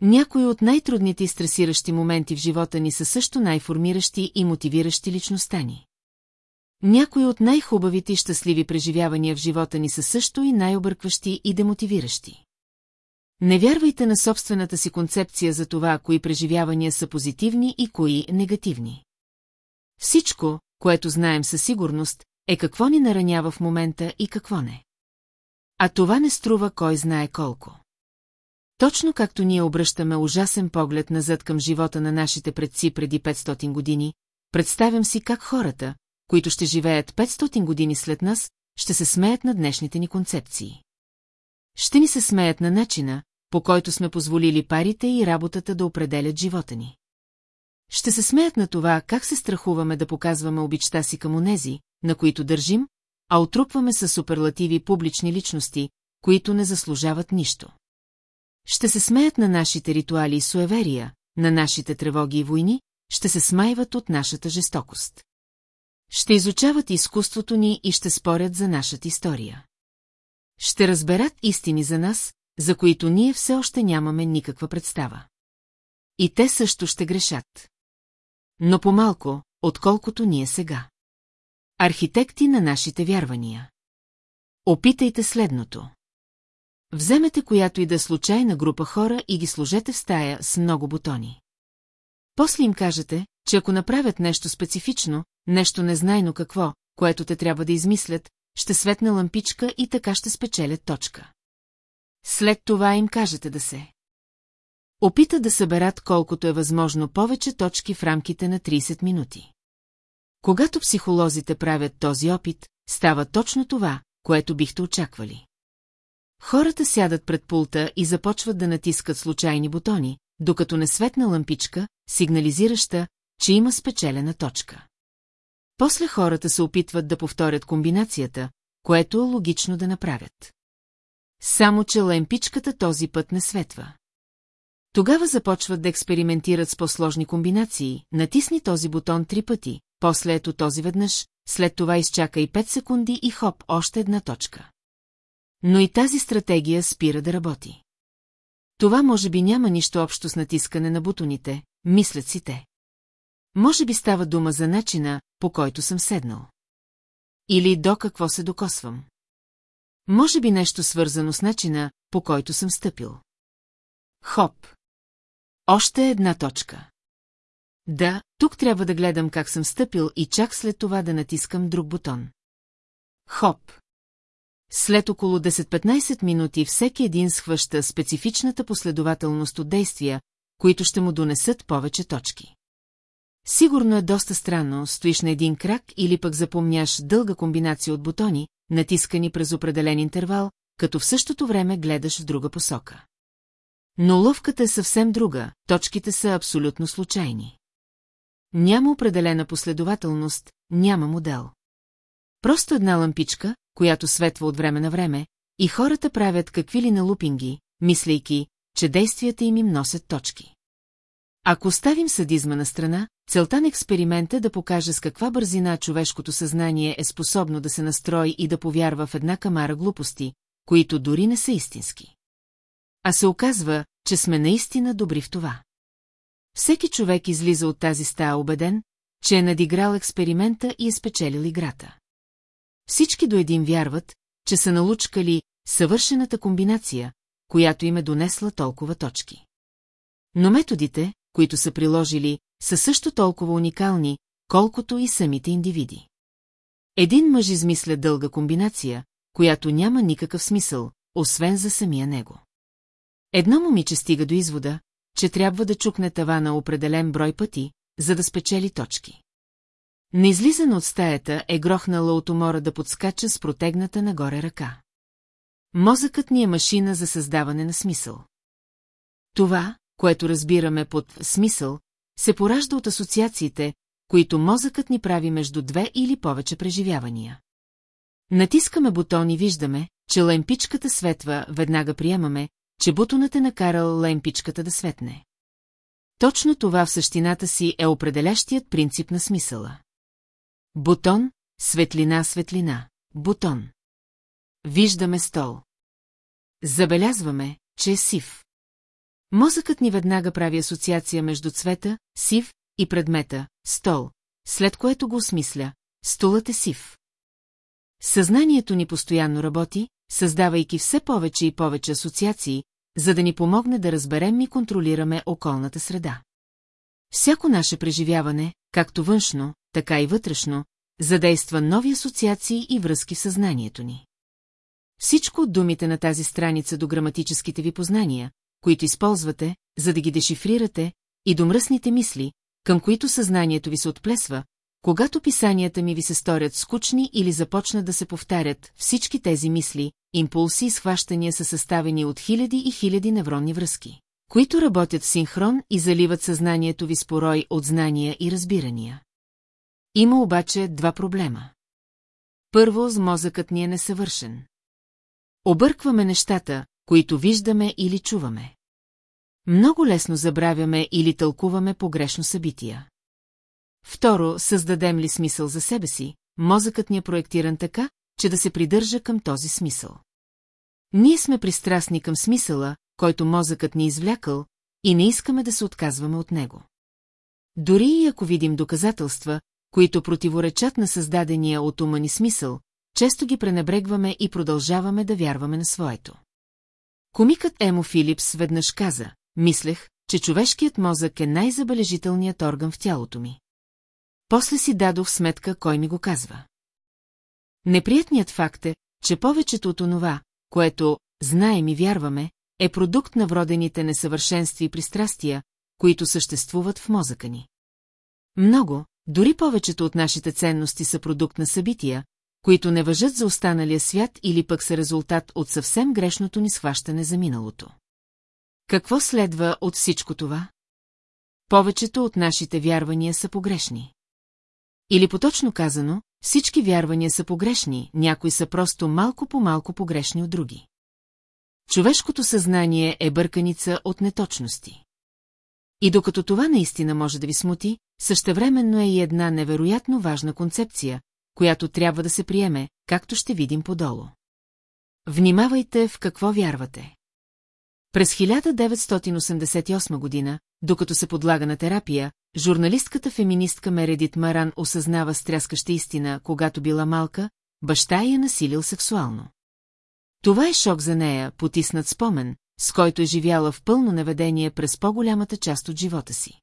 Някои от най-трудните и стресиращи моменти в живота ни са също най-формиращи и мотивиращи личността ни. Някои от най-хубавите и щастливи преживявания в живота ни са също и най-объркващи и демотивиращи. Не вярвайте на собствената си концепция за това, кои преживявания са позитивни и кои негативни. Всичко, което знаем със сигурност, е какво ни наранява в момента и какво не. А това не струва кой знае колко. Точно както ние обръщаме ужасен поглед назад към живота на нашите предци преди 500 години, представям си как хората, които ще живеят 500 години след нас, ще се смеят на днешните ни концепции. Ще ни се смеят на начина, по който сме позволили парите и работата да определят живота ни. Ще се смеят на това, как се страхуваме да показваме обичта си към онези, на които държим, а отрупваме с суперлативи публични личности, които не заслужават нищо. Ще се смеят на нашите ритуали и суеверия, на нашите тревоги и войни, ще се смайват от нашата жестокост. Ще изучават изкуството ни и ще спорят за нашата история. Ще разберат истини за нас, за които ние все още нямаме никаква представа. И те също ще грешат. Но по-малко, отколкото ние сега. Архитекти на нашите вярвания. Опитайте следното. Вземете която и да е случайна група хора и ги сложете в стая с много бутони. После им кажете, че ако направят нещо специфично, нещо незнайно какво, което те трябва да измислят, ще светне лампичка и така ще спечелят точка. След това им кажете да се. Опита да съберат колкото е възможно повече точки в рамките на 30 минути. Когато психолозите правят този опит, става точно това, което бихте очаквали. Хората сядат пред пулта и започват да натискат случайни бутони, докато не светна лампичка, сигнализираща, че има спечелена точка. После хората се опитват да повторят комбинацията, което е логично да направят. Само, че лампичката този път не светва. Тогава започват да експериментират с по-сложни комбинации, натисни този бутон три пъти, после ето този веднъж, след това изчака и 5 секунди и хоп, още една точка. Но и тази стратегия спира да работи. Това може би няма нищо общо с натискане на бутоните, мислят си те. Може би става дума за начина, по който съм седнал. Или до какво се докосвам. Може би нещо свързано с начина, по който съм стъпил. Хоп. Още една точка. Да, тук трябва да гледам как съм стъпил и чак след това да натискам друг бутон. Хоп. След около 10-15 минути всеки един схваща специфичната последователност от действия, които ще му донесат повече точки. Сигурно е доста странно, стоиш на един крак или пък запомняш дълга комбинация от бутони, натискани през определен интервал, като в същото време гледаш в друга посока. Но ловката е съвсем друга, точките са абсолютно случайни. Няма определена последователност, няма модел. Просто една лампичка, която светва от време на време, и хората правят какви ли налупинги, мислейки, че действията им им носят точки. Ако оставим съдизма на страна, целта на експеримента е да покаже с каква бързина човешкото съзнание е способно да се настрои и да повярва в една камара глупости, които дори не са истински. А се оказва, че сме наистина добри в това. Всеки човек излиза от тази стая убеден, че е надиграл експеримента и е спечелил играта. Всички до един вярват, че са налучкали съвършената комбинация, която им е донесла толкова точки. Но методите, които са приложили, са също толкова уникални, колкото и самите индивиди. Един мъж измисля дълга комбинация, която няма никакъв смисъл, освен за самия него. Едно момиче стига до извода, че трябва да чукне тавана определен брой пъти, за да спечели точки. Неизлизан от стаята е грохнала от умора да подскача с протегната нагоре ръка. Мозъкът ни е машина за създаване на смисъл. Това, което разбираме под смисъл, се поражда от асоциациите, които мозъкът ни прави между две или повече преживявания. Натискаме бутон и виждаме, че лемпичката светва, веднага приемаме, че бутонът е накарал лемпичката да светне. Точно това в същината си е определящият принцип на смисъла. Бутон, светлина, светлина, бутон. Виждаме стол. Забелязваме, че е сив. Мозъкът ни веднага прави асоциация между цвета, сив и предмета, стол, след което го осмисля, столът е сив. Съзнанието ни постоянно работи, създавайки все повече и повече асоциации, за да ни помогне да разберем и контролираме околната среда. Всяко наше преживяване, както външно, така и вътрешно, задейства нови асоциации и връзки в съзнанието ни. Всичко от думите на тази страница до граматическите ви познания, които използвате, за да ги дешифрирате, и до мръсните мисли, към които съзнанието ви се отплесва, когато писанията ми ви се сторят скучни или започнат да се повтарят, всички тези мисли, импулси и схващания са съставени от хиляди и хиляди невронни връзки, които работят в синхрон и заливат съзнанието ви с порой от знания и разбирания. Има обаче два проблема. Първо, с мозъкът ни е несъвършен. Объркваме нещата, които виждаме или чуваме. Много лесно забравяме или тълкуваме погрешно събития. Второ, създадем ли смисъл за себе си, мозъкът ни е проектиран така, че да се придържа към този смисъл. Ние сме пристрастни към смисъла, който мозъкът ни е извлякал, и не искаме да се отказваме от него. Дори и ако видим доказателства, които противоречат на създадения от ума ни смисъл, често ги пренебрегваме и продължаваме да вярваме на своето. Комикът Емо Филипс веднъж каза, мислех, че човешкият мозък е най-забележителният орган в тялото ми. После си дадох сметка, кой ми го казва. Неприятният факт е, че повечето от онова, което знаем и вярваме, е продукт на вродените несъвършенства и пристрастия, които съществуват в мозъка ни. Много, дори повечето от нашите ценности са продукт на събития, които не въжат за останалия свят или пък са резултат от съвсем грешното ни схващане за миналото. Какво следва от всичко това? Повечето от нашите вярвания са погрешни. Или поточно казано, всички вярвания са погрешни, някои са просто малко по малко погрешни от други. Човешкото съзнание е бърканица от неточности. И докато това наистина може да ви смути, същевременно е и една невероятно важна концепция, която трябва да се приеме, както ще видим подолу. Внимавайте в какво вярвате. През 1988 година, докато се подлага на терапия, журналистката феминистка Мередит Маран осъзнава стряскаща истина, когато била малка, баща я насилил сексуално. Това е шок за нея, потиснат спомен, с който е живяла в пълно неведение през по-голямата част от живота си.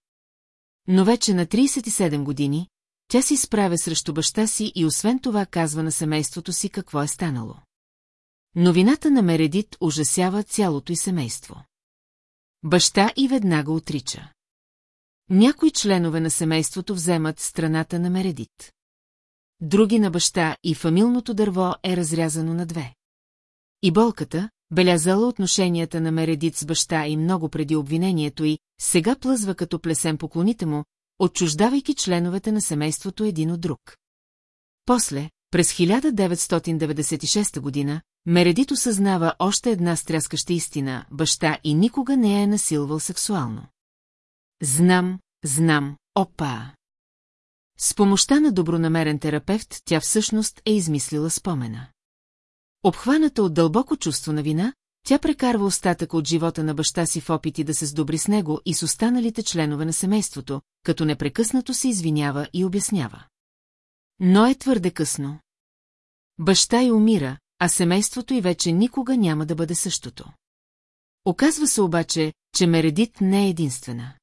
Но вече на 37 години, тя се изправя срещу баща си и освен това казва на семейството си какво е станало. Новината на Мередит ужасява цялото й семейство. Баща и веднага отрича. Някои членове на семейството вземат страната на Мередит. Други на баща и фамилното дърво е разрязано на две. И болката, белязала отношенията на Мередит с баща и много преди обвинението й, сега плъзва като плесен поклоните му, отчуждавайки членовете на семейството един от друг. После, през 1996 година, Мередит осъзнава още една стряскаща истина – баща и никога не е насилвал сексуално. Знам, знам, опа! С помощта на добронамерен терапевт тя всъщност е измислила спомена. Обхваната от дълбоко чувство на вина, тя прекарва остатък от живота на баща си в опити да се сдобри с него и с останалите членове на семейството, като непрекъснато се извинява и обяснява. Но е твърде късно. Баща й умира, а семейството й вече никога няма да бъде същото. Оказва се обаче, че Мередит не е единствена.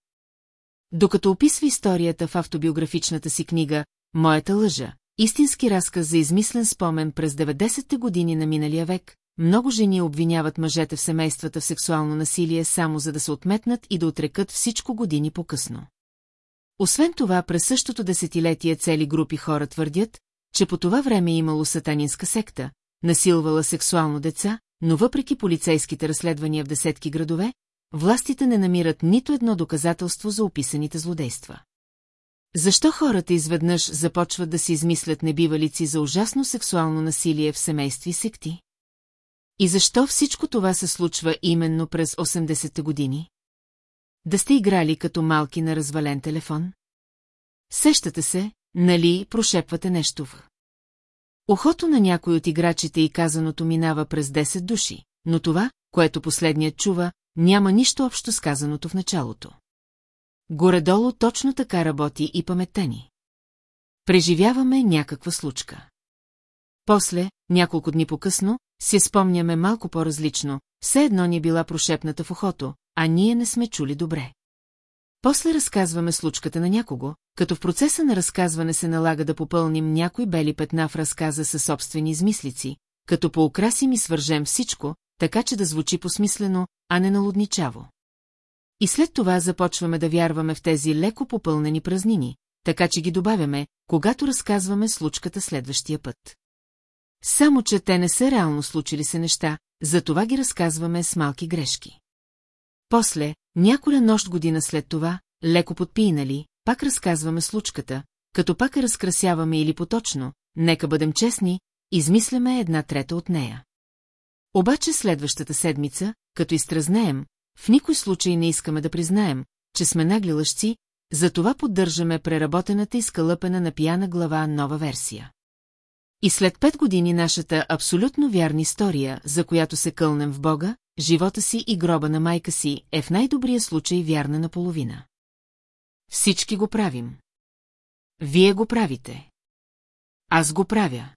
Докато описва историята в автобиографичната си книга «Моята лъжа», истински разказ за измислен спомен през 90-те години на миналия век, много жени обвиняват мъжете в семействата в сексуално насилие само за да се отметнат и да отрекат всичко години по-късно. Освен това, през същото десетилетие цели групи хора твърдят, че по това време е имало сатанинска секта, насилвала сексуално деца, но въпреки полицейските разследвания в десетки градове, властите не намират нито едно доказателство за описаните злодейства. Защо хората изведнъж започват да си измислят небивалици за ужасно сексуално насилие в семействи и секти? И защо всичко това се случва именно през 80-те години? Да сте играли като малки на развален телефон? Сещате се, нали, прошепвате нещо в. Ухото на някой от играчите и казаното минава през 10 души, но това, което последният чува, няма нищо общо с казаното в началото. Горедолу точно така работи и паметта ни. Преживяваме някаква случка. После, няколко дни по-късно, си спомняме малко по-различно, все едно ни е била прошепната в ухото, а ние не сме чули добре. После разказваме случката на някого, като в процеса на разказване се налага да попълним някои бели петна в разказа със собствени измислици, като поукрасим и свържем всичко, така че да звучи посмислено, а не налудничаво. И след това започваме да вярваме в тези леко попълнени празнини, така че ги добавяме, когато разказваме случката следващия път. Само, че те не са реално случили се неща, затова ги разказваме с малки грешки. После, няколя нощ година след това, леко подпинали, пак разказваме случката, като пак разкрасяваме или поточно, нека бъдем честни, измисляме една трета от нея. Обаче следващата седмица, като изтразнеем, в никой случай не искаме да признаем, че сме нагли лъжци, затова поддържаме преработената и скалъпена на пияна глава нова версия. И след пет години нашата абсолютно вярна история, за която се кълнем в Бога, живота си и гроба на майка си, е в най-добрия случай вярна наполовина. Всички го правим. Вие го правите. Аз го правя.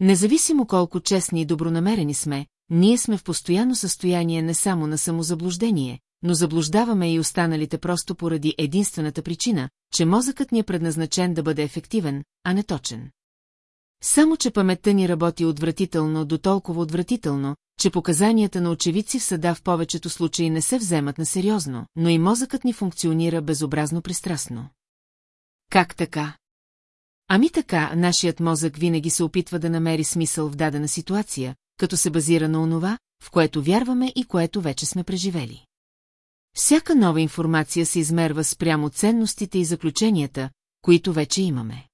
Независимо колко честни и добронамерени сме, ние сме в постоянно състояние не само на самозаблуждение, но заблуждаваме и останалите просто поради единствената причина, че мозъкът ни е предназначен да бъде ефективен, а не точен. Само, че паметта ни работи отвратително до толкова отвратително, че показанията на очевидци в съда в повечето случаи не се вземат на сериозно, но и мозъкът ни функционира безобразно пристрастно. Как така? Ами така, нашият мозък винаги се опитва да намери смисъл в дадена ситуация, като се базира на онова, в което вярваме и което вече сме преживели. Всяка нова информация се измерва спрямо ценностите и заключенията, които вече имаме.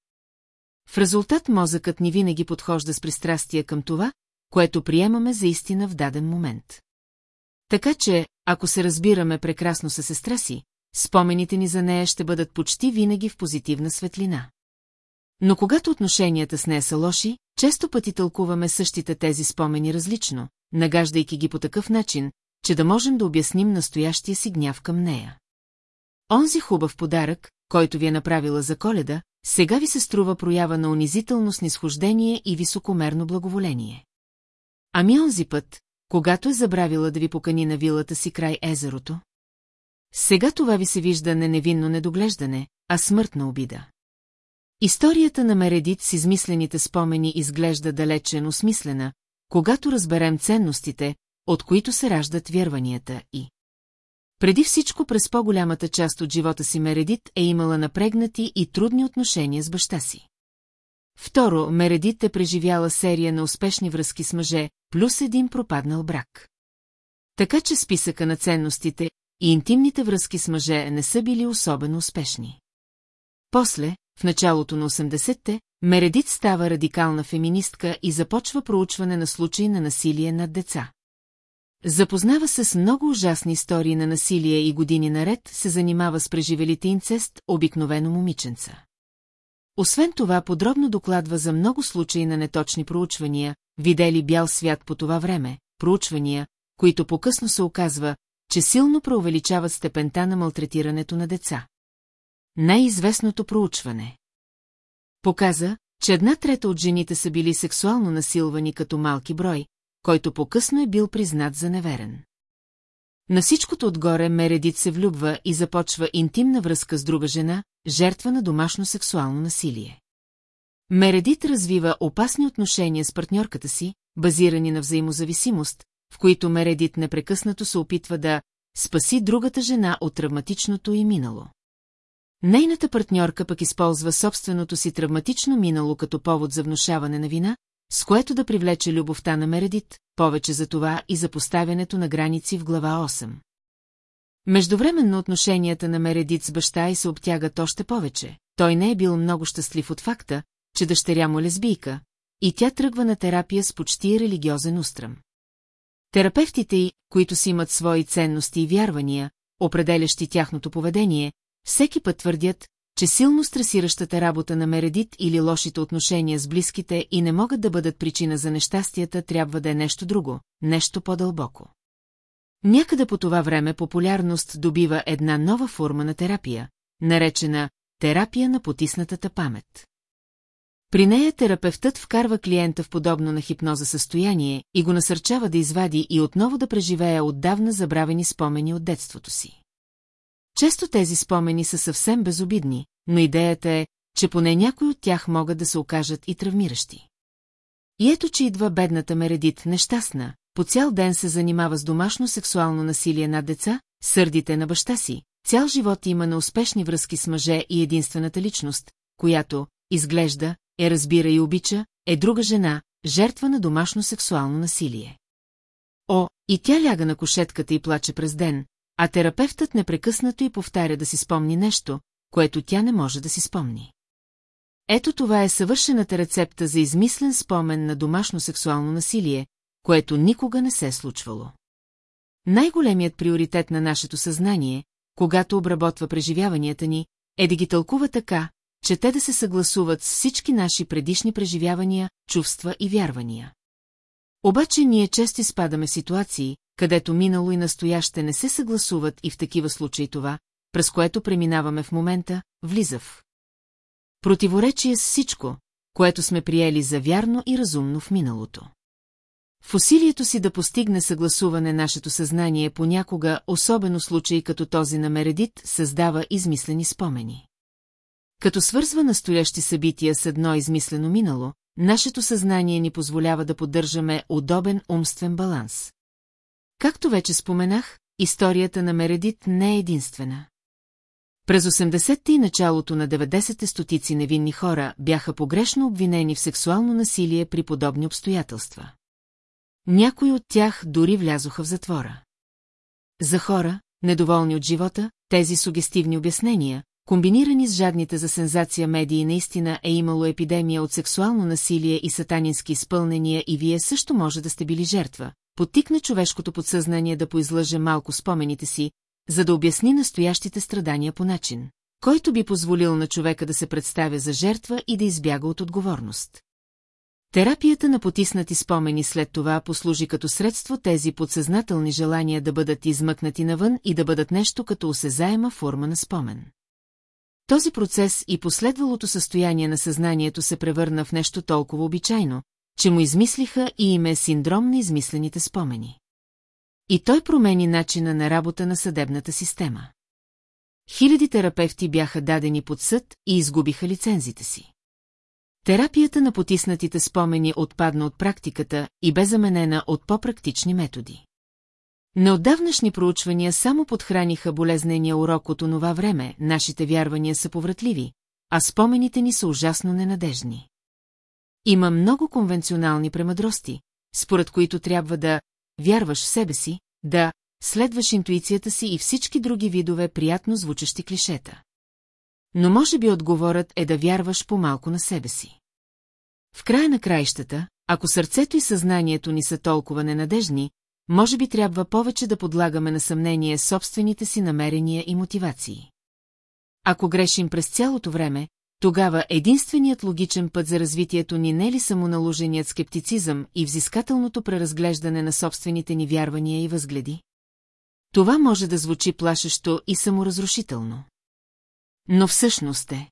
В резултат мозъкът ни винаги подхожда с пристрастие към това, което приемаме за истина в даден момент. Така че, ако се разбираме прекрасно със сестра си, спомените ни за нея ще бъдат почти винаги в позитивна светлина. Но когато отношенията с нея са лоши, често пъти тълкуваме същите тези спомени различно, нагаждайки ги по такъв начин, че да можем да обясним настоящия си гняв към нея. Онзи хубав подарък, който ви е направила за коледа, сега ви се струва проява на унизително снисхождение и високомерно благоволение. Ами онзи път, когато е забравила да ви покани на вилата си край езерото? Сега това ви се вижда не невинно недоглеждане, а смъртна обида. Историята на Мередит с измислените спомени изглежда далечен осмислена, когато разберем ценностите, от които се раждат вярванията и. Преди всичко през по-голямата част от живота си Мередит е имала напрегнати и трудни отношения с баща си. Второ, Мередит е преживяла серия на успешни връзки с мъже, плюс един пропаднал брак. Така че списъка на ценностите и интимните връзки с мъже не са били особено успешни. После, в началото на 80-те, Мередит става радикална феминистка и започва проучване на случаи на насилие над деца. Запознава се с много ужасни истории на насилие и години наред се занимава с преживелите инцест, обикновено момиченца. Освен това подробно докладва за много случаи на неточни проучвания, видели бял свят по това време, проучвания, които по-късно се оказва, че силно преувеличават степента на малтретирането на деца. Най-известното проучване Показа, че една трета от жените са били сексуално насилвани като малки брой, който по-късно е бил признат за неверен. На всичкото отгоре Мередит се влюбва и започва интимна връзка с друга жена, жертва на домашно сексуално насилие. Мередит развива опасни отношения с партньорката си, базирани на взаимозависимост, в които Мередит непрекъснато се опитва да спаси другата жена от травматичното и минало. Нейната партньорка пък използва собственото си травматично минало като повод за внушаване на вина, с което да привлече любовта на Мередит, повече за това и за поставянето на граници в глава 8. Междувременно отношенията на Мередит с баща и се обтягат още повече. Той не е бил много щастлив от факта, че дъщеря му е лесбийка, и тя тръгва на терапия с почти религиозен устръм. Терапевтите й, които си имат свои ценности и вярвания, определящи тяхното поведение, всеки път твърдят, че силно стресиращата работа на Мередит или лошите отношения с близките и не могат да бъдат причина за нещастията, трябва да е нещо друго, нещо по-дълбоко. Някъде по това време популярност добива една нова форма на терапия, наречена терапия на потиснатата памет. При нея терапевтът вкарва клиента в подобно на хипноза състояние и го насърчава да извади и отново да преживее отдавна забравени спомени от детството си. Често тези спомени са съвсем безобидни, но идеята е, че поне някои от тях могат да се окажат и травмиращи. И ето, че идва бедната Мередит нещастна, по цял ден се занимава с домашно сексуално насилие над деца, сърдите на баща си, цял живот има на успешни връзки с мъже и единствената личност, която, изглежда, е разбира и обича, е друга жена, жертва на домашно сексуално насилие. О, и тя ляга на кошетката и плаче през ден, а терапевтът непрекъснато й повтаря да си спомни нещо, което тя не може да си спомни. Ето това е съвършената рецепта за измислен спомен на домашно сексуално насилие, което никога не се е случвало. Най-големият приоритет на нашето съзнание, когато обработва преживяванията ни, е да ги тълкува така, че те да се съгласуват с всички наши предишни преживявания, чувства и вярвания. Обаче ние често изпадаме ситуации, където минало и настояще не се съгласуват и в такива случаи това, през което преминаваме в момента, влиза в. Противоречие с всичко, което сме приели за вярно и разумно в миналото. В усилието си да постигне съгласуване нашето съзнание понякога, особено случаи като този на Мередит, създава измислени спомени. Като свързва настоящи събития с едно измислено минало, нашето съзнание ни позволява да поддържаме удобен умствен баланс. Както вече споменах, историята на Мередит не е единствена. През 80-те и началото на 90-те стотици невинни хора бяха погрешно обвинени в сексуално насилие при подобни обстоятелства. Някои от тях дори влязоха в затвора. За хора, недоволни от живота, тези сугестивни обяснения, комбинирани с жадните за сензация медии наистина е имало епидемия от сексуално насилие и сатанински изпълнения и вие също може да сте били жертва, потикна човешкото подсъзнание да поизлъже малко спомените си, за да обясни настоящите страдания по начин, който би позволил на човека да се представя за жертва и да избяга от отговорност. Терапията на потиснати спомени след това послужи като средство тези подсъзнателни желания да бъдат измъкнати навън и да бъдат нещо като осезаема форма на спомен. Този процес и последвалото състояние на съзнанието се превърна в нещо толкова обичайно, че му измислиха и име синдром на измислените спомени. И той промени начина на работа на съдебната система. Хиляди терапевти бяха дадени под съд и изгубиха лицензите си. Терапията на потиснатите спомени отпадна от практиката и бе заменена от по-практични методи. Неотдавнашни проучвания само подхраниха болезнения урок от онова време, нашите вярвания са повратливи, а спомените ни са ужасно ненадежни. Има много конвенционални премъдрости, според които трябва да вярваш в себе си, да следваш интуицията си и всички други видове приятно звучащи клишета. Но може би отговорът е да вярваш по-малко на себе си. В края на краищата, ако сърцето и съзнанието ни са толкова ненадежни, може би трябва повече да подлагаме на съмнение собствените си намерения и мотивации. Ако грешим през цялото време, тогава единственият логичен път за развитието ни не е ли самоналоженият скептицизъм и взискателното преразглеждане на собствените ни вярвания и възгледи? Това може да звучи плашещо и саморазрушително. Но всъщност е.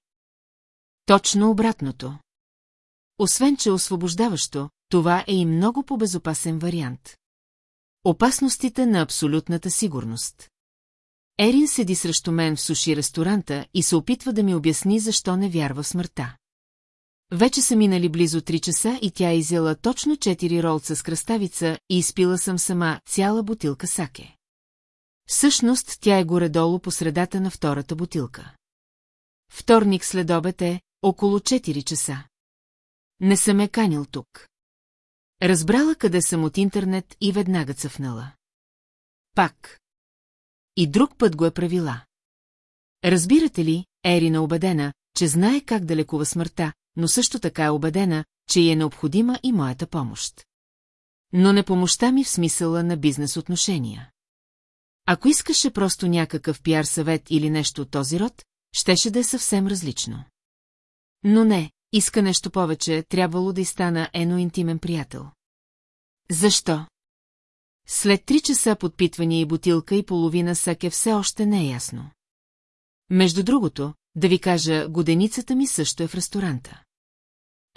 Точно обратното. Освен, че освобождаващо, това е и много по-безопасен вариант. Опасностите на абсолютната сигурност. Ерин седи срещу мен в суши ресторанта и се опитва да ми обясни защо не вярва в смъртта. Вече са минали близо 3 часа и тя е изяла точно 4 ролца с кръставица и изпила съм сама цяла бутилка саке. Всъщност тя е горе-долу по средата на втората бутилка. Вторник след обед е около 4 часа. Не съм е канил тук. Разбрала къде съм от интернет и веднага цъфнала. Пак. И друг път го е правила. Разбирате ли, Ерина убедена, че знае как да лекува смъртта, но също така е убедена, че й е необходима и моята помощ. Но не помощта ми в смисъла на бизнес отношения. Ако искаше просто някакъв пиар съвет или нещо от този род, щеше да е съвсем различно. Но не, иска нещо повече, трябвало да й стана ено интимен приятел. Защо? След три часа подпитвания и бутилка и половина саке все още не е ясно. Между другото, да ви кажа, годеницата ми също е в ресторанта.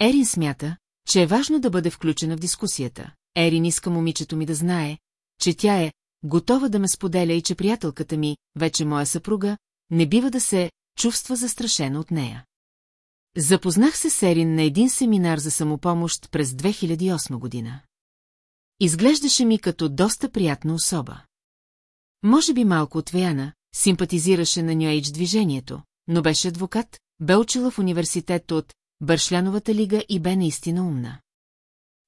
Ерин смята, че е важно да бъде включена в дискусията. Ерин иска момичето ми да знае, че тя е готова да ме споделя и че приятелката ми, вече моя съпруга, не бива да се чувства застрашена от нея. Запознах се с Ерин на един семинар за самопомощ през 2008 година. Изглеждаше ми като доста приятна особа. Може би малко отвеяна, симпатизираше на Нью движението, но беше адвокат, бе учила в университет от Бършляновата лига и бе наистина умна.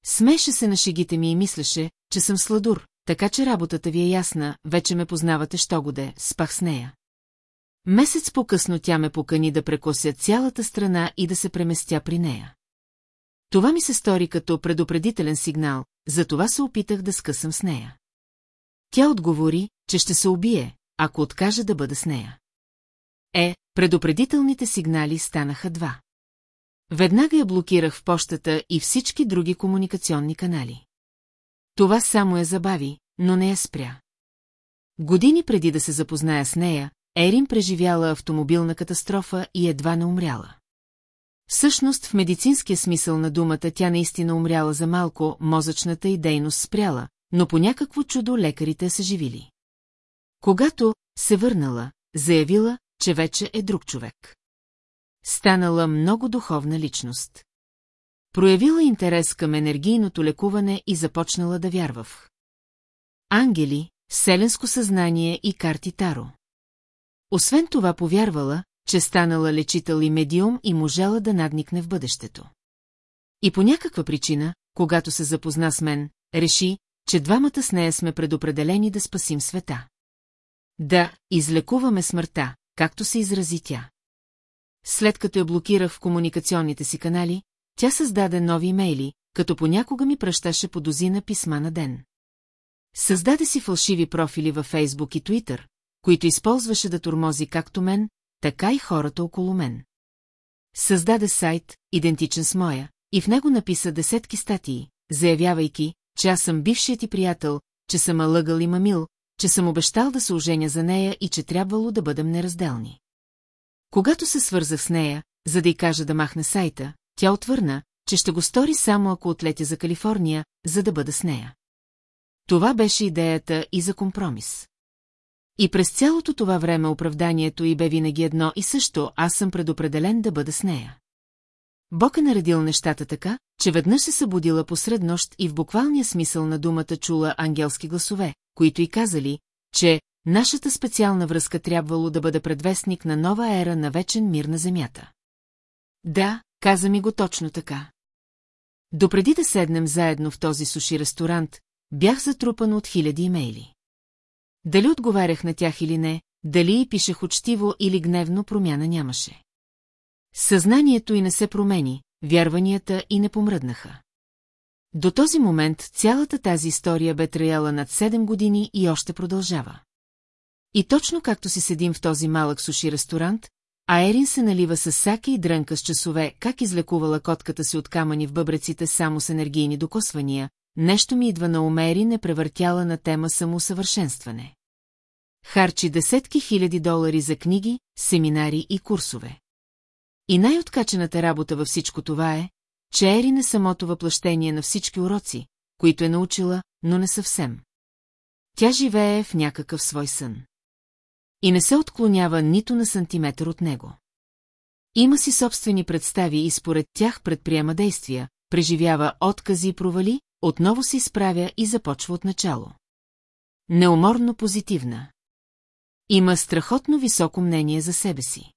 Смеше се на шегите ми и мислеше, че съм сладур, така че работата ви е ясна, вече ме познавате що годе, спах с нея. Месец по-късно тя ме покани да прекося цялата страна и да се преместя при нея. Това ми се стори като предупредителен сигнал, затова се опитах да скъсам с нея. Тя отговори, че ще се убие, ако откаже да бъда с нея. Е, предупредителните сигнали станаха два. Веднага я блокирах в почтата и всички други комуникационни канали. Това само я забави, но не я спря. Години преди да се запозная с нея, Ерин преживяла автомобилна катастрофа и едва не умряла. Всъщност в медицинския смисъл на думата тя наистина умряла за малко, мозъчната и дейност спряла, но по някакво чудо лекарите се живили. Когато се върнала, заявила, че вече е друг човек. Станала много духовна личност. Проявила интерес към енергийното лекуване и започнала да вярва в. Ангели, вселенско съзнание и карти Таро. Освен това повярвала, че станала лечител и медиум и можела да надникне в бъдещето. И по някаква причина, когато се запозна с мен, реши, че двамата с нея сме предопределени да спасим света. Да, излекуваме смъртта, както се изрази тя. След като я блокирах в комуникационните си канали, тя създаде нови имейли, като понякога ми пращаше по дозина писма на ден. Създаде си фалшиви профили във Фейсбук и Твитър, които използваше да турмози както мен, така и хората около мен. Създаде сайт, идентичен с моя, и в него написа десетки статии, заявявайки, че аз съм бившият ти приятел, че съм лъгал и мамил, че съм обещал да се оженя за нея и че трябвало да бъдем неразделни. Когато се свързах с нея, за да й кажа да махне сайта, тя отвърна, че ще го стори само ако отлетя за Калифорния, за да бъда с нея. Това беше идеята и за компромис. И през цялото това време оправданието й бе винаги едно и също, аз съм предопределен да бъда с нея. Бог е наредил нещата така, че веднъж се събудила посред нощ и в буквалния смисъл на думата чула ангелски гласове, които й казали, че нашата специална връзка трябвало да бъде предвестник на нова ера на вечен мир на Земята. Да, каза ми го точно така. Допреди да седнем заедно в този суши ресторант, бях затрупан от хиляди имейли. Дали отговарях на тях или не, дали и пишех учтиво или гневно промяна нямаше. Съзнанието и не се промени, вярванията и не помръднаха. До този момент цялата тази история бе траяла над 7 години и още продължава. И точно както си седим в този малък суши ресторант, а Ерин се налива с саки и дрънка с часове, как излекувала котката си от камъни в бъбреците само с енергийни докосвания, нещо ми идва на умери не превъртяла на тема самоусъвършенстване. Харчи десетки хиляди долари за книги, семинари и курсове. И най-откачената работа във всичко това е, че Ерин е самото въплъщение на всички уроци, които е научила, но не съвсем. Тя живее в някакъв свой сън. И не се отклонява нито на сантиметър от него. Има си собствени представи и според тях предприема действия, преживява откази и провали, отново се изправя и започва от начало. Неуморно позитивна. Има страхотно високо мнение за себе си.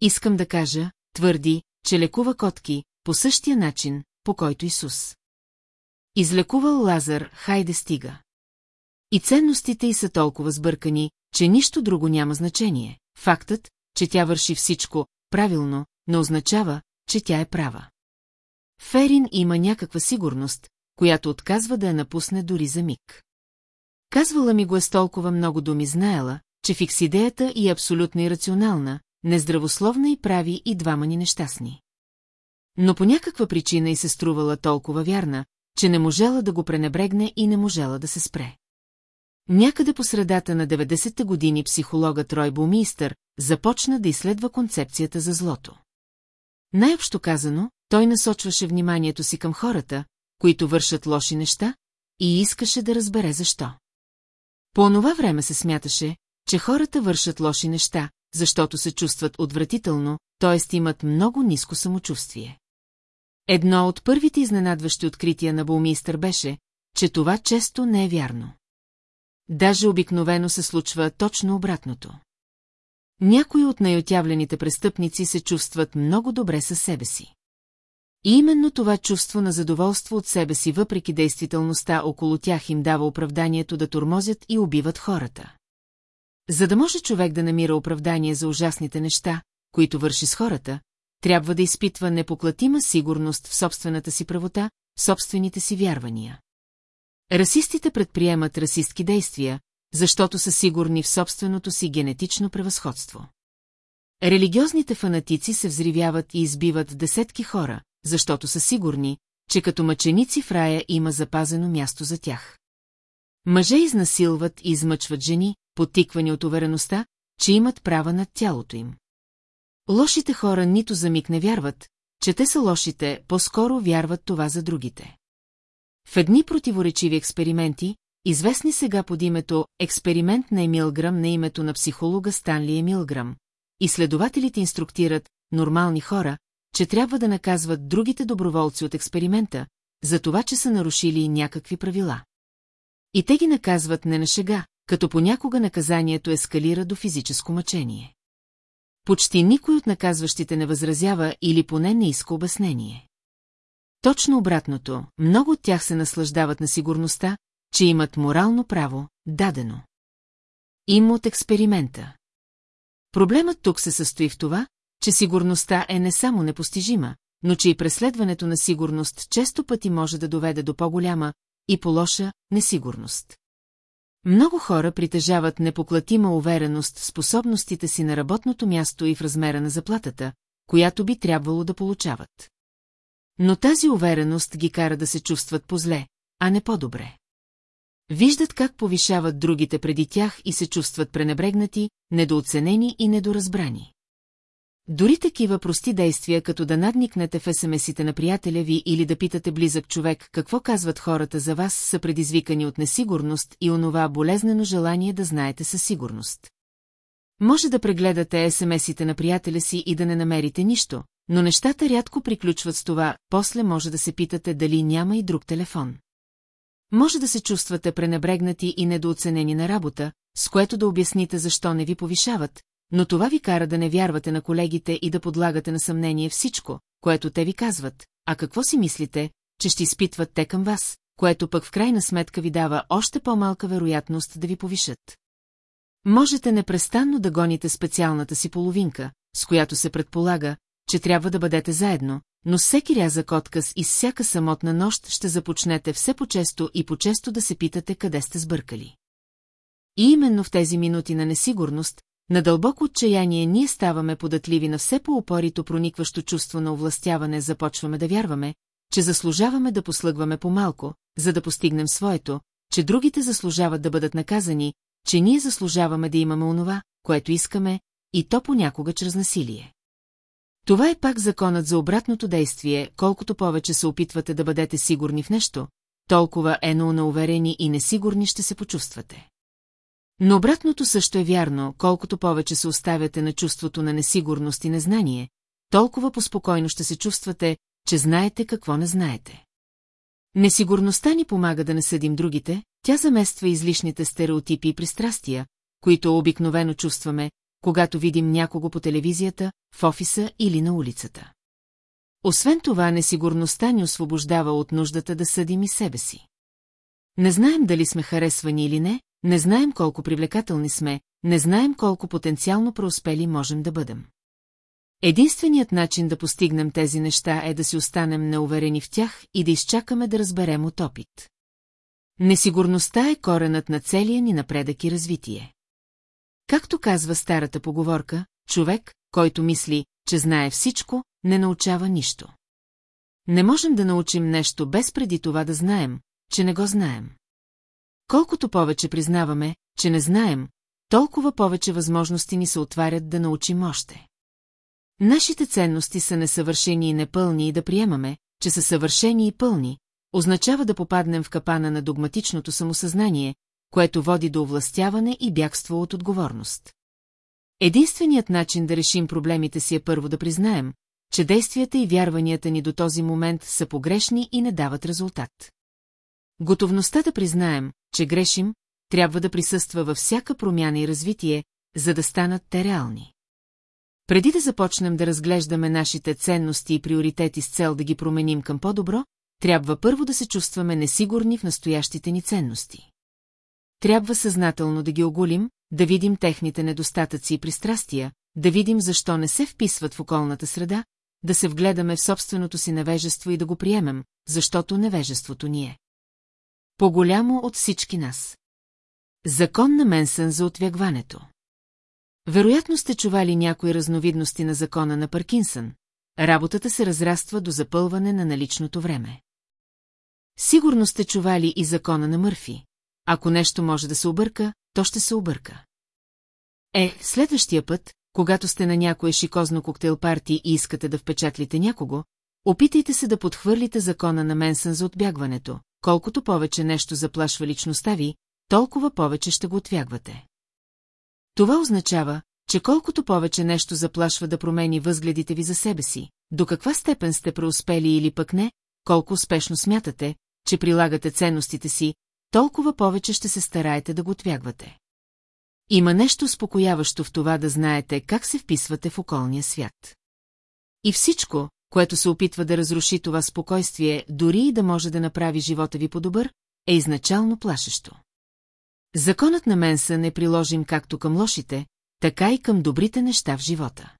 Искам да кажа, твърди, че лекува котки по същия начин, по който Исус. Излекувал Лазар, хайде стига. И ценностите й са толкова сбъркани, че нищо друго няма значение. Фактът, че тя върши всичко правилно, не означава, че тя е права. Ферин има някаква сигурност, която отказва да я напусне дори за миг. Казвала ми го е с толкова много думи знаела, че фикс идеята и е абсолютно ирационална, нездравословна и прави и двама ни нещастни. Но по някаква причина и се струвала толкова вярна, че не можела да го пренебрегне и не можела да се спре. Някъде по средата на 90-те години психологът Рой Бумистър започна да изследва концепцията за злото. Най-общо казано, той насочваше вниманието си към хората, които вършат лоши неща, и искаше да разбере защо. По онова време се смяташе, че хората вършат лоши неща, защото се чувстват отвратително, т.е. имат много ниско самочувствие. Едно от първите изненадващи открития на Баумистър беше, че това често не е вярно. Даже обикновено се случва точно обратното. Някои от най-отявлените престъпници се чувстват много добре със себе си. И именно това чувство на задоволство от себе си, въпреки действителността около тях им дава оправданието да тормозят и убиват хората. За да може човек да намира оправдание за ужасните неща, които върши с хората, трябва да изпитва непоклатима сигурност в собствената си правота, собствените си вярвания. Расистите предприемат расистки действия, защото са сигурни в собственото си генетично превъзходство. Религиозните фанатици се взривяват и избиват десетки хора, защото са сигурни, че като мъченици в рая има запазено място за тях. Мъже изнасилват и измъчват жени, потиквани от увереността, че имат права над тялото им. Лошите хора нито за миг не вярват, че те са лошите, по-скоро вярват това за другите. В едни противоречиви експерименти, известни сега под името «Експеримент на Емилграм» на името на психолога Станли Емилграм, изследователите инструктират нормални хора, че трябва да наказват другите доброволци от експеримента, за това, че са нарушили някакви правила. И те ги наказват не на шега, като понякога наказанието ескалира до физическо мъчение. Почти никой от наказващите не възразява или поне не иска обяснение. Точно обратното, много от тях се наслаждават на сигурността, че имат морално право, дадено. Им от експеримента. Проблемът тук се състои в това, че сигурността е не само непостижима, но че и преследването на сигурност често пъти може да доведе до по-голяма и по-лоша несигурност. Много хора притежават непоклатима увереност в способностите си на работното място и в размера на заплатата, която би трябвало да получават. Но тази увереност ги кара да се чувстват по-зле, а не по-добре. Виждат как повишават другите преди тях и се чувстват пренебрегнати, недооценени и недоразбрани. Дори такива прости действия, като да надникнете в СМС-ите на приятеля ви или да питате близък човек какво казват хората за вас, са предизвикани от несигурност и онова болезнено желание да знаете със сигурност. Може да прегледате СМС-ите на приятеля си и да не намерите нищо, но нещата рядко приключват с това, после може да се питате дали няма и друг телефон. Може да се чувствате пренебрегнати и недооценени на работа, с което да обясните защо не ви повишават, но това ви кара да не вярвате на колегите и да подлагате на съмнение всичко, което те ви казват, а какво си мислите, че ще изпитват те към вас, което пък в крайна сметка ви дава още по-малка вероятност да ви повишат. Можете непрестанно да гоните специалната си половинка, с която се предполага, че трябва да бъдете заедно, но всеки рязък отказ и всяка самотна нощ ще започнете все по-често и по-често да се питате къде сте сбъркали. И именно в тези минути на несигурност, на дълбоко отчаяние ние ставаме податливи на все по-упорито проникващо чувство на овластяване, започваме да вярваме, че заслужаваме да послъгваме по-малко, за да постигнем своето, че другите заслужават да бъдат наказани, че ние заслужаваме да имаме онова, което искаме, и то понякога чрез насилие. Това е пак законът за обратното действие, колкото повече се опитвате да бъдете сигурни в нещо, толкова ено науверени и несигурни ще се почувствате. Но обратното също е вярно, колкото повече се оставяте на чувството на несигурност и незнание, толкова поспокойно ще се чувствате, че знаете какво не знаете. Несигурността ни помага да не съдим другите, тя замества излишните стереотипи и пристрастия, които обикновено чувстваме, когато видим някого по телевизията, в офиса или на улицата. Освен това, несигурността ни освобождава от нуждата да съдим и себе си. Не знаем дали сме харесвани или не, не знаем колко привлекателни сме, не знаем колко потенциално преуспели можем да бъдем. Единственият начин да постигнем тези неща е да си останем неуверени в тях и да изчакаме да разберем от опит. Несигурността е коренът на целия ни напредък и развитие. Както казва старата поговорка, човек, който мисли, че знае всичко, не научава нищо. Не можем да научим нещо без преди това да знаем, че не го знаем. Колкото повече признаваме, че не знаем, толкова повече възможности ни се отварят да научим още. Нашите ценности са несъвършени и непълни и да приемаме, че са съвършени и пълни, означава да попаднем в капана на догматичното самосъзнание, което води до овластяване и бягство от отговорност. Единственият начин да решим проблемите си е първо да признаем, че действията и вярванията ни до този момент са погрешни и не дават резултат. Готовността да признаем, че грешим, трябва да присъства във всяка промяна и развитие, за да станат те реални. Преди да започнем да разглеждаме нашите ценности и приоритети с цел да ги променим към по-добро, трябва първо да се чувстваме несигурни в настоящите ни ценности. Трябва съзнателно да ги оголим, да видим техните недостатъци и пристрастия, да видим защо не се вписват в околната среда, да се вгледаме в собственото си невежество и да го приемем, защото невежеството ни е. По-голямо от всички нас. Закон на Менсън за отвягването. Вероятно сте чували някои разновидности на закона на Паркинсън. Работата се разраства до запълване на наличното време. Сигурно сте чували и закона на Мърфи. Ако нещо може да се обърка, то ще се обърка. Е, следващия път, когато сте на някое шикозно коктейл парти и искате да впечатлите някого, опитайте се да подхвърлите закона на Менсън за отбягването. Колкото повече нещо заплашва личността ви, толкова повече ще го отвягвате. Това означава, че колкото повече нещо заплашва да промени възгледите ви за себе си, до каква степен сте преуспели или пък не, колко успешно смятате, че прилагате ценностите си, толкова повече ще се стараете да го отвягвате. Има нещо успокояващо в това да знаете как се вписвате в околния свят. И всичко, което се опитва да разруши това спокойствие, дори и да може да направи живота ви по-добър, е изначално плашещо. Законът на Менсън е приложим както към лошите, така и към добрите неща в живота.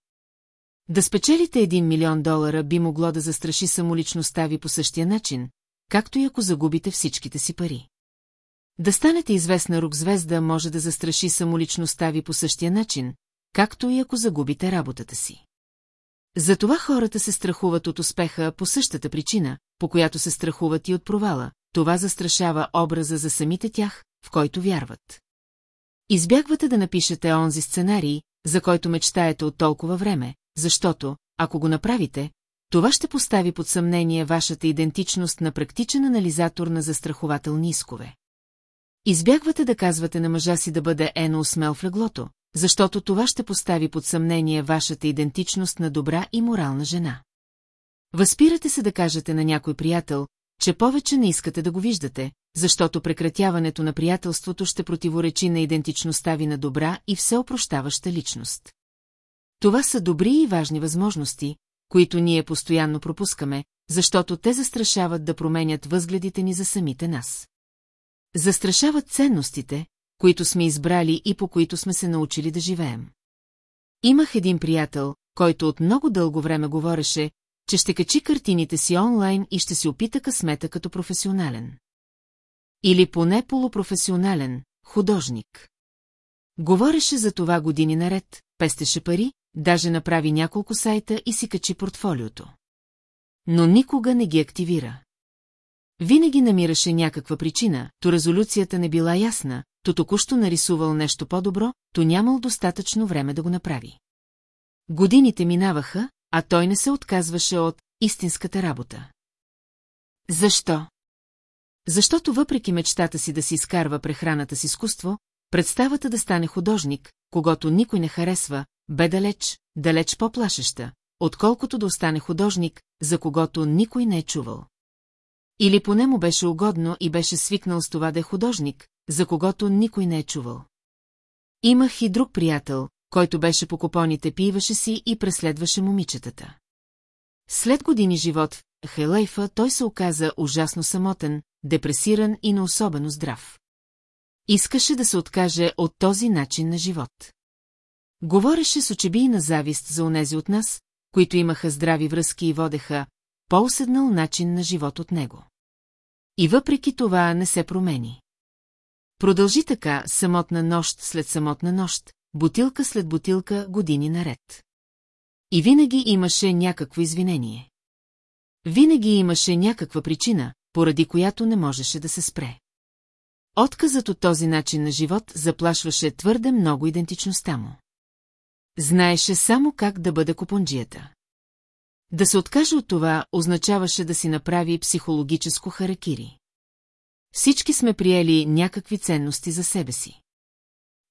Да спечелите един милион долара би могло да застраши самоличността ви по същия начин, както и ако загубите всичките си пари. Да станете известна рок-звезда може да застраши самоличността ви по същия начин, както и ако загубите работата си. Затова хората се страхуват от успеха по същата причина, по която се страхуват и от провала. Това застрашава образа за самите тях, в който вярват. Избягвате да напишете онзи сценарий, за който мечтаете от толкова време, защото, ако го направите, това ще постави под съмнение вашата идентичност на практичен анализатор на застрахователни искове. Избягвате да казвате на мъжа си да бъде ено усмел в леглото, защото това ще постави под съмнение вашата идентичност на добра и морална жена. Възпирате се да кажете на някой приятел, че повече не искате да го виждате, защото прекратяването на приятелството ще противоречи на идентичността ви на добра и всеопрощаваща личност. Това са добри и важни възможности, които ние постоянно пропускаме, защото те застрашават да променят възгледите ни за самите нас. Застрашават ценностите, които сме избрали и по които сме се научили да живеем. Имах един приятел, който от много дълго време говореше, че ще качи картините си онлайн и ще си опита късмета като професионален. Или поне полупрофесионален, художник. Говореше за това години наред, пестеше пари, даже направи няколко сайта и си качи портфолиото. Но никога не ги активира. Винаги намираше някаква причина, то резолюцията не била ясна, то току-що нарисувал нещо по-добро, то нямал достатъчно време да го направи. Годините минаваха, а той не се отказваше от истинската работа. Защо? Защото въпреки мечтата си да си изкарва прехраната с изкуство, представата да стане художник, когато никой не харесва, бе далеч, далеч по-плашеща, отколкото да остане художник, за когото никой не е чувал. Или поне му беше угодно и беше свикнал с това да е художник, за когото никой не е чувал. Имах и друг приятел, който беше по купоните, пиваше си и преследваше момичетата. След години живот в Хелейфа той се оказа ужасно самотен, депресиран и не особено здрав. Искаше да се откаже от този начин на живот. Говореше с очебийна завист за онези от нас, които имаха здрави връзки и водеха по-уседнал начин на живот от него. И въпреки това не се промени. Продължи така самотна нощ след самотна нощ, бутилка след бутилка години наред. И винаги имаше някакво извинение. Винаги имаше някаква причина, поради която не можеше да се спре. Отказът от този начин на живот заплашваше твърде много идентичността му. Знаеше само как да бъде купонджията. Да се откаже от това означаваше да си направи психологическо харакири. Всички сме приели някакви ценности за себе си.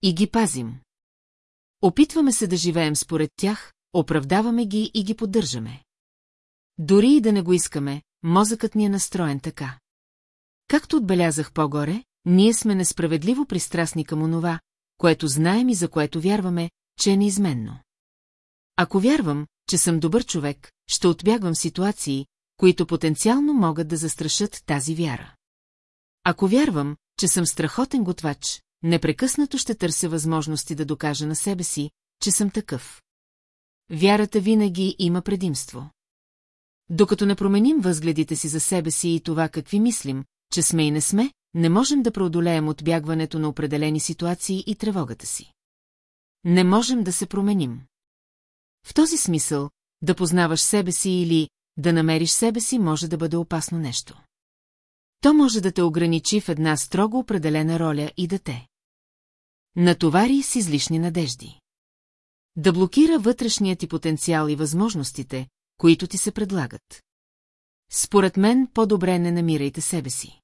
И ги пазим. Опитваме се да живеем според тях, оправдаваме ги и ги поддържаме. Дори и да не го искаме, мозъкът ни е настроен така. Както отбелязах по-горе, ние сме несправедливо пристрастни към онова, което знаем и за което вярваме, че е неизменно. Ако вярвам, че съм добър човек, ще отбягвам ситуации, които потенциално могат да застрашат тази вяра. Ако вярвам, че съм страхотен готвач, непрекъснато ще търся възможности да докажа на себе си, че съм такъв. Вярата винаги има предимство. Докато не променим възгледите си за себе си и това какви мислим, че сме и не сме, не можем да преодолеем отбягването на определени ситуации и тревогата си. Не можем да се променим. В този смисъл, да познаваш себе си или да намериш себе си може да бъде опасно нещо. То може да те ограничи в една строго определена роля и да те. Натовари с излишни надежди. Да блокира вътрешният ти потенциал и възможностите, които ти се предлагат. Според мен по-добре не намирайте себе си.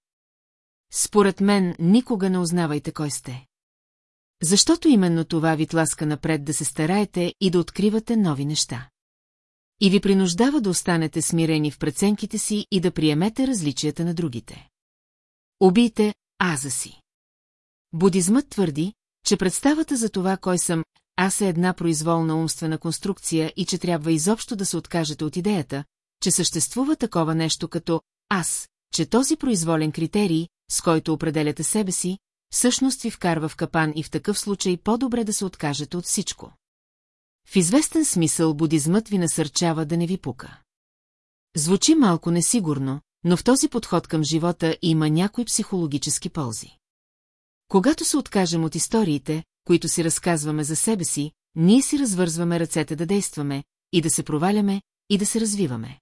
Според мен никога не узнавайте кой сте. Защото именно това ви тласка напред да се стараете и да откривате нови неща. И ви принуждава да останете смирени в преценките си и да приемете различията на другите. Убийте аза си. Будизмът твърди, че представата за това, кой съм, аз е една произволна умствена конструкция и че трябва изобщо да се откажете от идеята, че съществува такова нещо като аз, че този произволен критерий, с който определяте себе си, всъщност ви вкарва в капан и в такъв случай по-добре да се откажете от всичко. В известен смисъл будизмът ви насърчава да не ви пука. Звучи малко несигурно, но в този подход към живота има някои психологически ползи. Когато се откажем от историите, които си разказваме за себе си, ние си развързваме ръцете да действаме, и да се проваляме, и да се развиваме.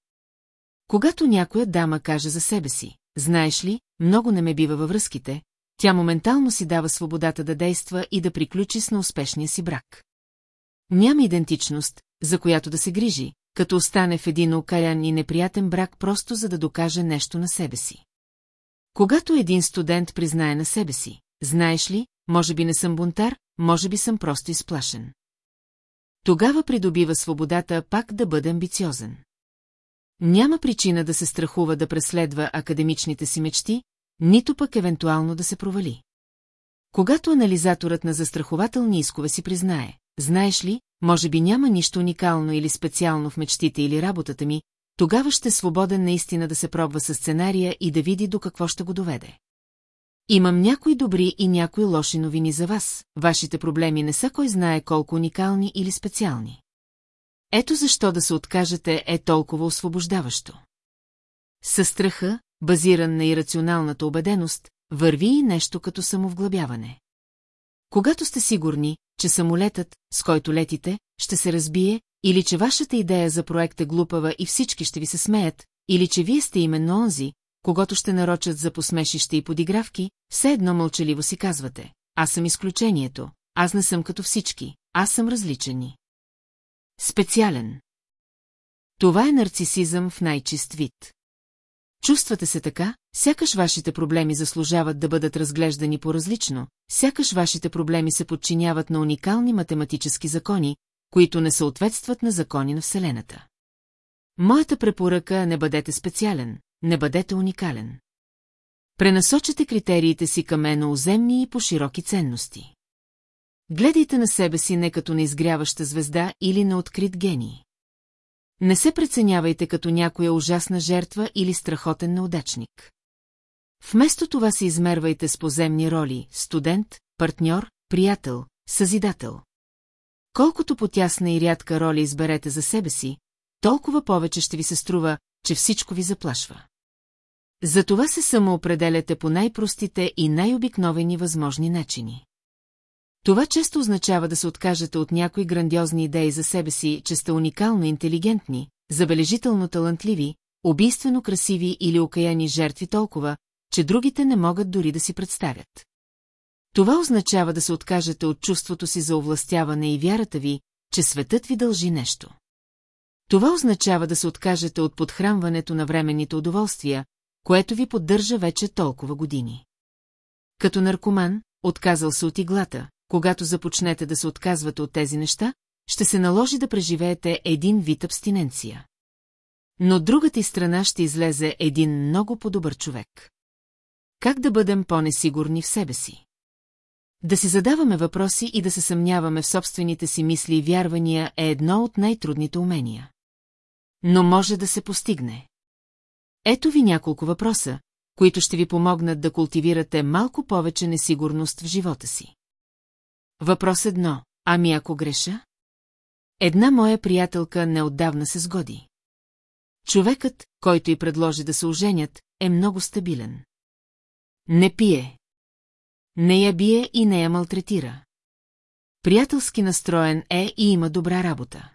Когато някоя дама каже за себе си, знаеш ли, много не ме бива във връзките, тя моментално си дава свободата да действа и да приключи с неуспешния си брак. Няма идентичност, за която да се грижи, като остане в един окалян и неприятен брак просто за да докаже нещо на себе си. Когато един студент признае на себе си, знаеш ли, може би не съм бунтар, може би съм просто изплашен. Тогава придобива свободата пак да бъде амбициозен. Няма причина да се страхува да преследва академичните си мечти, нито пък евентуално да се провали. Когато анализаторът на застрахователни искове си признае, знаеш ли, може би няма нищо уникално или специално в мечтите или работата ми, тогава ще свободен наистина да се пробва със сценария и да види до какво ще го доведе. Имам някои добри и някои лоши новини за вас. Вашите проблеми не са кой знае колко уникални или специални. Ето защо да се откажете е толкова освобождаващо. Със страха, базиран на ирационалната убеденост, върви и нещо като самовглъбяване. Когато сте сигурни, че самолетът, с който летите, ще се разбие, или че вашата идея за проект е глупава и всички ще ви се смеят, или че вие сте именно онзи, когато ще нарочат за посмешище и подигравки, все едно мълчаливо си казвате. Аз съм изключението, аз не съм като всички, аз съм различен. Специален. Това е нарцисизъм в най-чист вид. Чувствате се така, сякаш вашите проблеми заслужават да бъдат разглеждани по-различно, сякаш вашите проблеми се подчиняват на уникални математически закони, които не съответстват на закони на Вселената. Моята препоръка е не бъдете специален, не бъдете уникален. Пренасочете критериите си към еноуземни и по-широки ценности. Гледайте на себе си не като на изгряваща звезда или на открит гений. Не се преценявайте като някоя ужасна жертва или страхотен неудачник. Вместо това се измервайте с поземни роли – студент, партньор, приятел, съзидател. Колкото потясна и рядка роля изберете за себе си, толкова повече ще ви се струва, че всичко ви заплашва. Затова се самоопределяте по най-простите и най-обикновени възможни начини. Това често означава да се откажете от някои грандиозни идеи за себе си, че сте уникално интелигентни, забележително талантливи, убийствено красиви или окаяни жертви толкова, че другите не могат дори да си представят. Това означава да се откажете от чувството си за овластяване и вярата ви, че светът ви дължи нещо. Това означава да се откажете от подхранването на временните удоволствия, което ви поддържа вече толкова години. Като наркоман, отказал се от иглата, когато започнете да се отказвате от тези неща, ще се наложи да преживеете един вид абстиненция. Но другата страна ще излезе един много по-добър човек. Как да бъдем по-несигурни в себе си? Да си задаваме въпроси и да се съмняваме в собствените си мисли и вярвания е едно от най-трудните умения. Но може да се постигне. Ето ви няколко въпроса, които ще ви помогнат да култивирате малко повече несигурност в живота си. Въпрос едно. Ами ако греша? Една моя приятелка неотдавна се сгоди. Човекът, който й предложи да се оженят, е много стабилен. Не пие. Не я бие и не я малтретира. Приятелски настроен е и има добра работа.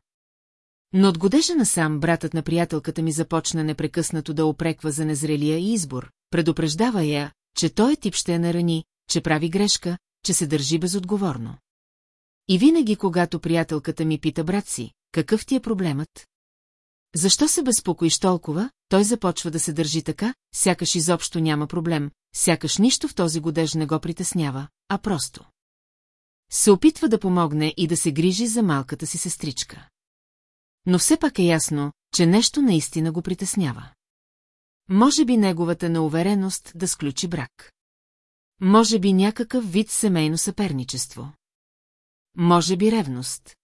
Но от годежа насам братът на приятелката ми започна непрекъснато да опреква за незрелия избор, предупреждава я, че той тип ще я нарани, че прави грешка, че се държи безотговорно. И винаги, когато приятелката ми пита брат си, какъв ти е проблемът? Защо се безпокоиш толкова, той започва да се държи така, сякаш изобщо няма проблем, сякаш нищо в този годеж не го притеснява, а просто. Се опитва да помогне и да се грижи за малката си сестричка. Но все пак е ясно, че нещо наистина го притеснява. Може би неговата неувереност да сключи брак. Може би някакъв вид семейно съперничество. Може би ревност.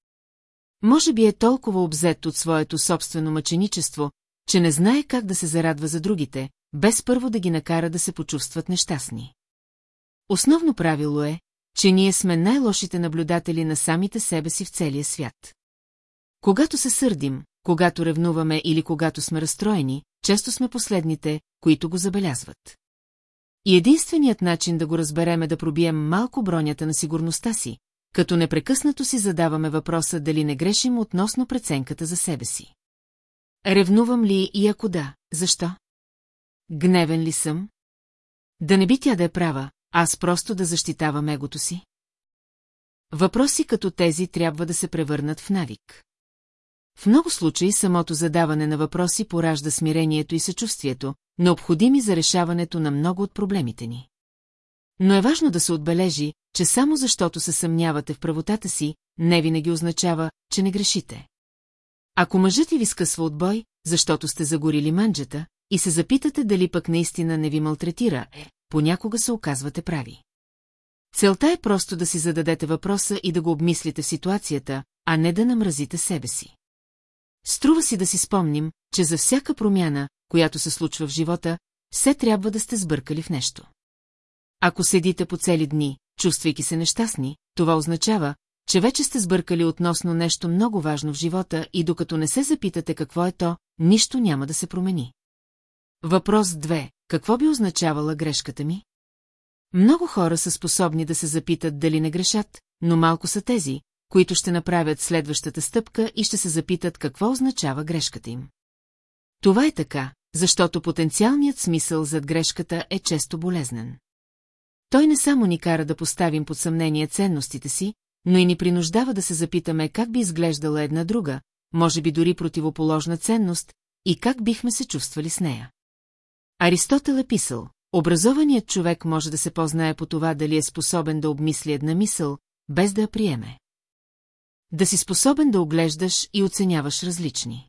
Може би е толкова обзет от своето собствено мъченичество, че не знае как да се зарадва за другите, без първо да ги накара да се почувстват нещастни. Основно правило е, че ние сме най-лошите наблюдатели на самите себе си в целия свят. Когато се сърдим, когато ревнуваме или когато сме разстроени, често сме последните, които го забелязват. И единственият начин да го разберем е да пробием малко бронята на сигурността си, като непрекъснато си задаваме въпроса дали не грешим относно преценката за себе си. Ревнувам ли и ако да, защо? Гневен ли съм? Да не би тя да е права, аз просто да защитавам егото си? Въпроси като тези трябва да се превърнат в навик. В много случаи самото задаване на въпроси поражда смирението и съчувствието, необходими за решаването на много от проблемите ни. Но е важно да се отбележи, че само защото се съмнявате в правотата си, не винаги означава, че не грешите. Ако мъжът ви скъсва от бой, защото сте загорили манджата, и се запитате дали пък наистина не ви малтретира, е, понякога се оказвате прави. Целта е просто да си зададете въпроса и да го обмислите в ситуацията, а не да намразите себе си. Струва си да си спомним, че за всяка промяна, която се случва в живота, все трябва да сте сбъркали в нещо. Ако седите по цели дни, чувствайки се нещастни, това означава, че вече сте сбъркали относно нещо много важно в живота и докато не се запитате какво е то, нищо няма да се промени. Въпрос 2. Какво би означавала грешката ми? Много хора са способни да се запитат дали не грешат, но малко са тези, които ще направят следващата стъпка и ще се запитат какво означава грешката им. Това е така, защото потенциалният смисъл зад грешката е често болезнен. Той не само ни кара да поставим под съмнение ценностите си, но и ни принуждава да се запитаме как би изглеждала една друга, може би дори противоположна ценност, и как бихме се чувствали с нея. Аристотел е писал, образованият човек може да се познае по това дали е способен да обмисли една мисъл, без да я приеме. Да си способен да оглеждаш и оценяваш различни.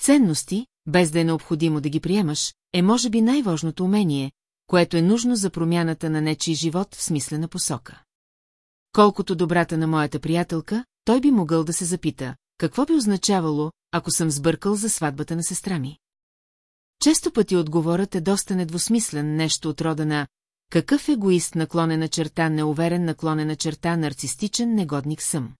Ценности, без да е необходимо да ги приемаш, е може би най-важното умение, което е нужно за промяната на нечий живот в смислена посока. Колкото добрата на моята приятелка, той би могъл да се запита, какво би означавало, ако съм сбъркал за сватбата на сестра ми. Често пъти отговорът е доста недвусмислен, нещо от рода на какъв егоист наклонена черта, неуверен наклонена черта, нарцистичен негодник съм.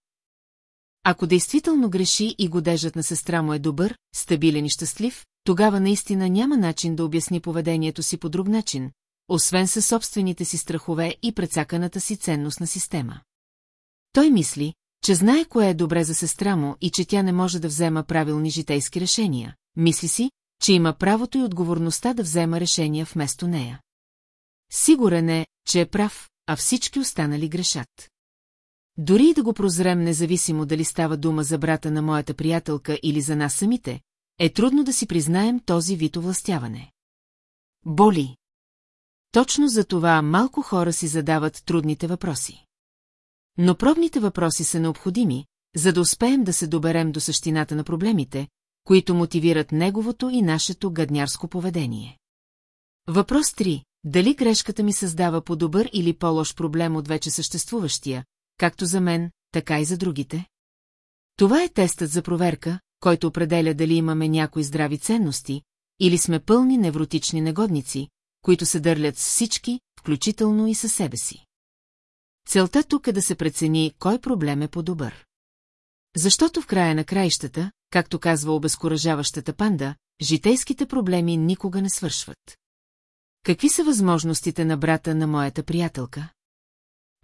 Ако действително греши и годежът на сестра му е добър, стабилен и щастлив, тогава наистина няма начин да обясни поведението си по друг начин, освен със собствените си страхове и прецаканата си ценностна система. Той мисли, че знае кое е добре за сестра му и че тя не може да взема правилни житейски решения. Мисли си, че има правото и отговорността да взема решения вместо нея. Сигурен е, че е прав, а всички останали грешат. Дори и да го прозрем независимо дали става дума за брата на моята приятелка или за нас самите, е трудно да си признаем този вид овластяване. Боли. Точно за това малко хора си задават трудните въпроси. Но пробните въпроси са необходими, за да успеем да се доберем до същината на проблемите, които мотивират неговото и нашето гаднярско поведение. Въпрос 3. Дали грешката ми създава по-добър или по-лош проблем от вече съществуващия, както за мен, така и за другите? Това е тестът за проверка, който определя дали имаме някои здрави ценности, или сме пълни невротични негодници, които се дърлят с всички, включително и със себе си. Целта тук е да се прецени кой проблем е по-добър. Защото в края на краищата, както казва обезкуражаващата панда, житейските проблеми никога не свършват. Какви са възможностите на брата на моята приятелка?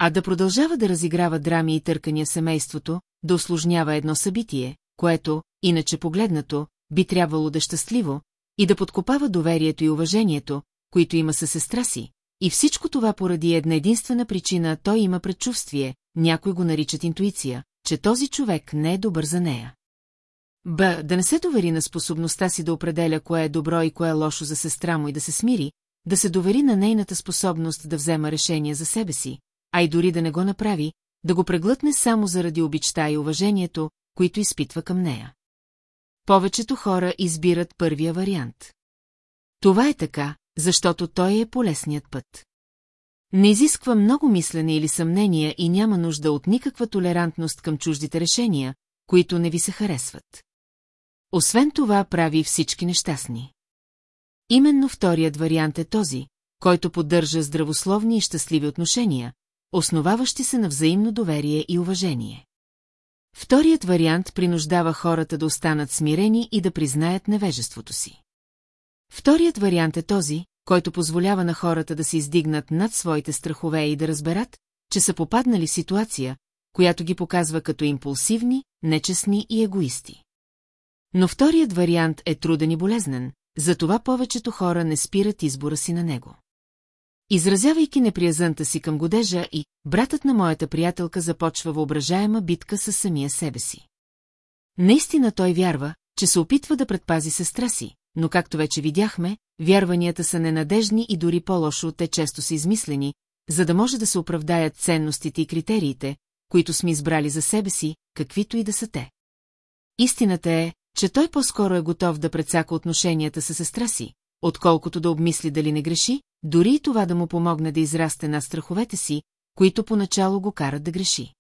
А да продължава да разиграва драми и търкания семейството, да осложнява едно събитие, което, иначе погледнато, би трябвало да е щастливо, и да подкопава доверието и уважението, които има със сестра си, и всичко това поради една единствена причина той има предчувствие, някой го наричат интуиция, че този човек не е добър за нея. Б. Да не се довери на способността си да определя кое е добро и кое е лошо за сестра му и да се смири, да се довери на нейната способност да взема решение за себе си, а и дори да не го направи, да го преглътне само заради обичта и уважението, които изпитва към нея. Повечето хора избират първия вариант. Това е така, защото той е полесният път. Не изисква много мислене или съмнение и няма нужда от никаква толерантност към чуждите решения, които не ви се харесват. Освен това прави всички нещастни. Именно вторият вариант е този, който поддържа здравословни и щастливи отношения, основаващи се на взаимно доверие и уважение. Вторият вариант принуждава хората да останат смирени и да признаят невежеството си. Вторият вариант е този, който позволява на хората да се издигнат над своите страхове и да разберат, че са попаднали в ситуация, която ги показва като импулсивни, нечестни и егоисти. Но вторият вариант е труден и болезнен, затова повечето хора не спират избора си на него. Изразявайки неприязънта си към годежа и братът на моята приятелка започва въображаема битка с самия себе си. Наистина той вярва, че се опитва да предпази сестра си, но както вече видяхме, вярванията са ненадежни и дори по-лошо от те често са измислени, за да може да се оправдаят ценностите и критериите, които сме избрали за себе си, каквито и да са те. Истината е, че той по-скоро е готов да прецака отношенията с сестра си, отколкото да обмисли дали не греши, дори и това да му помогне да израсте на страховете си, които поначало го карат да греши.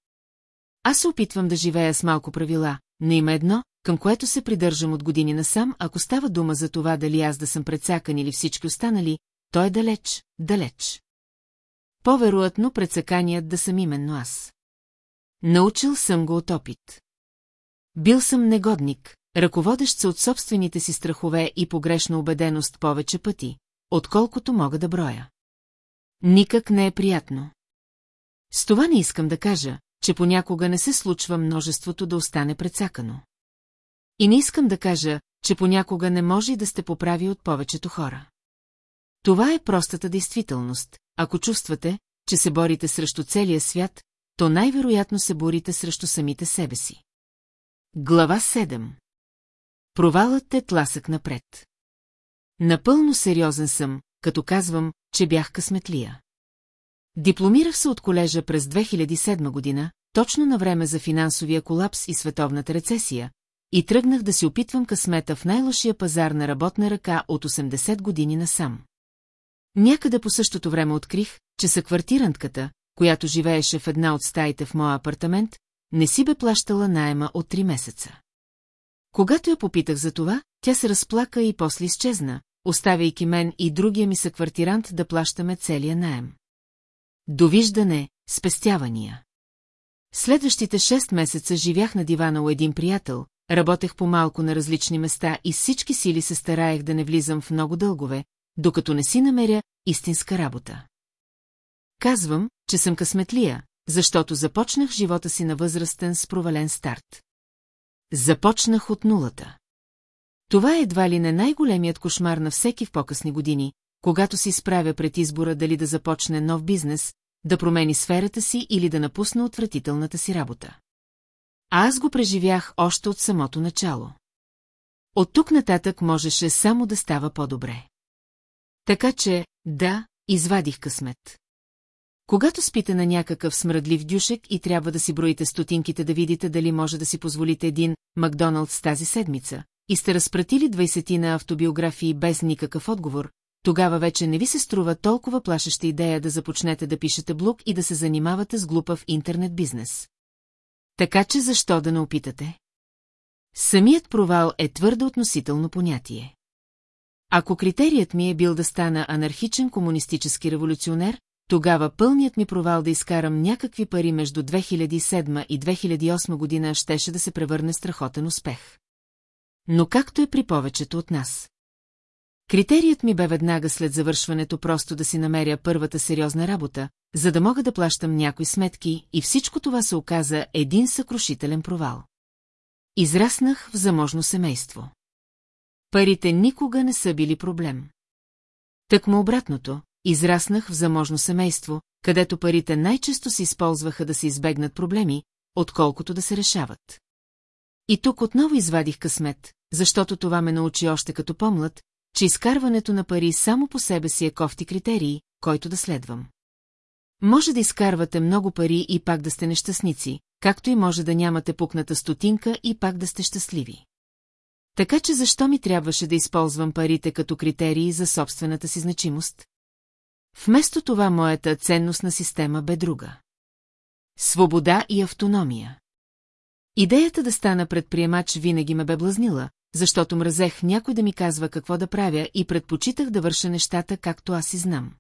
Аз се опитвам да живея с малко правила, но има едно, към което се придържам от години насам, ако става дума за това дали аз да съм прецакан или всички останали, той е далеч, далеч. По-вероятно прецаканият да съм именно аз. Научил съм го от опит. Бил съм негодник, ръководещ се от собствените си страхове и погрешна убеденост повече пъти, отколкото мога да броя. Никак не е приятно. С това не искам да кажа, че понякога не се случва множеството да остане прецакано. И не искам да кажа, че понякога не може и да сте поправи от повечето хора. Това е простата действителност. Ако чувствате, че се борите срещу целия свят, то най-вероятно се борите срещу самите себе си. Глава 7 Провалът е тласък напред. Напълно сериозен съм, като казвам, че бях късметлия. Дипломирах се от колежа през 2007 година, точно на време за финансовия колапс и световната рецесия, и тръгнах да си опитвам късмета в най-лошия пазар на работна ръка от 80 години насам. Някъде по същото време открих, че са квартирантката, която живееше в една от стаите в моя апартамент, не си бе плащала найема от три месеца. Когато я попитах за това, тя се разплака и после изчезна, оставяйки мен и другия ми съквартирант да плащаме целия наем. Довиждане, спестявания. Следващите шест месеца живях на дивана у един приятел, работех по-малко на различни места и всички сили се стараех да не влизам в много дългове, докато не си намеря истинска работа. Казвам, че съм късметлия, защото започнах живота си на възрастен с провален старт. Започнах от нулата. Това е едва ли не най-големият кошмар на всеки в по-късни години, когато се изправя пред избора дали да започне нов бизнес, да промени сферата си или да напусне отвратителната си работа. А аз го преживях още от самото начало. От тук нататък можеше само да става по-добре. Така че, да, извадих късмет. Когато спите на някакъв смръдлив дюшек и трябва да си броите стотинките да видите дали може да си позволите един Макдоналдс тази седмица, и сте разпратили 20 на автобиографии без никакъв отговор, тогава вече не ви се струва толкова плашеща идея да започнете да пишете блог и да се занимавате с глупав интернет бизнес. Така че защо да не опитате? Самият провал е твърдо относително понятие. Ако критерият ми е бил да стана анархичен комунистически революционер, тогава пълният ми провал да изкарам някакви пари между 2007 и 2008 година щеше да се превърне страхотен успех. Но както е при повечето от нас. Критерият ми бе веднага след завършването просто да си намеря първата сериозна работа, за да мога да плащам някои сметки и всичко това се оказа един съкрушителен провал. Израснах в заможно семейство. Парите никога не са били проблем. Тъкмо обратното, израснах в заможно семейство, където парите най-често се използваха да се избегнат проблеми, отколкото да се решават. И тук отново извадих късмет, защото това ме научи още като помлад, че изкарването на пари само по себе си е кофти критерии, който да следвам. Може да изкарвате много пари и пак да сте нещастници, както и може да нямате пукната стотинка и пак да сте щастливи. Така че защо ми трябваше да използвам парите като критерии за собствената си значимост? Вместо това моята ценностна система бе друга. Свобода и автономия. Идеята да стана предприемач винаги ме бе блазнила, защото мразех някой да ми казва какво да правя и предпочитах да върша нещата както аз и знам.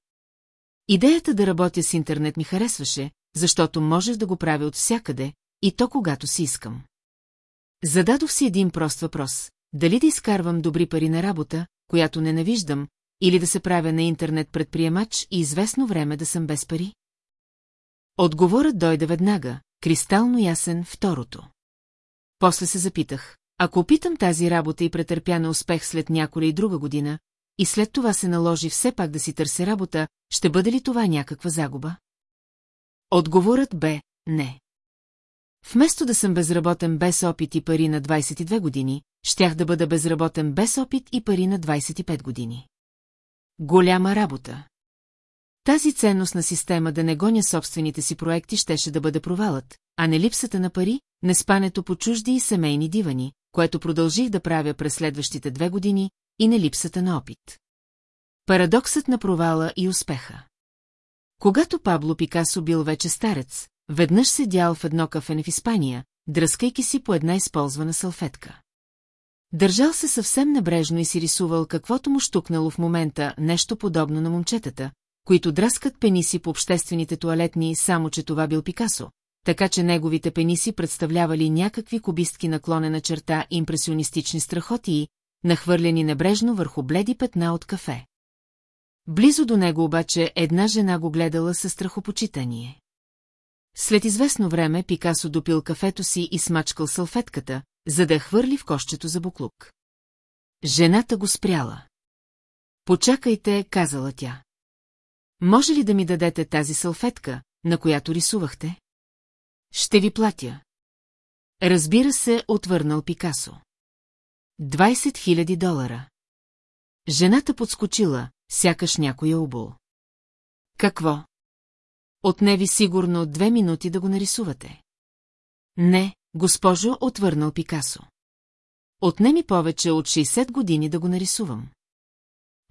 Идеята да работя с интернет ми харесваше, защото можех да го правя от всякъде, и то когато си искам. Зададох си един прост въпрос. Дали да изкарвам добри пари на работа, която ненавиждам, или да се правя на интернет предприемач и известно време да съм без пари? Отговорът дойде веднага, кристално ясен второто. После се запитах, ако опитам тази работа и претърпя на успех след няколя и друга година, и след това се наложи все пак да си търся работа, ще бъде ли това някаква загуба? Отговорът бе не. Вместо да съм безработен без опит и пари на 22 години, щях да бъда безработен без опит и пари на 25 години. Голяма работа. Тази ценност на система да не гоня собствените си проекти щеше да бъде провалът, а не липсата на пари, не спането по чужди и семейни дивани, което продължих да правя през следващите две години, и не липсата на опит. Парадоксът на провала и успеха. Когато Пабло Пикасо бил вече старец, веднъж седял в едно кафене в Испания, дръскайки си по една използвана салфетка. Държал се съвсем небрежно и си рисувал каквото му штукнало в момента, нещо подобно на момчетата, които драскат пениси по обществените туалетни, само че това бил Пикасо, така че неговите пениси представлявали някакви кубистки наклонена черта импресионистични страхотии, нахвърлени небрежно върху бледи петна от кафе. Близо до него обаче една жена го гледала със страхопочитание. След известно време Пикасо допил кафето си и смачкал салфетката, за да хвърли в кощето за буклук. Жената го спряла. Почакайте, казала тя. Може ли да ми дадете тази салфетка, на която рисувахте? Ще ви платя. Разбира се, отвърнал Пикасо. 20 000 долара. Жената подскочила, сякаш някой е обул. Какво? Отне ви сигурно две минути да го нарисувате. Не, госпожо, отвърнал Пикасо. Отне ми повече от 60 години да го нарисувам.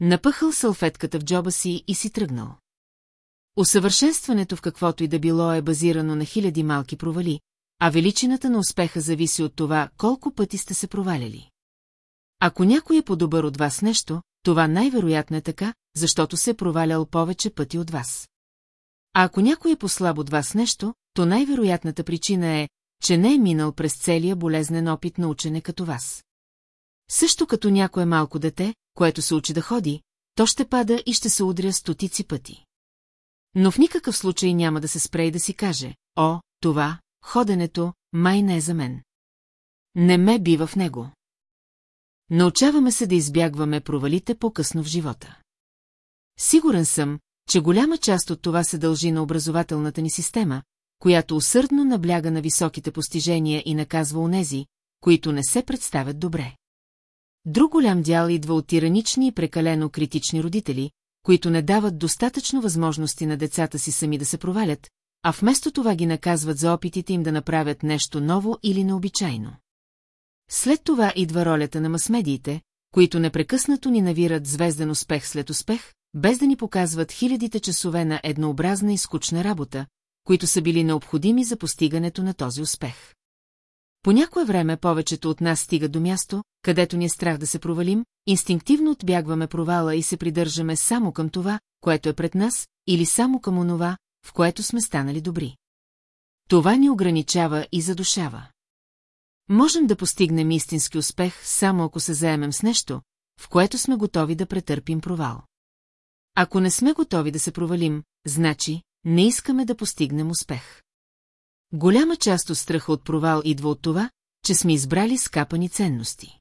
Напъхал салфетката в джоба си и си тръгнал. Усъвършенстването в каквото и да било е базирано на хиляди малки провали, а величината на успеха зависи от това, колко пъти сте се проваляли. Ако някой е по-добър от вас нещо, това най-вероятно е така, защото се е провалял повече пъти от вас. А ако някой е по-слаб от вас нещо, то най-вероятната причина е, че не е минал през целия болезнен опит на учене като вас. Също като някое малко дете, което се учи да ходи, то ще пада и ще се удря стотици пъти. Но в никакъв случай няма да се спре и да си каже, о, това, ходенето, май не е за мен. Не ме бива в него. Научаваме се да избягваме провалите по-късно в живота. Сигурен съм, че голяма част от това се дължи на образователната ни система, която усърдно набляга на високите постижения и наказва онези, които не се представят добре. Друг голям дял идва от тиранични и прекалено критични родители, които не дават достатъчно възможности на децата си сами да се провалят, а вместо това ги наказват за опитите им да направят нещо ново или необичайно. След това идва ролята на масмедиите, които непрекъснато ни навират звезден успех след успех, без да ни показват хилядите часове на еднообразна и скучна работа, които са били необходими за постигането на този успех. По някое време повечето от нас стига до място, където ни е страх да се провалим, инстинктивно отбягваме провала и се придържаме само към това, което е пред нас, или само към онова, в което сме станали добри. Това ни ограничава и задушава. Можем да постигнем истински успех, само ако се заемем с нещо, в което сме готови да претърпим провал. Ако не сме готови да се провалим, значи, не искаме да постигнем успех. Голяма част от страха от провал идва от това, че сме избрали скапани ценности.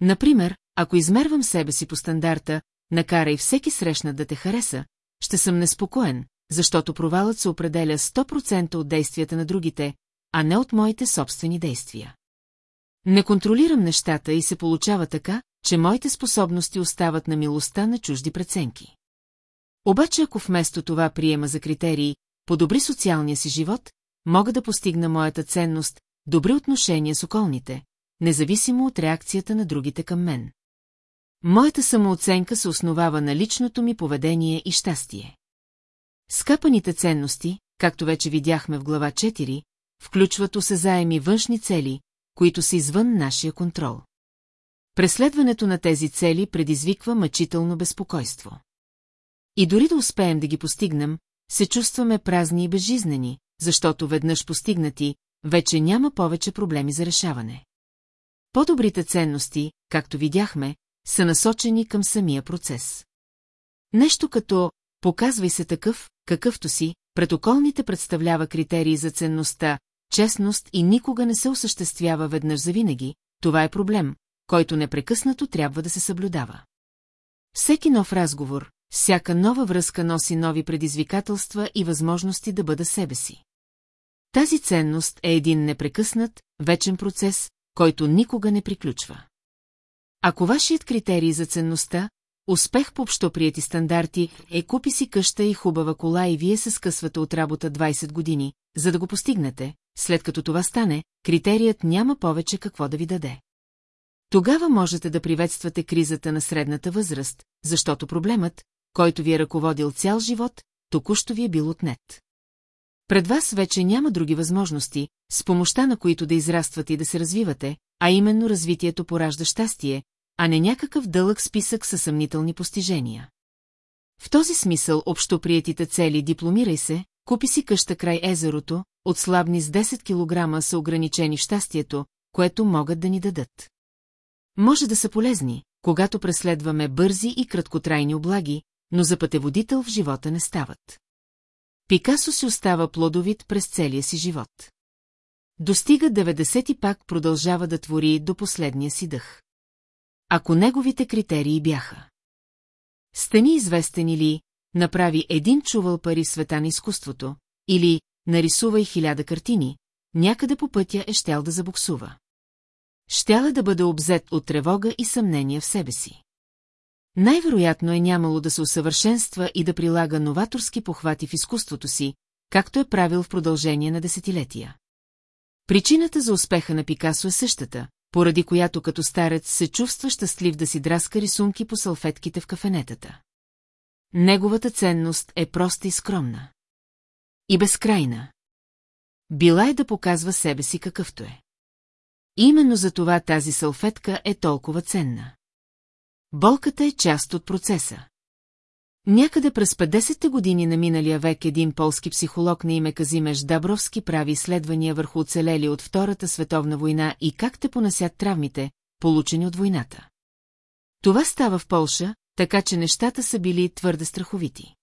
Например, ако измервам себе си по стандарта, накарай всеки срещнат да те хареса, ще съм неспокоен, защото провалът се определя 100% от действията на другите, а не от моите собствени действия. Не контролирам нещата и се получава така, че моите способности остават на милостта на чужди преценки. Обаче ако вместо това приема за критерии, подобри социалния си живот, мога да постигна моята ценност, добри отношения с околните, независимо от реакцията на другите към мен. Моята самооценка се основава на личното ми поведение и щастие. Скапаните ценности, както вече видяхме в глава 4, включват осезаеми външни цели, които са извън нашия контрол. Преследването на тези цели предизвиква мъчително безпокойство. И дори да успеем да ги постигнем, се чувстваме празни и безжизнени, защото веднъж постигнати, вече няма повече проблеми за решаване. По-добрите ценности, както видяхме, са насочени към самия процес. Нещо като «показвай се такъв, какъвто си», пред околните представлява критерии за ценността, честност и никога не се осъществява веднъж завинаги, това е проблем, който непрекъснато трябва да се съблюдава. Всеки нов разговор, всяка нова връзка носи нови предизвикателства и възможности да бъда себе си. Тази ценност е един непрекъснат, вечен процес, който никога не приключва. Ако вашият критерий за ценността, успех по общоприяти стандарти, е купи си къща и хубава кола и вие се скъсвате от работа 20 години, за да го постигнете, след като това стане, критерият няма повече какво да ви даде. Тогава можете да приветствате кризата на средната възраст, защото проблемът, който ви е ръководил цял живот, току-що ви е бил отнет. Пред вас вече няма други възможности, с помощта на които да израствате и да се развивате, а именно развитието поражда щастие, а не някакъв дълъг списък със съмнителни постижения. В този смисъл общоприетите цели дипломирай се, купи си къща край езерото, отслабни с 10 кг са ограничени щастието, което могат да ни дадат. Може да са полезни, когато преследваме бързи и краткотрайни облаги, но за пътеводител в живота не стават. Пикасо си остава плодовит през целия си живот. Достига 90 и пак продължава да твори до последния си дъх. Ако неговите критерии бяха. Стани известен или направи един чувал пари в света на изкуството, или нарисувай хиляда картини, някъде по пътя е щял да забуксува. Щяла да бъде обзет от тревога и съмнение в себе си. Най-вероятно е нямало да се усъвършенства и да прилага новаторски похвати в изкуството си, както е правил в продължение на десетилетия. Причината за успеха на Пикасо е същата, поради която като старец се чувства щастлив да си драска рисунки по салфетките в кафенетата. Неговата ценност е проста и скромна. И безкрайна. Била е да показва себе си какъвто е. Именно за това тази салфетка е толкова ценна. Болката е част от процеса. Някъде през 50-те години на миналия век един полски психолог на име Казимеш Дабровски прави изследвания върху оцелели от Втората световна война и как те понасят травмите, получени от войната. Това става в Полша, така че нещата са били твърде страховити.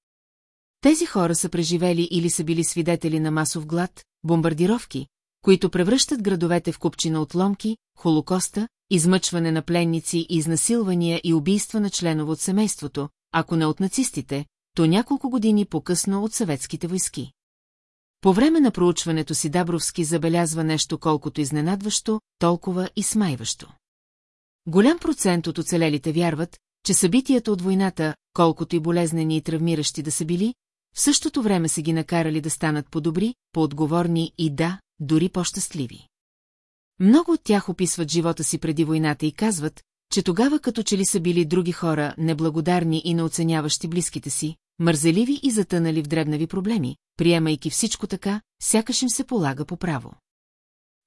Тези хора са преживели или са били свидетели на масов глад, бомбардировки, които превръщат градовете в купчина отломки, холокоста, измъчване на пленници и изнасилвания и убийства на членове от семейството, ако не от нацистите, то няколко години по-късно от съветските войски. По време на проучването си Дабровски забелязва нещо колкото изненадващо, толкова и смайващо. Голям процент от оцелелите вярват, че събитията от войната, колкото и болезнени и травмиращи да са били, в същото време са ги накарали да станат по-добри, по-отговорни и да, дори по-щастливи. Много от тях описват живота си преди войната и казват, че тогава като че ли са били други хора, неблагодарни и неоценяващи близките си, мързеливи и затънали в дребнави проблеми, приемайки всичко така, сякаш им се полага по право.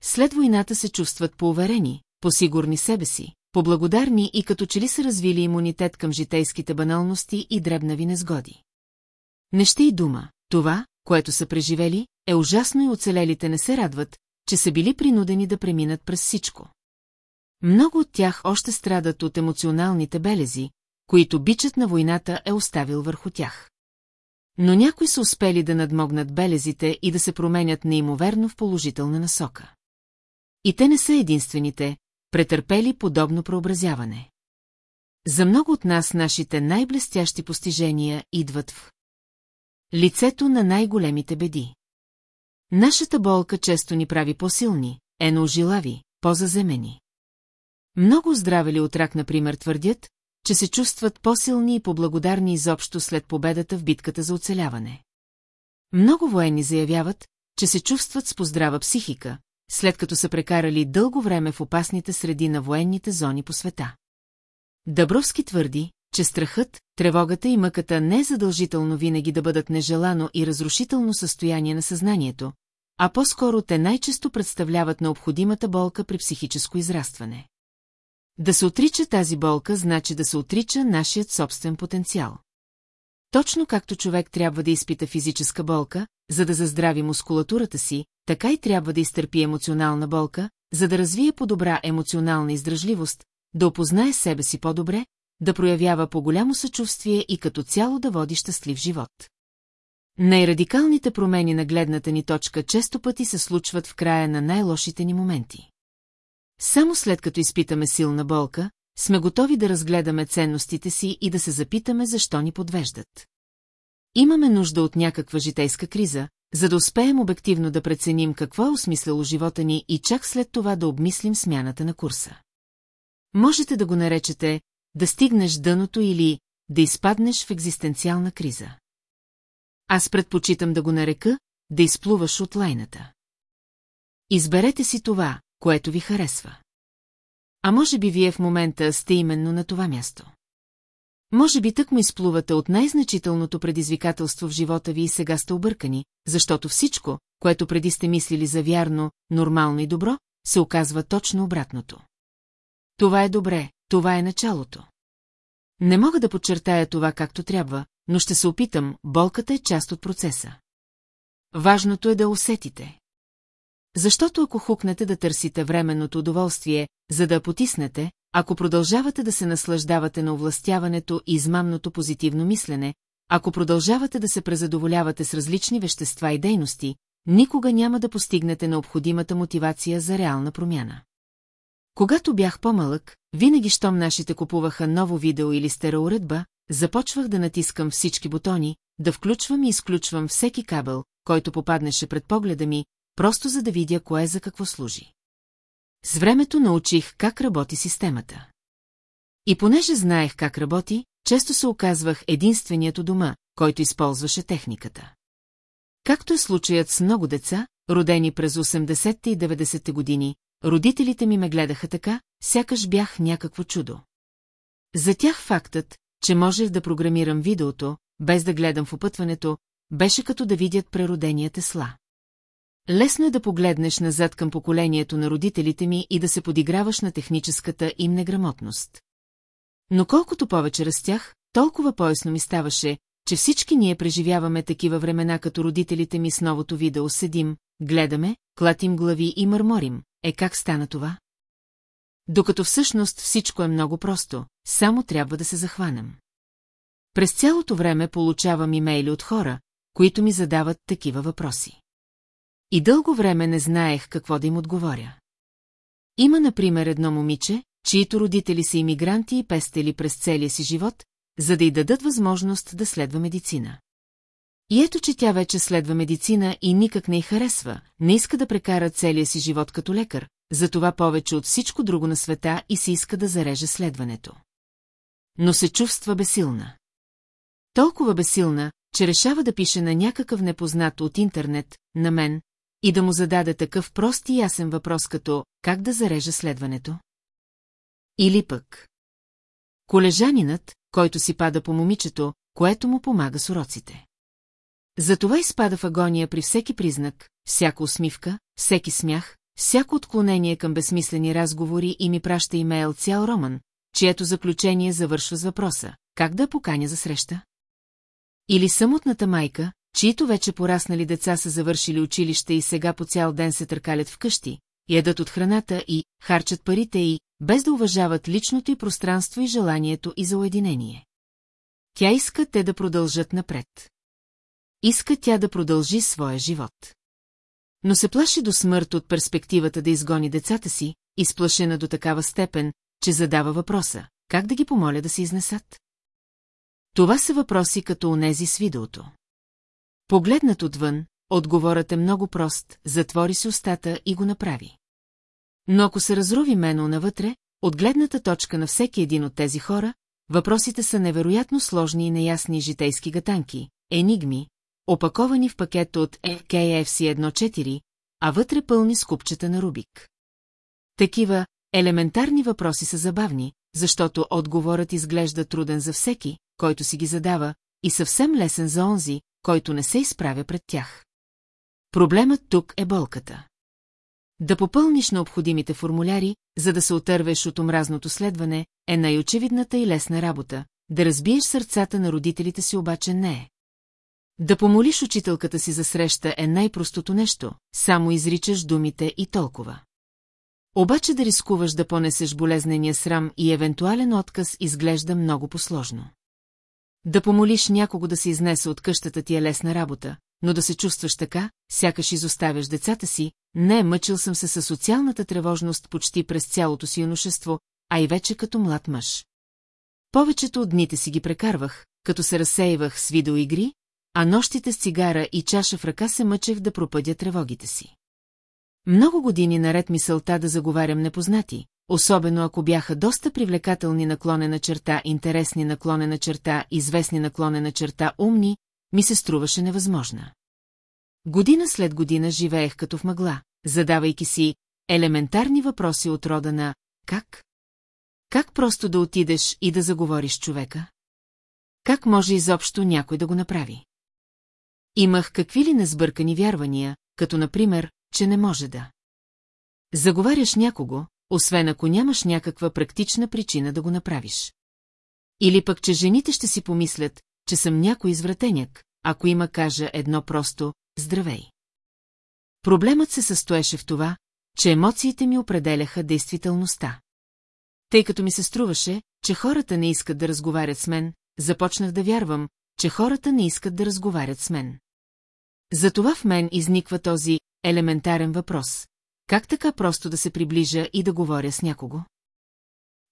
След войната се чувстват поуверени, посигурни себе си, поблагодарни и като че ли са развили имунитет към житейските баналности и дребнави незгоди. Не ще и дума, това, което са преживели, е ужасно и оцелелите не се радват, че са били принудени да преминат през всичко. Много от тях още страдат от емоционалните белези, които бичът на войната е оставил върху тях. Но някои са успели да надмогнат белезите и да се променят неимоверно в положителна насока. И те не са единствените, претърпели подобно преобразяване. За много от нас нашите най-блестящи постижения идват в лицето на най-големите беди. Нашата болка често ни прави по-силни, ено-жилави, по-заземени. Много здравели от рак, например, твърдят, че се чувстват по-силни и поблагодарни изобщо след победата в битката за оцеляване. Много военни заявяват, че се чувстват с поздрава психика, след като са прекарали дълго време в опасните среди на военните зони по света. Дъбровски твърди, че страхът, тревогата и мъката не задължително винаги да бъдат нежелано и разрушително състояние на съзнанието, а по-скоро те най-често представляват необходимата болка при психическо израстване. Да се отрича тази болка значи да се отрича нашият собствен потенциал. Точно както човек трябва да изпита физическа болка, за да заздрави мускулатурата си, така и трябва да изтърпи емоционална болка, за да развие по-добра емоционална издръжливост, да опознае себе си по-добре, да проявява по-голямо съчувствие и като цяло да води щастлив живот. Най-радикалните промени на гледната ни точка често пъти се случват в края на най-лошите ни моменти. Само след като изпитаме силна болка, сме готови да разгледаме ценностите си и да се запитаме защо ни подвеждат. Имаме нужда от някаква житейска криза, за да успеем обективно да преценим какво е осмислило живота ни и чак след това да обмислим смяната на курса. Можете да го наречете да стигнеш дъното или да изпаднеш в екзистенциална криза. Аз предпочитам да го нарека да изплуваш от лайната. Изберете си това, което ви харесва. А може би вие в момента сте именно на това място. Може би тък му изплувате от най-значителното предизвикателство в живота ви и сега сте объркани, защото всичко, което преди сте мислили за вярно, нормално и добро, се оказва точно обратното. Това е добре, това е началото. Не мога да подчертая това както трябва, но ще се опитам, болката е част от процеса. Важното е да усетите. Защото ако хукнете да търсите временното удоволствие, за да потиснете, ако продължавате да се наслаждавате на овластяването и измамното позитивно мислене, ако продължавате да се презадоволявате с различни вещества и дейности, никога няма да постигнете необходимата мотивация за реална промяна. Когато бях по-малък, винаги щом нашите купуваха ново видео или стереоредба, започвах да натискам всички бутони, да включвам и изключвам всеки кабел, който попаднеше пред погледа ми, просто за да видя кое за какво служи. С времето научих как работи системата. И понеже знаех как работи, често се оказвах единственият дома, който използваше техниката. Както е случаят с много деца, родени през 80-те и 90-те години, родителите ми ме гледаха така, сякаш бях някакво чудо. За тях фактът, че можех да програмирам видеото, без да гледам в опътването, беше като да видят преродения Тесла. Лесно е да погледнеш назад към поколението на родителите ми и да се подиграваш на техническата им неграмотност. Но колкото повече растях, толкова поясно ми ставаше, че всички ние преживяваме такива времена като родителите ми с новото видео седим, гледаме, клатим глави и мърморим. Е как стана това? Докато всъщност всичко е много просто, само трябва да се захванем. През цялото време получавам имейли от хора, които ми задават такива въпроси. И дълго време не знаех какво да им отговоря. Има, например, едно момиче, чието родители са иммигранти и пестели през целия си живот, за да й дадат възможност да следва медицина. И ето, че тя вече следва медицина и никак не й харесва, не иска да прекара целия си живот като лекар, затова повече от всичко друго на света и се иска да зареже следването. Но се чувства безсилна. Толкова безсилна, че решава да пише на някакъв непознат от интернет, на мен, и да му зададе такъв прост и ясен въпрос като «Как да зарежа следването?» Или пък Колежанинът, който си пада по момичето, което му помага с уроците. Затова изпада в агония при всеки признак, всяка усмивка, всеки смях, всяко отклонение към безсмислени разговори и ми праща имейл цял роман, чието заключение завършва с въпроса «Как да поканя за среща?» Или самотната майка, чието вече пораснали деца са завършили училище и сега по цял ден се търкалят вкъщи, ядат от храната и харчат парите и, без да уважават личното и пространство и желанието и за уединение. Тя иска те да продължат напред. Иска тя да продължи своя живот. Но се плаши до смърт от перспективата да изгони децата си, изплашена до такава степен, че задава въпроса, как да ги помоля да се изнесат? Това са въпроси като онези с видеото. Погледнат отвън, отговорът е много прост, затвори си устата и го направи. Но ако се разруви мено навътре, от гледната точка на всеки един от тези хора, въпросите са невероятно сложни и неясни житейски гатанки, енигми, опаковани в пакет от KFC 1.4, а вътре пълни с купчета на Рубик. Такива елементарни въпроси са забавни, защото отговорът изглежда труден за всеки, който си ги задава, и съвсем лесен за онзи, който не се изправя пред тях. Проблемът тук е болката. Да попълниш необходимите формуляри, за да се отървеш от омразното следване, е най-очевидната и лесна работа, да разбиеш сърцата на родителите си обаче не е. Да помолиш учителката си за среща е най-простото нещо, само изричаш думите и толкова. Обаче да рискуваш да понесеш болезнения срам и евентуален отказ изглежда много посложно. Да помолиш някого да се изнесе от къщата ти е лесна работа, но да се чувстваш така, сякаш изоставяш децата си, не, мъчил съм се със социалната тревожност почти през цялото си юношество, а и вече като млад мъж. Повечето от дните си ги прекарвах, като се разсеивах с видеоигри, а нощите с цигара и чаша в ръка се мъчех да пропъдя тревогите си. Много години наред мисълта да заговарям непознати, особено ако бяха доста привлекателни наклонена черта, интересни наклонена черта, известни наклонена черта, умни, ми се струваше невъзможна. Година след година живеех като в мъгла, задавайки си елементарни въпроси от рода на «Как?» Как просто да отидеш и да заговориш човека? Как може изобщо някой да го направи? Имах какви ли несбъркани вярвания, като например, че не може да. Заговаряш някого, освен ако нямаш някаква практична причина да го направиш. Или пък, че жените ще си помислят, че съм някой извратеняк, ако има кажа едно просто «Здравей». Проблемът се състоеше в това, че емоциите ми определяха действителността. Тъй като ми се струваше, че хората не искат да разговарят с мен, започнах да вярвам, че хората не искат да разговарят с мен. Затова в мен изниква този елементарен въпрос. Как така просто да се приближа и да говоря с някого?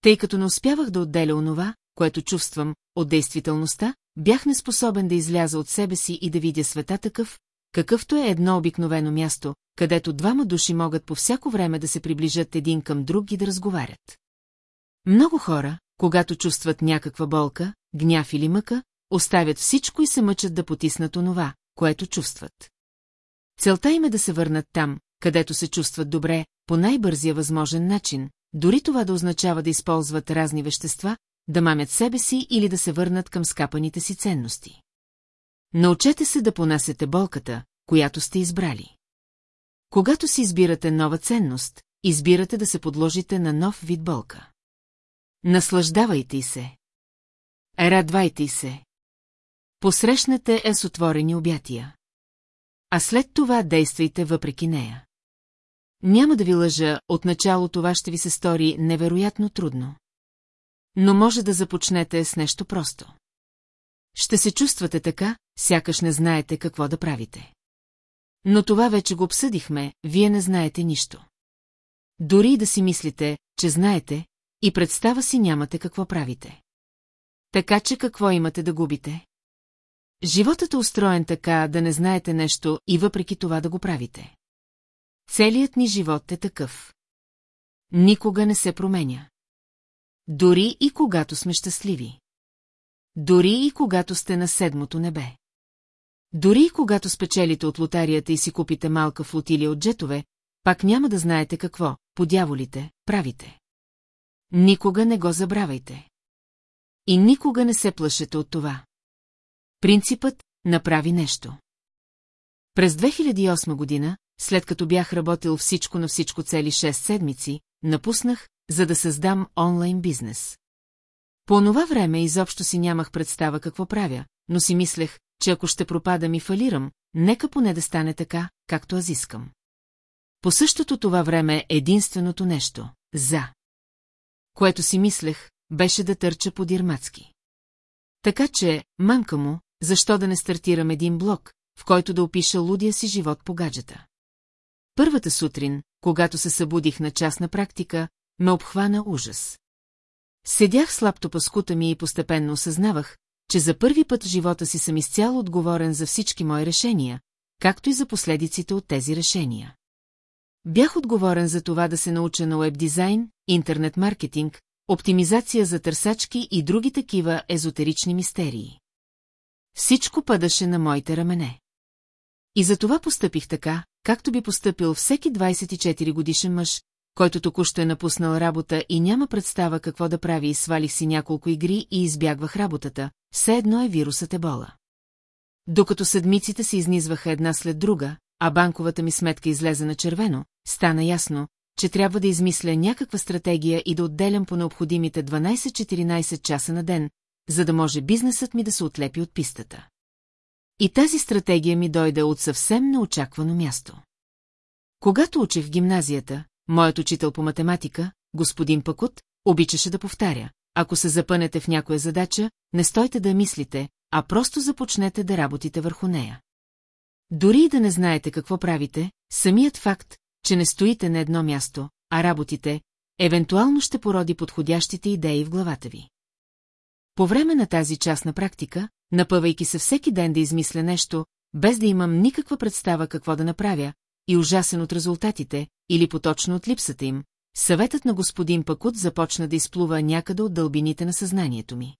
Тъй като не успявах да отделя онова, което чувствам, от действителността, бях неспособен да изляза от себе си и да видя света такъв, какъвто е едно обикновено място, където двама души могат по всяко време да се приближат един към друг и да разговарят. Много хора, когато чувстват някаква болка, гняв или мъка, оставят всичко и се мъчат да потиснат онова, което чувстват. Целта им е да се върнат там, където се чувстват добре, по най-бързия възможен начин, дори това да означава да използват разни вещества, да мамят себе си или да се върнат към скапаните си ценности. Научете се да понасете болката, която сте избрали. Когато си избирате нова ценност, избирате да се подложите на нов вид болка. Наслаждавайте се. Радвайте се. Посрещнете е с отворени обятия. А след това действайте въпреки нея. Няма да ви лъжа, отначало това ще ви се стори невероятно трудно. Но може да започнете с нещо просто. Ще се чувствате така, сякаш не знаете какво да правите. Но това вече го обсъдихме, вие не знаете нищо. Дори и да си мислите, че знаете, и представа си нямате какво правите. Така че какво имате да губите? Животът е устроен така, да не знаете нещо и въпреки това да го правите. Целият ни живот е такъв. Никога не се променя. Дори и когато сме щастливи. Дори и когато сте на седмото небе. Дори и когато спечелите от лотарията и си купите малка флотилия от джетове, пак няма да знаете какво, подяволите, правите. Никога не го забравяйте. И никога не се плашете от това. Принципът направи нещо. През 2008 година, след като бях работил всичко на всичко цели 6 седмици, напуснах, за да създам онлайн бизнес. По това време изобщо си нямах представа какво правя, но си мислех, че ако ще пропадам и фалирам, нека поне да стане така, както аз искам. По същото това време единственото нещо – за. Което си мислех, беше да търча по дирмацки. Така че, мамка му, защо да не стартирам един блог, в който да опиша лудия си живот по гаджета. Първата сутрин, когато се събудих на частна практика, ме обхвана ужас. Седях с лаптопа с кута ми и постепенно осъзнавах, че за първи път в живота си съм изцяло отговорен за всички мои решения, както и за последиците от тези решения. Бях отговорен за това да се науча на веб-дизайн, интернет-маркетинг, оптимизация за търсачки и други такива езотерични мистерии. Всичко падаше на моите рамене. И за това постъпих така, както би постъпил всеки 24 годишен мъж, който току-що е напуснал работа и няма представа какво да прави и свалих си няколко игри и избягвах работата, все едно е вирусът ебола. Докато седмиците се изнизваха една след друга, а банковата ми сметка излезе на червено, стана ясно, че трябва да измисля някаква стратегия и да отделям по необходимите 12-14 часа на ден, за да може бизнесът ми да се отлепи от пистата. И тази стратегия ми дойде от съвсем неочаквано място. Когато учих в гимназията, моят учител по математика, господин Пакут, обичаше да повтаря. Ако се запънете в някоя задача, не стойте да мислите, а просто започнете да работите върху нея. Дори и да не знаете какво правите, самият факт, че не стоите на едно място, а работите, евентуално ще породи подходящите идеи в главата ви. По време на тази частна практика, напъвайки се всеки ден да измисля нещо, без да имам никаква представа какво да направя, и ужасен от резултатите, или поточно от липсата им, съветът на господин Пакут започна да изплува някъде от дълбините на съзнанието ми.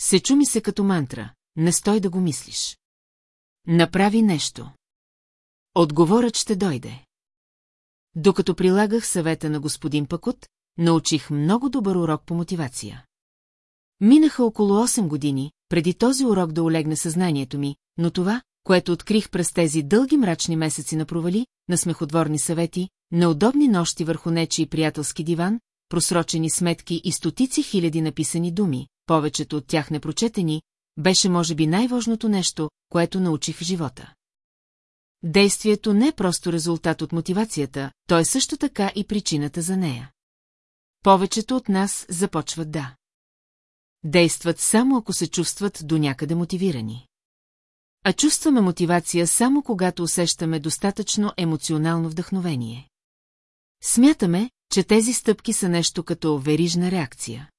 Се чуми се като мантра, не стой да го мислиш. Направи нещо. Отговорът ще дойде. Докато прилагах съвета на господин Пакут, научих много добър урок по мотивация. Минаха около 8 години, преди този урок да олегне съзнанието ми, но това, което открих през тези дълги мрачни месеци на провали, на смехотворни съвети, неудобни нощи върху нечи приятелски диван, просрочени сметки и стотици хиляди написани думи, повечето от тях непрочетени, беше може би най-важното нещо, което научих в живота. Действието не е просто резултат от мотивацията, то е също така и причината за нея. Повечето от нас започват да. Действат само ако се чувстват до някъде мотивирани. А чувстваме мотивация само когато усещаме достатъчно емоционално вдъхновение. Смятаме, че тези стъпки са нещо като верижна реакция.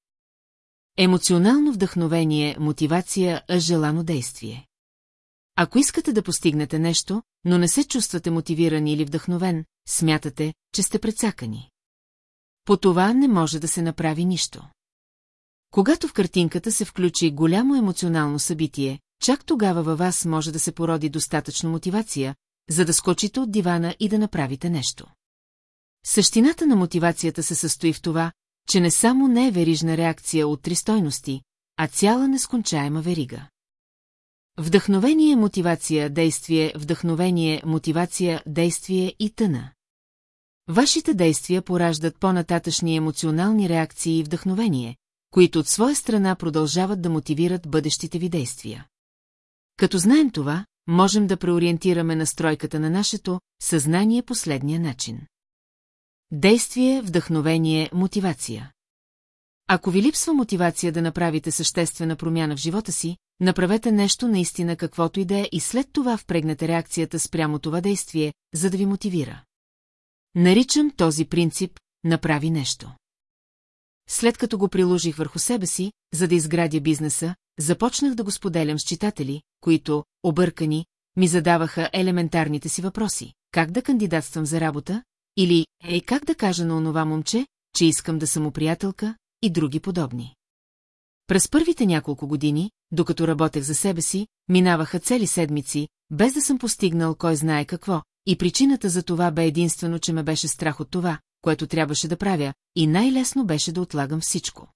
Емоционално вдъхновение, мотивация, а желано действие. Ако искате да постигнете нещо, но не се чувствате мотивиран или вдъхновен, смятате, че сте прецакани. По това не може да се направи нищо. Когато в картинката се включи голямо емоционално събитие, чак тогава във вас може да се породи достатъчно мотивация, за да скочите от дивана и да направите нещо. Същината на мотивацията се състои в това, че не само не е верижна реакция от три стойности, а цяла нескончаема верига. Вдъхновение, мотивация, действие, вдъхновение, мотивация, действие и тъна. Вашите действия пораждат по-нататъчни емоционални реакции и вдъхновение, които от своя страна продължават да мотивират бъдещите ви действия. Като знаем това, можем да преориентираме настройката на нашето съзнание последния начин. Действие, вдъхновение, мотивация. Ако ви липсва мотивация да направите съществена промяна в живота си, направете нещо наистина каквото и да е и след това впрегнете реакцията спрямо това действие, за да ви мотивира. Наричам този принцип «направи нещо». След като го приложих върху себе си, за да изградя бизнеса, започнах да го споделям с читатели, които, объркани, ми задаваха елементарните си въпроси. Как да кандидатствам за работа? Или, ей, как да кажа на онова момче, че искам да съм приятелка? И други подобни. През първите няколко години, докато работех за себе си, минаваха цели седмици, без да съм постигнал кой знае какво, и причината за това бе единствено, че ме беше страх от това, което трябваше да правя, и най-лесно беше да отлагам всичко.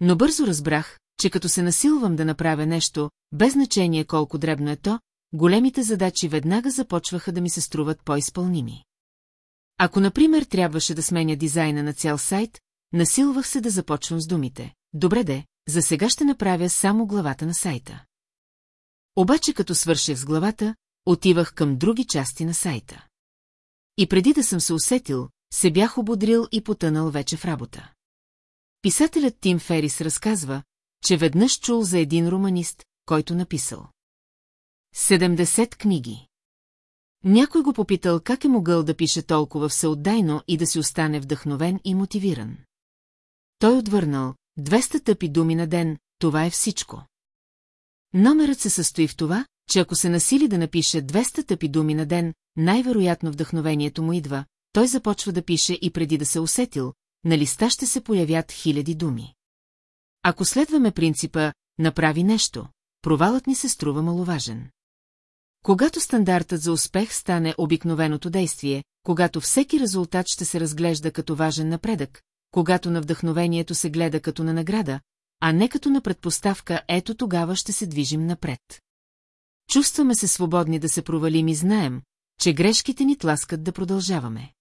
Но бързо разбрах, че като се насилвам да направя нещо, без значение колко дребно е то, големите задачи веднага започваха да ми се струват по-изпълними. Ако, например, трябваше да сменя дизайна на цял сайт, насилвах се да започвам с думите. Добре де, за сега ще направя само главата на сайта. Обаче като свърших с главата, отивах към други части на сайта. И преди да съм се усетил, се бях ободрил и потънал вече в работа. Писателят Тим Ферис разказва, че веднъж чул за един романист, който написал. 70 книги. Някой го попитал как е могъл да пише толкова всеотдайно и да си остане вдъхновен и мотивиран. Той отвърнал, 200 тъпи думи на ден, това е всичко. Номерът се състои в това, че ако се насили да напише 200 тъпи думи на ден, най-вероятно вдъхновението му идва, той започва да пише и преди да се усетил, на листа ще се появят хиляди думи. Ако следваме принципа «направи нещо», провалът ни се струва маловажен. Когато стандартът за успех стане обикновеното действие, когато всеки резултат ще се разглежда като важен напредък, когато на вдъхновението се гледа като на награда, а не като на предпоставка, ето тогава ще се движим напред. Чувстваме се свободни да се провалим и знаем, че грешките ни тласкат да продължаваме.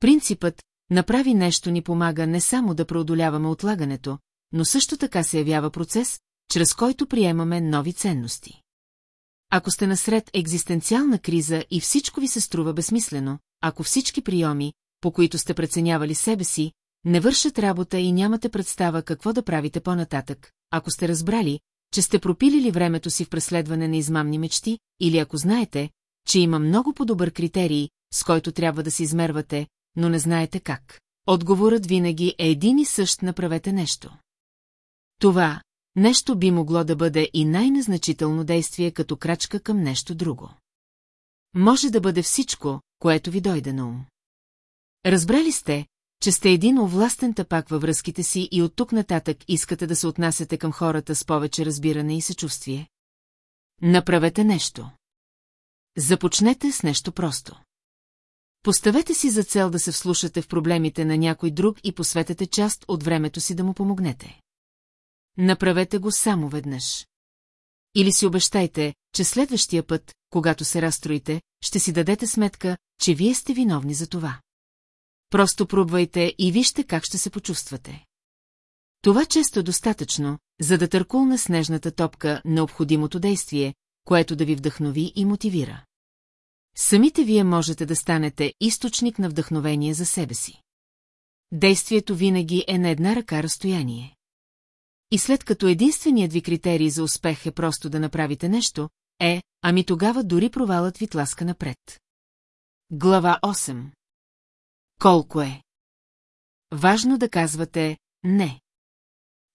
Принципът «направи нещо» ни помага не само да преодоляваме отлагането, но също така се явява процес, чрез който приемаме нови ценности. Ако сте насред екзистенциална криза и всичко ви се струва безсмислено, ако всички приеми, по които сте преценявали себе си, не вършат работа и нямате представа какво да правите по-нататък, ако сте разбрали, че сте пропилили времето си в преследване на измамни мечти, или ако знаете, че има много по-добър критерий, с който трябва да се измервате, но не знаете как. Отговорът винаги е един и същ направете нещо. Това, нещо би могло да бъде и най-незначително действие като крачка към нещо друго. Може да бъде всичко, което ви дойде на ум. Разбрали сте, че сте един овластен тапак във връзките си и от тук нататък искате да се отнасяте към хората с повече разбиране и съчувствие? Направете нещо. Започнете с нещо просто. Поставете си за цел да се вслушате в проблемите на някой друг и посветете част от времето си да му помогнете. Направете го само веднъж. Или си обещайте, че следващия път, когато се разстроите, ще си дадете сметка, че вие сте виновни за това. Просто пробвайте и вижте как ще се почувствате. Това често е достатъчно, за да търкулне снежната топка необходимото действие, което да ви вдъхнови и мотивира. Самите вие можете да станете източник на вдъхновение за себе си. Действието винаги е на една ръка разстояние. И след като единственият ви критерий за успех е просто да направите нещо, е, ами тогава дори провалът ви тласка напред. Глава 8 Колко е? Важно да казвате «не».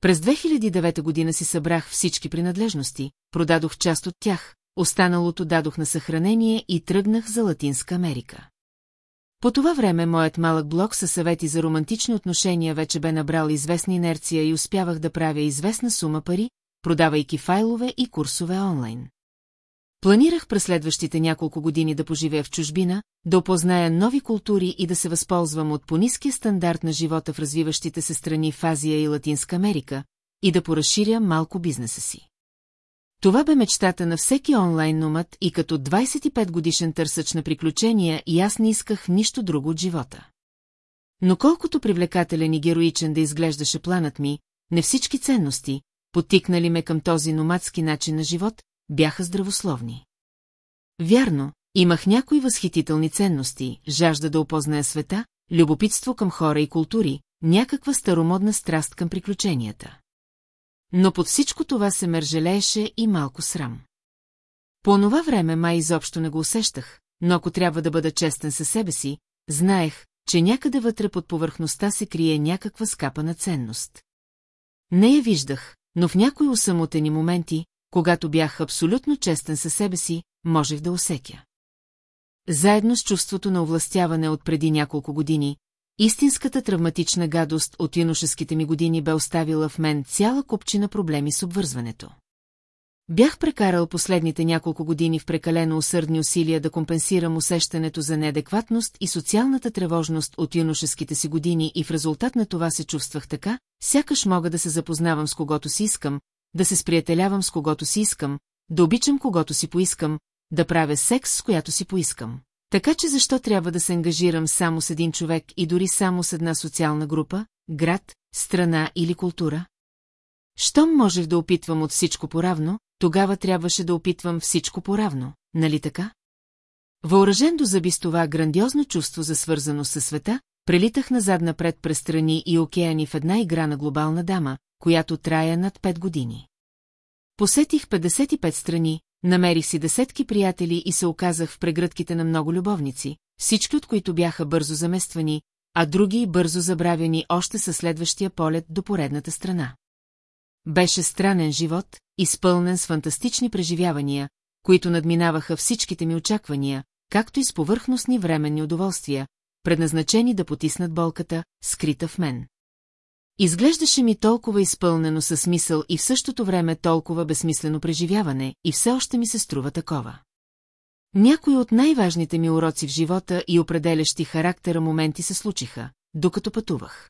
През 2009 година си събрах всички принадлежности, продадох част от тях, останалото дадох на съхранение и тръгнах за Латинска Америка. По това време моят малък блог със съвети за романтични отношения вече бе набрал известна инерция и успявах да правя известна сума пари, продавайки файлове и курсове онлайн. Планирах през следващите няколко години да поживея в чужбина, да опозная нови култури и да се възползвам от пониския стандарт на живота в развиващите се страни в Азия и Латинска Америка и да поразширя малко бизнеса си. Това бе мечтата на всеки онлайн номът и като 25 годишен търсъч на приключения и аз не исках нищо друго от живота. Но колкото привлекателен и героичен да изглеждаше планът ми, не всички ценности, потикнали ме към този номадски начин на живот, бяха здравословни. Вярно, имах някои възхитителни ценности, жажда да опозная света, любопитство към хора и култури, някаква старомодна страст към приключенията. Но под всичко това се мържелееше и малко срам. По това време май изобщо не го усещах, но ако трябва да бъда честен със себе си, знаех, че някъде вътре под повърхността се крие някаква скапана ценност. Не я виждах, но в някои усамотени моменти, когато бях абсолютно честен със себе си, можех да усекя. Заедно с чувството на овластяване от преди няколко години, истинската травматична гадост от юношеските ми години бе оставила в мен цяла купчина проблеми с обвързването. Бях прекарал последните няколко години в прекалено усърдни усилия да компенсирам усещането за неадекватност и социалната тревожност от юношеските си години и в резултат на това се чувствах така, сякаш мога да се запознавам с когото си искам, да се сприятелявам с когото си искам, да обичам когото си поискам, да правя секс с която си поискам. Така че защо трябва да се ангажирам само с един човек и дори само с една социална група, град, страна или култура? Щом можех да опитвам от всичко поравно, тогава трябваше да опитвам всичко поравно, нали така? Въоръжен до зъби с това грандиозно чувство за свързано със света, прелитах назад-напред през страни и океани в една игра на глобална дама, която трая над 5 години. Посетих 55 страни, намерих си десетки приятели и се оказах в прегръдките на много любовници, всички от които бяха бързо замествани, а други бързо забравени още със следващия полет до поредната страна. Беше странен живот, изпълнен с фантастични преживявания, които надминаваха всичките ми очаквания, както и с повърхностни временни удоволствия, предназначени да потиснат болката, скрита в мен. Изглеждаше ми толкова изпълнено със смисъл и в същото време толкова безсмислено преживяване, и все още ми се струва такова. Някои от най-важните ми уроци в живота и определящи характера моменти се случиха, докато пътувах.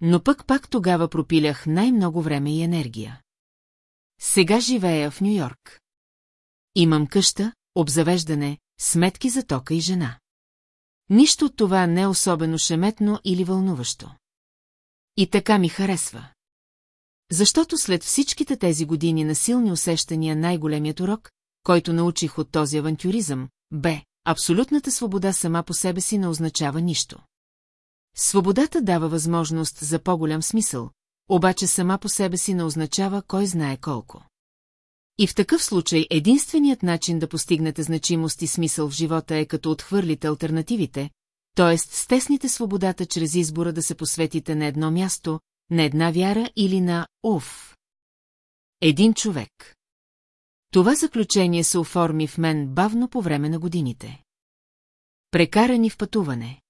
Но пък пак тогава пропилях най-много време и енергия. Сега живея в Нью-Йорк. Имам къща, обзавеждане, сметки за тока и жена. Нищо от това не е особено шеметно или вълнуващо. И така ми харесва. Защото след всичките тези години на силни усещания най-големият урок, който научих от този авантюризъм, бе, абсолютната свобода сама по себе си не означава нищо. Свободата дава възможност за по-голям смисъл, обаче сама по себе си не означава кой знае колко. И в такъв случай единственият начин да постигнете значимост и смисъл в живота е като отхвърлите альтернативите, т.е. стесните свободата чрез избора да се посветите на едно място, на една вяра или на «Уф». Един човек. Това заключение се оформи в мен бавно по време на годините. Прекарани в пътуване.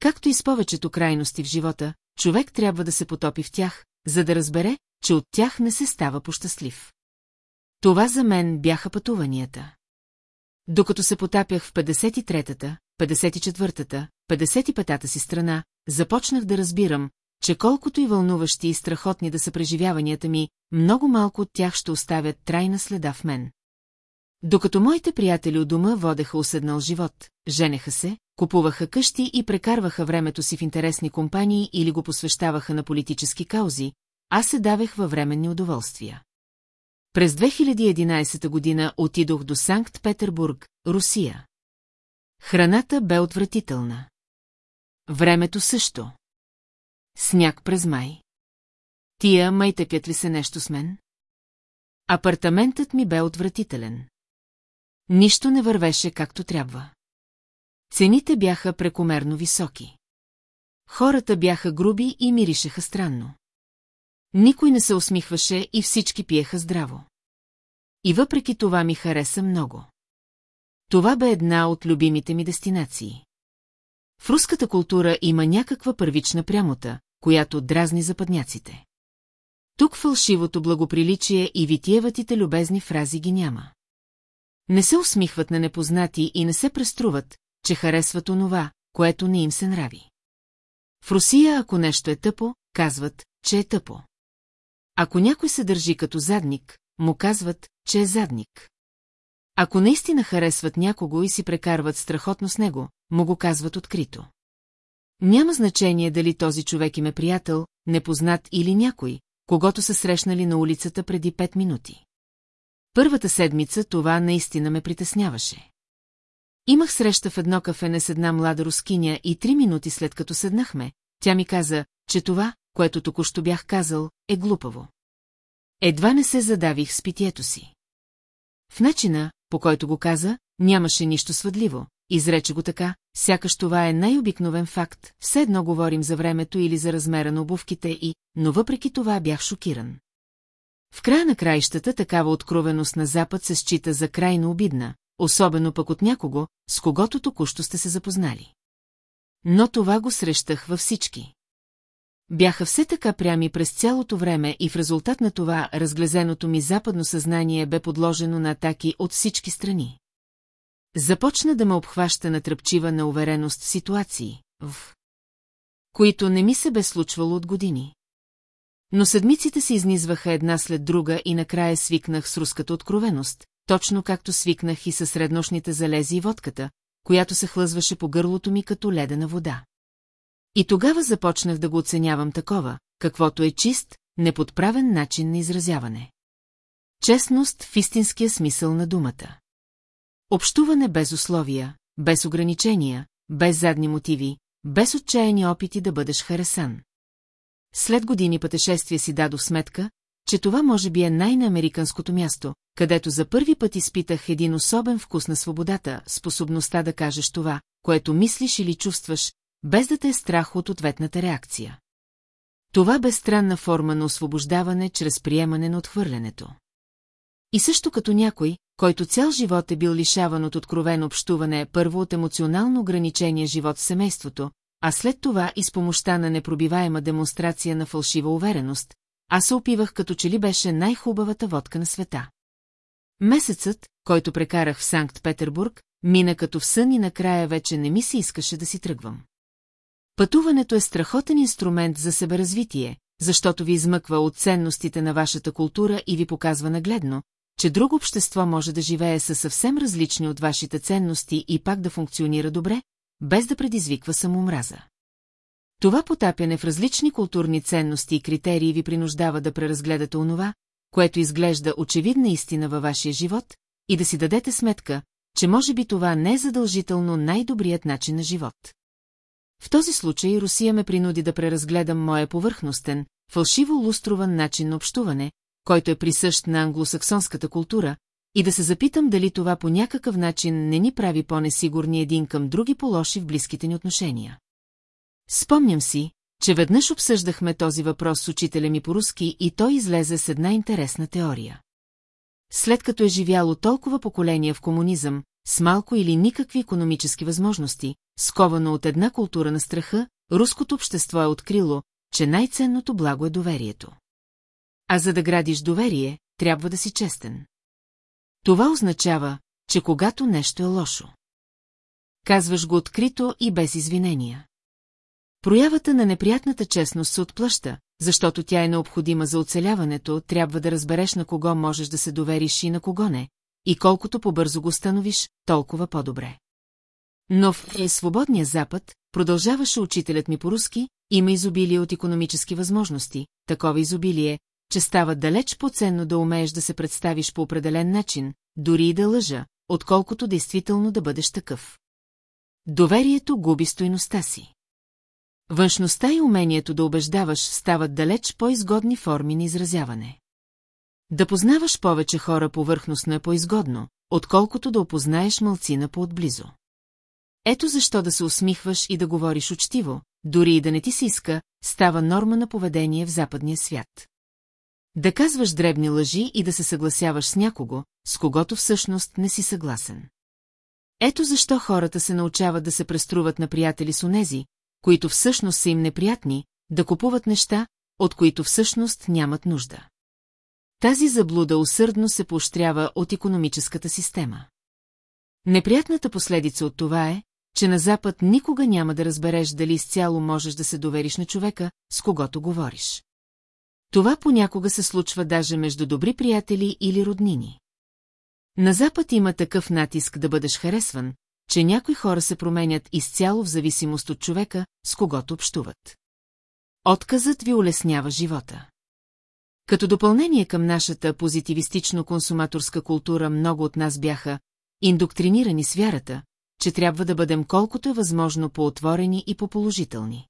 Както и с повечето крайности в живота, човек трябва да се потопи в тях, за да разбере, че от тях не се става пощастлив. Това за мен бяха пътуванията. Докато се потапях в 53-та, 54-та, 55-та си страна, започнах да разбирам, че колкото и вълнуващи и страхотни да са преживяванията ми, много малко от тях ще оставят трайна следа в мен. Докато моите приятели у дома водеха уседнал живот, женеха се, купуваха къщи и прекарваха времето си в интересни компании или го посвещаваха на политически каузи, аз се давех във временни удоволствия. През 2011 година отидох до Санкт-Петербург, Русия. Храната бе отвратителна. Времето също. Сняг през май. Тия май тъпят ли се нещо с мен? Апартаментът ми бе отвратителен. Нищо не вървеше както трябва. Цените бяха прекомерно високи. Хората бяха груби и миришеха странно. Никой не се усмихваше и всички пиеха здраво. И въпреки това ми хареса много. Това бе една от любимите ми дестинации. В руската култура има някаква първична прямота, която дразни западняците. Тук фалшивото благоприличие и витиеватите любезни фрази ги няма. Не се усмихват на непознати и не се преструват, че харесват онова, което не им се нрави. В Русия, ако нещо е тъпо, казват, че е тъпо. Ако някой се държи като задник, му казват, че е задник. Ако наистина харесват някого и си прекарват страхотно с него, му го казват открито. Няма значение дали този човек им е приятел, непознат или някой, когато са срещнали на улицата преди пет минути. Първата седмица това наистина ме притесняваше. Имах среща в едно кафене с една млада рускиня и три минути след като седнахме, тя ми каза, че това, което току-що бях казал, е глупаво. Едва не се задавих с питието си. В начина, по който го каза, нямаше нищо свъдливо, изрече го така, сякаш това е най-обикновен факт, все едно говорим за времето или за размера на обувките и, но въпреки това бях шокиран. В края на краищата такава откровеност на Запад се счита за крайно обидна, особено пък от някого, с когото току-що сте се запознали. Но това го срещах във всички. Бяха все така прями през цялото време и в резултат на това разглезеното ми западно съзнание бе подложено на атаки от всички страни. Започна да ме обхваща на тръпчива на увереност в ситуации, в които не ми се бе случвало от години. Но седмиците се изнизваха една след друга и накрая свикнах с руската откровеност, точно както свикнах и със среднощните залези и водката, която се хлъзваше по гърлото ми като ледена вода. И тогава започнах да го оценявам такова, каквото е чист, неподправен начин на изразяване. Честност в истинския смисъл на думата. Общуване без условия, без ограничения, без задни мотиви, без отчаяни опити да бъдеш харесан. След години пътешествие си дадох сметка, че това може би е най-неамериканското място, където за първи път изпитах един особен вкус на свободата, способността да кажеш това, което мислиш или чувстваш, без да те е страх от ответната реакция. Това бе странна форма на освобождаване чрез приемане на отхвърлянето. И също като някой, който цял живот е бил лишаван от откровено общуване първо от емоционално ограничение живот в семейството, а след това и с помощта на непробиваема демонстрация на фалшива увереност, аз се опивах като че ли беше най-хубавата водка на света. Месецът, който прекарах в Санкт-Петербург, мина като в сън и накрая вече не ми се искаше да си тръгвам. Пътуването е страхотен инструмент за себеразвитие, защото ви измъква от ценностите на вашата култура и ви показва нагледно, че друго общество може да живее със съвсем различни от вашите ценности и пак да функционира добре, без да предизвиква самоомраза. Това потапяне в различни културни ценности и критерии ви принуждава да преразгледате онова, което изглежда очевидна истина във вашия живот, и да си дадете сметка, че може би това не е задължително най-добрият начин на живот. В този случай Русия ме принуди да преразгледам моя повърхностен, фалшиво лустрован начин на общуване, който е присъщ на англосаксонската култура, и да се запитам дали това по някакъв начин не ни прави по-несигурни един към други по-лоши в близките ни отношения. Спомням си, че веднъж обсъждахме този въпрос с учителя ми по-руски и той излезе с една интересна теория. След като е живяло толкова поколения в комунизъм, с малко или никакви економически възможности, сковано от една култура на страха, руското общество е открило, че най-ценното благо е доверието. А за да градиш доверие, трябва да си честен. Това означава, че когато нещо е лошо. Казваш го открито и без извинения. Проявата на неприятната честност се отплаща, защото тя е необходима за оцеляването, трябва да разбереш на кого можеш да се довериш и на кого не, и колкото по-бързо го становиш, толкова по-добре. Но в е свободния запад, продължаваше учителят ми по-руски, има изобилие от економически възможности, такова изобилие, че става далеч по-ценно да умееш да се представиш по определен начин, дори и да лъжа, отколкото действително да бъдеш такъв. Доверието губи стойността си. Външността и умението да убеждаваш стават далеч по-изгодни форми на изразяване. Да познаваш повече хора повърхностно е по-изгодно, отколкото да опознаеш мълцина по-отблизо. Ето защо да се усмихваш и да говориш учтиво, дори и да не ти се иска, става норма на поведение в западния свят. Да казваш дребни лъжи и да се съгласяваш с някого, с когото всъщност не си съгласен. Ето защо хората се научават да се преструват на приятели с онези, които всъщност са им неприятни, да купуват неща, от които всъщност нямат нужда. Тази заблуда усърдно се поощрява от економическата система. Неприятната последица от това е, че на Запад никога няма да разбереш дали изцяло можеш да се довериш на човека, с когото говориш. Това понякога се случва даже между добри приятели или роднини. На Запад има такъв натиск да бъдеш харесван, че някои хора се променят изцяло в зависимост от човека, с когото общуват. Отказът ви улеснява живота. Като допълнение към нашата позитивистично-консуматорска култура много от нас бяха индоктринирани с вярата, че трябва да бъдем колкото е възможно по-отворени и по-положителни.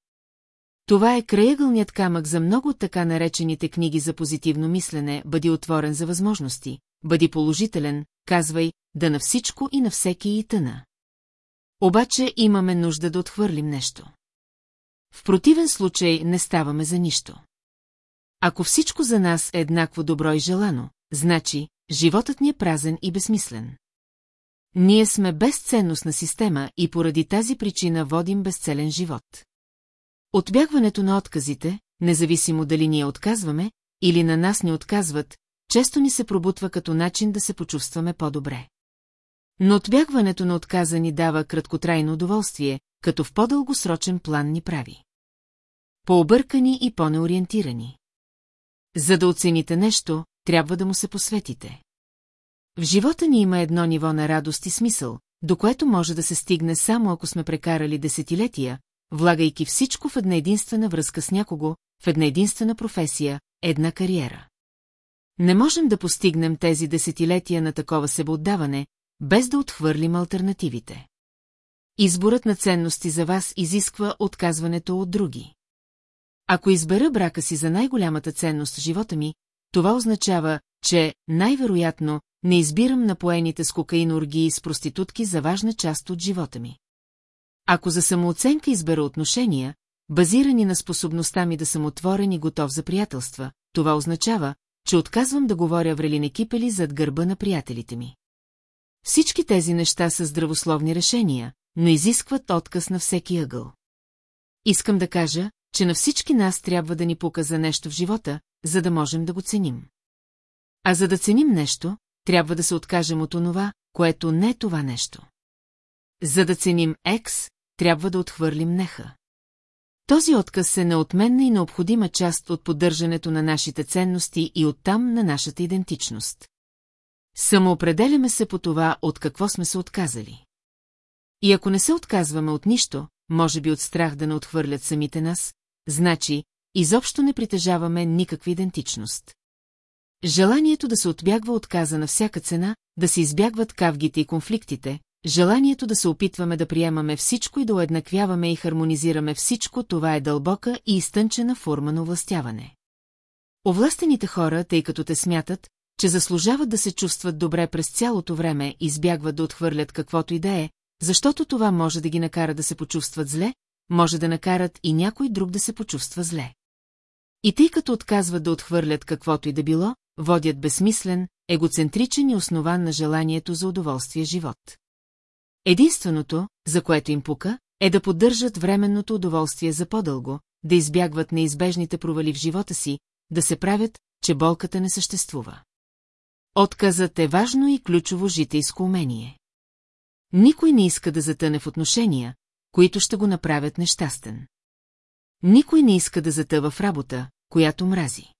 Това е краегълният камък за много от така наречените книги за позитивно мислене, бъди отворен за възможности, бъди положителен, казвай, да на всичко и на всеки и тъна. Обаче имаме нужда да отхвърлим нещо. В противен случай не ставаме за нищо. Ако всичко за нас е еднакво добро и желано, значи, животът ни е празен и безсмислен. Ние сме безценностна система и поради тази причина водим безцелен живот. Отбягването на отказите, независимо дали ние отказваме, или на нас ни отказват, често ни се пробутва като начин да се почувстваме по-добре. Но отбягването на отказа ни дава краткотрайно удоволствие, като в по-дългосрочен план ни прави. По-объркани и по-неориентирани. За да оцените нещо, трябва да му се посветите. В живота ни има едно ниво на радост и смисъл, до което може да се стигне само ако сме прекарали десетилетия, влагайки всичко в една единствена връзка с някого, в една единствена професия, една кариера. Не можем да постигнем тези десетилетия на такова себеотдаване, без да отхвърлим альтернативите. Изборът на ценности за вас изисква отказването от други. Ако избера брака си за най-голямата ценност в живота ми, това означава, че, най-вероятно, не избирам напоените с кокаин оргии с проститутки за важна част от живота ми. Ако за самооценка избера отношения, базирани на способността ми да съм отворен и готов за приятелства, това означава, че отказвам да говоря врелин екипели зад гърба на приятелите ми. Всички тези неща са здравословни решения, но изискват отказ на всеки ъгъл. Искам да кажа, че на всички нас трябва да ни показа нещо в живота, за да можем да го ценим. А за да ценим нещо, трябва да се откажем от онова, което не е това нещо. За да ценим екс, трябва да отхвърлим неха. Този отказ е неотменна и необходима част от поддържането на нашите ценности и оттам на нашата идентичност. Самоопределяме се по това, от какво сме се отказали. И ако не се отказваме от нищо, може би от страх да не отхвърлят самите нас, значи, изобщо не притежаваме никаква идентичност. Желанието да се отбягва отказа на всяка цена, да се избягват кавгите и конфликтите, желанието да се опитваме да приемаме всичко и да уеднаквяваме и хармонизираме всичко, това е дълбока и изтънчена форма на властяване. Овластените хора, тъй като те смятат, че заслужават да се чувстват добре през цялото време, избягват да отхвърлят каквото и да е, защото това може да ги накара да се почувстват зле, може да накарат и някой друг да се почувства зле. И тъй като отказват да отхвърлят каквото и да било, водят безсмислен, егоцентричен и основан на желанието за удоволствие живот. Единственото, за което им пука, е да поддържат временното удоволствие за по-дълго, да избягват неизбежните провали в живота си, да се правят, че болката не съществува. Отказът е важно и ключово житейско умение. Никой не иска да затъне в отношения, които ще го направят нещастен. Никой не иска да затъва в работа, която мрази.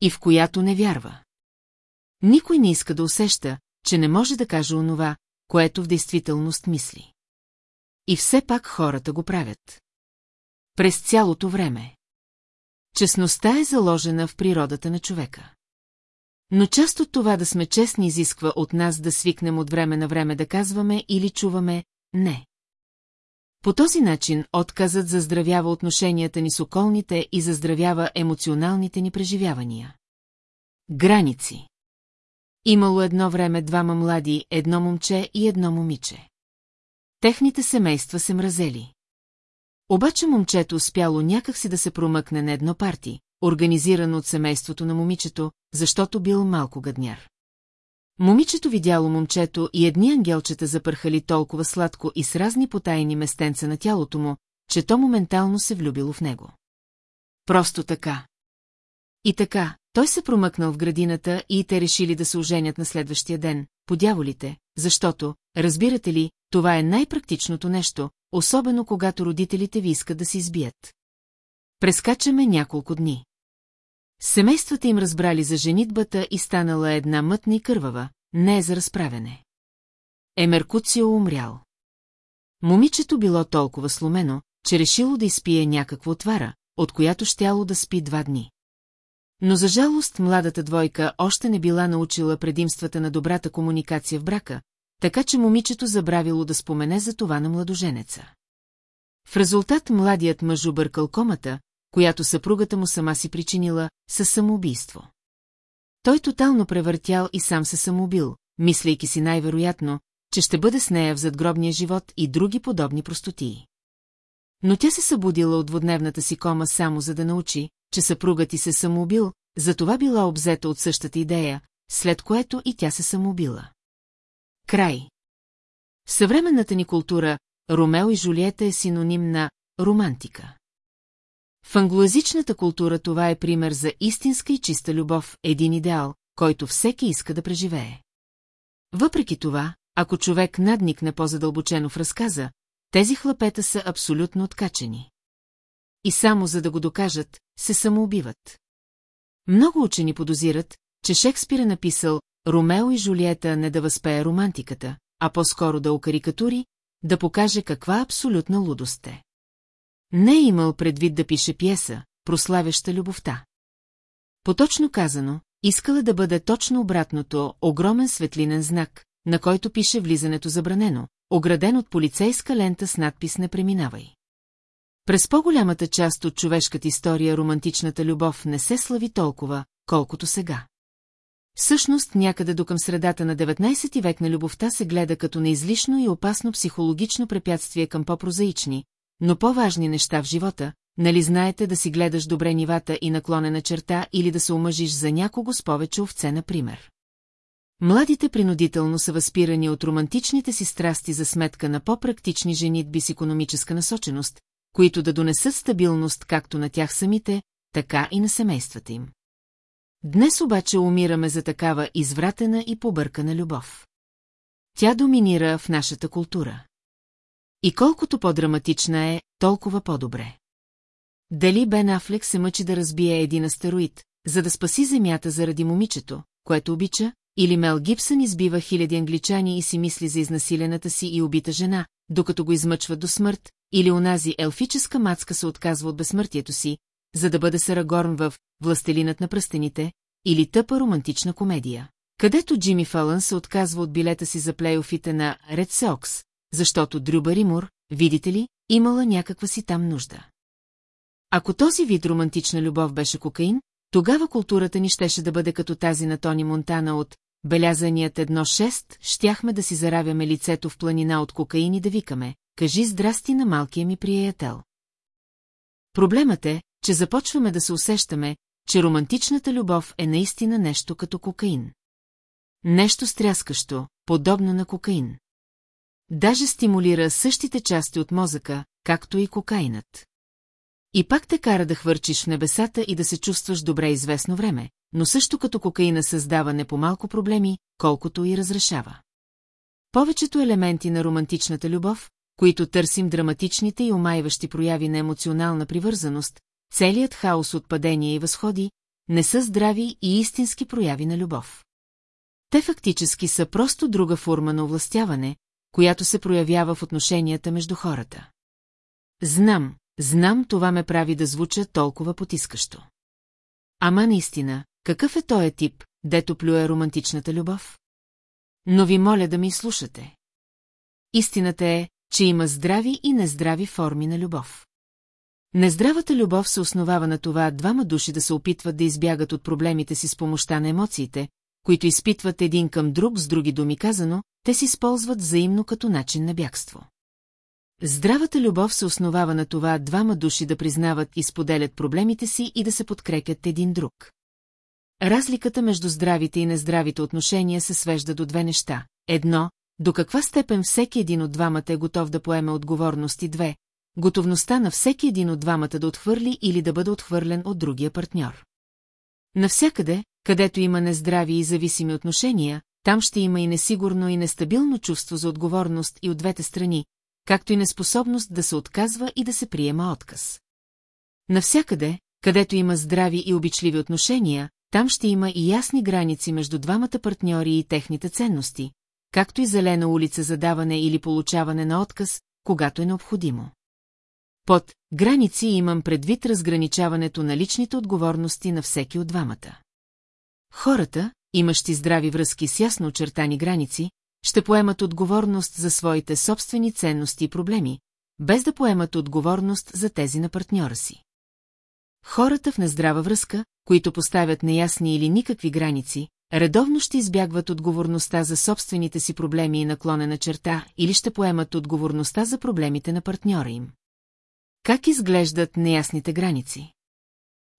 И в която не вярва. Никой не иска да усеща, че не може да каже онова, което в действителност мисли. И все пак хората го правят. През цялото време. Честността е заложена в природата на човека. Но част от това да сме честни изисква от нас да свикнем от време на време да казваме или чуваме «не». По този начин отказът заздравява отношенията ни с околните и заздравява емоционалните ни преживявания. Граници Имало едно време двама млади, едно момче и едно момиче. Техните семейства се мразели. Обаче момчето успяло някакси да се промъкне на едно парти, организирано от семейството на момичето, защото бил малко гадняр. Момичето видяло момчето и едни ангелчета запърхали толкова сладко и с разни потайни местенца на тялото му, че то моментално се влюбило в него. Просто така. И така, той се промъкнал в градината и те решили да се оженят на следващия ден, по дяволите, защото, разбирате ли, това е най-практичното нещо, особено когато родителите ви искат да се избият. Прескачаме няколко дни. Семействата им разбрали за женитбата и станала една мътна и кървава, не за разправене. Емеркуцио умрял. Момичето било толкова сломено, че решило да изпие някаква отвара, от която щяло да спи два дни. Но за жалост младата двойка още не била научила предимствата на добрата комуникация в брака, така че момичето забравило да спомене за това на младоженеца. В резултат младият мъж объркал комата, която съпругата му сама си причинила, със самоубийство. Той тотално превъртял и сам се самоубил, мислейки си най-вероятно, че ще бъде с нея в задгробния живот и други подобни простотии. Но тя се събудила от двудневната си кома само за да научи, че съпругът ти се самоубил, затова била обзета от същата идея, след което и тя се самоубила. Край. Съвременната ни култура Ромео и Жулиета е синоним на романтика. В англоязичната култура това е пример за истинска и чиста любов, един идеал, който всеки иска да преживее. Въпреки това, ако човек надникне по-задълбочено в разказа, тези хлапета са абсолютно откачени. И само за да го докажат, се самоубиват. Много учени подозират, че Шекспир е написал Ромео и Жулиета не да възпее романтиката, а по-скоро да окарикатури, да покаже каква абсолютна лудост е. Не е имал предвид да пише пиеса, прославяща любовта. Поточно казано, искала да бъде точно обратното, огромен светлинен знак, на който пише влизането забранено, ограден от полицейска лента с надпис «Не преминавай». През по-голямата част от човешката история романтичната любов не се слави толкова, колкото сега. Всъщност, някъде до към средата на 19 век на любовта се гледа като неизлишно и опасно психологично препятствие към по-прозаични, но по-важни неща в живота, нали знаете да си гледаш добре нивата и наклонена черта или да се омъжиш за някого с повече овце, например. Младите принудително са възпирани от романтичните си страсти за сметка на по-практични женитби с економическа насоченост, които да донесат стабилност както на тях самите, така и на семействата им. Днес обаче умираме за такава извратена и побъркана любов. Тя доминира в нашата култура. И колкото по-драматична е, толкова по-добре. Дали Бен Афлек се мъчи да разбие един астероид, за да спаси Земята заради момичето, което обича, или Мел Гибсън избива хиляди англичани и си мисли за изнасилената си и убита жена, докато го измъчват до смърт, или онази елфическа мацка се отказва от безсмъртието си, за да бъде Сарагорн в «Властелинът на пръстените», или тъпа романтична комедия, където Джимми Фалън се отказва от билета си за плейофите на Ред Сокс, защото Дрю Баримур, видите ли, имала някаква си там нужда. Ако този вид романтична любов беше кокаин, тогава културата ни щеше да бъде като тази на Тони Монтана от белязаният едно шест, щяхме да си заравяме лицето в планина от кокаин и да викаме, кажи здрасти на малкия ми приятел. Проблемът е, че започваме да се усещаме, че романтичната любов е наистина нещо като кокаин. Нещо стряскащо, подобно на кокаин. Даже стимулира същите части от мозъка, както и кокаинът. И пак те кара да хвърчиш в небесата и да се чувстваш добре известно време, но също като кокаина създава не по-малко проблеми, колкото и разрешава. Повечето елементи на романтичната любов, които търсим драматичните и омайващи прояви на емоционална привързаност, целият хаос от падения и възходи, не са здрави и истински прояви на любов. Те фактически са просто друга форма на овластяване, която се проявява в отношенията между хората. Знам, знам, това ме прави да звуча толкова потискащо. Ама наистина, какъв е този тип, дето плюе романтичната любов? Но ви моля да ми слушате. Истината е, че има здрави и нездрави форми на любов. Нездравата любов се основава на това двама души да се опитват да избягат от проблемите си с помощта на емоциите, които изпитват един към друг с други думи казано, те си използват взаимно като начин на бягство. Здравата любов се основава на това двама души да признават и споделят проблемите си и да се подкрепят един друг. Разликата между здравите и нездравите отношения се свежда до две неща. Едно, до каква степен всеки един от двамата е готов да поеме отговорност и две, готовността на всеки един от двамата да отхвърли или да бъде отхвърлен от другия партньор. Навсякъде, където има нездрави и зависими отношения, там ще има и несигурно и нестабилно чувство за отговорност и от двете страни, както и неспособност да се отказва и да се приема отказ. Навсякъде, където има здрави и обичливи отношения, там ще има и ясни граници между двамата партньори и техните ценности, както и зелена улица за даване или получаване на отказ, когато е необходимо. Под граници имам предвид разграничаването на личните отговорности на всеки от двамата. Хората, имащи здрави връзки с ясно очертани граници, ще поемат отговорност за своите собствени ценности и проблеми, без да поемат отговорност за тези на партньора си. Хората в нездрава връзка, които поставят неясни или никакви граници, редовно ще избягват отговорността за собствените си проблеми и наклонена черта или ще поемат отговорността за проблемите на партньора им. Как изглеждат неясните граници?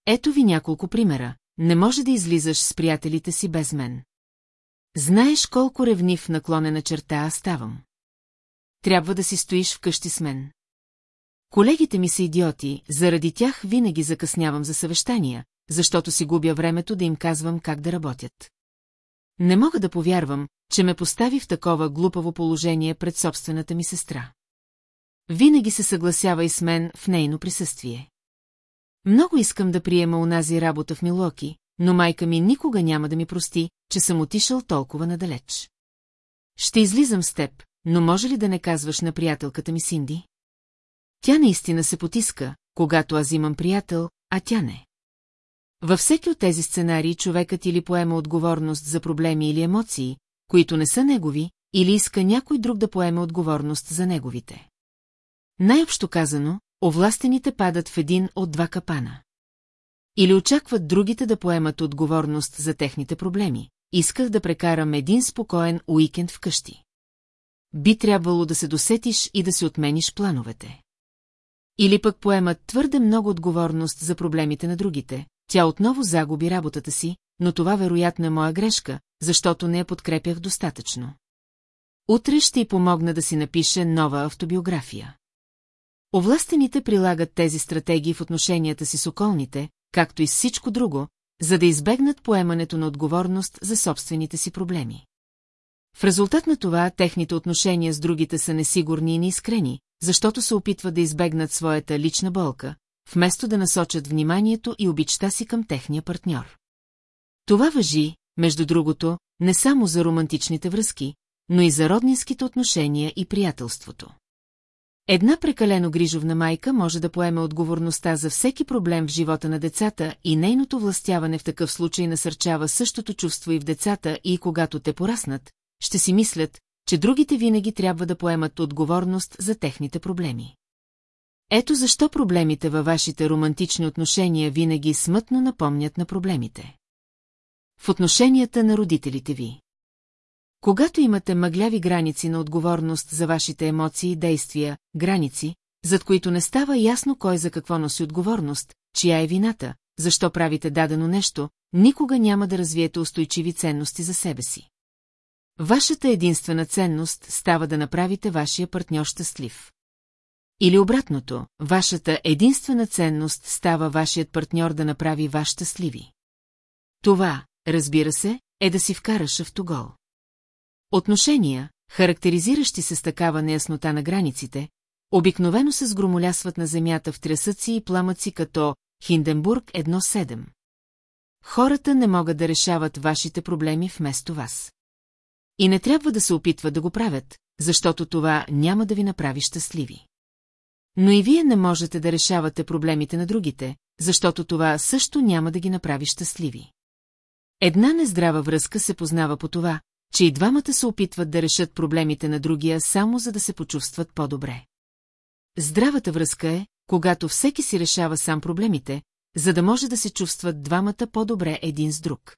Ето ви няколко примера. Не може да излизаш с приятелите си без мен. Знаеш колко ревнив наклонена черта аз ставам. Трябва да си стоиш вкъщи с мен. Колегите ми са идиоти, заради тях винаги закъснявам за съвещания, защото си губя времето да им казвам как да работят. Не мога да повярвам, че ме постави в такова глупаво положение пред собствената ми сестра. Винаги се съгласява и с мен в нейно присъствие. Много искам да приема унази работа в Милоки, но майка ми никога няма да ми прости, че съм отишъл толкова надалеч. Ще излизам с теб, но може ли да не казваш на приятелката ми Синди? Тя наистина се потиска, когато аз имам приятел, а тя не. Във всеки от тези сценарии човекът или поема отговорност за проблеми или емоции, които не са негови, или иска някой друг да поеме отговорност за неговите. Най-общо казано, овластените падат в един от два капана. Или очакват другите да поемат отговорност за техните проблеми. Исках да прекарам един спокоен уикенд вкъщи. Би трябвало да се досетиш и да си отмениш плановете. Или пък поемат твърде много отговорност за проблемите на другите. Тя отново загуби работата си, но това вероятно е моя грешка, защото не я подкрепях достатъчно. Утре ще й помогна да си напише нова автобиография. Овластените прилагат тези стратегии в отношенията си с околните, както и с всичко друго, за да избегнат поемането на отговорност за собствените си проблеми. В резултат на това техните отношения с другите са несигурни и неискрени, защото се опитват да избегнат своята лична болка, вместо да насочат вниманието и обичта си към техния партньор. Това въжи, между другото, не само за романтичните връзки, но и за роднинските отношения и приятелството. Една прекалено грижовна майка може да поеме отговорността за всеки проблем в живота на децата и нейното властяване в такъв случай насърчава същото чувство и в децата и когато те пораснат, ще си мислят, че другите винаги трябва да поемат отговорност за техните проблеми. Ето защо проблемите във вашите романтични отношения винаги смътно напомнят на проблемите. В отношенията на родителите ви. Когато имате мъгляви граници на отговорност за вашите емоции и действия, граници, зад които не става ясно кой за какво носи отговорност, чия е вината, защо правите дадено нещо, никога няма да развиете устойчиви ценности за себе си. Вашата единствена ценност става да направите вашия партньор щастлив. Или обратното, вашата единствена ценност става вашият партньор да направи вас щастливи. Това, разбира се, е да си вкараш автогол. Отношения, характеризиращи се с такава неяснота на границите, обикновено се сгромолясват на земята в трясъци и пламъци като Хинденбург 1.7. Хората не могат да решават вашите проблеми вместо вас. И не трябва да се опитват да го правят, защото това няма да ви направи щастливи. Но и вие не можете да решавате проблемите на другите, защото това също няма да ги направи щастливи. Една нездрава връзка се познава по това, че и двамата се опитват да решат проблемите на другия само за да се почувстват по-добре. Здравата връзка е, когато всеки си решава сам проблемите, за да може да се чувстват двамата по-добре един с друг.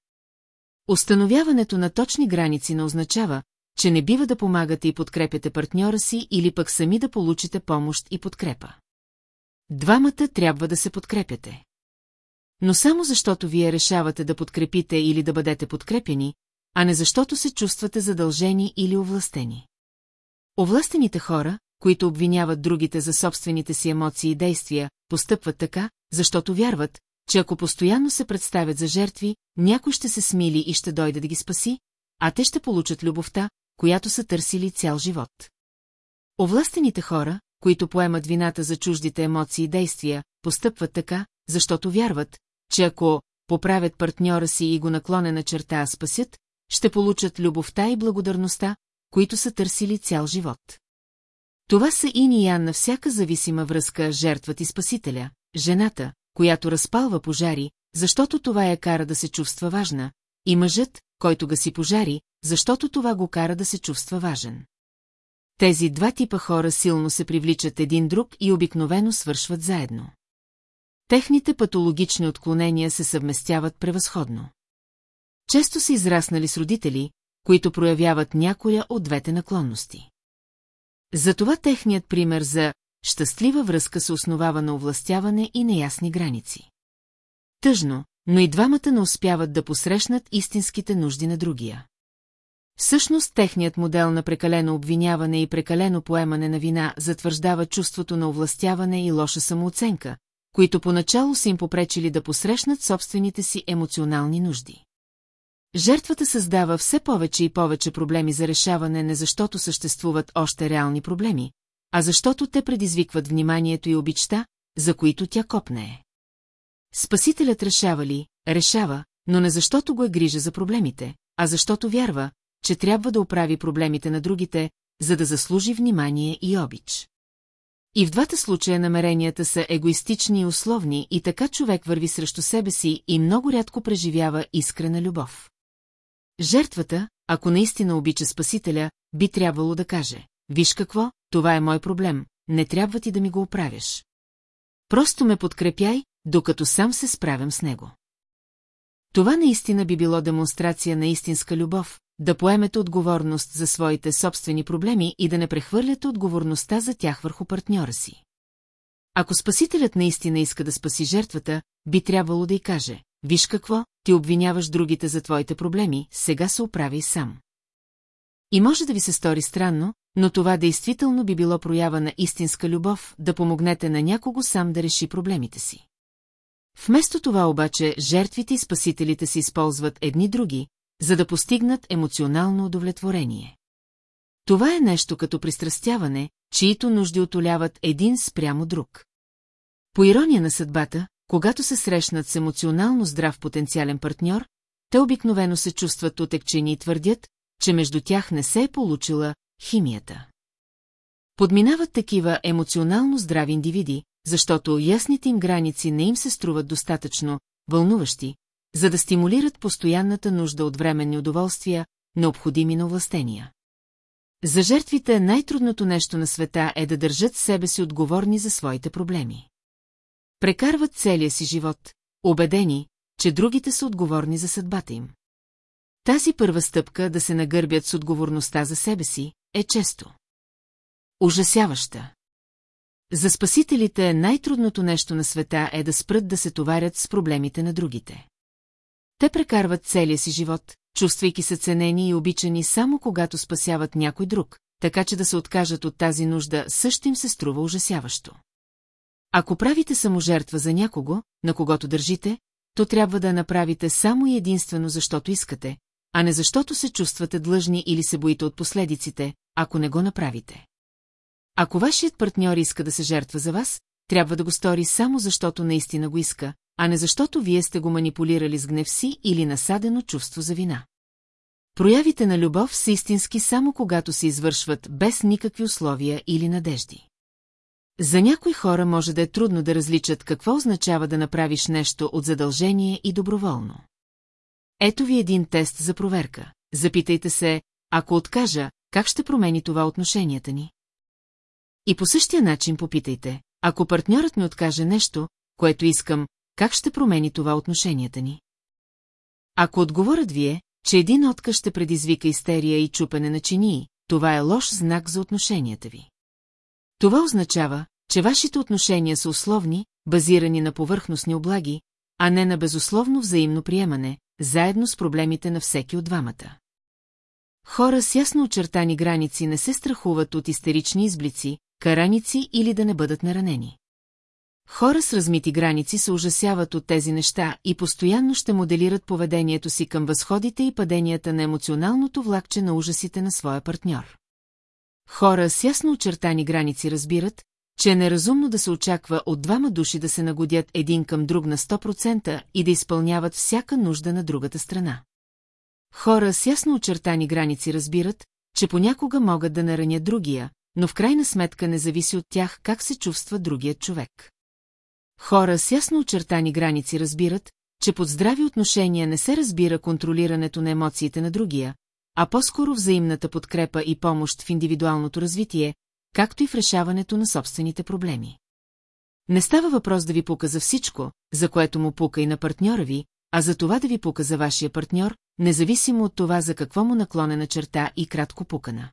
Установяването на точни граници не означава, че не бива да помагате и подкрепяте партньора си или пък сами да получите помощ и подкрепа. Двамата трябва да се подкрепяте. Но само защото вие решавате да подкрепите или да бъдете подкрепени, а не защото се чувствате задължени или овластени. Овластените хора, които обвиняват другите за собствените си емоции и действия, постъпват така, защото вярват, че ако постоянно се представят за жертви, някой ще се смили и ще дойде да ги спаси, а те ще получат любовта, която са търсили цял живот. Овластените хора, които поемат вината за чуждите емоции и действия, постъпват така, защото вярват, че ако поправят партньора си и го наклоне на черта спасят, ще получат любовта и благодарността, които са търсили цял живот. Това са ин на всяка зависима връзка жертват и спасителя, жената, която разпалва пожари, защото това я кара да се чувства важна, и мъжът, който гаси пожари, защото това го кара да се чувства важен. Тези два типа хора силно се привличат един друг и обикновено свършват заедно. Техните патологични отклонения се съвместяват превъзходно. Често са израснали с родители, които проявяват някоя от двете наклонности. Затова техният пример за щастлива връзка се основава на овластяване и неясни граници. Тъжно, но и двамата не успяват да посрещнат истинските нужди на другия. Всъщност техният модел на прекалено обвиняване и прекалено поемане на вина затвърждава чувството на овластяване и лоша самооценка, които поначало са им попречили да посрещнат собствените си емоционални нужди. Жертвата създава все повече и повече проблеми за решаване не защото съществуват още реални проблеми, а защото те предизвикват вниманието и обичта, за които тя копнее. Спасителят решава ли, решава, но не защото го е грижа за проблемите, а защото вярва, че трябва да оправи проблемите на другите, за да заслужи внимание и обич. И в двата случая намеренията са егоистични и условни и така човек върви срещу себе си и много рядко преживява искрена любов. Жертвата, ако наистина обича Спасителя, би трябвало да каже, виж какво, това е мой проблем, не трябва ти да ми го оправяш. Просто ме подкрепяй, докато сам се справям с него. Това наистина би било демонстрация на истинска любов, да поемете отговорност за своите собствени проблеми и да не прехвърляте отговорността за тях върху партньора си. Ако Спасителят наистина иска да спаси жертвата, би трябвало да й каже, виж какво, ти обвиняваш другите за твоите проблеми, сега се оправи сам. И може да ви се стори странно, но това действително би било проява на истинска любов, да помогнете на някого сам да реши проблемите си. Вместо това обаче жертвите и спасителите се използват едни други, за да постигнат емоционално удовлетворение. Това е нещо като пристрастяване, чието нужди отоляват един спрямо друг. По ирония на съдбата, когато се срещнат с емоционално здрав потенциален партньор, те обикновено се чувстват отекчени и твърдят, че между тях не се е получила химията. Подминават такива емоционално здрави индивиди, защото ясните им граници не им се струват достатъчно вълнуващи, за да стимулират постоянната нужда от временни удоволствия, необходими на властения. За жертвите най-трудното нещо на света е да държат себе си отговорни за своите проблеми. Прекарват целия си живот, убедени, че другите са отговорни за съдбата им. Тази първа стъпка да се нагърбят с отговорността за себе си е често. Ужасяваща. За спасителите най-трудното нещо на света е да спрат да се товарят с проблемите на другите. Те прекарват целия си живот, чувствайки се ценени и обичани само когато спасяват някой друг, така че да се откажат от тази нужда също им се струва ужасяващо. Ако правите саможертва за някого, на когото държите, то трябва да направите само и единствено защото искате, а не защото се чувствате длъжни или се боите от последиците, ако не го направите. Ако вашият партньор иска да се жертва за вас, трябва да го стори само защото наистина го иска, а не защото вие сте го манипулирали с гнев си или насадено чувство за вина. Проявите на любов са истински само когато се извършват без никакви условия или надежди. За някои хора може да е трудно да различат какво означава да направиш нещо от задължение и доброволно. Ето ви един тест за проверка. Запитайте се, ако откажа, как ще промени това отношенията ни? И по същия начин попитайте, ако партньорът ми откаже нещо, което искам, как ще промени това отношенията ни? Ако отговорът ви е, че един отказ ще предизвика истерия и чупене на чинии, това е лош знак за отношенията ви. Това означава, че вашите отношения са условни, базирани на повърхностни облаги, а не на безусловно взаимно приемане, заедно с проблемите на всеки от двамата. Хора с ясно очертани граници не се страхуват от истерични изблици, караници или да не бъдат наранени. Хора с размити граници се ужасяват от тези неща и постоянно ще моделират поведението си към възходите и паденията на емоционалното влакче на ужасите на своя партньор. Хора с ясно очертани граници разбират, че е неразумно да се очаква от двама души да се нагодят един към друг на 100% и да изпълняват всяка нужда на другата страна. Хора с ясно очертани граници разбират, че понякога могат да наранят другия, но в крайна сметка не зависи от тях как се чувства другият човек. Хора с ясно очертани граници разбират, че под здрави отношения не се разбира контролирането на емоциите на другия, а по-скоро взаимната подкрепа и помощ в индивидуалното развитие, както и в решаването на собствените проблеми. Не става въпрос да ви пука за всичко, за което му пука и на партньора ви, а за това да ви пука за вашия партньор, независимо от това за какво му наклонена черта и кратко пукана.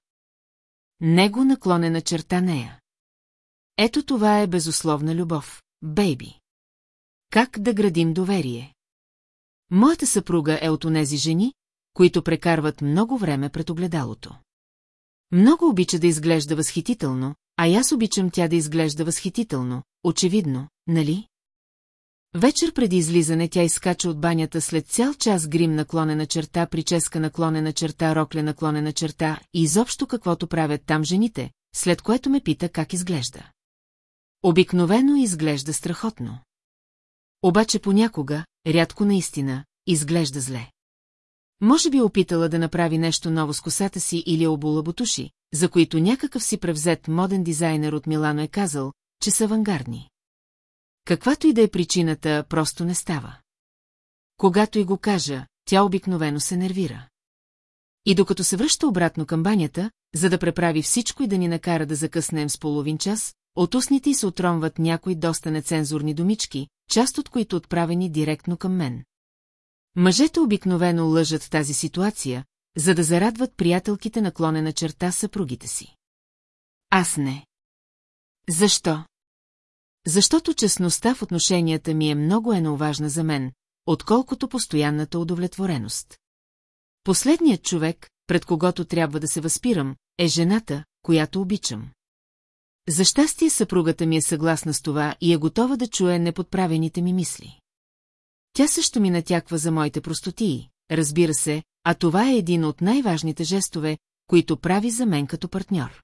Него наклонена черта нея. Ето това е безусловна любов, бейби. Как да градим доверие? Моята съпруга е от онези жени, които прекарват много време пред огледалото. Много обича да изглежда възхитително, а аз обичам тя да изглежда възхитително, очевидно, нали? Вечер преди излизане тя изкача от банята след цял час грим наклонена черта, прическа наклонена черта, рокля наклонена черта и изобщо каквото правят там жените, след което ме пита как изглежда. Обикновено изглежда страхотно. Обаче понякога, рядко наистина, изглежда зле. Може би е опитала да направи нещо ново с косата си или обула бутуши, за които някакъв си превзет моден дизайнер от Милано е казал, че са авангардни. Каквато и да е причината, просто не става. Когато и го кажа, тя обикновено се нервира. И докато се връща обратно към банята, за да преправи всичко и да ни накара да закъснем с половин час, от устните й се отромват някои доста нецензурни думички, част от които отправени директно към мен. Мъжете обикновено лъжат в тази ситуация, за да зарадват приятелките наклонена черта съпругите си. Аз не. Защо? Защото честността в отношенията ми е много едно важна за мен, отколкото постоянната удовлетвореност. Последният човек, пред когото трябва да се възпирам, е жената, която обичам. За щастие съпругата ми е съгласна с това и е готова да чуе неподправените ми мисли. Тя също ми натяква за моите простотии, разбира се, а това е един от най-важните жестове, които прави за мен като партньор.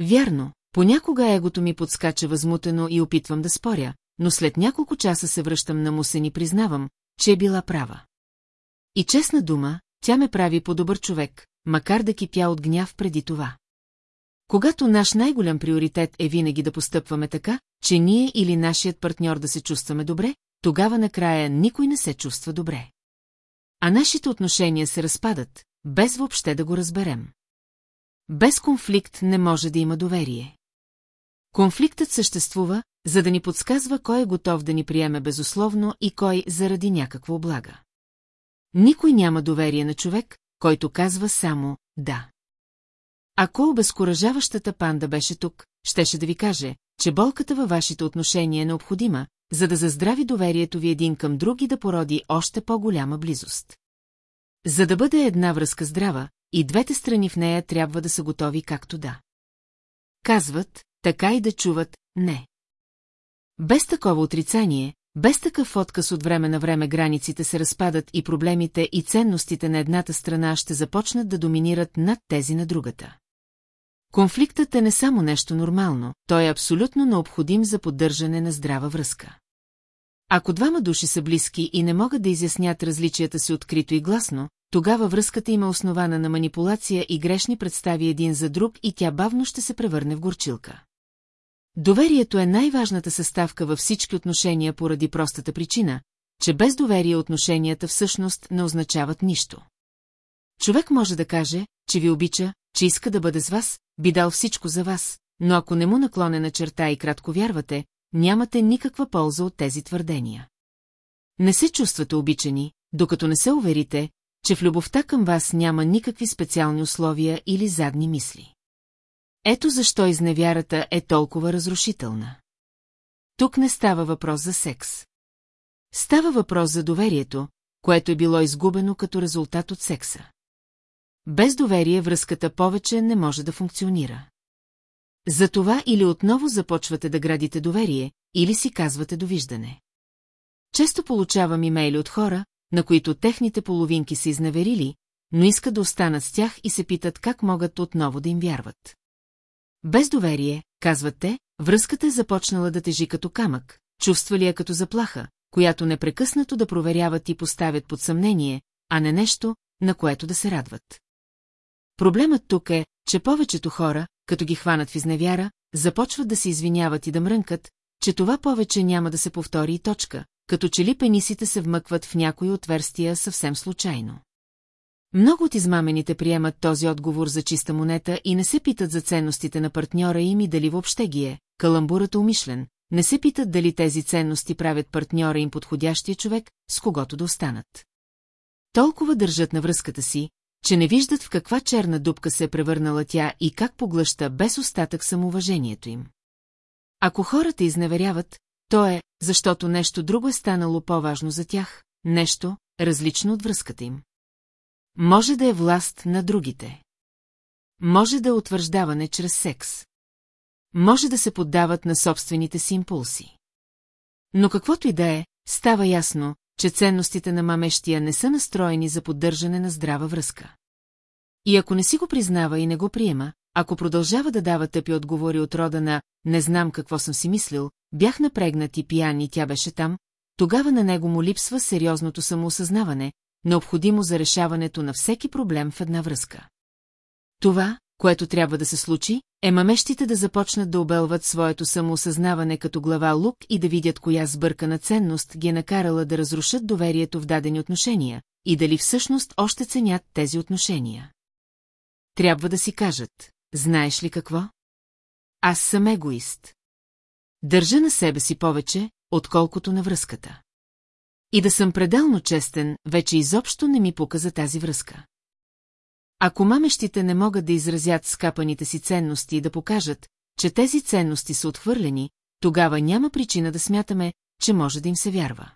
Вярно, понякога егото ми подскача възмутено и опитвам да споря, но след няколко часа се връщам на мусен и признавам, че е била права. И честна дума, тя ме прави по-добър човек, макар да кипя от гняв преди това. Когато наш най-голям приоритет е винаги да постъпваме така, че ние или нашият партньор да се чувстваме добре, тогава накрая никой не се чувства добре. А нашите отношения се разпадат, без въобще да го разберем. Без конфликт не може да има доверие. Конфликтът съществува, за да ни подсказва кой е готов да ни приеме безусловно и кой заради някаква облага. Никой няма доверие на човек, който казва само «да». Ако обезкуражаващата панда беше тук, щеше да ви каже, че болката във вашите отношения е необходима, за да заздрави доверието ви един към друг и да породи още по-голяма близост. За да бъде една връзка здрава, и двете страни в нея трябва да са готови както да. Казват, така и да чуват, не. Без такова отрицание, Без такъв отказ от време на време границите се разпадат и проблемите и ценностите на едната страна ще започнат да доминират над тези на другата. Конфликтът е не само нещо нормално, той е абсолютно необходим за поддържане на здрава връзка. Ако двама души са близки и не могат да изяснят различията си открито и гласно, тогава връзката им е основана на манипулация и грешни представи един за друг и тя бавно ще се превърне в горчилка. Доверието е най-важната съставка във всички отношения поради простата причина, че без доверие отношенията всъщност не означават нищо. Човек може да каже, че ви обича, че иска да бъде с вас, би дал всичко за вас, но ако не му наклонена черта и кратко вярвате, нямате никаква полза от тези твърдения. Не се чувствате обичани, докато не се уверите, че в любовта към вас няма никакви специални условия или задни мисли. Ето защо изневярата е толкова разрушителна. Тук не става въпрос за секс. Става въпрос за доверието, което е било изгубено като резултат от секса. Без доверие връзката повече не може да функционира. Затова или отново започвате да градите доверие, или си казвате довиждане. Често получавам имейли от хора, на които техните половинки са изневерили, но искат да останат с тях и се питат как могат отново да им вярват. Без доверие, казват те, връзката е започнала да тежи като камък, чувствали я като заплаха, която непрекъснато да проверяват и поставят под съмнение, а не нещо, на което да се радват. Проблемът тук е, че повечето хора, като ги хванат в изневяра, започват да се извиняват и да мрънкат, че това повече няма да се повтори и точка, като че ли пенисите се вмъкват в някои отверстия съвсем случайно. Много от измамените приемат този отговор за чиста монета и не се питат за ценностите на партньора им и дали въобще ги е, каламбурата умишлен, не се питат дали тези ценности правят партньора им подходящия човек, с когото да останат. Толкова държат на връзката си, че не виждат в каква черна дупка се е превърнала тя и как поглъща без остатък самоуважението им. Ако хората изневеряват, то е, защото нещо друго е станало по-важно за тях, нещо, различно от връзката им. Може да е власт на другите. Може да е утвърждаване чрез секс. Може да се поддават на собствените си импулси. Но каквото и да е, става ясно, че ценностите на мамещия не са настроени за поддържане на здрава връзка. И ако не си го признава и не го приема, ако продължава да дава тъпи отговори от рода на «не знам какво съм си мислил», бях напрегнат и пиян и тя беше там, тогава на него му липсва сериозното самоосъзнаване, необходимо за решаването на всеки проблем в една връзка. Това, което трябва да се случи, е мамещите да започнат да обелват своето самоосъзнаване като глава лук и да видят коя сбъркана ценност ги е накарала да разрушат доверието в дадени отношения и дали всъщност още ценят тези отношения. Трябва да си кажат, знаеш ли какво? Аз съм егоист. Държа на себе си повече, отколкото на връзката. И да съм пределно честен, вече изобщо не ми пука за тази връзка. Ако мамещите не могат да изразят скапаните си ценности и да покажат, че тези ценности са отхвърлени, тогава няма причина да смятаме, че може да им се вярва.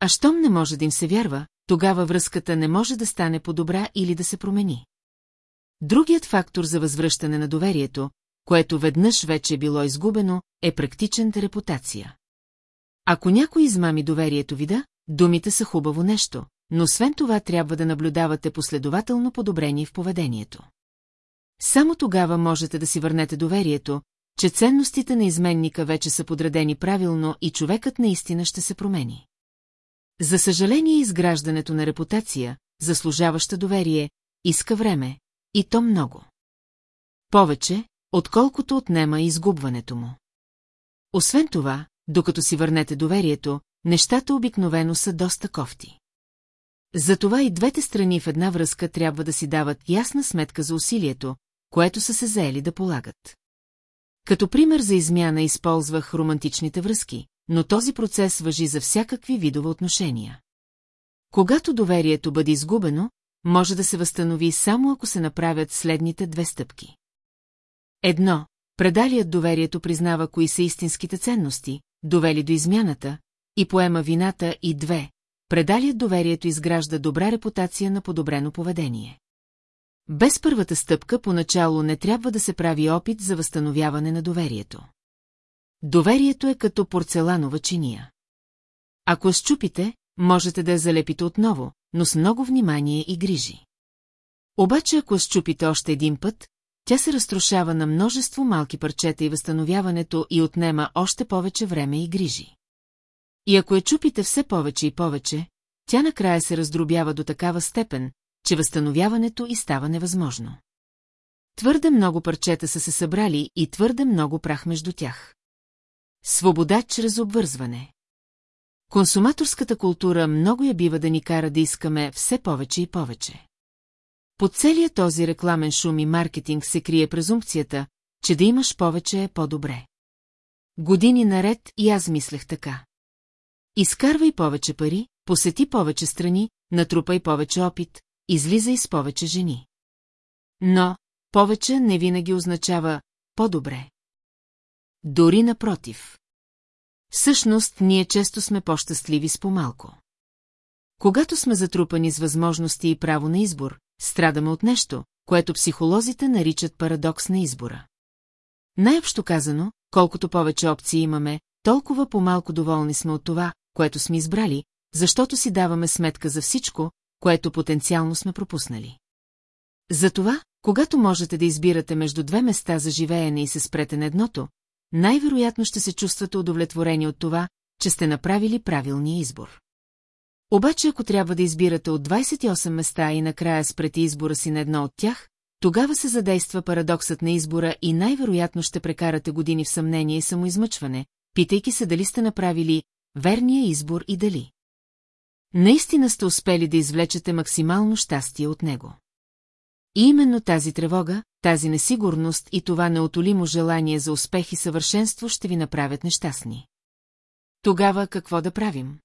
А щом не може да им се вярва, тогава връзката не може да стане по-добра или да се промени. Другият фактор за възвръщане на доверието, което веднъж вече е било изгубено, е практичната репутация. Ако някой измами доверието ви да, думите са хубаво нещо, но освен това трябва да наблюдавате последователно подобрение в поведението. Само тогава можете да си върнете доверието, че ценностите на изменника вече са подредени правилно и човекът наистина ще се промени. За съжаление изграждането на репутация, заслужаваща доверие, иска време, и то много. Повече, отколкото отнема изгубването му. Освен това, докато си върнете доверието, нещата обикновено са доста кофти. Затова и двете страни в една връзка трябва да си дават ясна сметка за усилието, което са се заели да полагат. Като пример за измяна използвах романтичните връзки, но този процес въжи за всякакви видове отношения. Когато доверието бъде изгубено, може да се възстанови само ако се направят следните две стъпки. Едно, предалият доверието признава кои са истинските ценности, довели до измяната, и поема вината и две, предалият доверието изгражда добра репутация на подобрено поведение. Без първата стъпка поначало не трябва да се прави опит за възстановяване на доверието. Доверието е като порцеланова чиния. Ако щупите, можете да я залепите отново, но с много внимание и грижи. Обаче ако щупите още един път, тя се разрушава на множество малки парчета и възстановяването и отнема още повече време и грижи. И ако я чупите все повече и повече, тя накрая се раздробява до такава степен, че възстановяването и става невъзможно. Твърде много парчета са се събрали и твърде много прах между тях. Свобода чрез обвързване Консуматорската култура много я бива да ни кара да искаме все повече и повече. Под целия този рекламен шум и маркетинг се крие презумпцията, че да имаш повече е по-добре. Години наред и аз мислех така. Изкарвай повече пари, посети повече страни, натрупай повече опит, излизай с повече жени. Но, повече не винаги означава по-добре. Дори напротив. Всъщност, ние често сме по-щастливи с по-малко. Когато сме затрупани с възможности и право на избор, страдаме от нещо, което психолозите наричат парадокс на избора. Най-общо казано, колкото повече опции имаме, толкова по-малко доволни сме от това, което сме избрали, защото си даваме сметка за всичко, което потенциално сме пропуснали. Затова, когато можете да избирате между две места за живеене и се спрете на едното, най-вероятно ще се чувствате удовлетворени от това, че сте направили правилния избор. Обаче ако трябва да избирате от 28 места и накрая спрете избора си на едно от тях, тогава се задейства парадоксът на избора и най-вероятно ще прекарате години в съмнение и самоизмъчване, питайки се дали сте направили верния избор и дали. Наистина сте успели да извлечете максимално щастие от него. И именно тази тревога, тази несигурност и това неотолимо желание за успех и съвършенство ще ви направят нещастни. Тогава какво да правим?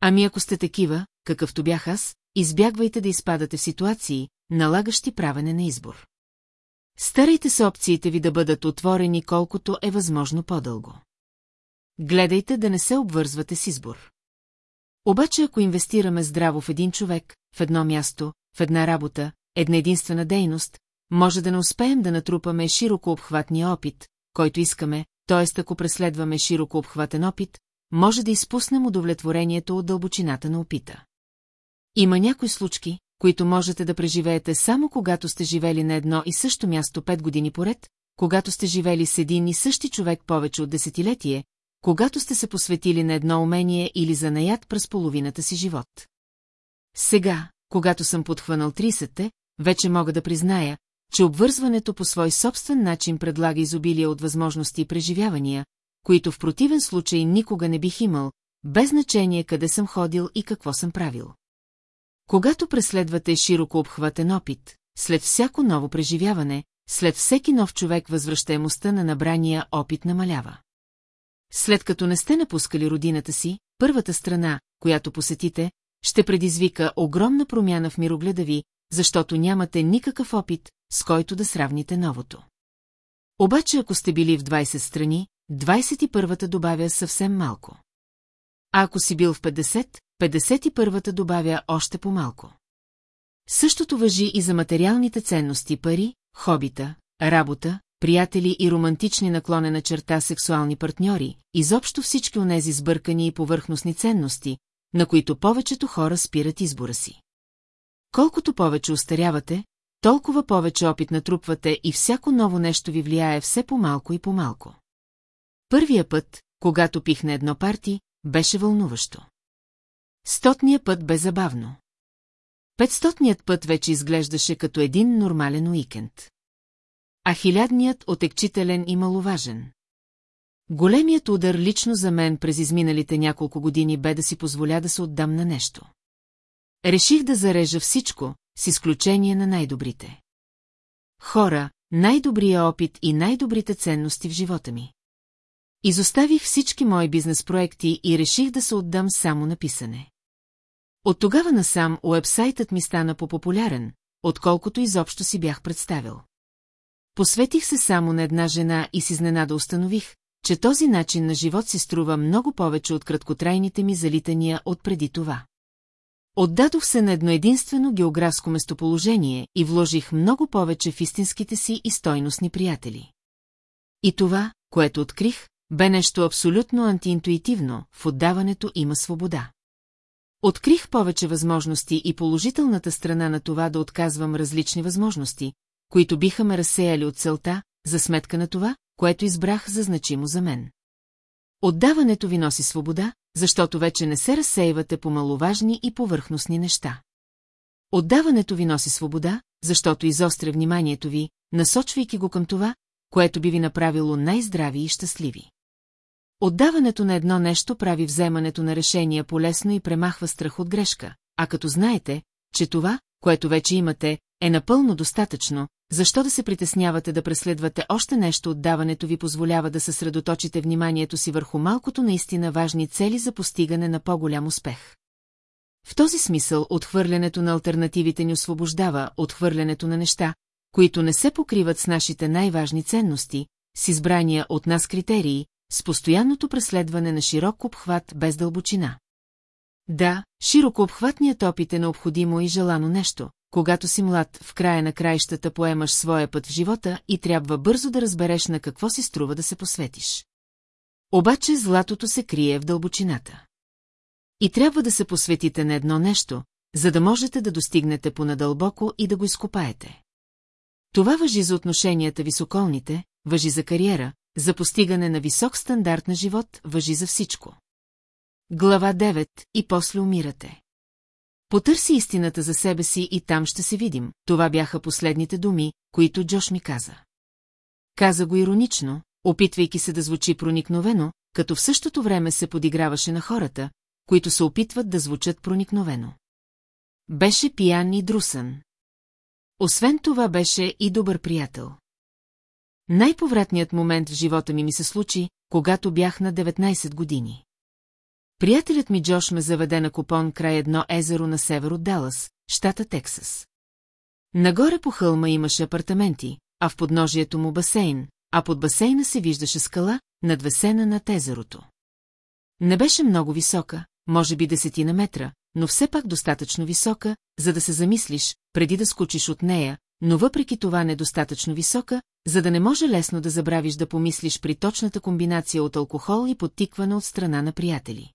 Ами ако сте такива, какъвто бях аз, избягвайте да изпадате в ситуации, налагащи правене на избор. Старайте се опциите ви да бъдат отворени колкото е възможно по-дълго. Гледайте да не се обвързвате с избор. Обаче ако инвестираме здраво в един човек, в едно място, в една работа, една единствена дейност, може да не успеем да натрупаме широко обхватния опит, който искаме, т.е. ако преследваме широко обхватен опит, може да изпуснем удовлетворението от дълбочината на опита. Има някои случки, които можете да преживеете само когато сте живели на едно и също място пет години поред, когато сте живели с един и същи човек повече от десетилетие, когато сте се посветили на едно умение или занаят през половината си живот. Сега, когато съм подхванал 30-те, вече мога да призная, че обвързването по свой собствен начин предлага изобилие от възможности и преживявания, които в противен случай никога не бих имал, без значение къде съм ходил и какво съм правил. Когато преследвате широко обхватен опит, след всяко ново преживяване, след всеки нов човек възвръщаемостта на набрания опит намалява. След като не сте напускали родината си, първата страна, която посетите, ще предизвика огромна промяна в мирогледа ви, защото нямате никакъв опит, с който да сравните новото. Обаче ако сте били в 20 страни, 21-та добавя съвсем малко. А ако си бил в 50, 51-та добавя още по-малко. Същото въжи и за материалните ценности пари, хобита, работа, приятели и романтични наклонена черта сексуални партньори, изобщо всички онези сбъркани и повърхностни ценности, на които повечето хора спират избора си. Колкото повече устарявате, толкова повече опит натрупвате и всяко ново нещо ви влияе все по-малко и по-малко. Първия път, когато пих на едно парти, беше вълнуващо. Стотния път бе забавно. Петстотният път вече изглеждаше като един нормален уикенд. А хилядният отекчителен и маловажен. Големият удар лично за мен през изминалите няколко години бе да си позволя да се отдам на нещо. Реших да зарежа всичко, с изключение на най-добрите. Хора, най-добрия опит и най-добрите ценности в живота ми. Изоставих всички мои бизнес проекти и реших да се отдам само на писане. От тогава насам уебсайтът ми стана по-популярен, отколкото изобщо си бях представил. Посветих се само на една жена и с изненада установих, че този начин на живот си струва много повече от краткотрайните ми залитания от преди това. Отдадох се на едно единствено географско местоположение и вложих много повече в истинските си и стойностни приятели. И това, което открих, бе нещо абсолютно антиинтуитивно, в отдаването има свобода. Открих повече възможности и положителната страна на това да отказвам различни възможности, които биха ме разсеяли от целта, за сметка на това, което избрах за значимо за мен. Отдаването ви носи свобода, защото вече не се разсейвате по маловажни и повърхностни неща. Отдаването ви носи свобода, защото изостря вниманието ви, насочвайки го към това, което би ви направило най-здрави и щастливи. Отдаването на едно нещо прави вземането на решения полезно и премахва страх от грешка, а като знаете, че това, което вече имате, е напълно достатъчно, защо да се притеснявате да преследвате още нещо отдаването ви позволява да съсредоточите вниманието си върху малкото наистина важни цели за постигане на по-голям успех. В този смисъл отхвърлянето на альтернативите ни освобождава отхвърлянето на неща, които не се покриват с нашите най-важни ценности, с избрания от нас критерии, с постоянното преследване на широк обхват без дълбочина. Да, широкообхватният опит е необходимо и желано нещо, когато си млад, в края на краищата поемаш своя път в живота и трябва бързо да разбереш на какво си струва да се посветиш. Обаче златото се крие в дълбочината. И трябва да се посветите на едно нещо, за да можете да достигнете понадълбоко и да го изкопаете. Това въжи за отношенията ви с въжи за кариера, за постигане на висок стандарт на живот, въжи за всичко. Глава 9 и после умирате. Потърси истината за себе си и там ще се видим. Това бяха последните думи, които Джош ми каза. Каза го иронично, опитвайки се да звучи проникновено, като в същото време се подиграваше на хората, които се опитват да звучат проникновено. Беше пиян и друсън. Освен това беше и добър приятел. Най-повратният момент в живота ми ми се случи, когато бях на 19 години. Приятелят ми Джош ме заведе на купон край едно езеро на север от Далас, щата Тексас. Нагоре по хълма имаше апартаменти, а в подножието му басейн, а под басейна се виждаше скала, надвесена над езерото. Не беше много висока, може би десетина метра, но все пак достатъчно висока, за да се замислиш, преди да скочиш от нея, но въпреки това недостатъчно висока, за да не може лесно да забравиш да помислиш при точната комбинация от алкохол и подтикване от страна на приятели.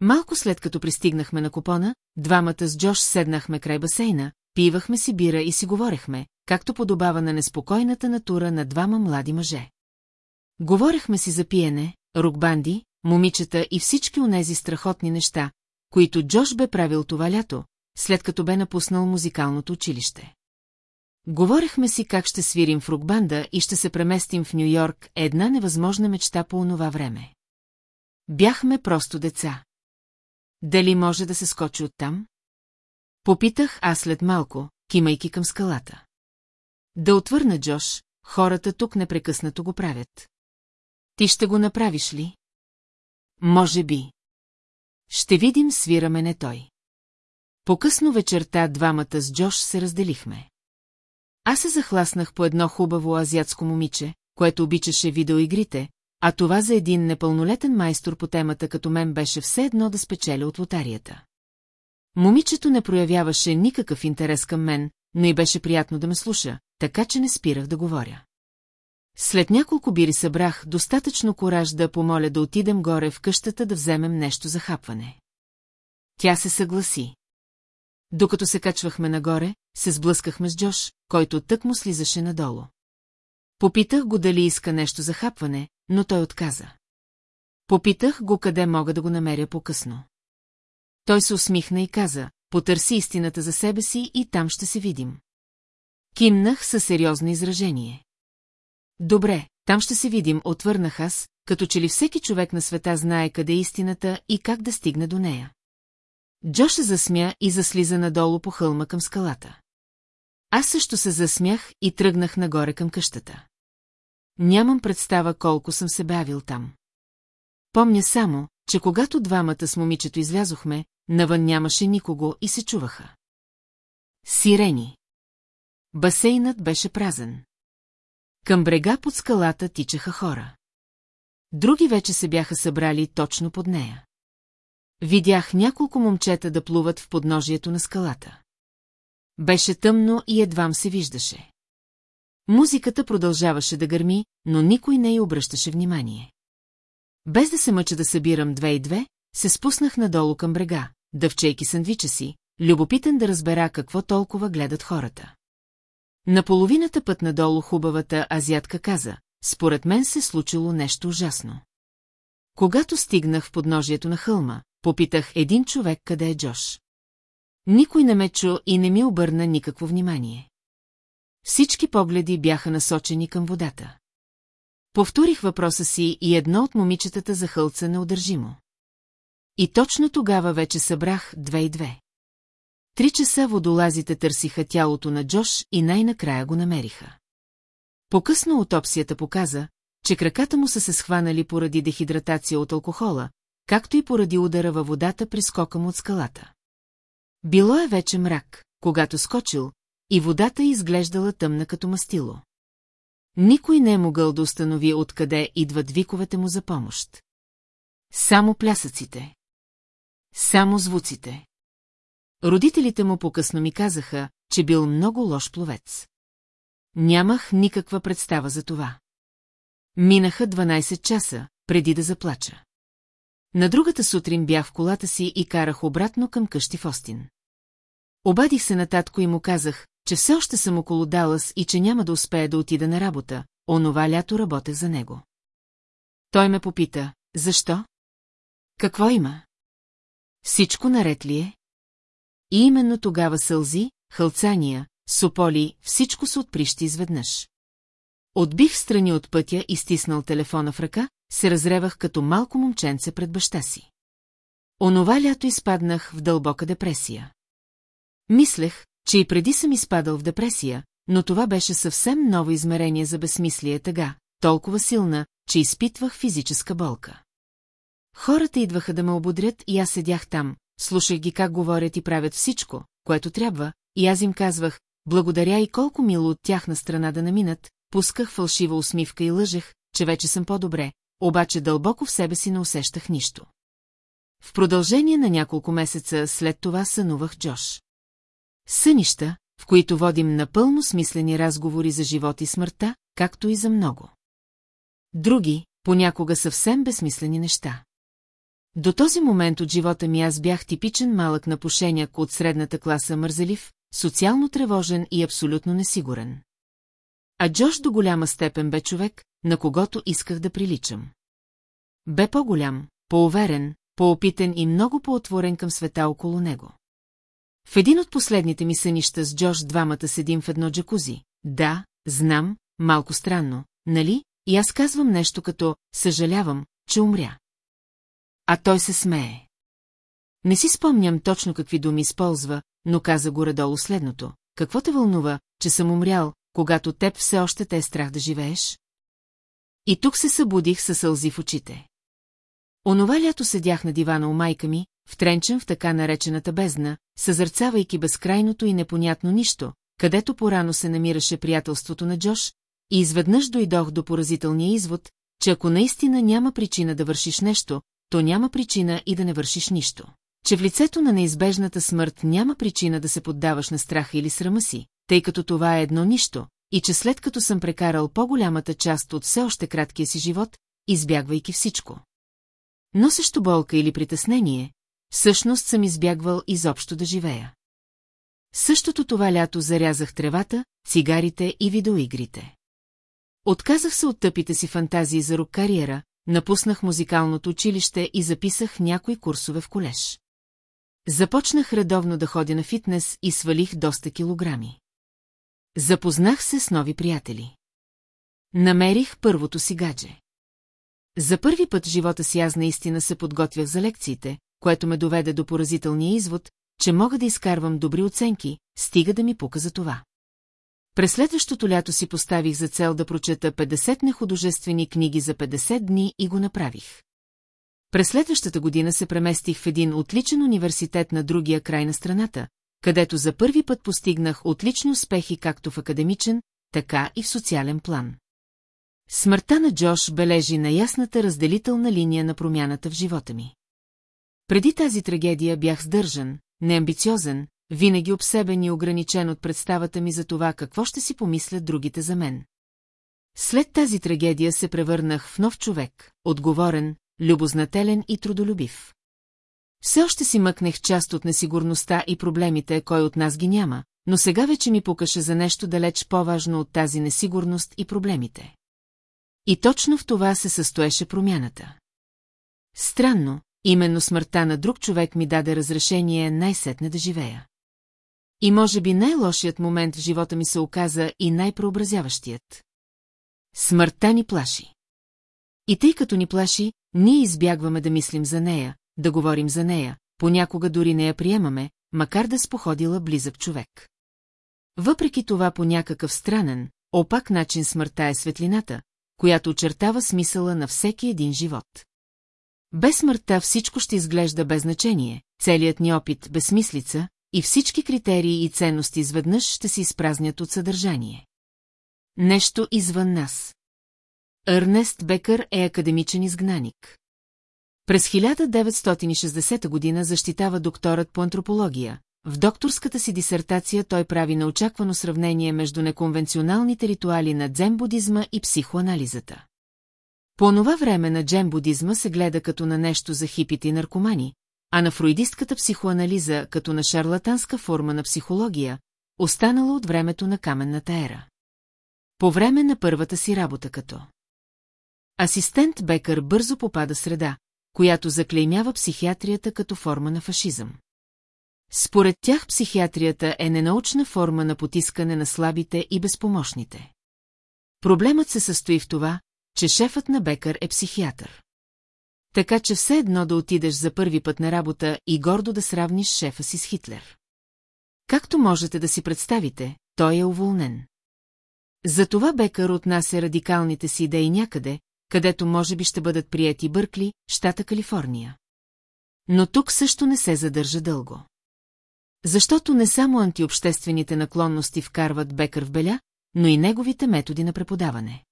Малко след като пристигнахме на купона, двамата с Джош седнахме край басейна, пивахме си бира и си говорехме, както подобава на неспокойната натура на двама млади мъже. Говорехме си за пиене, рукбанди, момичета и всички онези страхотни неща, които Джош бе правил това лято, след като бе напуснал музикалното училище. Говорехме си как ще свирим в рукбанда и ще се преместим в Нью-Йорк, една невъзможна мечта по онова време. Бяхме просто деца. Дали може да се скочи оттам? Попитах аз след малко, кимайки към скалата. Да отвърна Джош, хората тук непрекъснато го правят. Ти ще го направиш ли? Може би. Ще видим, свираме не той. По-късно вечерта двамата с Джош се разделихме. Аз се захласнах по едно хубаво азиатско момиче, което обичаше видеоигрите, а това за един непълнолетен майстор по темата като мен беше все едно да спечеля от лотарията. Момичето не проявяваше никакъв интерес към мен, но и беше приятно да ме слуша, така че не спирах да говоря. След няколко бири събрах достатъчно кораж да помоля да отидем горе в къщата да вземем нещо за хапване. Тя се съгласи. Докато се качвахме нагоре, се сблъскахме с Джош, който тък му слизаше надолу. Попитах го дали иска нещо за хапване, но той отказа. Попитах го къде мога да го намеря по-късно. Той се усмихна и каза, потърси истината за себе си и там ще се видим. Кимнах със сериозно изражение. Добре, там ще се видим, отвърнах аз, като че ли всеки човек на света знае къде е истината и как да стигне до нея. Джош се засмя и заслиза надолу по хълма към скалата. Аз също се засмях и тръгнах нагоре към къщата. Нямам представа колко съм се бавил там. Помня само, че когато двамата с момичето излязохме, навън нямаше никого и се чуваха. Сирени. Басейнът беше празен. Към брега под скалата тичаха хора. Други вече се бяха събрали точно под нея. Видях няколко момчета да плуват в подножието на скалата. Беше тъмно и едвам се виждаше. Музиката продължаваше да гърми, но никой не й обръщаше внимание. Без да се мъча да събирам две и две, се спуснах надолу към брега, дъвчейки сандвича си, любопитен да разбера какво толкова гледат хората. На половината път надолу хубавата азиатка каза, според мен се случило нещо ужасно. Когато стигнах в подножието на хълма, попитах един човек къде е Джош. Никой не ме чу и не ми обърна никакво внимание. Всички погледи бяха насочени към водата. Повторих въпроса си и едно от момичетата захълца неудържимо. И точно тогава вече събрах две и две. Три часа водолазите търсиха тялото на Джош и най-накрая го намериха. По-късно отопсията показа, че краката му са се схванали поради дехидратация от алкохола, както и поради удара във водата при скока му от скалата. Било е вече мрак, когато скочил, и водата изглеждала тъмна като мастило. Никой не е могъл да установи откъде идват виковете му за помощ. Само плясъците. Само звуците. Родителите му по-късно ми казаха, че бил много лош пловец. Нямах никаква представа за това. Минаха 12 часа, преди да заплача. На другата сутрин бях в колата си и карах обратно към къщи в Остин. Обадих се на татко и му казах, че все още съм около Далас и че няма да успея да отида на работа, онова лято работех за него. Той ме попита, защо? Какво има? Всичко наред ли е? И именно тогава сълзи, хълцания, сополи, всичко се отприщи изведнъж. Отбих страни от пътя и стиснал телефона в ръка, се разревах като малко момченце пред баща си. Онова лято изпаднах в дълбока депресия. Мислех, че и преди съм изпадал в депресия, но това беше съвсем ново измерение за безсмислие тъга, толкова силна, че изпитвах физическа болка. Хората идваха да ме ободрят и аз седях там, слушах ги как говорят и правят всичко, което трябва, и аз им казвах, благодаря и колко мило от тяхна страна да наминат, пусках фалшива усмивка и лъжех, че вече съм по-добре, обаче дълбоко в себе си не усещах нищо. В продължение на няколко месеца след това сънувах Джош. Сънища, в които водим напълно смислени разговори за живот и смъртта, както и за много. Други, понякога съвсем безсмислени неща. До този момент от живота ми аз бях типичен малък напушеняк от средната класа мързелив, социално тревожен и абсолютно несигурен. А Джош до голяма степен бе човек, на когото исках да приличам. Бе по-голям, по-уверен, по-опитен и много по-отворен към света около него. В един от последните ми сънища с Джош двамата седим в едно джакузи. Да, знам, малко странно, нали? И аз казвам нещо като «Съжалявам, че умря». А той се смее. Не си спомням точно какви думи използва, но каза горе-долу следното. Какво те вълнува, че съм умрял, когато теб все още те е страх да живееш? И тук се събудих със сълзи в очите. Онова лято седях на дивана у майка ми, втренчен в така наречената бездна, съзърцавайки безкрайното и непонятно нищо, където порано се намираше приятелството на Джош, и изведнъж дойдох до поразителния извод, че ако наистина няма причина да вършиш нещо, то няма причина и да не вършиш нищо. Че в лицето на неизбежната смърт няма причина да се поддаваш на страха или срама си, тъй като това е едно нищо, и че след като съм прекарал по-голямата част от все още краткия си живот, избягвайки всичко. Носещо болка или притеснение, всъщност съм избягвал изобщо да живея. Същото това лято зарязах тревата, цигарите и видеоигрите. Отказах се от тъпите си фантазии за рок-кариера, напуснах музикалното училище и записах някои курсове в колеж. Започнах редовно да ходя на фитнес и свалих доста килограми. Запознах се с нови приятели. Намерих първото си гадже. За първи път живота си аз наистина се подготвях за лекциите, което ме доведе до поразителния извод, че мога да изкарвам добри оценки, стига да ми пука за това. През следващото лято си поставих за цел да прочета 50 нехудожествени книги за 50 дни и го направих. През следващата година се преместих в един отличен университет на другия край на страната, където за първи път постигнах отлични успехи както в академичен, така и в социален план. Смъртта на Джош бележи на ясната разделителна линия на промяната в живота ми. Преди тази трагедия бях сдържан, неамбициозен, винаги обсебен и ограничен от представата ми за това какво ще си помислят другите за мен. След тази трагедия се превърнах в нов човек, отговорен, любознателен и трудолюбив. Все още си мъкнех част от несигурността и проблемите, кой от нас ги няма, но сега вече ми покаше за нещо далеч по-важно от тази несигурност и проблемите. И точно в това се състоеше промяната. Странно, именно смъртта на друг човек ми даде разрешение най-сетне да живея. И може би най-лошият момент в живота ми се оказа и най-преобразяващият. Смъртта ни плаши. И тъй като ни плаши, ние избягваме да мислим за нея, да говорим за нея, понякога дори не я приемаме, макар да споходила близък човек. Въпреки това по някакъв странен, опак начин смъртта е светлината, която очертава смисъла на всеки един живот. Без смъртта всичко ще изглежда без значение, целият ни опит безсмислица и всички критерии и ценности изведнъж ще се изпразнят от съдържание. Нещо извън нас. Ернест Бекър е академичен изгнаник. През 1960 година защитава докторът по антропология. В докторската си дисертация той прави неочаквано сравнение между неконвенционалните ритуали на дзен-будизма и психоанализата. По онова време на джен-будизма се гледа като на нещо за хипите и наркомани, а на фруидистката психоанализа като на шарлатанска форма на психология, останала от времето на каменната ера. По време на първата си работа като Асистент Бекър бързо попада среда, която заклеймява психиатрията като форма на фашизъм. Според тях психиатрията е ненаучна форма на потискане на слабите и безпомощните. Проблемът се състои в това, че шефът на Бекър е психиатър. Така че все едно да отидеш за първи път на работа и гордо да сравниш шефа си с Хитлер. Както можете да си представите, той е уволнен. Затова Бекър отнася радикалните си идеи някъде, където може би ще бъдат прияти Бъркли, щата Калифорния. Но тук също не се задържа дълго. Защото не само антиобществените наклонности вкарват Бекър в беля, но и неговите методи на преподаване.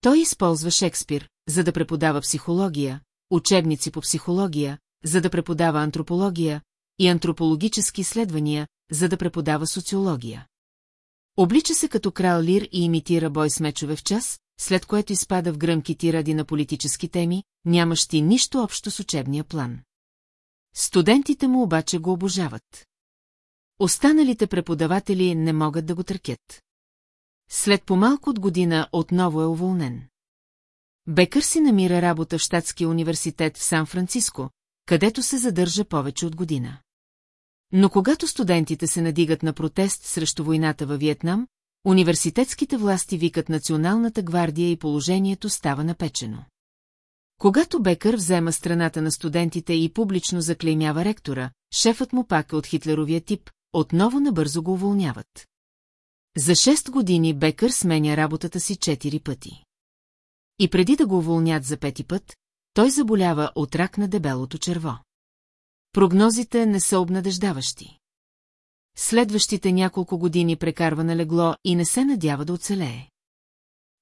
Той използва Шекспир, за да преподава психология, учебници по психология, за да преподава антропология и антропологически изследвания, за да преподава социология. Облича се като крал Лир и имитира бой с мечове в час, след което изпада в гръмки тиради на политически теми, нямащи нищо общо с учебния план. Студентите му обаче го обожават. Останалите преподаватели не могат да го търкят. След по-малко от година отново е уволнен. Бекър си намира работа в Штатския университет в Сан-Франциско, където се задържа повече от година. Но когато студентите се надигат на протест срещу войната във Виетнам, университетските власти викат Националната гвардия и положението става напечено. Когато Бекър взема страната на студентите и публично заклеймява ректора, шефът му пак е от хитлеровия тип, отново набързо го уволняват. За 6 години Бекър сменя работата си четири пъти. И преди да го уволнят за пети път, той заболява от рак на дебелото черво. Прогнозите не са обнадеждаващи. Следващите няколко години прекарва на легло и не се надява да оцелее.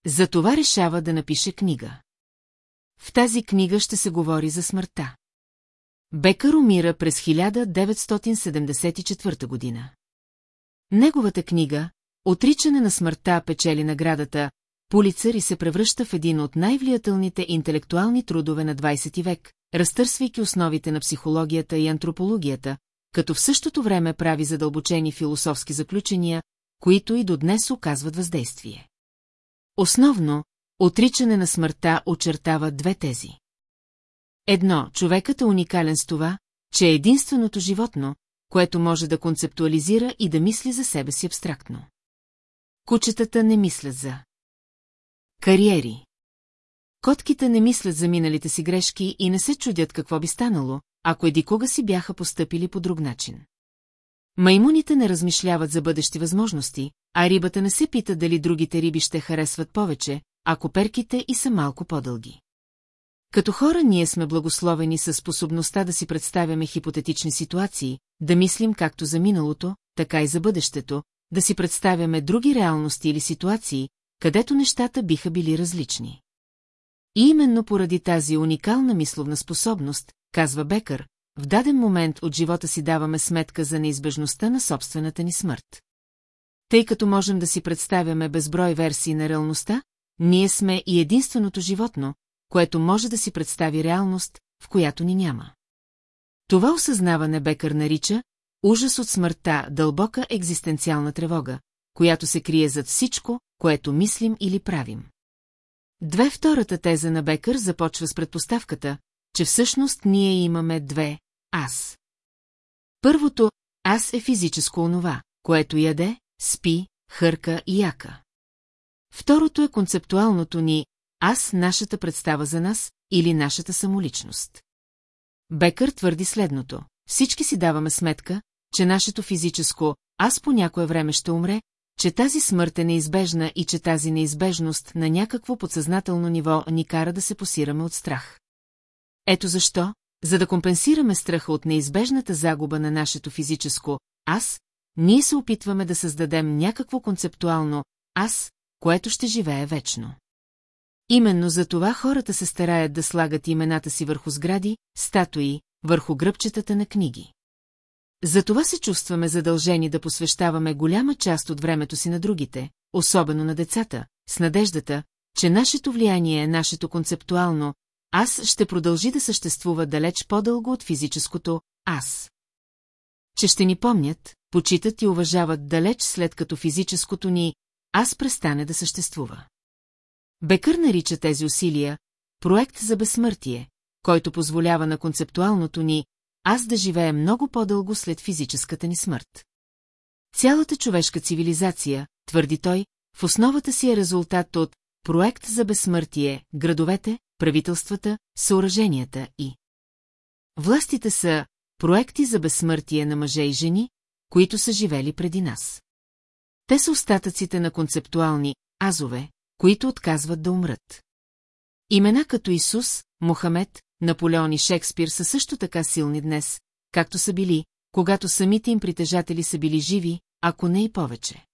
Затова решава да напише книга. В тази книга ще се говори за смъртта. Бекър умира през 1974 година. Неговата книга Отричане на смъртта печели наградата Пулицър и се превръща в един от най-влиятелните интелектуални трудове на 20 век, разтърсвайки основите на психологията и антропологията, като в същото време прави задълбочени философски заключения, които и до днес оказват въздействие. Основно, отричане на смъртта очертава две тези. Едно, човекът е уникален с това, че е единственото животно, което може да концептуализира и да мисли за себе си абстрактно. Кучетата не мислят за кариери. Котките не мислят за миналите си грешки и не се чудят какво би станало, ако еди кога си бяха постъпили по друг начин. Маймуните не размишляват за бъдещи възможности, а рибата не се пита дали другите риби ще харесват повече, ако перките и са малко по-дълги. Като хора ние сме благословени със способността да си представяме хипотетични ситуации, да мислим както за миналото, така и за бъдещето, да си представяме други реалности или ситуации, където нещата биха били различни. И именно поради тази уникална мисловна способност, казва Бекър, в даден момент от живота си даваме сметка за неизбежността на собствената ни смърт. Тъй като можем да си представяме безброй версии на реалността, ние сме и единственото животно, което може да си представи реалност, в която ни няма. Това осъзнаване Бекър нарича ужас от смъртта, дълбока екзистенциална тревога, която се крие зад всичко, което мислим или правим. Две втората теза на Бекър започва с предпоставката, че всъщност ние имаме две «аз». Първото «аз» е физическо онова, което яде, спи, хърка и яка. Второто е концептуалното ни «аз» нашата представа за нас или нашата самоличност. Бекър твърди следното. Всички си даваме сметка, че нашето физическо «аз» по някое време ще умре, че тази смърт е неизбежна и че тази неизбежност на някакво подсъзнателно ниво ни кара да се посираме от страх. Ето защо, за да компенсираме страха от неизбежната загуба на нашето физическо «аз», ние се опитваме да създадем някакво концептуално «аз», което ще живее вечно. Именно за това хората се стараят да слагат имената си върху сгради, статуи, върху гръбчетата на книги. Затова се чувстваме задължени да посвещаваме голяма част от времето си на другите, особено на децата, с надеждата, че нашето влияние, нашето концептуално «аз» ще продължи да съществува далеч по-дълго от физическото «аз». Че ще ни помнят, почитат и уважават далеч след като физическото ни «аз» престане да съществува. Бекър нарича тези усилия проект за безсмъртие, който позволява на концептуалното ни аз да живея много по-дълго след физическата ни смърт. Цялата човешка цивилизация, твърди той, в основата си е резултат от проект за безсмъртие, градовете, правителствата, съоръженията и властите са проекти за безсмъртие на мъже и жени, които са живели преди нас. Те са остатъците на концептуални азове, които отказват да умрат. Имена като Исус, Мохамед, Наполеон и Шекспир са също така силни днес, както са били, когато самите им притежатели са били живи, ако не и повече.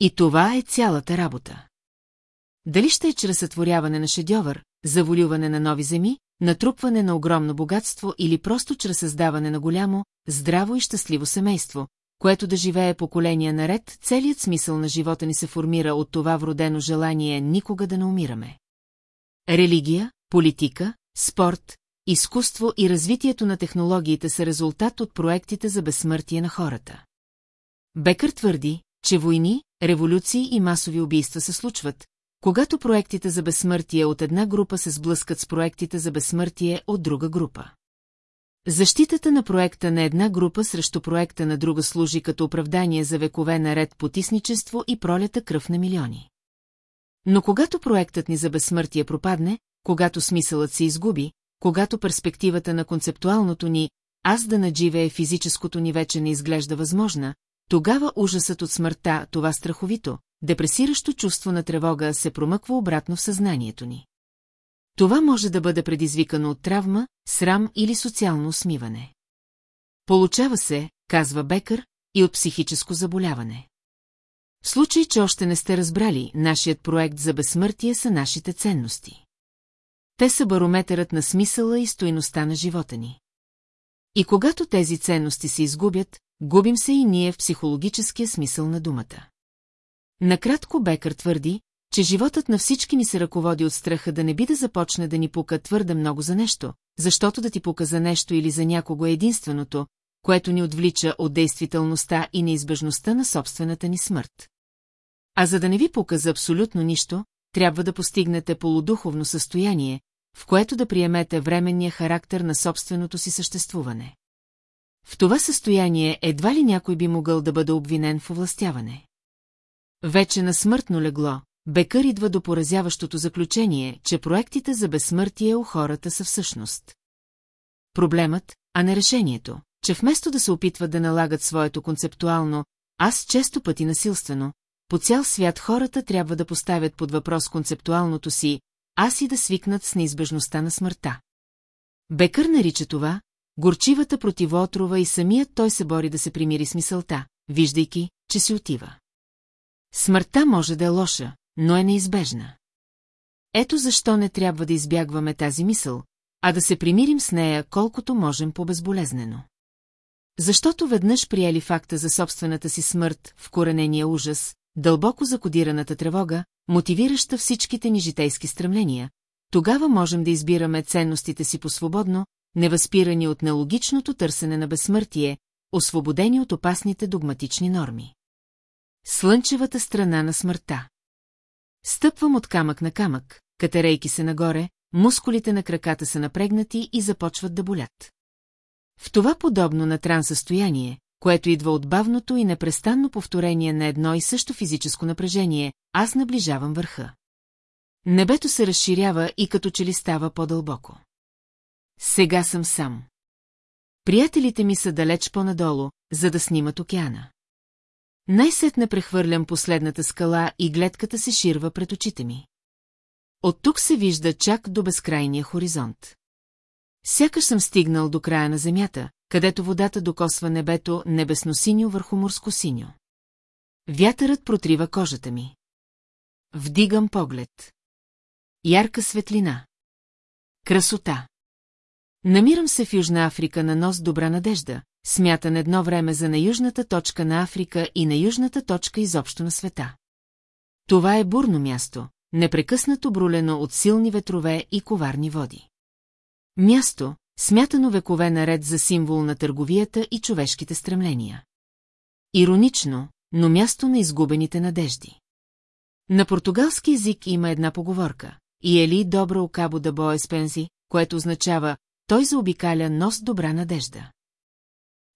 И това е цялата работа. Дали ще е чрез сътворяване на шедьовър, заволюване на нови земи, натрупване на огромно богатство или просто чрез създаване на голямо, здраво и щастливо семейство, което да живее поколения наред, целият смисъл на живота ни се формира от това вродено желание никога да не умираме. Религия, политика, спорт, изкуство и развитието на технологиите са резултат от проектите за безсмъртие на хората. Бекър твърди, че войни, революции и масови убийства се случват, когато проектите за безсмъртие от една група се сблъскат с проектите за безсмъртие от друга група. Защитата на проекта на една група срещу проекта на друга служи като оправдание за векове наред потисничество и пролета кръв на милиони. Но когато проектът ни за безсмъртие пропадне, когато смисълът се изгуби, когато перспективата на концептуалното ни «аз да надживее физическото ни вече не изглежда възможна», тогава ужасът от смъртта, това страховито, депресиращо чувство на тревога се промъква обратно в съзнанието ни. Това може да бъде предизвикано от травма, срам или социално усмиване. Получава се, казва Бекър, и от психическо заболяване. В случай, че още не сте разбрали, нашият проект за безсмъртие са нашите ценности. Те са барометърът на смисъла и стойността на живота ни. И когато тези ценности се изгубят, губим се и ние в психологическия смисъл на думата. Накратко Бекър твърди, че животът на всички ни се ръководи от страха да не би да започне да ни пука твърде много за нещо, защото да ти пука за нещо или за някого е единственото, което ни отвлича от действителността и неизбежността на собствената ни смърт. А за да не ви пука за абсолютно нищо, трябва да постигнете полудуховно състояние, в което да приемете временния характер на собственото си съществуване. В това състояние едва ли някой би могъл да бъде обвинен в овластяване. Вече на смъртно легло, Бекър идва до поразяващото заключение, че проектите за безсмъртие у хората са всъщност. Проблемът, а не решението, че вместо да се опитват да налагат своето концептуално, аз често пъти насилствено, по цял свят хората трябва да поставят под въпрос концептуалното си, аз и да свикнат с неизбежността на смъртта. Бекър нарича това горчивата противоотрова и самият той се бори да се примири с мисълта, виждайки, че си отива. Смъртта може да е лоша, но е неизбежна. Ето защо не трябва да избягваме тази мисъл, а да се примирим с нея колкото можем по-безболезнено. Защото веднъж приели факта за собствената си смърт в коренения ужас, дълбоко закодираната тревога, мотивираща всичките ни житейски стремления, тогава можем да избираме ценностите си по-свободно, невъзпирани от нелогичното търсене на безсмъртие, освободени от опасните догматични норми. Слънчевата страна на смъртта. Стъпвам от камък на камък, катерейки се нагоре, мускулите на краката са напрегнати и започват да болят. В това подобно на тран състояние, което идва от бавното и непрестанно повторение на едно и също физическо напрежение, аз наближавам върха. Небето се разширява и като че ли става по-дълбоко. Сега съм сам. Приятелите ми са далеч по-надолу, за да снимат океана. Най-сетне прехвърлям последната скала и гледката се ширва пред очите ми. От тук се вижда чак до безкрайния хоризонт. Сякаш съм стигнал до края на земята, където водата докосва небето небесно-синьо върху морско-синьо. Вятърът протрива кожата ми. Вдигам поглед. Ярка светлина. Красота. Намирам се в Южна Африка на нос Добра надежда, смятан едно време за наюжната точка на Африка и на южната точка изобщо на света. Това е бурно място, непрекъснато брулено от силни ветрове и коварни води. Място, смятано векове наред за символ на търговията и човешките стремления. Иронично, но място на изгубените надежди. На португалски език има една поговорка. И ели добро окабо да бое спензи, което означава той заобикаля нос добра надежда.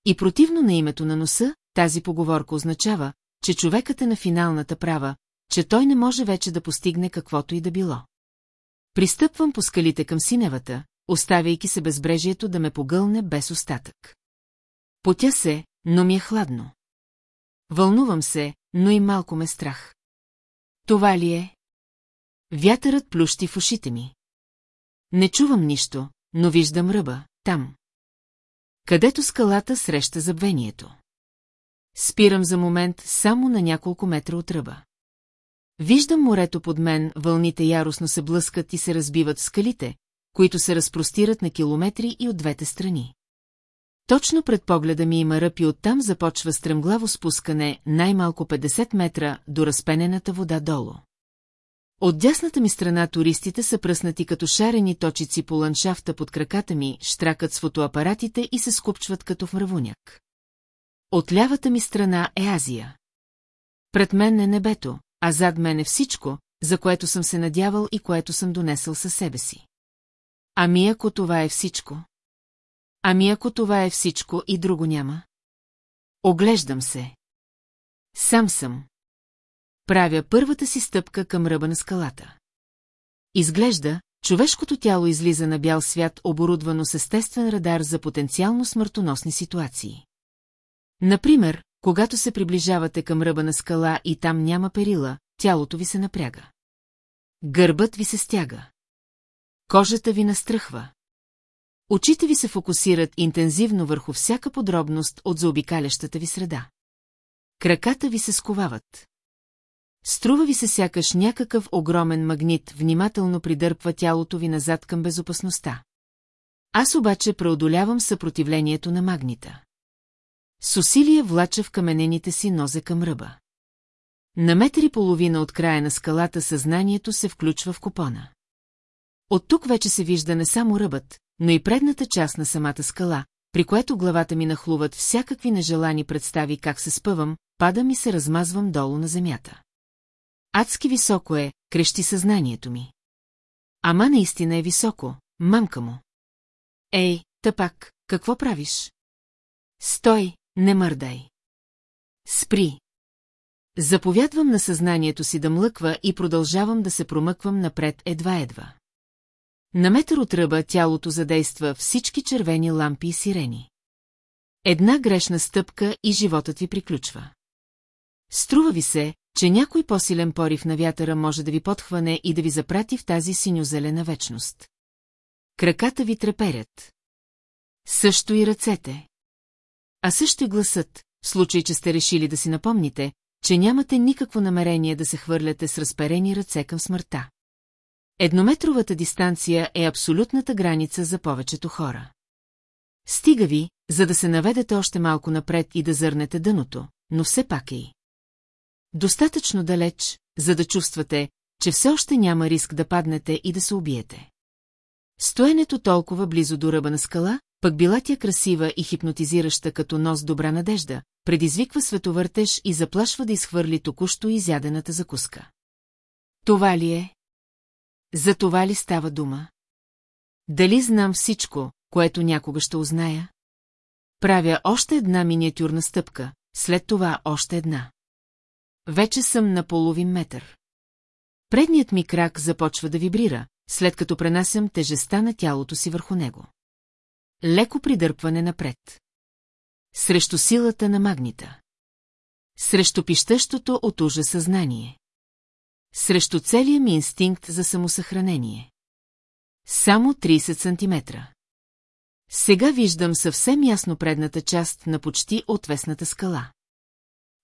И противно на името на носа, тази поговорка означава, че човекът е на финалната права, че той не може вече да постигне каквото и да било. Пристъпвам по скалите към синевата, оставяйки се безбрежието да ме погълне без остатък. Потя се, но ми е хладно. Вълнувам се, но и малко ме страх. Това ли е? Вятърът плющи в ушите ми. Не чувам нищо, но виждам ръба, там. Където скалата среща забвението. Спирам за момент само на няколко метра от ръба. Виждам морето под мен, вълните яростно се блъскат и се разбиват в скалите, които се разпростират на километри и от двете страни. Точно пред погледа ми има ръб и оттам започва стремглаво спускане най-малко 50 метра до разпенената вода долу. От дясната ми страна туристите са пръснати като шарени точици по ландшафта под краката ми, штракат с фотоапаратите и се скупчват като в мравуняк. От лявата ми страна е Азия. Пред мен е небето, а зад мен е всичко, за което съм се надявал и което съм донесъл със себе си. Ами ако това е всичко? Ами ако това е всичко и друго няма? Оглеждам се. Сам съм. Правя първата си стъпка към ръба на скалата. Изглежда, човешкото тяло излиза на бял свят, оборудвано с естествен радар за потенциално смъртоносни ситуации. Например, когато се приближавате към ръба на скала и там няма перила, тялото ви се напряга. Гърбът ви се стяга. Кожата ви настръхва. Очите ви се фокусират интензивно върху всяка подробност от заобикалящата ви среда. Краката ви се сковават. Струва ви се сякаш някакъв огромен магнит внимателно придърпва тялото ви назад към безопасността. Аз обаче преодолявам съпротивлението на магнита. С усилие влача в каменените си нозе към ръба. На метри половина от края на скалата съзнанието се включва в купона. От тук вече се вижда не само ръбът, но и предната част на самата скала, при което главата ми нахлуват всякакви нежелани представи как се спъвам, падам и се размазвам долу на земята. Адски високо е, крещи съзнанието ми. Ама наистина е високо, мамка му. Ей, тъпак, какво правиш? Стой, не мърдай. Спри. Заповядвам на съзнанието си да млъква и продължавам да се промъквам напред едва-едва. На метър от ръба тялото задейства всички червени лампи и сирени. Една грешна стъпка и животът ви приключва. Струва ви се, че някой по-силен порив на вятъра може да ви подхване и да ви запрати в тази синьозелена вечност. Краката ви треперят. Също и ръцете. А също и гласът, в случай, че сте решили да си напомните, че нямате никакво намерение да се хвърляте с разперени ръце към смъртта. Еднометровата дистанция е абсолютната граница за повечето хора. Стига ви, за да се наведете още малко напред и да зърнете дъното, но все пак е и. Достатъчно далеч, за да чувствате, че все още няма риск да паднете и да се убиете. Стоенето толкова близо до ръба на скала, пък била тя красива и хипнотизираща като нос добра надежда, предизвиква световъртеж и заплашва да изхвърли току-що изядената закуска. Това ли е? За това ли става дума? Дали знам всичко, което някога ще узная? Правя още една миниатюрна стъпка, след това още една. Вече съм на половин метър. Предният ми крак започва да вибрира, след като пренасям тежеста на тялото си върху него. Леко придърпване напред. Срещу силата на магнита. Срещу пищащото от ужа съзнание. Срещу целия ми инстинкт за самосъхранение. Само 30 сантиметра. Сега виждам съвсем ясно предната част на почти отвесната скала.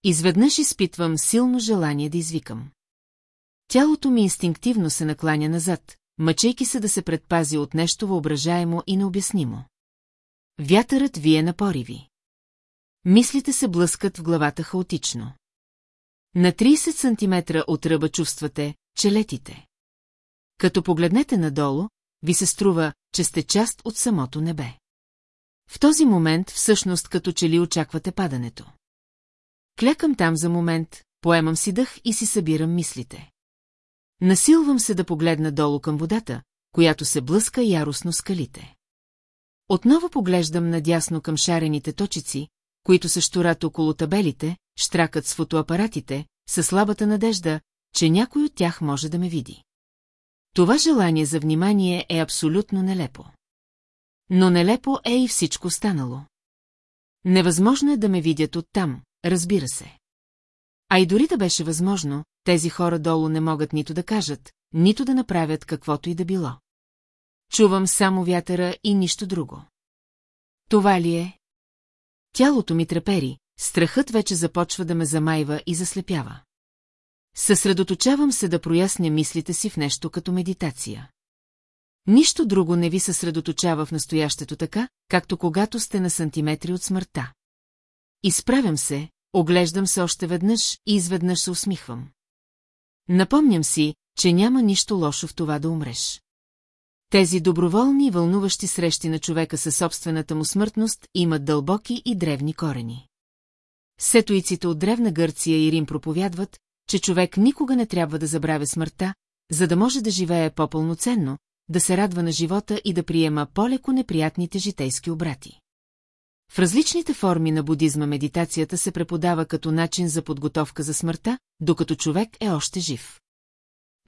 Изведнъж изпитвам силно желание да извикам. Тялото ми инстинктивно се накланя назад, мъчейки се да се предпази от нещо въображаемо и необяснимо. Вятърът вие на пориви. Мислите се блъскат в главата хаотично. На 30 сантиметра от ръба чувствате, че летите. Като погледнете надолу, ви се струва, че сте част от самото небе. В този момент всъщност като че ли очаквате падането. Клякам там за момент, поемам си дъх и си събирам мислите. Насилвам се да погледна долу към водата, която се блъска яростно скалите. Отново поглеждам надясно към шарените точици, които се щурат около табелите, штракат с фотоапаратите, със слабата надежда, че някой от тях може да ме види. Това желание за внимание е абсолютно нелепо. Но нелепо е и всичко останало. Невъзможно е да ме видят оттам, разбира се. А и дори да беше възможно, тези хора долу не могат нито да кажат, нито да направят каквото и да било. Чувам само вятъра и нищо друго. Това ли е? Тялото ми трепери, страхът вече започва да ме замайва и заслепява. Съсредоточавам се да проясня мислите си в нещо като медитация. Нищо друго не ви съсредоточава в настоящето така, както когато сте на сантиметри от смъртта. Изправям се, оглеждам се още веднъж и изведнъж се усмихвам. Напомням си, че няма нищо лошо в това да умреш. Тези доброволни и вълнуващи срещи на човека със собствената му смъртност имат дълбоки и древни корени. Сетуиците от Древна Гърция и Рим проповядват, че човек никога не трябва да забравя смъртта, за да може да живее по-пълноценно, да се радва на живота и да приема по-леко неприятните житейски обрати. В различните форми на будизма медитацията се преподава като начин за подготовка за смъртта, докато човек е още жив.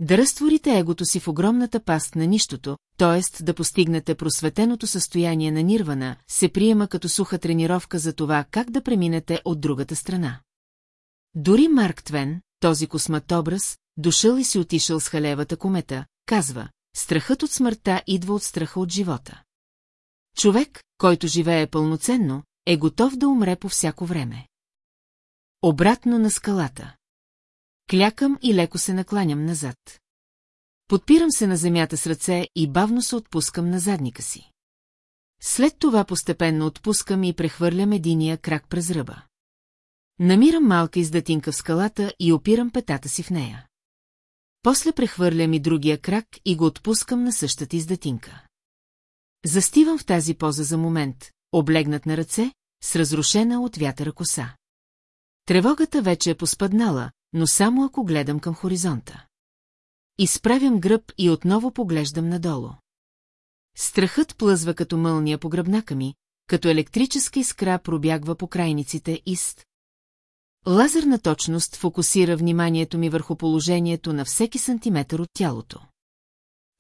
Да разтворите егото си в огромната паст на нищото, т.е. да постигнете просветеното състояние на нирвана, се приема като суха тренировка за това как да преминете от другата страна. Дори Марк Твен, този космат образ, дошъл и си отишъл с халевата комета, казва, страхът от смъртта идва от страха от живота. Човек, който живее пълноценно, е готов да умре по всяко време. Обратно на скалата. Клякам и леко се накланям назад. Подпирам се на земята с ръце и бавно се отпускам на задника си. След това постепенно отпускам и прехвърлям единия крак през ръба. Намирам малка издатинка в скалата и опирам петата си в нея. После прехвърлям и другия крак и го отпускам на същата издатинка. Застивам в тази поза за момент, облегнат на ръце, с разрушена от вятъра коса. Тревогата вече е поспаднала, но само ако гледам към хоризонта. Изправям гръб и отново поглеждам надолу. Страхът плъзва като мълния по гръбнака ми, като електрическа искра пробягва по крайниците ист. Лазерна точност фокусира вниманието ми върху положението на всеки сантиметър от тялото.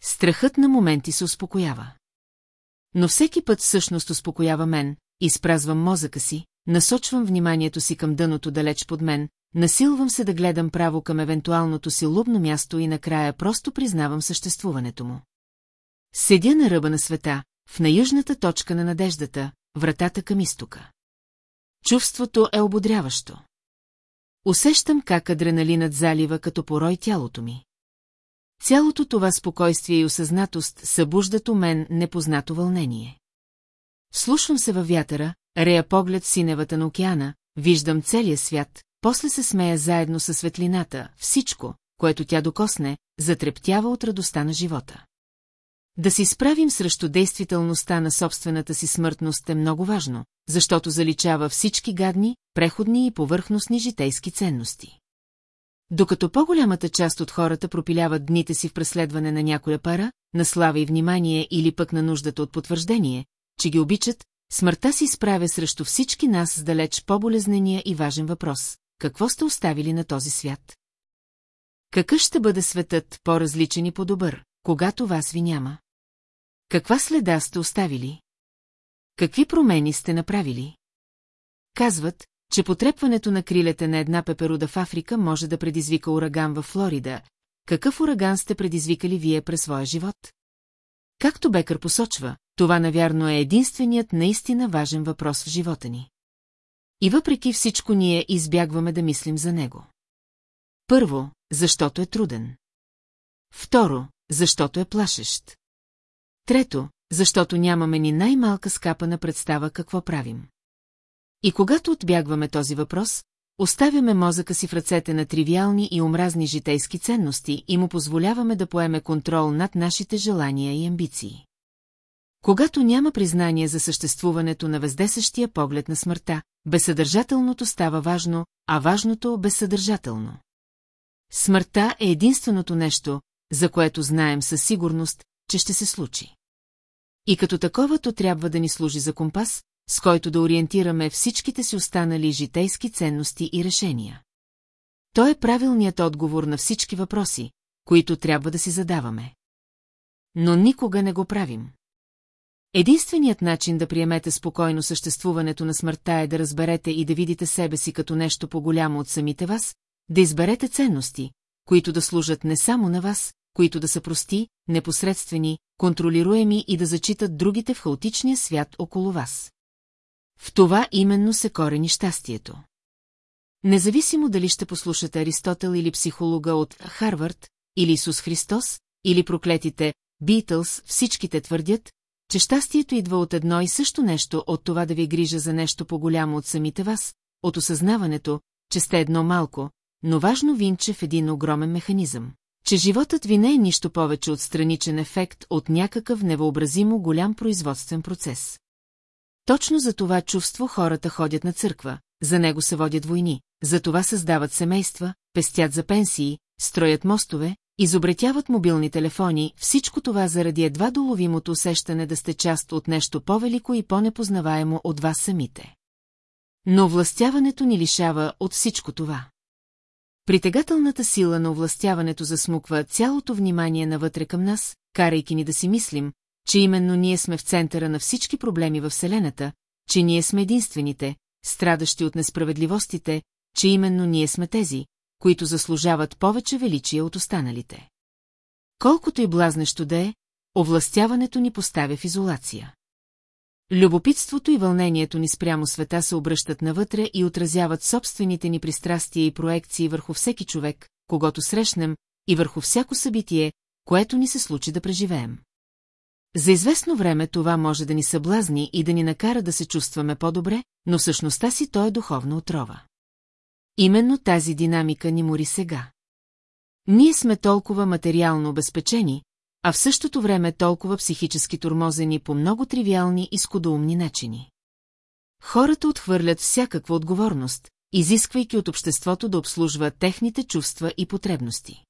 Страхът на моменти се успокоява. Но всеки път всъщност успокоява мен, изпразвам мозъка си, насочвам вниманието си към дъното далеч под мен, насилвам се да гледам право към евентуалното си лубно място и накрая просто признавам съществуването му. Седя на ръба на света, в наюжната точка на надеждата, вратата към изтока. Чувството е ободряващо. Усещам как адреналинът залива като порой тялото ми. Цялото това спокойствие и осъзнатост събуждат у мен непознато вълнение. Слушвам се във вятъра, рея поглед в синевата на океана, виждам целия свят, после се смея заедно със светлината, всичко, което тя докосне, затрептява от радостта на живота. Да се изправим срещу действителността на собствената си смъртност е много важно, защото заличава всички гадни, преходни и повърхностни житейски ценности. Докато по-голямата част от хората пропиляват дните си в преследване на някоя пара, на слава и внимание или пък на нуждата от потвърждение, че ги обичат, смъртта си изправя срещу всички нас с далеч по-болезнения и важен въпрос. Какво сте оставили на този свят? Какъв ще бъде светът по-различен и по-добър, когато вас ви няма? Каква следа сте оставили? Какви промени сте направили? Казват, че потрепването на крилете на една пеперуда в Африка може да предизвика ураган във Флорида. Какъв ураган сте предизвикали вие през своя живот? Както Бекър посочва, това навярно е единственият наистина важен въпрос в живота ни. И въпреки всичко ние избягваме да мислим за него. Първо, защото е труден. Второ, защото е плашещ. Трето, защото нямаме ни най-малка скапана представа какво правим. И когато отбягваме този въпрос, оставяме мозъка си в ръцете на тривиални и омразни житейски ценности и му позволяваме да поеме контрол над нашите желания и амбиции. Когато няма признание за съществуването на въздесъщия поглед на смъртта, безсъдържателното става важно, а важното – безсъдържателно. Смъртта е единственото нещо, за което знаем със сигурност, че ще се случи. И като такова то трябва да ни служи за компас, с който да ориентираме всичките си останали житейски ценности и решения. Той е правилният отговор на всички въпроси, които трябва да си задаваме. Но никога не го правим. Единственият начин да приемете спокойно съществуването на смъртта е да разберете и да видите себе си като нещо по-голямо от самите вас, да изберете ценности, които да служат не само на вас, които да са прости, непосредствени, контролируеми и да зачитат другите в хаотичния свят около вас. В това именно се корени щастието. Независимо дали ще послушате Аристотел или психолога от Харвард, или Исус Христос, или проклетите Битълс, всичките твърдят, че щастието идва от едно и също нещо от това да ви грижа за нещо по-голямо от самите вас, от осъзнаването, че сте едно малко, но важно винче в един огромен механизъм. Че животът ви не е нищо повече от страничен ефект от някакъв невъобразимо голям производствен процес. Точно за това чувство хората ходят на църква, за него се водят войни, за това създават семейства, пестят за пенсии, строят мостове, изобретяват мобилни телефони, всичко това заради едва доловимото усещане да сте част от нещо по-велико и по-непознаваемо от вас самите. Но властяването ни лишава от всичко това. Притегателната сила на овластяването засмуква цялото внимание навътре към нас, карайки ни да си мислим, че именно ние сме в центъра на всички проблеми във Вселената, че ние сме единствените, страдащи от несправедливостите, че именно ние сме тези, които заслужават повече величие от останалите. Колкото и блазнещо да е, овластяването ни поставя в изолация. Любопитството и вълнението ни спрямо света се обръщат навътре и отразяват собствените ни пристрастия и проекции върху всеки човек, когато срещнем, и върху всяко събитие, което ни се случи да преживеем. За известно време това може да ни съблазни и да ни накара да се чувстваме по-добре, но всъщността си то е духовна отрова. Именно тази динамика ни мори сега. Ние сме толкова материално обезпечени, а в същото време толкова психически тормозени по много тривиални и скудоумни начини. Хората отхвърлят всякаква отговорност, изисквайки от обществото да обслужва техните чувства и потребности.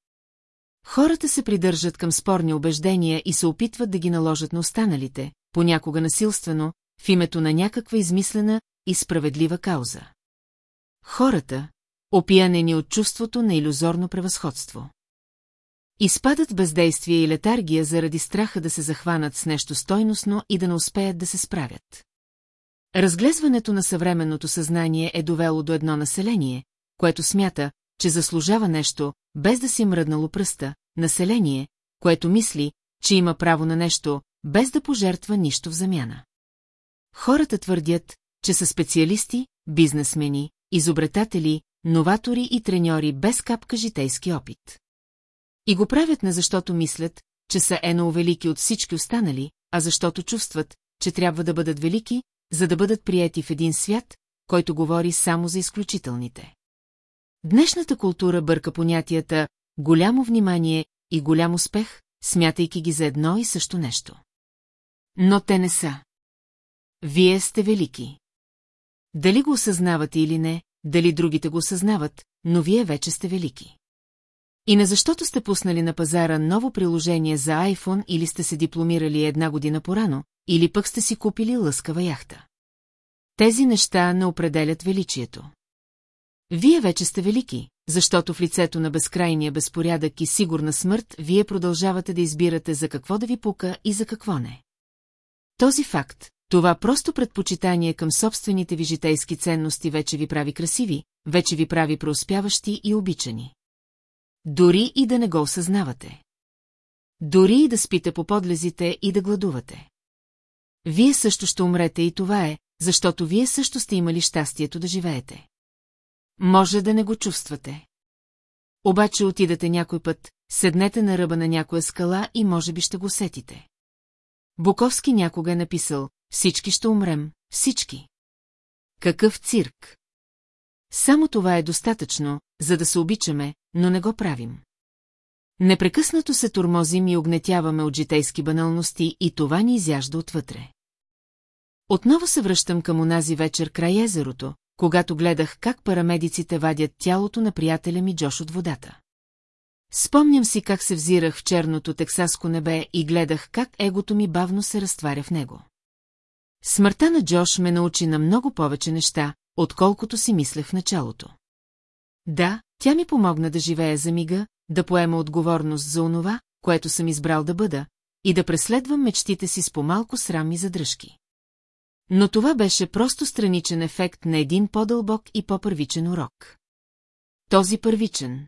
Хората се придържат към спорни убеждения и се опитват да ги наложат на останалите, понякога насилствено, в името на някаква измислена и справедлива кауза. Хората, опиянени от чувството на иллюзорно превъзходство. Изпадат бездействие и летаргия заради страха да се захванат с нещо стойностно и да не успеят да се справят. Разглезването на съвременното съзнание е довело до едно население, което смята, че заслужава нещо, без да си мръднало пръста, население, което мисли, че има право на нещо, без да пожертва нищо в замяна. Хората твърдят, че са специалисти, бизнесмени, изобретатели, новатори и треньори без капка житейски опит. И го правят не защото мислят, че са ено велики от всички останали, а защото чувстват, че трябва да бъдат велики, за да бъдат приети в един свят, който говори само за изключителните. Днешната култура бърка понятията голямо внимание и голям успех, смятайки ги за едно и също нещо. Но те не са. Вие сте велики. Дали го осъзнавате или не, дали другите го осъзнават, но вие вече сте велики. И не защото сте пуснали на пазара ново приложение за iPhone или сте се дипломирали една година порано, или пък сте си купили лъскава яхта. Тези неща не определят величието. Вие вече сте велики, защото в лицето на безкрайния безпорядък и сигурна смърт вие продължавате да избирате за какво да ви пука и за какво не. Този факт, това просто предпочитание към собствените ви житейски ценности вече ви прави красиви, вече ви прави преуспяващи и обичани. Дори и да не го осъзнавате. Дори и да спите по подлезите и да гладувате. Вие също ще умрете и това е, защото вие също сте имали щастието да живеете. Може да не го чувствате. Обаче отидете някой път, седнете на ръба на някоя скала и може би ще го сетите. Буковски някога е написал, всички ще умрем, всички. Какъв цирк! Само това е достатъчно, за да се обичаме, но не го правим. Непрекъснато се турмозим и огнетяваме от житейски баналности и това ни изяжда отвътре. Отново се връщам към онази вечер край езерото, когато гледах как парамедиците вадят тялото на приятеля ми Джош от водата. Спомням си как се взирах в черното тексаско небе и гледах как егото ми бавно се разтваря в него. Смъртта на Джош ме научи на много повече неща, отколкото си мислех в началото. Да, тя ми помогна да живея за мига, да поема отговорност за онова, което съм избрал да бъда, и да преследвам мечтите си с по-малко срам и задръжки. Но това беше просто страничен ефект на един по-дълбок и по-първичен урок. Този първичен.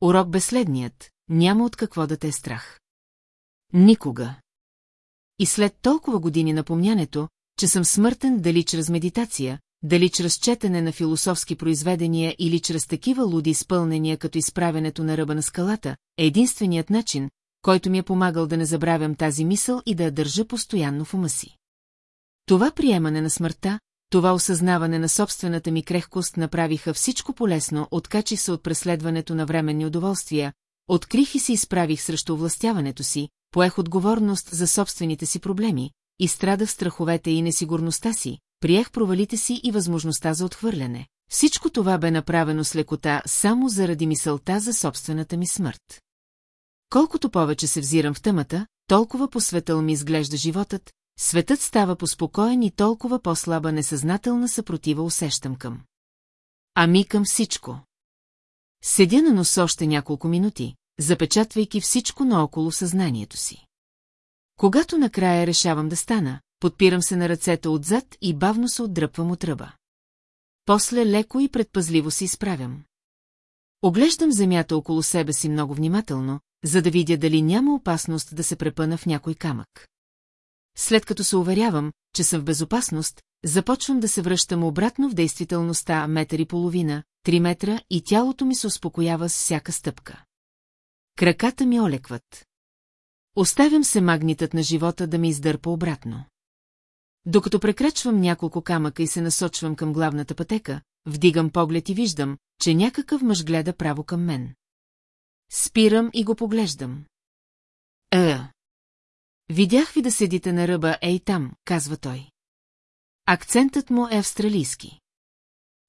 Урок безследният, няма от какво да те е страх. Никога. И след толкова години напомнянето, че съм смъртен дали чрез медитация, дали чрез четене на философски произведения или чрез такива луди изпълнения като изправенето на ръба на скалата, е единственият начин, който ми е помагал да не забравям тази мисъл и да я държа постоянно в ума си. Това приемане на смъртта, това осъзнаване на собствената ми крехкост направиха всичко полезно, откачих се от преследването на временни удоволствия, открих и се изправих срещу властяването си, поех отговорност за собствените си проблеми, и страдах страховете и несигурността си, приех провалите си и възможността за отхвърляне. Всичко това бе направено с лекота само заради мисълта за собствената ми смърт. Колкото повече се взирам в тъмата, толкова посветъл ми изглежда животът, светът става поспокоен и толкова по-слаба несъзнателна съпротива усещам към. Ами към всичко. Седя на нос още няколко минути, запечатвайки всичко наоколо съзнанието си. Когато накрая решавам да стана, подпирам се на ръцете отзад и бавно се отдръпвам от ръба. После леко и предпазливо се изправям. Оглеждам земята около себе си много внимателно, за да видя дали няма опасност да се препъна в някой камък. След като се уверявам, че съм в безопасност, започвам да се връщам обратно в действителността метър и половина, три метра и тялото ми се успокоява с всяка стъпка. Краката ми олекват. Оставям се магнитът на живота да ми издърпа обратно. Докато прекрачвам няколко камъка и се насочвам към главната пътека, вдигам поглед и виждам, че някакъв мъж гледа право към мен. Спирам и го поглеждам. Е. Видях ви да седите на ръба, ей там, казва той. Акцентът му е австралийски.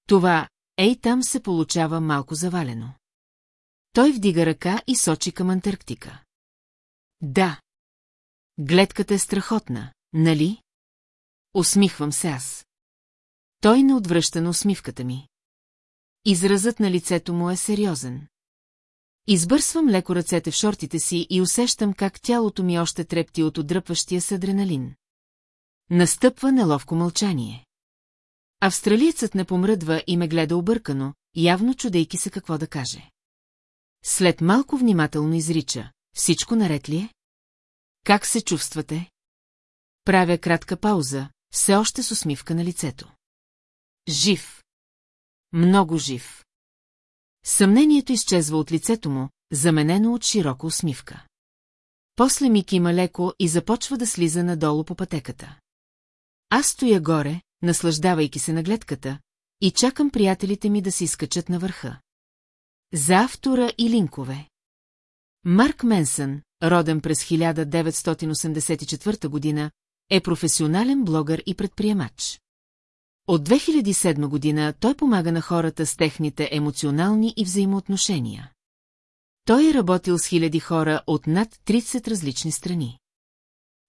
Това, ей там се получава малко завалено. Той вдига ръка и сочи към Антарктика. Да. Гледката е страхотна, нали? Усмихвам се аз. Той не отвръща на усмивката ми. Изразът на лицето му е сериозен. Избърсвам леко ръцете в шортите си и усещам как тялото ми още трепти от отдръпващия се адреналин. Настъпва неловко мълчание. Австралиецът не помръдва и ме гледа объркано, явно чудейки се какво да каже. След малко внимателно изрича. Всичко наред ли е? Как се чувствате? Правя кратка пауза, все още с усмивка на лицето. Жив. Много жив. Съмнението изчезва от лицето му, заменено от широка усмивка. После ми кима леко и започва да слиза надолу по пътеката. Аз стоя горе, наслаждавайки се на гледката, и чакам приятелите ми да се изкачат на върха. За автора и линкове. Марк Менсън, роден през 1984 година, е професионален блогър и предприемач. От 2007 година той помага на хората с техните емоционални и взаимоотношения. Той е работил с хиляди хора от над 30 различни страни.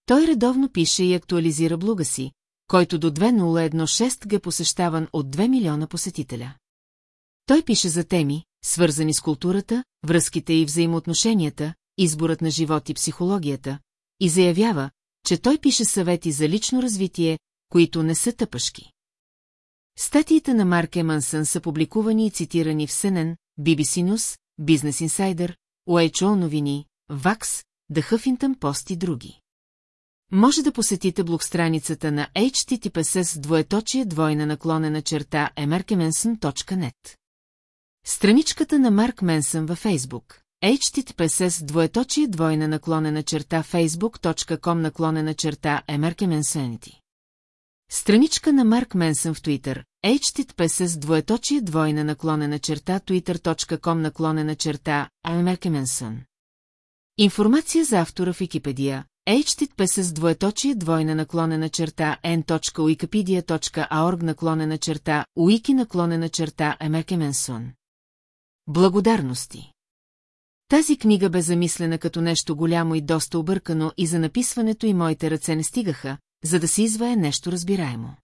Той редовно пише и актуализира блога си, който до 2016 г е посещаван от 2 милиона посетителя. Той пише за теми, свързани с културата, връзките и взаимоотношенията, изборът на живот и психологията, и заявява, че той пише съвети за лично развитие, които не са тъпашки. Статиите на Марк Емансън са публикувани и цитирани в Сенен, BBC News, Business Insider, UHO новини, VAX, The Huffington Post и други. Може да посетите блог страницата на https двоеточие двойна наклонена черта emerkemenson.net. Страничката на Марк Менсън във Фейсбук https двоеточие двойна наклонена черта facebook.com наклонена черта emerkemensanity. Страничка на Марк Менсън в Твитър https двоеточие двойна наклонена черта twitter.com наклонена черта emerkemenson. Информация за автора в Википедия https двоеточие двойна наклонена черта n.wikipedia.org наклонена черта wiki наклонена черта emerkemenson. Благодарности Тази книга бе замислена като нещо голямо и доста объркано и за написването и моите ръце не стигаха, за да се извае нещо разбираемо.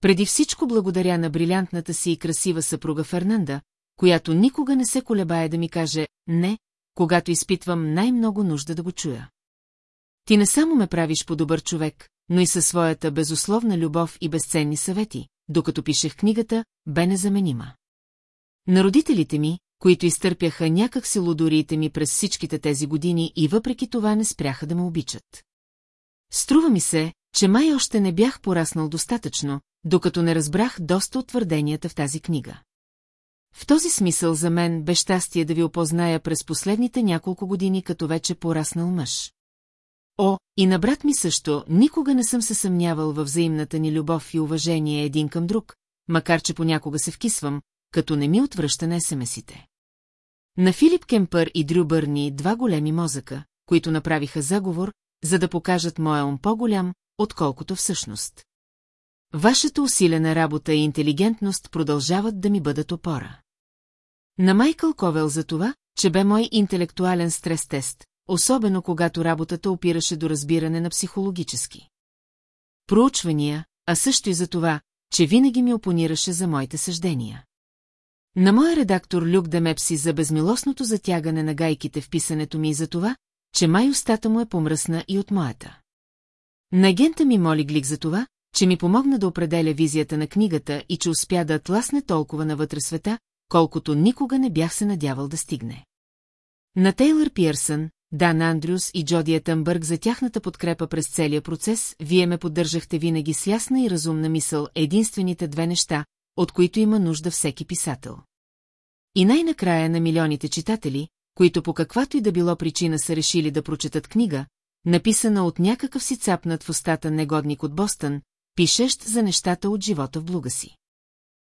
Преди всичко благодаря на брилянтната си и красива съпруга Фернанда, която никога не се колебае да ми каже «не», когато изпитвам най-много нужда да го чуя. Ти не само ме правиш по-добър човек, но и със своята безусловна любов и безценни съвети, докато пишех книгата, бе незаменима. На родителите ми, които изтърпяха някак си лудориите ми през всичките тези години и въпреки това не спряха да ме обичат. Струва ми се, че май още не бях пораснал достатъчно, докато не разбрах доста от твърденията в тази книга. В този смисъл за мен бе щастие да ви опозная през последните няколко години като вече пораснал мъж. О, и на брат ми също, никога не съм се съмнявал във взаимната ни любов и уважение един към друг, макар че понякога се вкисвам, като не ми отвръща на смс-ите. На Филип Кемпър и Дрю Бърни два големи мозъка, които направиха заговор, за да покажат моя ум по-голям, отколкото всъщност. Вашата усилена работа и интелигентност продължават да ми бъдат опора. На Майкъл Ковел за това, че бе мой интелектуален стрес-тест, особено когато работата опираше до разбиране на психологически. Проучвания, а също и за това, че винаги ми опонираше за моите съждения. На моя редактор Люк Демепси за безмилостното затягане на гайките в писането ми и за това, че май устата му е помръсна и от моята. На агента ми моли Глик за това, че ми помогна да определя визията на книгата и че успя да атласне толкова навътре света, колкото никога не бях се надявал да стигне. На Тейлър Пиърсън, Дан Андрюс и Джоди Етънбърг за тяхната подкрепа през целия процес, вие ме поддържахте винаги с ясна и разумна мисъл единствените две неща, от които има нужда всеки писател. И най-накрая на милионите читатели, които по каквато и да било причина са решили да прочетат книга, написана от някакъв си цапнат в устата негодник от Бостън, пишещ за нещата от живота в блуга си.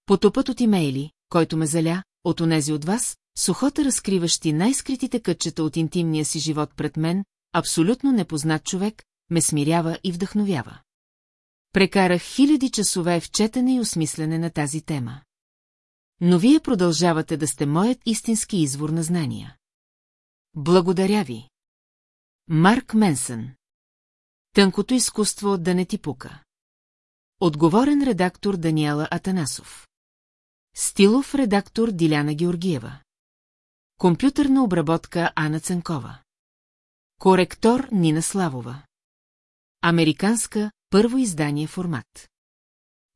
Потопът от имейли, който ме заля, от онези от вас, сухота разкриващи най-скритите кътчета от интимния си живот пред мен, абсолютно непознат човек, ме смирява и вдъхновява. Прекарах хиляди часове в четене и осмислене на тази тема. Но вие продължавате да сте моят истински извор на знания. Благодаря ви. Марк Менсън Тънкото изкуство да не ти пука. Отговорен редактор Даниела Атанасов. Стилов редактор Диляна Георгиева. Компютърна обработка Ана Ценкова. Коректор Нина Славова. Американска, първо издание формат.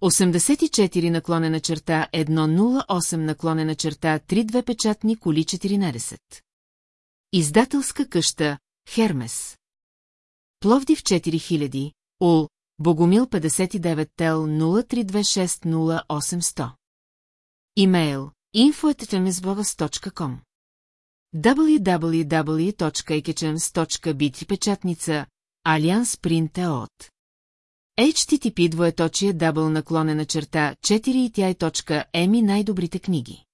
84 наклонена черта 108 наклонена черта 32 печатни коли 14. Издателска къща Хермес. Пловдив 4000, Ул, Богомил 59 тел 03260800. Имейл info.temesbovas.com www.ekechems.bt печатница Алианс Принт от http двоеточие дабл наклонена черта 4 и най-добрите книги